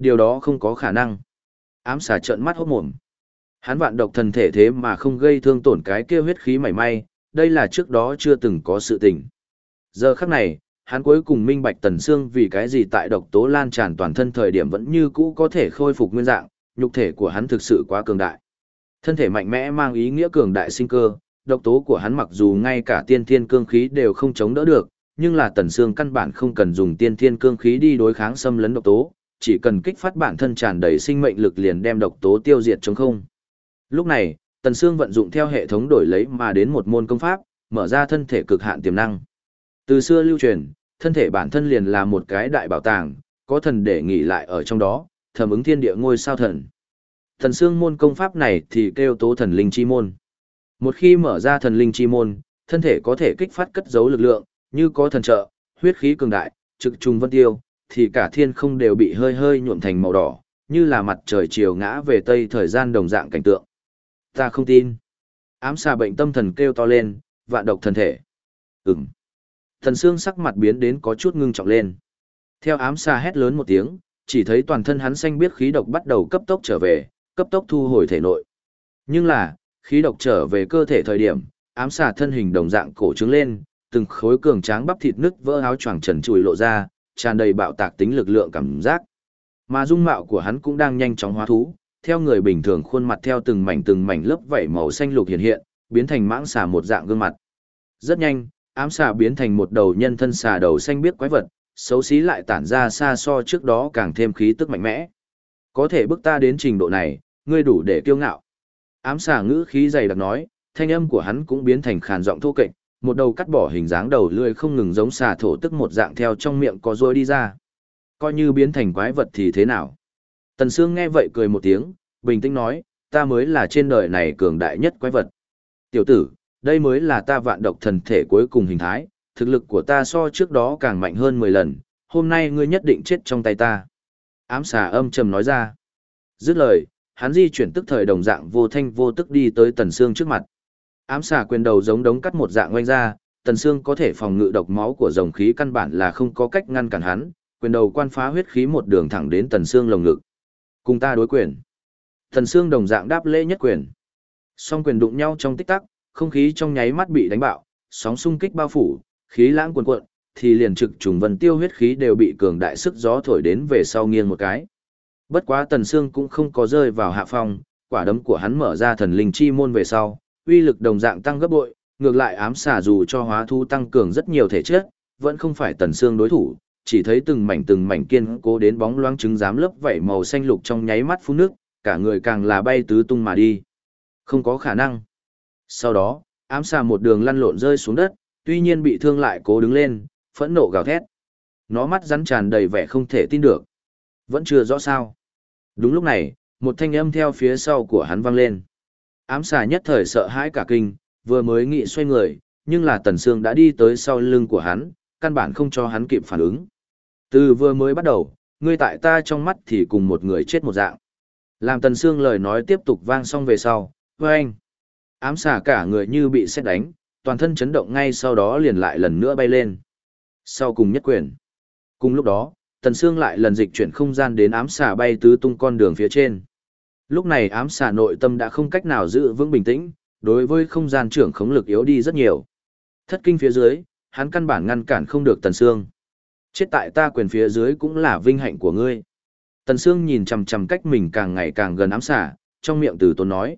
Điều đó không có khả năng. Ám xà trợn mắt hốt mồm. Hắn vạn độc thần thể thế mà không gây thương tổn cái kia huyết khí mảy may, đây là trước đó chưa từng có sự tình. Giờ khắc này, hắn cuối cùng minh bạch tần xương vì cái gì tại độc tố lan tràn toàn thân thời điểm vẫn như cũ có thể khôi phục nguyên dạng, nhục thể của hắn thực sự quá cường đại. Thân thể mạnh mẽ mang ý nghĩa cường đại sinh cơ, độc tố của hắn mặc dù ngay cả tiên thiên cương khí đều không chống đỡ được, nhưng là tần xương căn bản không cần dùng tiên thiên cương khí đi đối kháng xâm lấn độc tố, chỉ cần kích phát bản thân tràn đầy sinh mệnh lực liền đem độc tố tiêu diệt chống không. Lúc này, tần xương vận dụng theo hệ thống đổi lấy mà đến một môn công pháp, mở ra thân thể cực hạn tiềm năng. Từ xưa lưu truyền, thân thể bản thân liền là một cái đại bảo tàng, có thần để nghỉ lại ở trong đó, thầm ứng thiên địa ngôi sao thần. Thần xương môn công pháp này thì kêu tố thần linh chi môn. Một khi mở ra thần linh chi môn, thân thể có thể kích phát cất giấu lực lượng, như có thần trợ, huyết khí cường đại, trực trùng vân tiêu, thì cả thiên không đều bị hơi hơi nhuộm thành màu đỏ, như là mặt trời chiều ngã về tây thời gian đồng dạng cảnh tượng. Ta không tin. Ám xà bệnh tâm thần kêu to lên, vạn độc thần thể. Ừm. Thần xương sắc mặt biến đến có chút ngưng trọng lên. Theo ám xà hét lớn một tiếng, chỉ thấy toàn thân hắn xanh biết khí độc bắt đầu cấp tốc trở về, cấp tốc thu hồi thể nội. Nhưng là, khí độc trở về cơ thể thời điểm, ám xà thân hình đồng dạng cổ trứng lên, từng khối cường tráng bắp thịt nứt vỡ áo choàng trần trụi lộ ra, tràn đầy bạo tạc tính lực lượng cảm giác. Mà dung mạo của hắn cũng đang nhanh chóng hóa thú, theo người bình thường khuôn mặt theo từng mảnh từng mảnh lớp vảy màu xanh lục hiện hiện, biến thành mãng xà một dạng gương mặt. Rất nhanh, ám xà biến thành một đầu nhân thân xà đầu xanh biếc quái vật, xấu xí lại tản ra xa so trước đó càng thêm khí tức mạnh mẽ. Có thể bước ta đến trình độ này, ngươi đủ để kiêu ngạo. Ám xà ngữ khí dày đặc nói, thanh âm của hắn cũng biến thành khàn giọng thô kệch, một đầu cắt bỏ hình dáng đầu lưỡi không ngừng giống xà thổ tức một dạng theo trong miệng có rối đi ra. Coi như biến thành quái vật thì thế nào? Tần Sương nghe vậy cười một tiếng, bình tĩnh nói, ta mới là trên đời này cường đại nhất quái vật. Tiểu tử, đây mới là ta vạn độc thần thể cuối cùng hình thái, thực lực của ta so trước đó càng mạnh hơn 10 lần, hôm nay ngươi nhất định chết trong tay ta. Ám xà âm trầm nói ra. Dứt lời, hắn di chuyển tức thời đồng dạng vô thanh vô tức đi tới Tần Sương trước mặt. Ám xà quyền đầu giống đống cắt một dạng oanh ra, Tần Sương có thể phòng ngự độc máu của dòng khí căn bản là không có cách ngăn cản hắn, quyền đầu quan phá huyết khí một đường thẳng đến Tần Sương lồng ngực. Cùng ta đối quyền. Tần Sương đồng dạng đáp lễ nhất quyền. Song quyền đụng nhau trong tích tắc, không khí trong nháy mắt bị đánh bạo, sóng xung kích bao phủ, khí lãng cuồn cuộn, thì liền trực trùng vân tiêu huyết khí đều bị cường đại sức gió thổi đến về sau nghiêng một cái. Bất quá Tần Sương cũng không có rơi vào hạ phong, quả đấm của hắn mở ra thần linh chi môn về sau, uy lực đồng dạng tăng gấp bội, ngược lại ám xà dù cho hóa thu tăng cường rất nhiều thể chất, vẫn không phải Tần xương đối thủ, chỉ thấy từng mảnh từng mảnh kiên cố đến bóng loáng trứng giám lớp vảy màu xanh lục trong nháy mắt phun nước, cả người càng là bay tứ tung mà đi. Không có khả năng. Sau đó, ám xà một đường lăn lộn rơi xuống đất, tuy nhiên bị thương lại cố đứng lên, phẫn nộ gào thét. Nó mắt rắn tràn đầy vẻ không thể tin được. Vẫn chưa rõ sao. Đúng lúc này, một thanh âm theo phía sau của hắn vang lên. Ám xà nhất thời sợ hãi cả kinh, vừa mới nghĩ xoay người, nhưng là tần sương đã đi tới sau lưng của hắn, căn bản không cho hắn kịp phản ứng. Từ vừa mới bắt đầu, ngươi tại ta trong mắt thì cùng một người chết một dạng. Làm tần sương lời nói tiếp tục vang xong về sau, với anh. Ám xà cả người như bị xét đánh, toàn thân chấn động ngay sau đó liền lại lần nữa bay lên. Sau cùng nhất quyền. Cùng lúc đó, Tần Sương lại lần dịch chuyển không gian đến ám xà bay tứ tung con đường phía trên. Lúc này ám xà nội tâm đã không cách nào giữ vững bình tĩnh, đối với không gian trưởng khống lực yếu đi rất nhiều. Thất kinh phía dưới, hắn căn bản ngăn cản không được Tần Sương. Chết tại ta quyền phía dưới cũng là vinh hạnh của ngươi. Tần Sương nhìn chằm chằm cách mình càng ngày càng gần ám xà, trong miệng từ tốn nói.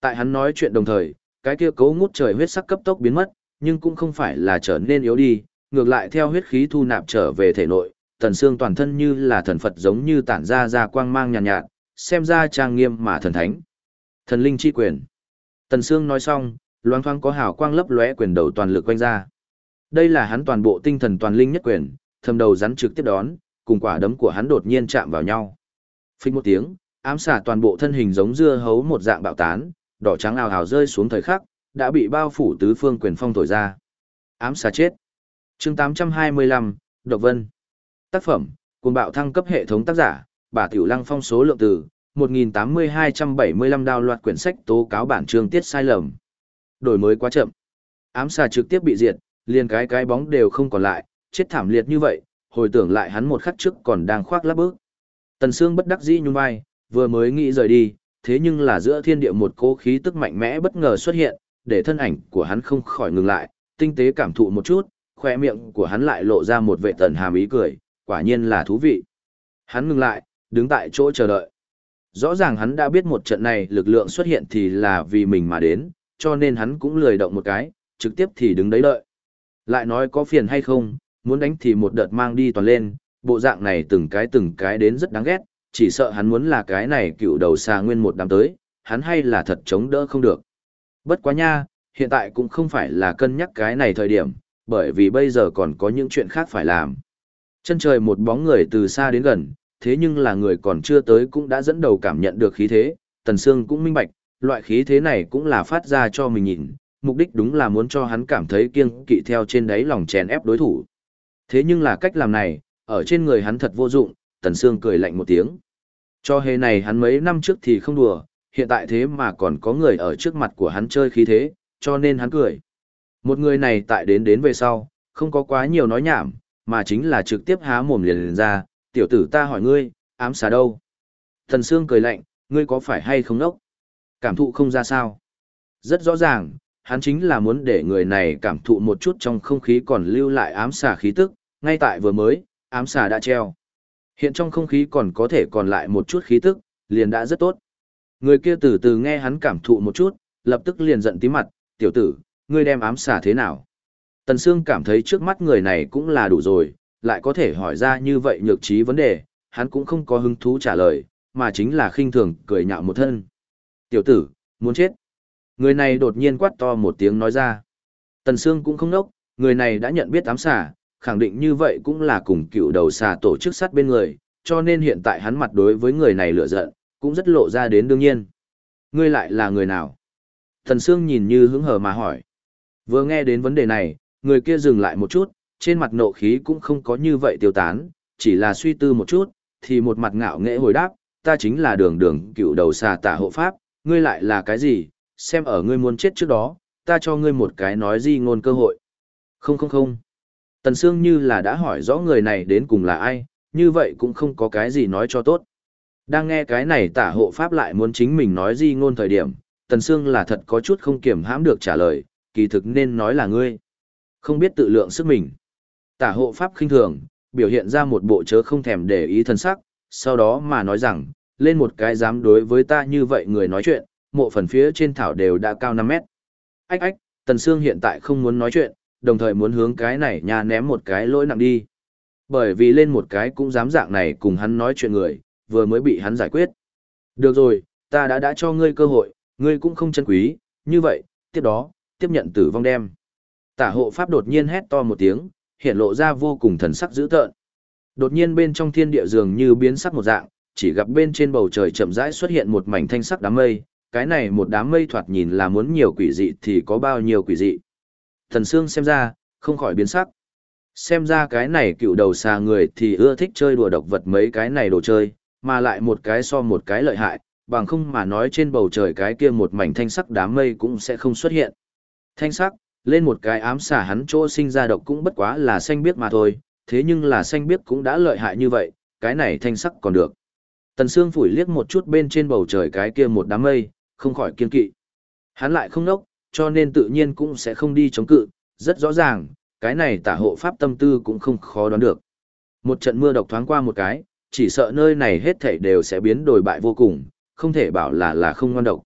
Tại hắn nói chuyện đồng thời, cái kia cấu ngút trời huyết sắc cấp tốc biến mất, nhưng cũng không phải là trở nên yếu đi, ngược lại theo huyết khí thu nạp trở về thể nội, tần xương toàn thân như là thần Phật giống như tản ra ra quang mang nhàn nhạt, nhạt, xem ra trang nghiêm mà thần thánh. Thần linh chi quyền. Tần xương nói xong, loáng thoáng có hào quang lấp lóe quyền đầu toàn lực quanh ra. Đây là hắn toàn bộ tinh thần toàn linh nhất quyền, thâm đầu rắn trực tiếp đón, cùng quả đấm của hắn đột nhiên chạm vào nhau. Phích một tiếng, ám xả toàn bộ thân hình giống dưa hấu một dạng bạo tán, đỏ trắng ào ào rơi xuống thời khắc, đã bị bao phủ tứ phương quyền phong thổi ra. Ám xả chết. Chương 825, Độc Vân. Tác phẩm, cuồng bạo thăng cấp hệ thống tác giả, bà Tiểu Lăng phong số lượng từ 1.8275 đào loạt quyển sách tố cáo bản chương tiết sai lầm. Đổi mới quá chậm. Ám xà trực tiếp bị diệt, liền cái cái bóng đều không còn lại, chết thảm liệt như vậy, hồi tưởng lại hắn một khắc trước còn đang khoác lắp bước. Tần Sương bất đắc dĩ nhún vai, vừa mới nghĩ rời đi, thế nhưng là giữa thiên địa một cố khí tức mạnh mẽ bất ngờ xuất hiện, để thân ảnh của hắn không khỏi ngừng lại, tinh tế cảm thụ một chút, khoe miệng của hắn lại lộ ra một vệ tần hàm ý cười, quả nhiên là thú vị. Hắn ngừng lại, đứng tại chỗ chờ đợi. Rõ ràng hắn đã biết một trận này lực lượng xuất hiện thì là vì mình mà đến, cho nên hắn cũng lười động một cái, trực tiếp thì đứng đấy đợi. Lại nói có phiền hay không, muốn đánh thì một đợt mang đi toàn lên, bộ dạng này từng cái từng cái đến rất đáng ghét, chỉ sợ hắn muốn là cái này cựu đầu xà nguyên một đám tới, hắn hay là thật chống đỡ không được. Bất quá nha, hiện tại cũng không phải là cân nhắc cái này thời điểm, bởi vì bây giờ còn có những chuyện khác phải làm. Chân trời một bóng người từ xa đến gần, thế nhưng là người còn chưa tới cũng đã dẫn đầu cảm nhận được khí thế, Tần Sương cũng minh bạch, loại khí thế này cũng là phát ra cho mình nhìn, mục đích đúng là muốn cho hắn cảm thấy kiêng kỵ theo trên đáy lòng chèn ép đối thủ. Thế nhưng là cách làm này, ở trên người hắn thật vô dụng, Tần Sương cười lạnh một tiếng. Cho hề này hắn mấy năm trước thì không đùa, hiện tại thế mà còn có người ở trước mặt của hắn chơi khí thế, cho nên hắn cười. Một người này tại đến đến về sau, không có quá nhiều nói nhảm, mà chính là trực tiếp há mồm liền, liền ra, tiểu tử ta hỏi ngươi, ám xà đâu? Thần Sương cười lạnh, ngươi có phải hay không nốc? Cảm thụ không ra sao? Rất rõ ràng, hắn chính là muốn để người này cảm thụ một chút trong không khí còn lưu lại ám xà khí tức, ngay tại vừa mới, ám xà đã treo. Hiện trong không khí còn có thể còn lại một chút khí tức, liền đã rất tốt. Người kia từ từ nghe hắn cảm thụ một chút, lập tức liền giận tí mặt, tiểu tử, ngươi đem ám xà thế nào? Tần Sương cảm thấy trước mắt người này cũng là đủ rồi, lại có thể hỏi ra như vậy nhược trí vấn đề, hắn cũng không có hứng thú trả lời, mà chính là khinh thường cười nhạo một thân. Tiểu tử, muốn chết. Người này đột nhiên quát to một tiếng nói ra. Tần Sương cũng không nốc, người này đã nhận biết ám xà, khẳng định như vậy cũng là cùng cựu đầu xà tổ chức sát bên người, cho nên hiện tại hắn mặt đối với người này lửa giận, cũng rất lộ ra đến đương nhiên. Ngươi lại là người nào? tần Sương nhìn như hứng hờ mà hỏi. Vừa nghe đến vấn đề này, người kia dừng lại một chút, trên mặt nộ khí cũng không có như vậy tiêu tán, chỉ là suy tư một chút, thì một mặt ngạo nghễ hồi đáp, ta chính là đường đường cựu đầu xà tả hộ pháp, ngươi lại là cái gì, xem ở ngươi muốn chết trước đó, ta cho ngươi một cái nói gì ngôn cơ hội. Không không không. Tần Sương như là đã hỏi rõ người này đến cùng là ai, như vậy cũng không có cái gì nói cho tốt. Đang nghe cái này tả hộ pháp lại muốn chính mình nói gì ngôn thời điểm, Tần Sương là thật có chút không kiểm hãm được trả lời, kỳ thực nên nói là ngươi. Không biết tự lượng sức mình. Tả hộ pháp khinh thường, biểu hiện ra một bộ chớ không thèm để ý thân sắc, sau đó mà nói rằng, lên một cái dám đối với ta như vậy người nói chuyện, mộ phần phía trên thảo đều đã cao 5 mét. Ách ách, Tần Sương hiện tại không muốn nói chuyện, đồng thời muốn hướng cái này nhà ném một cái lỗi nặng đi. Bởi vì lên một cái cũng dám dạng này cùng hắn nói chuyện người, vừa mới bị hắn giải quyết. Được rồi, ta đã đã cho ngươi cơ hội, ngươi cũng không chân quý, như vậy, tiếp đó, tiếp nhận tử vong đem. Tả hộ pháp đột nhiên hét to một tiếng, hiện lộ ra vô cùng thần sắc dữ tợn. Đột nhiên bên trong thiên địa dường như biến sắc một dạng, chỉ gặp bên trên bầu trời chậm rãi xuất hiện một mảnh thanh sắc đám mây, cái này một đám mây thoạt nhìn là muốn nhiều quỷ dị thì có bao nhiêu quỷ dị. Thần Sương xem ra, không khỏi biến sắc. Xem ra cái này cựu đầu xà người thì ưa thích chơi đùa độc vật mấy cái này đồ chơi, mà lại một cái so một cái lợi hại, bằng không mà nói trên bầu trời cái kia một mảnh thanh sắc đám mây cũng sẽ không xuất hiện. Thanh sắc, lên một cái ám xả hắn chỗ sinh ra độc cũng bất quá là xanh biếc mà thôi, thế nhưng là xanh biếc cũng đã lợi hại như vậy, cái này thanh sắc còn được. Tần Sương phủi liếc một chút bên trên bầu trời cái kia một đám mây, không khỏi kiên kỵ. Hắn lại không nốc, cho nên tự nhiên cũng sẽ không đi chống cự, rất rõ ràng, cái này tả hộ pháp tâm tư cũng không khó đoán được. Một trận mưa độc thoáng qua một cái, chỉ sợ nơi này hết thảy đều sẽ biến đổi bại vô cùng, không thể bảo là là không ngoan độc.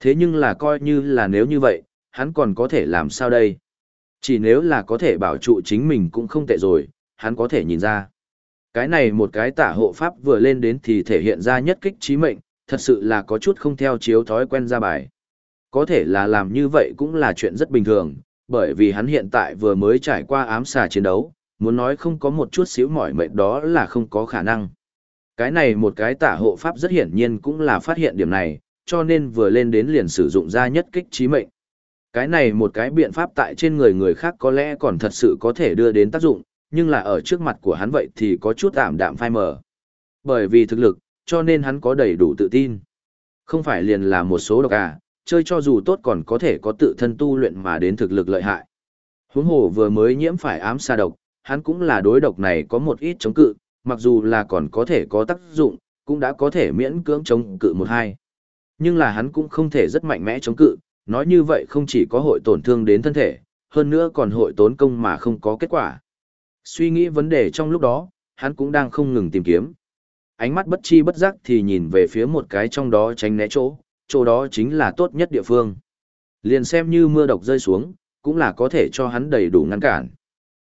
Thế nhưng là coi như là nếu như vậy, hắn còn có thể làm sao đây? Chỉ nếu là có thể bảo trụ chính mình cũng không tệ rồi, hắn có thể nhìn ra. Cái này một cái tả hộ pháp vừa lên đến thì thể hiện ra nhất kích trí mệnh, thật sự là có chút không theo chiếu thói quen ra bài. Có thể là làm như vậy cũng là chuyện rất bình thường, bởi vì hắn hiện tại vừa mới trải qua ám xà chiến đấu, muốn nói không có một chút xíu mỏi mệt đó là không có khả năng. Cái này một cái tả hộ pháp rất hiển nhiên cũng là phát hiện điểm này, cho nên vừa lên đến liền sử dụng ra nhất kích trí mệnh. Cái này một cái biện pháp tại trên người người khác có lẽ còn thật sự có thể đưa đến tác dụng, nhưng là ở trước mặt của hắn vậy thì có chút ảm đạm phai mờ. Bởi vì thực lực, cho nên hắn có đầy đủ tự tin. Không phải liền là một số độc à, chơi cho dù tốt còn có thể có tự thân tu luyện mà đến thực lực lợi hại. Huống hồ vừa mới nhiễm phải ám xa độc, hắn cũng là đối độc này có một ít chống cự, mặc dù là còn có thể có tác dụng, cũng đã có thể miễn cưỡng chống cự một hai. Nhưng là hắn cũng không thể rất mạnh mẽ chống cự, nói như vậy không chỉ có hội tổn thương đến thân thể, hơn nữa còn hội tốn công mà không có kết quả. Suy nghĩ vấn đề trong lúc đó, hắn cũng đang không ngừng tìm kiếm. Ánh mắt bất chi bất giác thì nhìn về phía một cái trong đó tránh né chỗ, chỗ đó chính là tốt nhất địa phương. Liền xem như mưa độc rơi xuống, cũng là có thể cho hắn đầy đủ ngăn cản.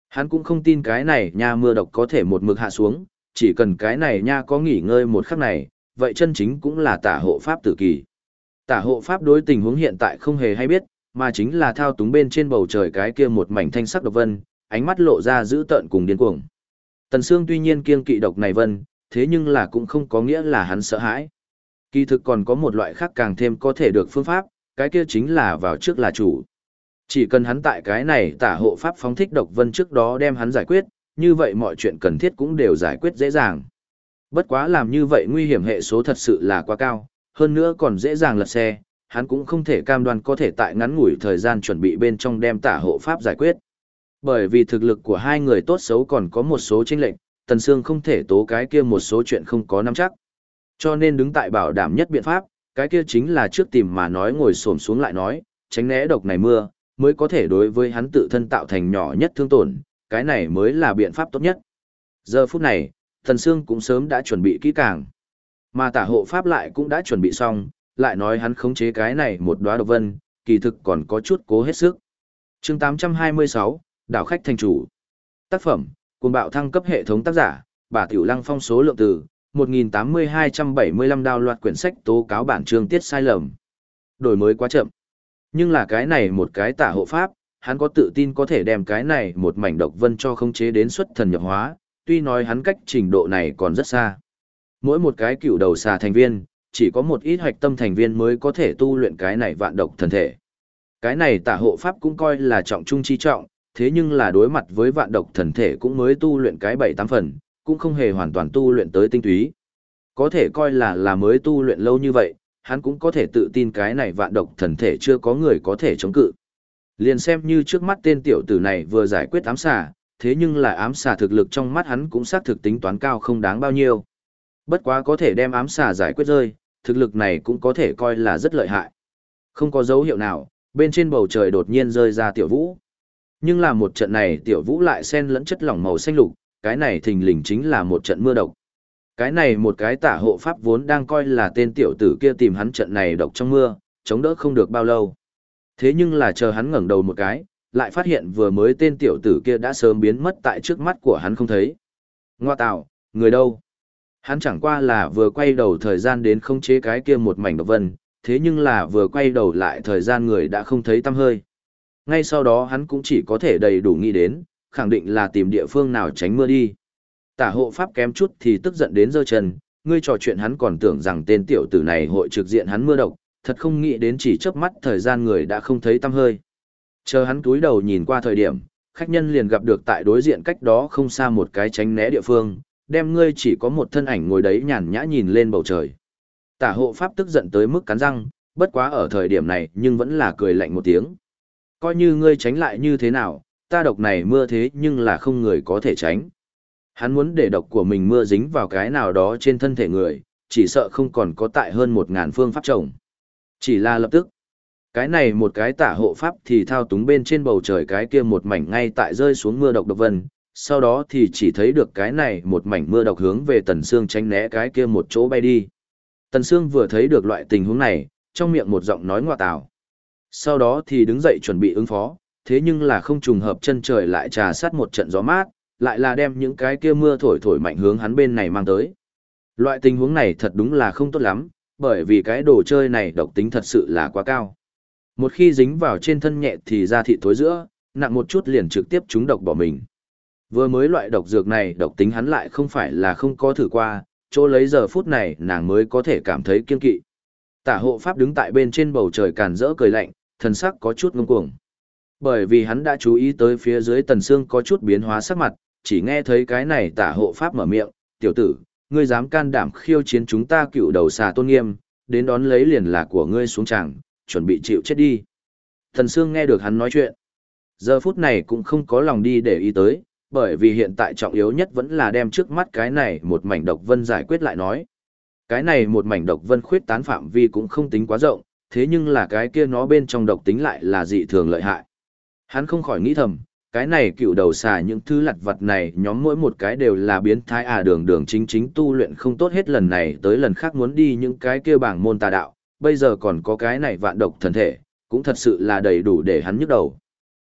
Hắn cũng không tin cái này nha mưa độc có thể một mực hạ xuống, chỉ cần cái này nha có nghỉ ngơi một khắc này, vậy chân chính cũng là tả hộ pháp tử kỳ. Tả hộ pháp đối tình huống hiện tại không hề hay biết, mà chính là thao túng bên trên bầu trời cái kia một mảnh thanh sắc độc vân, ánh mắt lộ ra dữ tợn cùng điên cuồng. Tần Sương tuy nhiên kiên kỵ độc này vân, thế nhưng là cũng không có nghĩa là hắn sợ hãi. Kỳ thực còn có một loại khác càng thêm có thể được phương pháp, cái kia chính là vào trước là chủ. Chỉ cần hắn tại cái này tả hộ pháp phóng thích độc vân trước đó đem hắn giải quyết, như vậy mọi chuyện cần thiết cũng đều giải quyết dễ dàng. Bất quá làm như vậy nguy hiểm hệ số thật sự là quá cao, hơn nữa còn dễ dàng lật xe, hắn cũng không thể cam đoan có thể tại ngắn ngủi thời gian chuẩn bị bên trong đem tả hộ pháp giải quyết. Bởi vì thực lực của hai người tốt xấu còn có một số chênh lệnh, Tần Sương không thể tố cái kia một số chuyện không có nắm chắc. Cho nên đứng tại bảo đảm nhất biện pháp, cái kia chính là trước tìm mà nói ngồi xổm xuống lại nói, tránh né độc này mưa, mới có thể đối với hắn tự thân tạo thành nhỏ nhất thương tổn, cái này mới là biện pháp tốt nhất. Giờ phút này, Tần Sương cũng sớm đã chuẩn bị kỹ càng. Mà tả hộ pháp lại cũng đã chuẩn bị xong, lại nói hắn khống chế cái này một đóa độc vân, kỳ thực còn có chút cố hết sức. chương 826, đảo khách thành chủ. Tác phẩm, cùng bạo thăng cấp hệ thống tác giả, bà Tiểu Lăng phong số lượng từ, 1.8275 đào loạt quyển sách tố cáo bản chương tiết sai lầm. Đổi mới quá chậm. Nhưng là cái này một cái tả hộ pháp, hắn có tự tin có thể đem cái này một mảnh độc vân cho khống chế đến xuất thần nhập hóa, tuy nói hắn cách trình độ này còn rất xa. Mỗi một cái cựu đầu xà thành viên, chỉ có một ít hoạch tâm thành viên mới có thể tu luyện cái này vạn độc thần thể. Cái này tả hộ pháp cũng coi là trọng trung chi trọng, thế nhưng là đối mặt với vạn độc thần thể cũng mới tu luyện cái bảy tám phần, cũng không hề hoàn toàn tu luyện tới tinh túy. Có thể coi là là mới tu luyện lâu như vậy, hắn cũng có thể tự tin cái này vạn độc thần thể chưa có người có thể chống cự. Liền xem như trước mắt tên tiểu tử này vừa giải quyết ám xà, thế nhưng là ám xà thực lực trong mắt hắn cũng xác thực tính toán cao không đáng bao nhiêu. Bất quá có thể đem ám xà giải quyết rơi, thực lực này cũng có thể coi là rất lợi hại. Không có dấu hiệu nào, bên trên bầu trời đột nhiên rơi ra tiểu vũ. Nhưng là một trận này tiểu vũ lại xen lẫn chất lỏng màu xanh lục, cái này thình lình chính là một trận mưa độc. Cái này một cái tả hộ pháp vốn đang coi là tên tiểu tử kia tìm hắn trận này độc trong mưa, chống đỡ không được bao lâu. Thế nhưng là chờ hắn ngẩng đầu một cái, lại phát hiện vừa mới tên tiểu tử kia đã sớm biến mất tại trước mắt của hắn không thấy. Ngoa tạo, người đâu? Hắn chẳng qua là vừa quay đầu thời gian đến không chế cái kia một mảnh độc vân, thế nhưng là vừa quay đầu lại thời gian người đã không thấy tăm hơi. Ngay sau đó hắn cũng chỉ có thể đầy đủ nghĩ đến, khẳng định là tìm địa phương nào tránh mưa đi. Tả hộ pháp kém chút thì tức giận đến giơ chân, ngươi trò chuyện hắn còn tưởng rằng tên tiểu tử này hội trực diện hắn mưa độc, thật không nghĩ đến chỉ chớp mắt thời gian người đã không thấy tăm hơi. Chờ hắn túi đầu nhìn qua thời điểm, khách nhân liền gặp được tại đối diện cách đó không xa một cái tránh né địa phương, đem ngươi chỉ có một thân ảnh ngồi đấy nhàn nhã nhìn lên bầu trời. Tả hộ pháp tức giận tới mức cắn răng, bất quá ở thời điểm này nhưng vẫn là cười lạnh một tiếng. Coi như ngươi tránh lại như thế nào, ta độc này mưa thế nhưng là không người có thể tránh. Hắn muốn để độc của mình mưa dính vào cái nào đó trên thân thể người, chỉ sợ không còn có tại hơn một ngàn phương pháp trồng. Chỉ là lập tức. Cái này một cái tả hộ pháp thì thao túng bên trên bầu trời cái kia một mảnh ngay tại rơi xuống mưa độc độc vân, sau đó thì chỉ thấy được cái này một mảnh mưa độc hướng về Tần Sương tránh né cái kia một chỗ bay đi. Tần Sương vừa thấy được loại tình huống này, trong miệng một giọng nói ngoại tào. Sau đó thì đứng dậy chuẩn bị ứng phó, thế nhưng là không trùng hợp chân trời lại trà sát một trận gió mát, lại là đem những cái kia mưa thổi thổi mạnh hướng hắn bên này mang tới. Loại tình huống này thật đúng là không tốt lắm, bởi vì cái đồ chơi này độc tính thật sự là quá cao. Một khi dính vào trên thân nhẹ thì ra thị thối giữa, nặng một chút liền trực tiếp trúng độc bỏ mình. Vừa mới loại độc dược này độc tính hắn lại không phải là không có thử qua, chỗ lấy giờ phút này nàng mới có thể cảm thấy kiên kỵ. Tả hộ pháp đứng tại bên trên bầu trời càn rỡ cười lạnh, thần sắc có chút ngông cuồng. Bởi vì hắn đã chú ý tới phía dưới tần xương có chút biến hóa sắc mặt, chỉ nghe thấy cái này tả hộ pháp mở miệng, tiểu tử, ngươi dám can đảm khiêu chiến chúng ta cựu đầu xà tôn nghiêm, đến đón lấy liền là của ngươi xuống tràng, chuẩn bị chịu chết đi. Tần xương nghe được hắn nói chuyện. Giờ phút này cũng không có lòng đi để ý tới, bởi vì hiện tại trọng yếu nhất vẫn là đem trước mắt cái này một mảnh độc vân giải quyết lại nói. Cái này một mảnh độc vân khuyết tán phạm vi cũng không tính quá rộng, thế nhưng là cái kia nó bên trong độc tính lại là dị thường lợi hại. Hắn không khỏi nghĩ thầm, cái này cựu đầu xà những thứ lặt vật này nhóm mỗi một cái đều là biến thái à đường đường chính chính tu luyện không tốt hết lần này tới lần khác muốn đi những cái kia bảng môn tà đạo, bây giờ còn có cái này vạn độc thần thể, cũng thật sự là đầy đủ để hắn nhức đầu.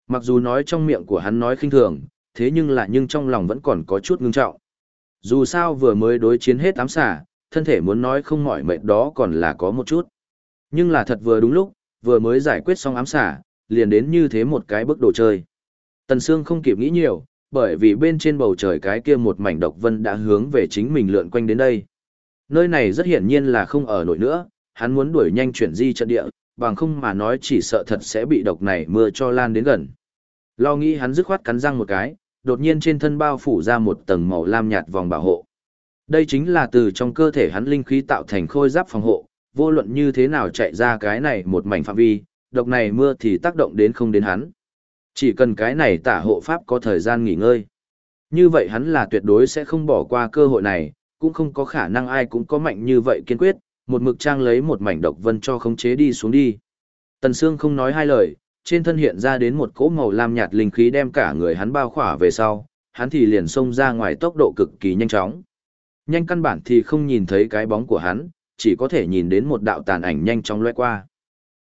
Mặc dù nói trong miệng của hắn nói khinh thường, thế nhưng là nhưng trong lòng vẫn còn có chút ngưng trọng. Dù sao vừa mới đối chiến hết ám xà, thân thể muốn nói không mỏi mệt đó còn là có một chút. Nhưng là thật vừa đúng lúc, vừa mới giải quyết xong ám xà, liền đến như thế một cái bước đồ chơi. Tần Sương không kịp nghĩ nhiều, bởi vì bên trên bầu trời cái kia một mảnh độc vân đã hướng về chính mình lượn quanh đến đây. Nơi này rất hiển nhiên là không ở nổi nữa, hắn muốn đuổi nhanh chuyển di trận địa, bằng không mà nói chỉ sợ thật sẽ bị độc này mưa cho lan đến gần. Lo nghĩ hắn dứt khoát cắn răng một cái, đột nhiên trên thân bao phủ ra một tầng màu lam nhạt vòng bảo hộ. Đây chính là từ trong cơ thể hắn linh khí tạo thành khôi giáp phòng hộ, vô luận như thế nào chạy ra cái này một mảnh phạm vi, độc này mưa thì tác động đến không đến hắn. Chỉ cần cái này tả hộ pháp có thời gian nghỉ ngơi. Như vậy hắn là tuyệt đối sẽ không bỏ qua cơ hội này, cũng không có khả năng ai cũng có mạnh như vậy kiên quyết, một mực trang lấy một mảnh độc vân cho khống chế đi xuống đi. Tần Sương không nói hai lời, trên thân hiện ra đến một cỗ màu lam nhạt linh khí đem cả người hắn bao khỏa về sau, hắn thì liền xông ra ngoài tốc độ cực kỳ nhanh chóng. Nhanh căn bản thì không nhìn thấy cái bóng của hắn, chỉ có thể nhìn đến một đạo tàn ảnh nhanh chóng lướt qua.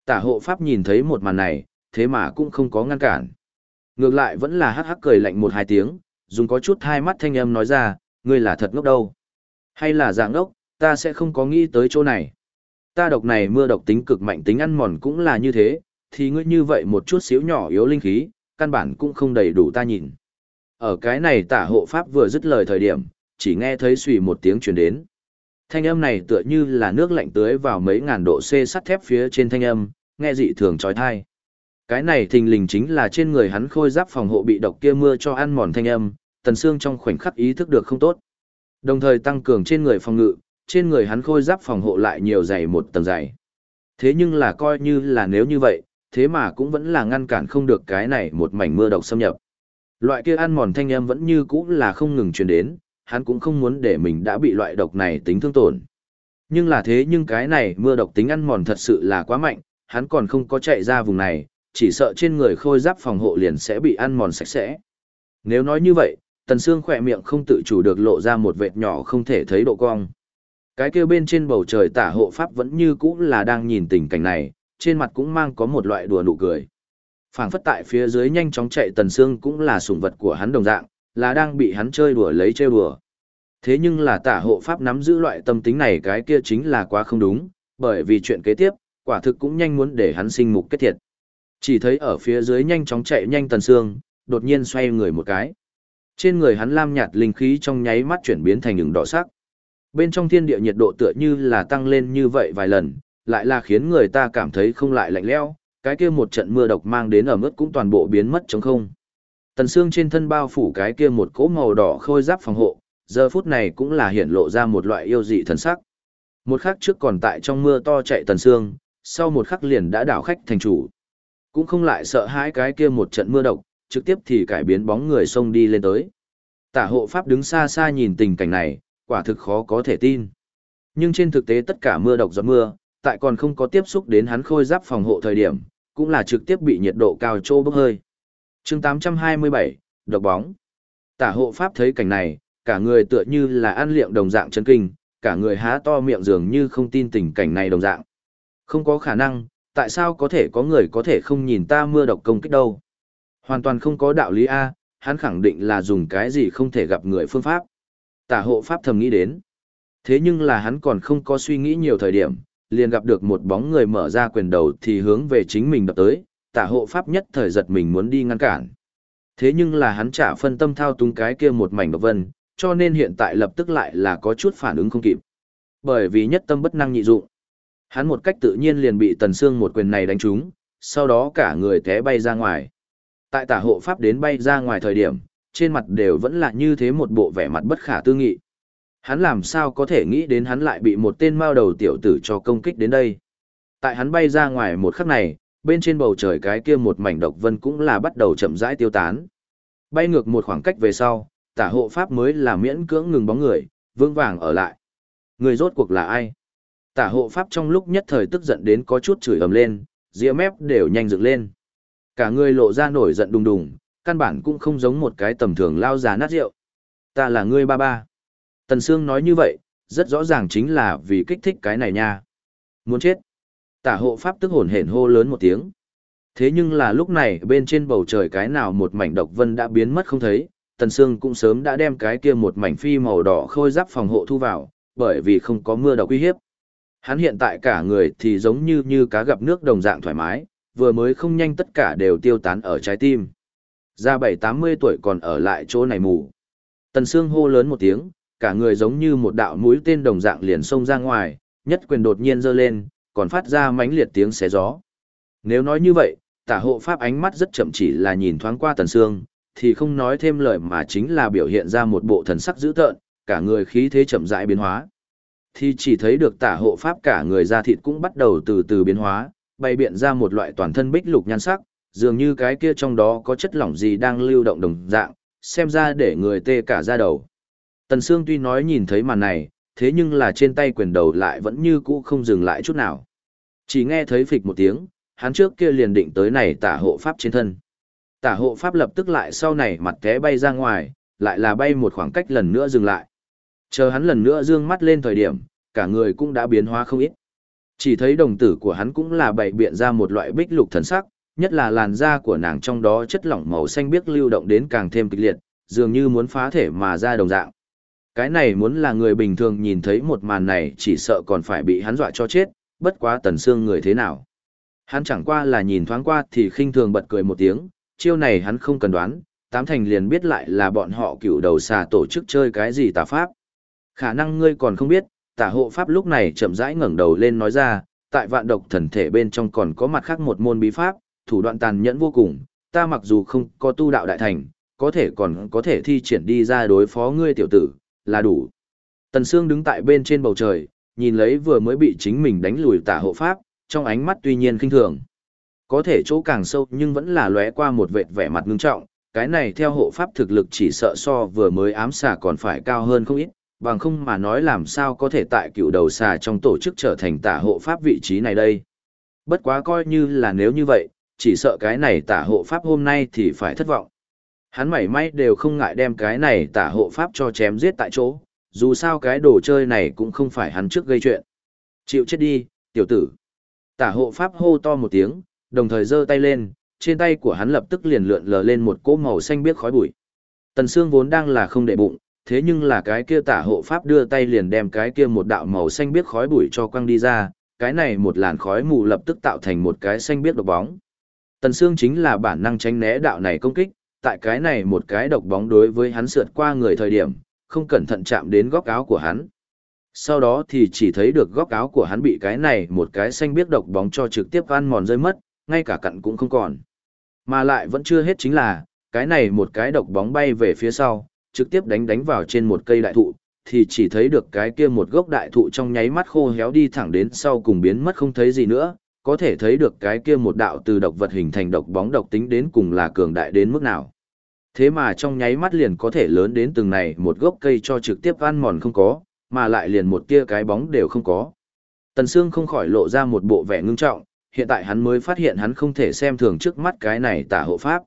Tả hộ pháp nhìn thấy một màn này, thế mà cũng không có ngăn cản. Ngược lại vẫn là hắc hắc cười lạnh một hai tiếng, dùng có chút hai mắt thanh âm nói ra, ngươi là thật ngốc đâu. Hay là dạng ngốc, ta sẽ không có nghĩ tới chỗ này. Ta độc này mưa độc tính cực mạnh tính ăn mòn cũng là như thế, thì ngươi như vậy một chút xíu nhỏ yếu linh khí, căn bản cũng không đầy đủ ta nhìn. Ở cái này tả hộ pháp vừa dứt lời thời điểm, chỉ nghe thấy xùy một tiếng truyền đến. Thanh âm này tựa như là nước lạnh tưới vào mấy ngàn độ C sắt thép phía trên thanh âm, nghe dị thường trói thai. Cái này thình lình chính là trên người hắn khôi giáp phòng hộ bị độc kia mưa cho ăn mòn thanh âm, tần xương trong khoảnh khắc ý thức được không tốt. Đồng thời tăng cường trên người phòng ngự, trên người hắn khôi giáp phòng hộ lại nhiều dày một tầng dày. Thế nhưng là coi như là nếu như vậy, thế mà cũng vẫn là ngăn cản không được cái này một mảnh mưa độc xâm nhập. Loại kia ăn mòn thanh âm vẫn như cũ là không ngừng truyền đến, hắn cũng không muốn để mình đã bị loại độc này tính thương tổn. Nhưng là thế nhưng cái này mưa độc tính ăn mòn thật sự là quá mạnh, hắn còn không có chạy ra vùng này, chỉ sợ trên người khôi giáp phòng hộ liền sẽ bị ăn mòn sạch sẽ. Nếu nói như vậy, Tần Sương khỏe miệng không tự chủ được lộ ra một vệt nhỏ không thể thấy độ cong. Cái kia bên trên bầu trời tả hộ pháp vẫn như cũ là đang nhìn tình cảnh này, trên mặt cũng mang có một loại đùa nụ cười. Phảng phất tại phía dưới nhanh chóng chạy Tần Sương cũng là sủng vật của hắn đồng dạng, là đang bị hắn chơi đùa lấy chơi đùa. Thế nhưng là tả hộ pháp nắm giữ loại tâm tính này cái kia chính là quá không đúng, bởi vì chuyện kế tiếp, quả thực cũng nhanh muốn để hắn sinh mục kết thiệt. Chỉ thấy ở phía dưới nhanh chóng chạy nhanh tần xương, đột nhiên xoay người một cái. Trên người hắn lam nhạt linh khí trong nháy mắt chuyển biến thành những đỏ sắc. Bên trong thiên địa nhiệt độ tựa như là tăng lên như vậy vài lần, lại là khiến người ta cảm thấy không lại lạnh lẽo, cái kia một trận mưa độc mang đến ở mức cũng toàn bộ biến mất trống không. Tần xương trên thân bao phủ cái kia một cỗ màu đỏ khôi giáp phòng hộ, giờ phút này cũng là hiện lộ ra một loại yêu dị thần sắc. Một khắc trước còn tại trong mưa to chạy tần xương, sau một khắc liền đã đảo khách thành chủ. Cũng không lại sợ hãi cái kia một trận mưa độc, trực tiếp thì cải biến bóng người xông đi lên tới. Tả hộ pháp đứng xa xa nhìn tình cảnh này, quả thực khó có thể tin. Nhưng trên thực tế tất cả mưa độc giọt mưa, tại còn không có tiếp xúc đến hắn khôi giáp phòng hộ thời điểm, cũng là trực tiếp bị nhiệt độ cao trô bốc hơi. chương 827, độc bóng. Tả hộ pháp thấy cảnh này, cả người tựa như là ăn liệm đồng dạng chân kinh, cả người há to miệng dường như không tin tình cảnh này đồng dạng. Không có khả năng, tại sao có thể có người có thể không nhìn ta mưa độc công kích đâu? Hoàn toàn không có đạo lý A, hắn khẳng định là dùng cái gì không thể gặp người phương pháp. Tả hộ pháp thầm nghĩ đến. Thế nhưng là hắn còn không có suy nghĩ nhiều thời điểm, liền gặp được một bóng người mở ra quyền đầu thì hướng về chính mình đập tới, tả hộ pháp nhất thời giật mình muốn đi ngăn cản. Thế nhưng là hắn trả phân tâm thao túng cái kia một mảnh độc vân, cho nên hiện tại lập tức lại là có chút phản ứng không kịp. Bởi vì nhất tâm bất năng nhị dụng. Hắn một cách tự nhiên liền bị tần xương một quyền này đánh trúng, sau đó cả người té bay ra ngoài. Tại tả hộ pháp đến bay ra ngoài thời điểm, trên mặt đều vẫn là như thế một bộ vẻ mặt bất khả tư nghị. Hắn làm sao có thể nghĩ đến hắn lại bị một tên mao đầu tiểu tử cho công kích đến đây. Tại hắn bay ra ngoài một khắc này, bên trên bầu trời cái kia một mảnh độc vân cũng là bắt đầu chậm rãi tiêu tán. Bay ngược một khoảng cách về sau, tả hộ pháp mới là miễn cưỡng ngừng bóng người, vững vàng ở lại. Người rốt cuộc là ai? Tả hộ pháp trong lúc nhất thời tức giận đến có chút chửi ầm lên, ria mép đều nhanh dựng lên. Cả người lộ ra nổi giận đùng đùng, căn bản cũng không giống một cái tầm thường lao già nát rượu. Ta là ngươi ba ba. Tần Sương nói như vậy, rất rõ ràng chính là vì kích thích cái này nha. Muốn chết. Tả hộ pháp tức hồn hển hô lớn một tiếng. Thế nhưng là lúc này bên trên bầu trời cái nào một mảnh độc vân đã biến mất không thấy, Tần Sương cũng sớm đã đem cái kia một mảnh phi màu đỏ khôi giáp phòng hộ thu vào, bởi vì không có mưa độc uy hiếp. Hắn hiện tại cả người thì giống như như cá gặp nước đồng dạng thoải mái, vừa mới không nhanh tất cả đều tiêu tán ở trái tim. Ra bảy tám mươi tuổi còn ở lại chỗ này mù. Tần Sương hô lớn một tiếng, cả người giống như một đạo mũi tên đồng dạng liền xông ra ngoài, nhất quyền đột nhiên giơ lên, còn phát ra mãnh liệt tiếng xé gió. Nếu nói như vậy, tả hộ pháp ánh mắt rất chậm chỉ là nhìn thoáng qua Tần Sương, thì không nói thêm lời mà chính là biểu hiện ra một bộ thần sắc dữ tợn, cả người khí thế chậm rãi biến hóa. Thì chỉ thấy được tả hộ pháp cả người da thịt cũng bắt đầu từ từ biến hóa, bày biện ra một loại toàn thân bích lục nhan sắc, dường như cái kia trong đó có chất lỏng gì đang lưu động đồng dạng, xem ra để người tê cả da đầu. Tần Sương tuy nói nhìn thấy màn này, thế nhưng là trên tay quyền đầu lại vẫn như cũ không dừng lại chút nào. Chỉ nghe thấy phịch một tiếng, hắn trước kia liền định tới này tả hộ pháp trên thân. Tả hộ pháp lập tức lại sau này mặt té bay ra ngoài, lại là bay một khoảng cách lần nữa dừng lại. Chờ hắn lần nữa dương mắt lên thời điểm, cả người cũng đã biến hóa không ít. Chỉ thấy đồng tử của hắn cũng là bày biện ra một loại bích lục thần sắc, nhất là làn da của nàng trong đó chất lỏng màu xanh biếc lưu động đến càng thêm kịch liệt, dường như muốn phá thể mà ra đồng dạng. Cái này muốn là người bình thường nhìn thấy một màn này chỉ sợ còn phải bị hắn dọa cho chết, bất quá tần xương người thế nào. Hắn chẳng qua là nhìn thoáng qua thì khinh thường bật cười một tiếng, chiêu này hắn không cần đoán, tám thành liền biết lại là bọn họ cựu đầu xà tổ chức chơi cái gì tà pháp. Khả năng ngươi còn không biết, tả hộ pháp lúc này chậm rãi ngẩng đầu lên nói ra, tại vạn độc thần thể bên trong còn có mặt khác một môn bí pháp, thủ đoạn tàn nhẫn vô cùng, ta mặc dù không có tu đạo đại thành, có thể còn có thể thi triển đi ra đối phó ngươi tiểu tử, là đủ. Tần Sương đứng tại bên trên bầu trời, nhìn lấy vừa mới bị chính mình đánh lùi tả hộ pháp, trong ánh mắt tuy nhiên kinh thường. Có thể chỗ càng sâu nhưng vẫn là lóe qua một vệt vẻ mặt ngưng trọng, cái này theo hộ pháp thực lực chỉ sợ so vừa mới ám xà còn phải cao hơn không ít, bằng không mà nói làm sao có thể tại cựu đầu xà trong tổ chức trở thành tả hộ pháp vị trí này đây. Bất quá coi như là nếu như vậy, chỉ sợ cái này tả hộ pháp hôm nay thì phải thất vọng. Hắn mảy may đều không ngại đem cái này tả hộ pháp cho chém giết tại chỗ, dù sao cái đồ chơi này cũng không phải hắn trước gây chuyện. Chịu chết đi, tiểu tử. Tả hộ pháp hô to một tiếng, đồng thời giơ tay lên, trên tay của hắn lập tức liền lượn lờ lên một cỗ màu xanh biếc khói bụi. Tần Sương vốn đang là không để bụng, thế nhưng là cái kia tả hộ pháp đưa tay liền đem cái kia một đạo màu xanh biếc khói bụi cho quăng đi ra, cái này một làn khói mù lập tức tạo thành một cái xanh biếc độc bóng. Tần Sương chính là bản năng tránh né đạo này công kích, tại cái này một cái độc bóng đối với hắn sượt qua người thời điểm, không cẩn thận chạm đến góc áo của hắn. Sau đó thì chỉ thấy được góc áo của hắn bị cái này một cái xanh biếc độc bóng cho trực tiếp ăn mòn rơi mất, ngay cả cặn cũng không còn. Mà lại vẫn chưa hết chính là, cái này một cái độc bóng bay về phía sau, trực tiếp đánh đánh vào trên một cây đại thụ, thì chỉ thấy được cái kia một gốc đại thụ trong nháy mắt khô héo đi thẳng đến sau cùng biến mất không thấy gì nữa, có thể thấy được cái kia một đạo từ độc vật hình thành độc bóng độc tính đến cùng là cường đại đến mức nào. Thế mà trong nháy mắt liền có thể lớn đến từng này một gốc cây cho trực tiếp ăn mòn không có, mà lại liền một tia cái bóng đều không có. Tần Sương không khỏi lộ ra một bộ vẻ ngưng trọng, hiện tại hắn mới phát hiện hắn không thể xem thường trước mắt cái này tả hộ pháp.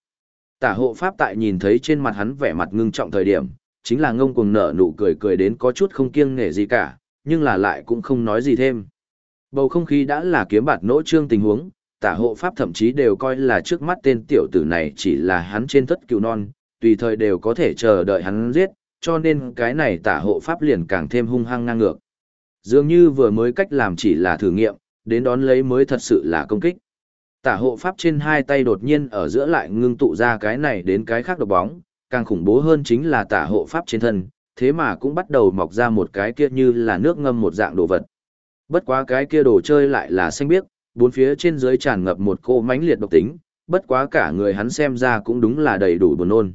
Tả hộ pháp tại nhìn thấy trên mặt hắn vẻ mặt ngưng trọng thời điểm, chính là ngông cuồng nở nụ cười cười đến có chút không kiêng nể gì cả, nhưng là lại cũng không nói gì thêm. Bầu không khí đã là kiếm bạt nỗ trương tình huống, tả hộ pháp thậm chí đều coi là trước mắt tên tiểu tử này chỉ là hắn trên thất cừu non, tùy thời đều có thể chờ đợi hắn giết, cho nên cái này tả hộ pháp liền càng thêm hung hăng ngang ngược. Dường như vừa mới cách làm chỉ là thử nghiệm, đến đón lấy mới thật sự là công kích. Tả hộ pháp trên hai tay đột nhiên ở giữa lại ngưng tụ ra cái này đến cái khác độc bóng, càng khủng bố hơn chính là tả hộ pháp trên thân, thế mà cũng bắt đầu mọc ra một cái kia như là nước ngâm một dạng đồ vật. Bất quá cái kia đồ chơi lại là xanh biếc, bốn phía trên dưới tràn ngập một cô mãnh liệt độc tính, bất quá cả người hắn xem ra cũng đúng là đầy đủ buồn nôn.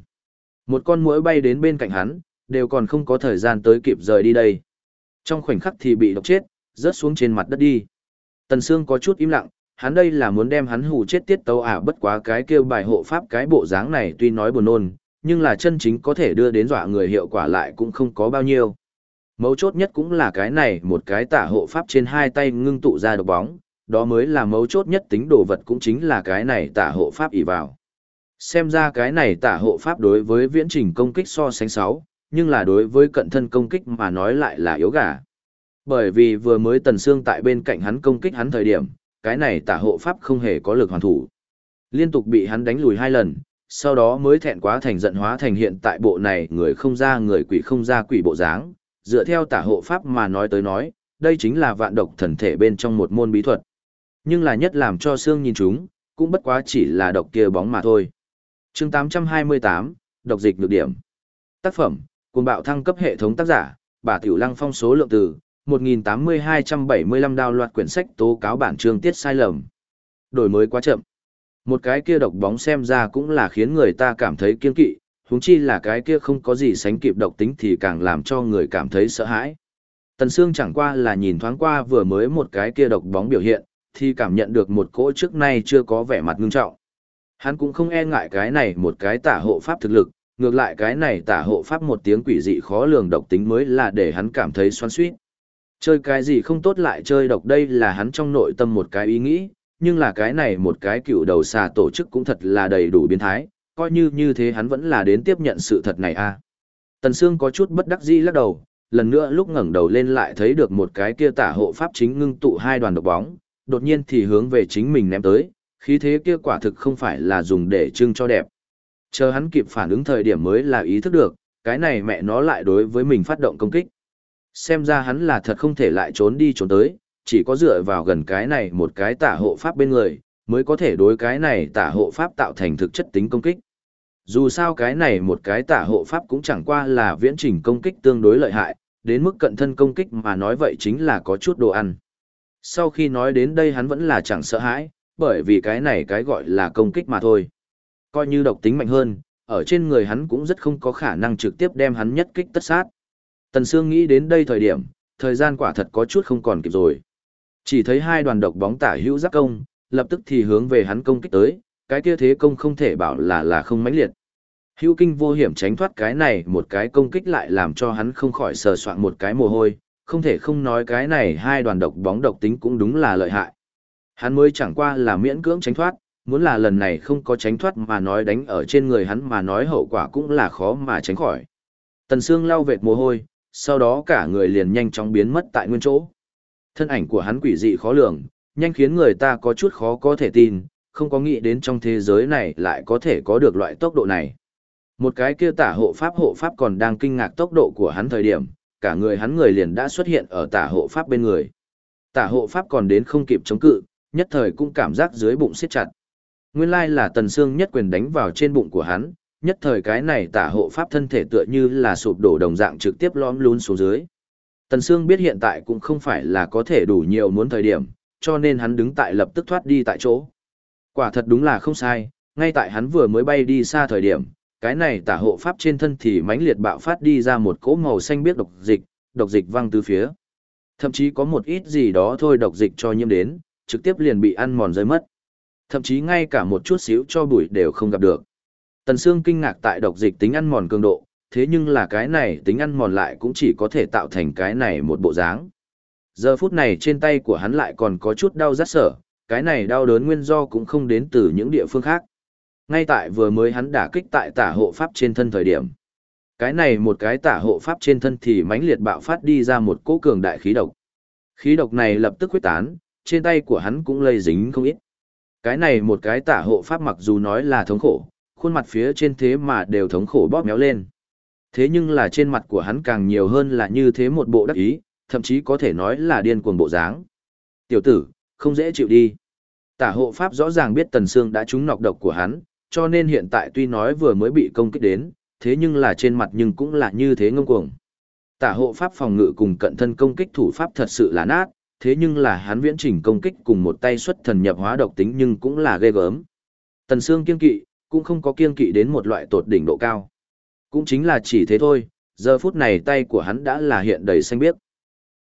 Một con muỗi bay đến bên cạnh hắn, đều còn không có thời gian tới kịp rời đi đây. Trong khoảnh khắc thì bị độc chết, rớt xuống trên mặt đất đi. Tần Sương có chút im lặng, hắn đây là muốn đem hắn hù chết tiết tấu à bất quá cái kêu bài hộ pháp cái bộ dáng này tuy nói buồn nôn, nhưng là chân chính có thể đưa đến dọa người hiệu quả lại cũng không có bao nhiêu. Mấu chốt nhất cũng là cái này một cái tả hộ pháp trên hai tay ngưng tụ ra độc bóng, đó mới là mấu chốt nhất tính đồ vật cũng chính là cái này tả hộ pháp ỉ vào. Xem ra cái này tả hộ pháp đối với viễn trình công kích so sánh sáu, nhưng là đối với cận thân công kích mà nói lại là yếu gà. Bởi vì vừa mới tần xương tại bên cạnh hắn công kích hắn thời điểm, cái này tả hộ pháp không hề có lực hoàn thủ. Liên tục bị hắn đánh lùi hai lần, sau đó mới thẹn quá thành giận hóa thành hiện tại bộ này người không ra người quỷ không ra quỷ bộ dáng, dựa theo tả hộ pháp mà nói tới nói, đây chính là vạn độc thần thể bên trong một môn bí thuật. Nhưng là nhất làm cho xương nhìn chúng, cũng bất quá chỉ là độc kia bóng mà thôi chương 828, độc dịch nhược điểm. Tác phẩm, cuồng bạo thăng cấp hệ thống tác giả, bà Tiểu Lăng phong số lượng từ, 1.8275 đào loạt quyển sách tố cáo bản chương tiết sai lầm. Đổi mới quá chậm. Một cái kia độc bóng xem ra cũng là khiến người ta cảm thấy kiên kỵ, huống chi là cái kia không có gì sánh kịp độc tính thì càng làm cho người cảm thấy sợ hãi. Tần Sương chẳng qua là nhìn thoáng qua vừa mới một cái kia độc bóng biểu hiện, thì cảm nhận được một cỗ trước nay chưa có vẻ mặt ngưng trọng. Hắn cũng không e ngại cái này một cái tả hộ pháp thực lực, ngược lại cái này tả hộ pháp một tiếng quỷ dị khó lường độc tính mới là để hắn cảm thấy xoắn suýt. Chơi cái gì không tốt lại chơi độc đây là hắn trong nội tâm một cái ý nghĩ, nhưng là cái này một cái cựu đầu xà tổ chức cũng thật là đầy đủ biến thái, coi như như thế hắn vẫn là đến tiếp nhận sự thật này a. À. Tần Sương có chút bất đắc dĩ lắc đầu, lần nữa lúc ngẩng đầu lên lại thấy được một cái kia tả hộ pháp chính ngưng tụ hai đoàn độc bóng, đột nhiên thì hướng về chính mình ném tới, khí thế kia quả thực không phải là dùng để trưng cho đẹp. Chờ hắn kịp phản ứng thời điểm mới là ý thức được, cái này mẹ nó lại đối với mình phát động công kích. Xem ra hắn là thật không thể lại trốn đi trốn tới, chỉ có dựa vào gần cái này một cái tả hộ pháp bên người, mới có thể đối cái này tả hộ pháp tạo thành thực chất tính công kích. Dù sao cái này một cái tả hộ pháp cũng chẳng qua là viễn trình công kích tương đối lợi hại, đến mức cận thân công kích mà nói vậy chính là có chút đồ ăn. Sau khi nói đến đây hắn vẫn là chẳng sợ hãi, bởi vì cái này cái gọi là công kích mà thôi. Coi như độc tính mạnh hơn, ở trên người hắn cũng rất không có khả năng trực tiếp đem hắn nhất kích tất sát. Tần Sương nghĩ đến đây thời điểm, thời gian quả thật có chút không còn kịp rồi. Chỉ thấy hai đoàn độc bóng tả hữu giác công, lập tức thì hướng về hắn công kích tới, cái kia thế công không thể bảo là là không mãnh liệt. Hữu kinh vô hiểm tránh thoát cái này một cái công kích lại làm cho hắn không khỏi sờ soạn một cái mồ hôi, không thể không nói cái này hai đoàn độc bóng độc tính cũng đúng là lợi hại. Hắn mới chẳng qua là miễn cưỡng tránh thoát, muốn là lần này không có tránh thoát mà nói đánh ở trên người hắn mà nói hậu quả cũng là khó mà tránh khỏi. Tần Sương lau vệt mồ hôi, sau đó cả người liền nhanh chóng biến mất tại nguyên chỗ. Thân ảnh của hắn quỷ dị khó lường, nhanh khiến người ta có chút khó có thể tin, không có nghĩ đến trong thế giới này lại có thể có được loại tốc độ này. Một cái kia tả hộ pháp hộ pháp còn đang kinh ngạc tốc độ của hắn thời điểm, cả người hắn người liền đã xuất hiện ở tả hộ pháp bên người. Tả hộ pháp còn đến không kịp chống cự, nhất thời cũng cảm giác dưới bụng siết chặt. Nguyên lai là tần xương nhất quyền đánh vào trên bụng của hắn, nhất thời cái này tả hộ pháp thân thể tựa như là sụp đổ đồng dạng trực tiếp lõm lún xuống dưới. Tần Sương biết hiện tại cũng không phải là có thể đủ nhiều muốn thời điểm, cho nên hắn đứng tại lập tức thoát đi tại chỗ. Quả thật đúng là không sai, ngay tại hắn vừa mới bay đi xa thời điểm, cái này tả hộ pháp trên thân thì mãnh liệt bạo phát đi ra một cỗ màu xanh biếc độc dịch, độc dịch văng từ phía. Thậm chí có một ít gì đó thôi độc dịch cho nhiễm đến, trực tiếp liền bị ăn mòn rơi mất. Thậm chí ngay cả một chút xíu cho bụi đều không gặp được. Tần Sương kinh ngạc tại độc dịch tính ăn mòn cường độ, thế nhưng là cái này tính ăn mòn lại cũng chỉ có thể tạo thành cái này một bộ dáng. Giờ phút này trên tay của hắn lại còn có chút đau rát sở, cái này đau đớn nguyên do cũng không đến từ những địa phương khác. Ngay tại vừa mới hắn đả kích tại tả hộ pháp trên thân thời điểm. Cái này một cái tả hộ pháp trên thân thì mãnh liệt bạo phát đi ra một cỗ cường đại khí độc. Khí độc này lập tức huyết tán, trên tay của hắn cũng lây dính không ít. Cái này một cái tả hộ pháp mặc dù nói là thống khổ, khuôn mặt phía trên thế mà đều thống khổ bóp méo lên. Thế nhưng là trên mặt của hắn càng nhiều hơn là như thế một bộ đắc ý, thậm chí có thể nói là điên cuồng bộ dáng. Tiểu tử, không dễ chịu đi. Tả hộ pháp rõ ràng biết Tần Sương đã trúng nọc độc của hắn, cho nên hiện tại tuy nói vừa mới bị công kích đến, thế nhưng là trên mặt nhưng cũng là như thế ngông cuồng. Tả hộ pháp phòng ngự cùng cận thân công kích thủ pháp thật sự là nát, thế nhưng là hắn viễn trình công kích cùng một tay xuất thần nhập hóa độc tính nhưng cũng là ghê gớm. Tần Sương kiên kỵ, cũng không có kiên kỵ đến một loại tột đỉnh độ cao. Cũng chính là chỉ thế thôi, giờ phút này tay của hắn đã là hiện đầy xanh biếc.